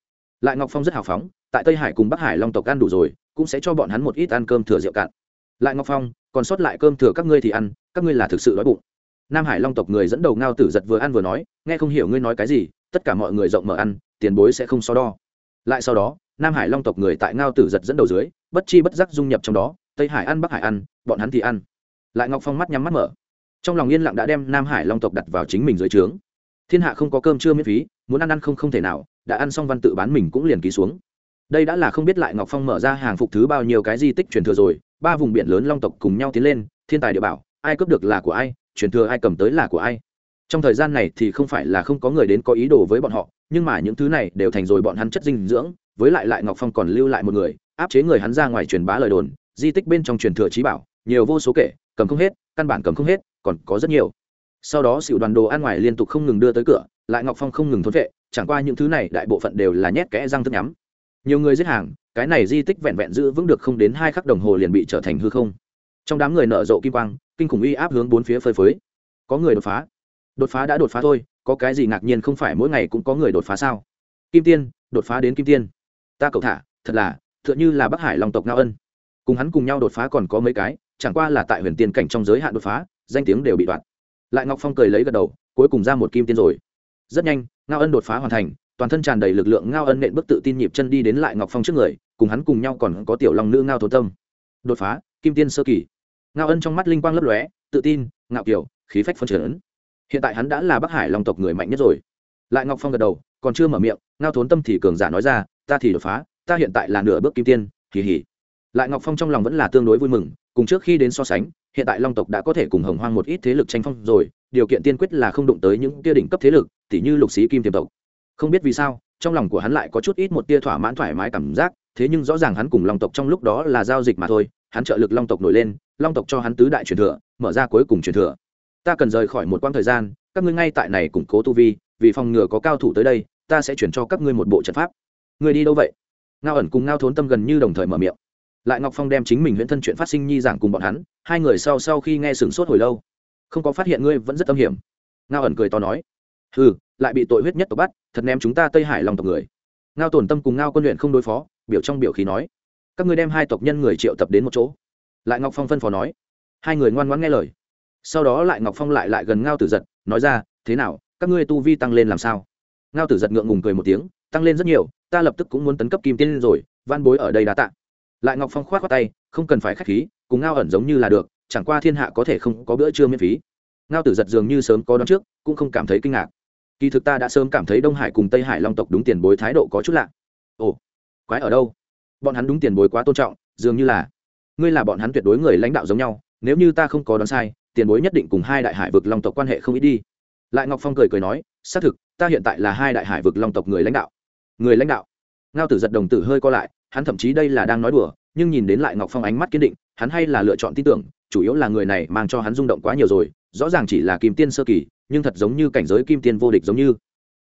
Lại ngọc phong rất hào phóng, tại tây hải cùng bắc hải long tộc ăn đủ rồi, cũng sẽ cho bọn hắn một ít ăn cơm thừa rượu cạn. Lại ngọc phong, còn sót lại cơm thừa các ngươi thì ăn, các ngươi là thực sự đói bụng nam hải long tộc người dẫn đầu ngao tử giật vừa ăn vừa nói, nghe không hiểu ngươi nói cái gì, tất cả mọi người rộng mở ăn, tiền bối sẽ không so đo. Lại sau đó, nam hải long tộc người tại ngao tử giật dẫn đầu dưới, bất chi bất giác dung nhập trong đó, tây hải ăn, bắc hải ăn, bọn hắn thì ăn. Lại ngọc phong mắt nhắm mắt mở. Trong lòng yên lặng đã đem nam hải long tộc đặt vào chính mình dưới trướng. Thiên hạ không có cơm chưa miễn phí, muốn ăn ăn không không thể nào, đã ăn xong văn tự bán mình cũng liền ký xuống. Đây đã là không biết lại ngọc phong mở ra hàng phục thứ bao nhiêu cái di tích truyền thừa rồi, ba vùng biển lớn long tộc cùng nhau tiến lên, thiên tài địa bảo, ai cướp được là của ai truyền thừa ai cầm tới là của ai. Trong thời gian này thì không phải là không có người đến có ý đồ với bọn họ, nhưng mà những thứ này đều thành rồi bọn hắn chất dinh dưỡng, với lại lại ngọc phong còn lưu lại một người, áp chế người hắn ra ngoài truyền bá lời đồn, di tích bên trong truyền thừa trí bảo, nhiều vô số kể, cầm không hết, căn bản cầm không hết, còn có rất nhiều. Sau đó sự đoàn đồ ăn ngoài liên tục không ngừng đưa tới cửa, lại ngọc phong không ngừng thốn vệ, chẳng qua những thứ này đại bộ phận đều là nhét kẽ răng thức nhắm. Nhiều người giết hàng, cái này di tích vẹn vẹn giữ vững được không đến hai khắc đồng hồ liền bị trở thành hư không trong đám người nở rộ kim quang, kinh khủng uy áp hướng bốn phía phơi phới. Có người đột phá. Đột phá đã đột phá thôi, có cái gì ngạc nhiên không phải mỗi ngày cũng có người đột phá sao? Kim tiên, đột phá đến kim tiên. Ta cậu thả, thật là t h ư ợ n h ư là bắc hải long tộc ngao ân. Cùng hắn cùng nhau đột phá còn có mấy cái, chẳng qua là tại huyền tiên cảnh trong giới hạn đột phá, danh tiếng đều bị đoạt. Lại ngọc phong cười lấy gật đầu, cuối cùng ra một kim tiên rồi. Rất nhanh, ngao ân đột phá hoàn thành, toàn thân tràn đầy lực lượng ngao ân nện bước tự tin nhịp chân đi đến lại ngọc phong trước người, cùng hắn cùng nhau còn có tiểu long nữ ngao thố tâm. Đột phá, kim tiên sơ kỳ ngao ân trong mắt linh quang lấp lóe, tự tin, ngạo kiểu khí phách phân trấn hiện tại hắn đã là bắc hải long tộc người mạnh nhất rồi. Lại ngọc phong gật đầu, còn chưa mở miệng, ngao thốn tâm thì cường giả nói ra, ta thì đột phá, ta hiện tại là nửa bước kim tiên kỳ hỉ lại ngọc phong trong lòng vẫn là tương đối vui mừng, cùng trước khi đến so sánh, hiện tại long tộc đã có thể cùng hồng hoang một ít thế lực tranh phong rồi, điều kiện tiên quyết là không đụng tới những tia đỉnh cấp thế lực, tỉ như lục sĩ kim tiềm tộc. Không biết vì sao, trong lòng của hắn lại có chút ít một tia thỏa mãn thoải mái cảm giác, thế nhưng rõ ràng hắn cùng long tộc trong lúc đó là giao dịch mà thôi hắn trợ lực long tộc nổi lên, long tộc cho hắn tứ đại truyền thừa, mở ra cuối cùng truyền thừa. Ta cần rời khỏi một quãng thời gian, các ngươi ngay tại này củng cố tu vi, vì phòng ngừa có cao thủ tới đây, ta sẽ chuyển cho các ngươi một bộ trận pháp. Người đi đâu vậy? Ngao ẩn cùng ngao thốn tâm gần như đồng thời mở miệng. Lại ngọc phong đem chính mình huyễn thân chuyện phát sinh nhi giảng cùng bọn hắn, hai người sau sau khi nghe sửng sốt hồi lâu, không có phát hiện ngươi vẫn rất âm hiểm. Ngao ẩn cười to nói ừ lại bị tội huyết nhất tộc bắt, thật ném chúng ta tây hải lòng tộc người. Ngao tổn tâm cùng ngao quân luyện không đối phó, biểu trong biểu khí nói các ngươi đem hai tộc nhân người triệu tập đến một chỗ. Lại ngọc phong phân phó nói. Hai người ngoan ngoãn nghe lời. Sau đó lại ngọc phong lại lại gần ngao tử giật, nói ra, thế nào, các ngươi tu vi tăng lên làm sao? Ngao tử giật ngượng ngùng cười một tiếng, tăng lên rất nhiều, ta lập tức cũng muốn tấn cấp kim tiên lên rồi van bối ở đây đã tạ. Lại ngọc phong k h o á t khoác tay, không cần phải k h á c h khí, cùng ngao ẩn giống như là được, chẳng qua thiên hạ có thể không có bữa trưa miễn phí. Ngao tử giật dường như sớm có đón trước, cũng không cảm thấy kinh ngạc. Kỳ thực ta đã sớm cảm thấy đông hải cùng tây hải long tộc đúng tiền bối thái độ có chút lạ. Ồ, quái ở đâu? Bọn hắn đúng tiền bối quá tôn trọng, dường như là, ngươi là bọn hắn tuyệt đối người lãnh đạo giống nhau, nếu như ta không có đoán sai, tiền bối nhất định cùng hai đại hải vực long tộc quan hệ không ít đi. Lại ngọc phong cười cười nói, xác thực, ta hiện tại là hai đại hải vực long tộc người lãnh đạo. Người lãnh đạo? Ngao tử giật đồng tử hơi co lại, hắn thậm chí đây là đang nói đùa, nhưng nhìn đến lại ngọc phong ánh mắt kiên định, hắn hay là lựa chọn tin tưởng, chủ yếu là người này mang cho hắn rung động quá nhiều rồi, rõ ràng chỉ là kim tiên sơ kỳ, nhưng thật giống như cảnh giới kim tiên vô địch giống như.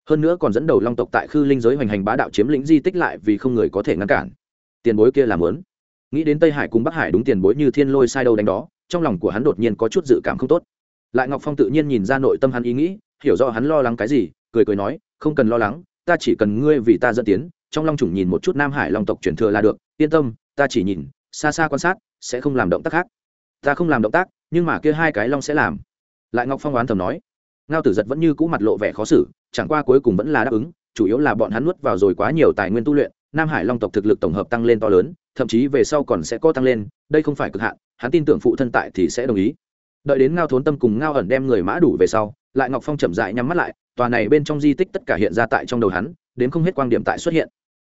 Hơn nữa còn dẫn đầu long tộc tại khư linh giới hoành hành bá đạo chiếm lĩnh di tích lại vì không người có thể ngăn cản tiền bối kia làm lớn. Nghĩ đến tây hải cùng bắc hải đúng tiền bối như thiên lôi sai đâu đánh đó, trong lòng của hắn đột nhiên có chút dự cảm không tốt. Lại ngọc phong tự nhiên nhìn ra nội tâm hắn ý nghĩ, hiểu rõ hắn lo lắng cái gì, cười cười nói, không cần lo lắng, ta chỉ cần ngươi vì ta dẫn tiến, trong long chủng nhìn một chút nam hải long tộc truyền thừa là được, yên tâm, ta chỉ nhìn, xa xa quan sát, sẽ không làm động tác khác. Ta không làm động tác, nhưng mà kia hai cái long sẽ làm. Lại ngọc phong oán thầm nói. Ngao tử giật vẫn như cũ mặt lộ vẻ khó xử, chẳng qua cuối cùng vẫn là đáp ứng, chủ yếu là bọn hắn nuốt vào rồi quá nhiều tài nguyên tu luyện nam hải long tộc thực lực tổng hợp tăng lên to lớn, thậm chí về sau còn sẽ có tăng lên, đây không phải cực hạn, hắn tin tưởng phụ thân tại thì sẽ đồng ý. Đợi đến ngao thốn tâm cùng ngao ẩn đem người mã đủ về sau, lại ngọc phong chậm dại nhắm mắt lại, tòa này bên trong di tích tất cả hiện ra tại trong đầu hắn, đến không hết quang điểm tại xuất hiện.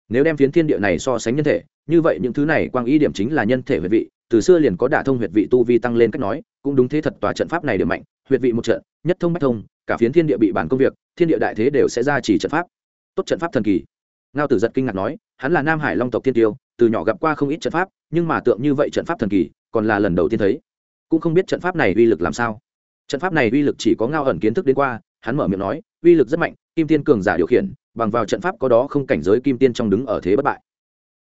Nếu đem phiến thiên địa này so sánh nhân thể, như vậy những thứ này quang ý điểm chính là nhân thể huyệt vị, từ xưa liền có đả thông huyệt vị tu vi tăng lên cách nói, cũng đúng thế thật tòa trận pháp này điểm mạnh, huyệt vị một trận, nhất thông bách thông, cả phiến thiên địa bị bản công việc, thiên địa đại thế đều sẽ ra chỉ trận pháp. Tốt trận pháp thần kỳ. Ngao tử giật kinh ngạc nói hắn là nam hải long tộc tiên tiêu, từ nhỏ gặp qua không ít trận pháp, nhưng mà tượng như vậy trận pháp thần kỳ, còn là lần đầu tiên thấy. Cũng không biết trận pháp này uy lực làm sao. Trận pháp này uy lực chỉ có ngao ẩn kiến thức đến qua, hắn mở miệng nói, uy lực rất mạnh, kim tiên cường giả điều khiển, bằng vào trận pháp có đó không cảnh giới kim tiên trong đứng ở thế bất bại.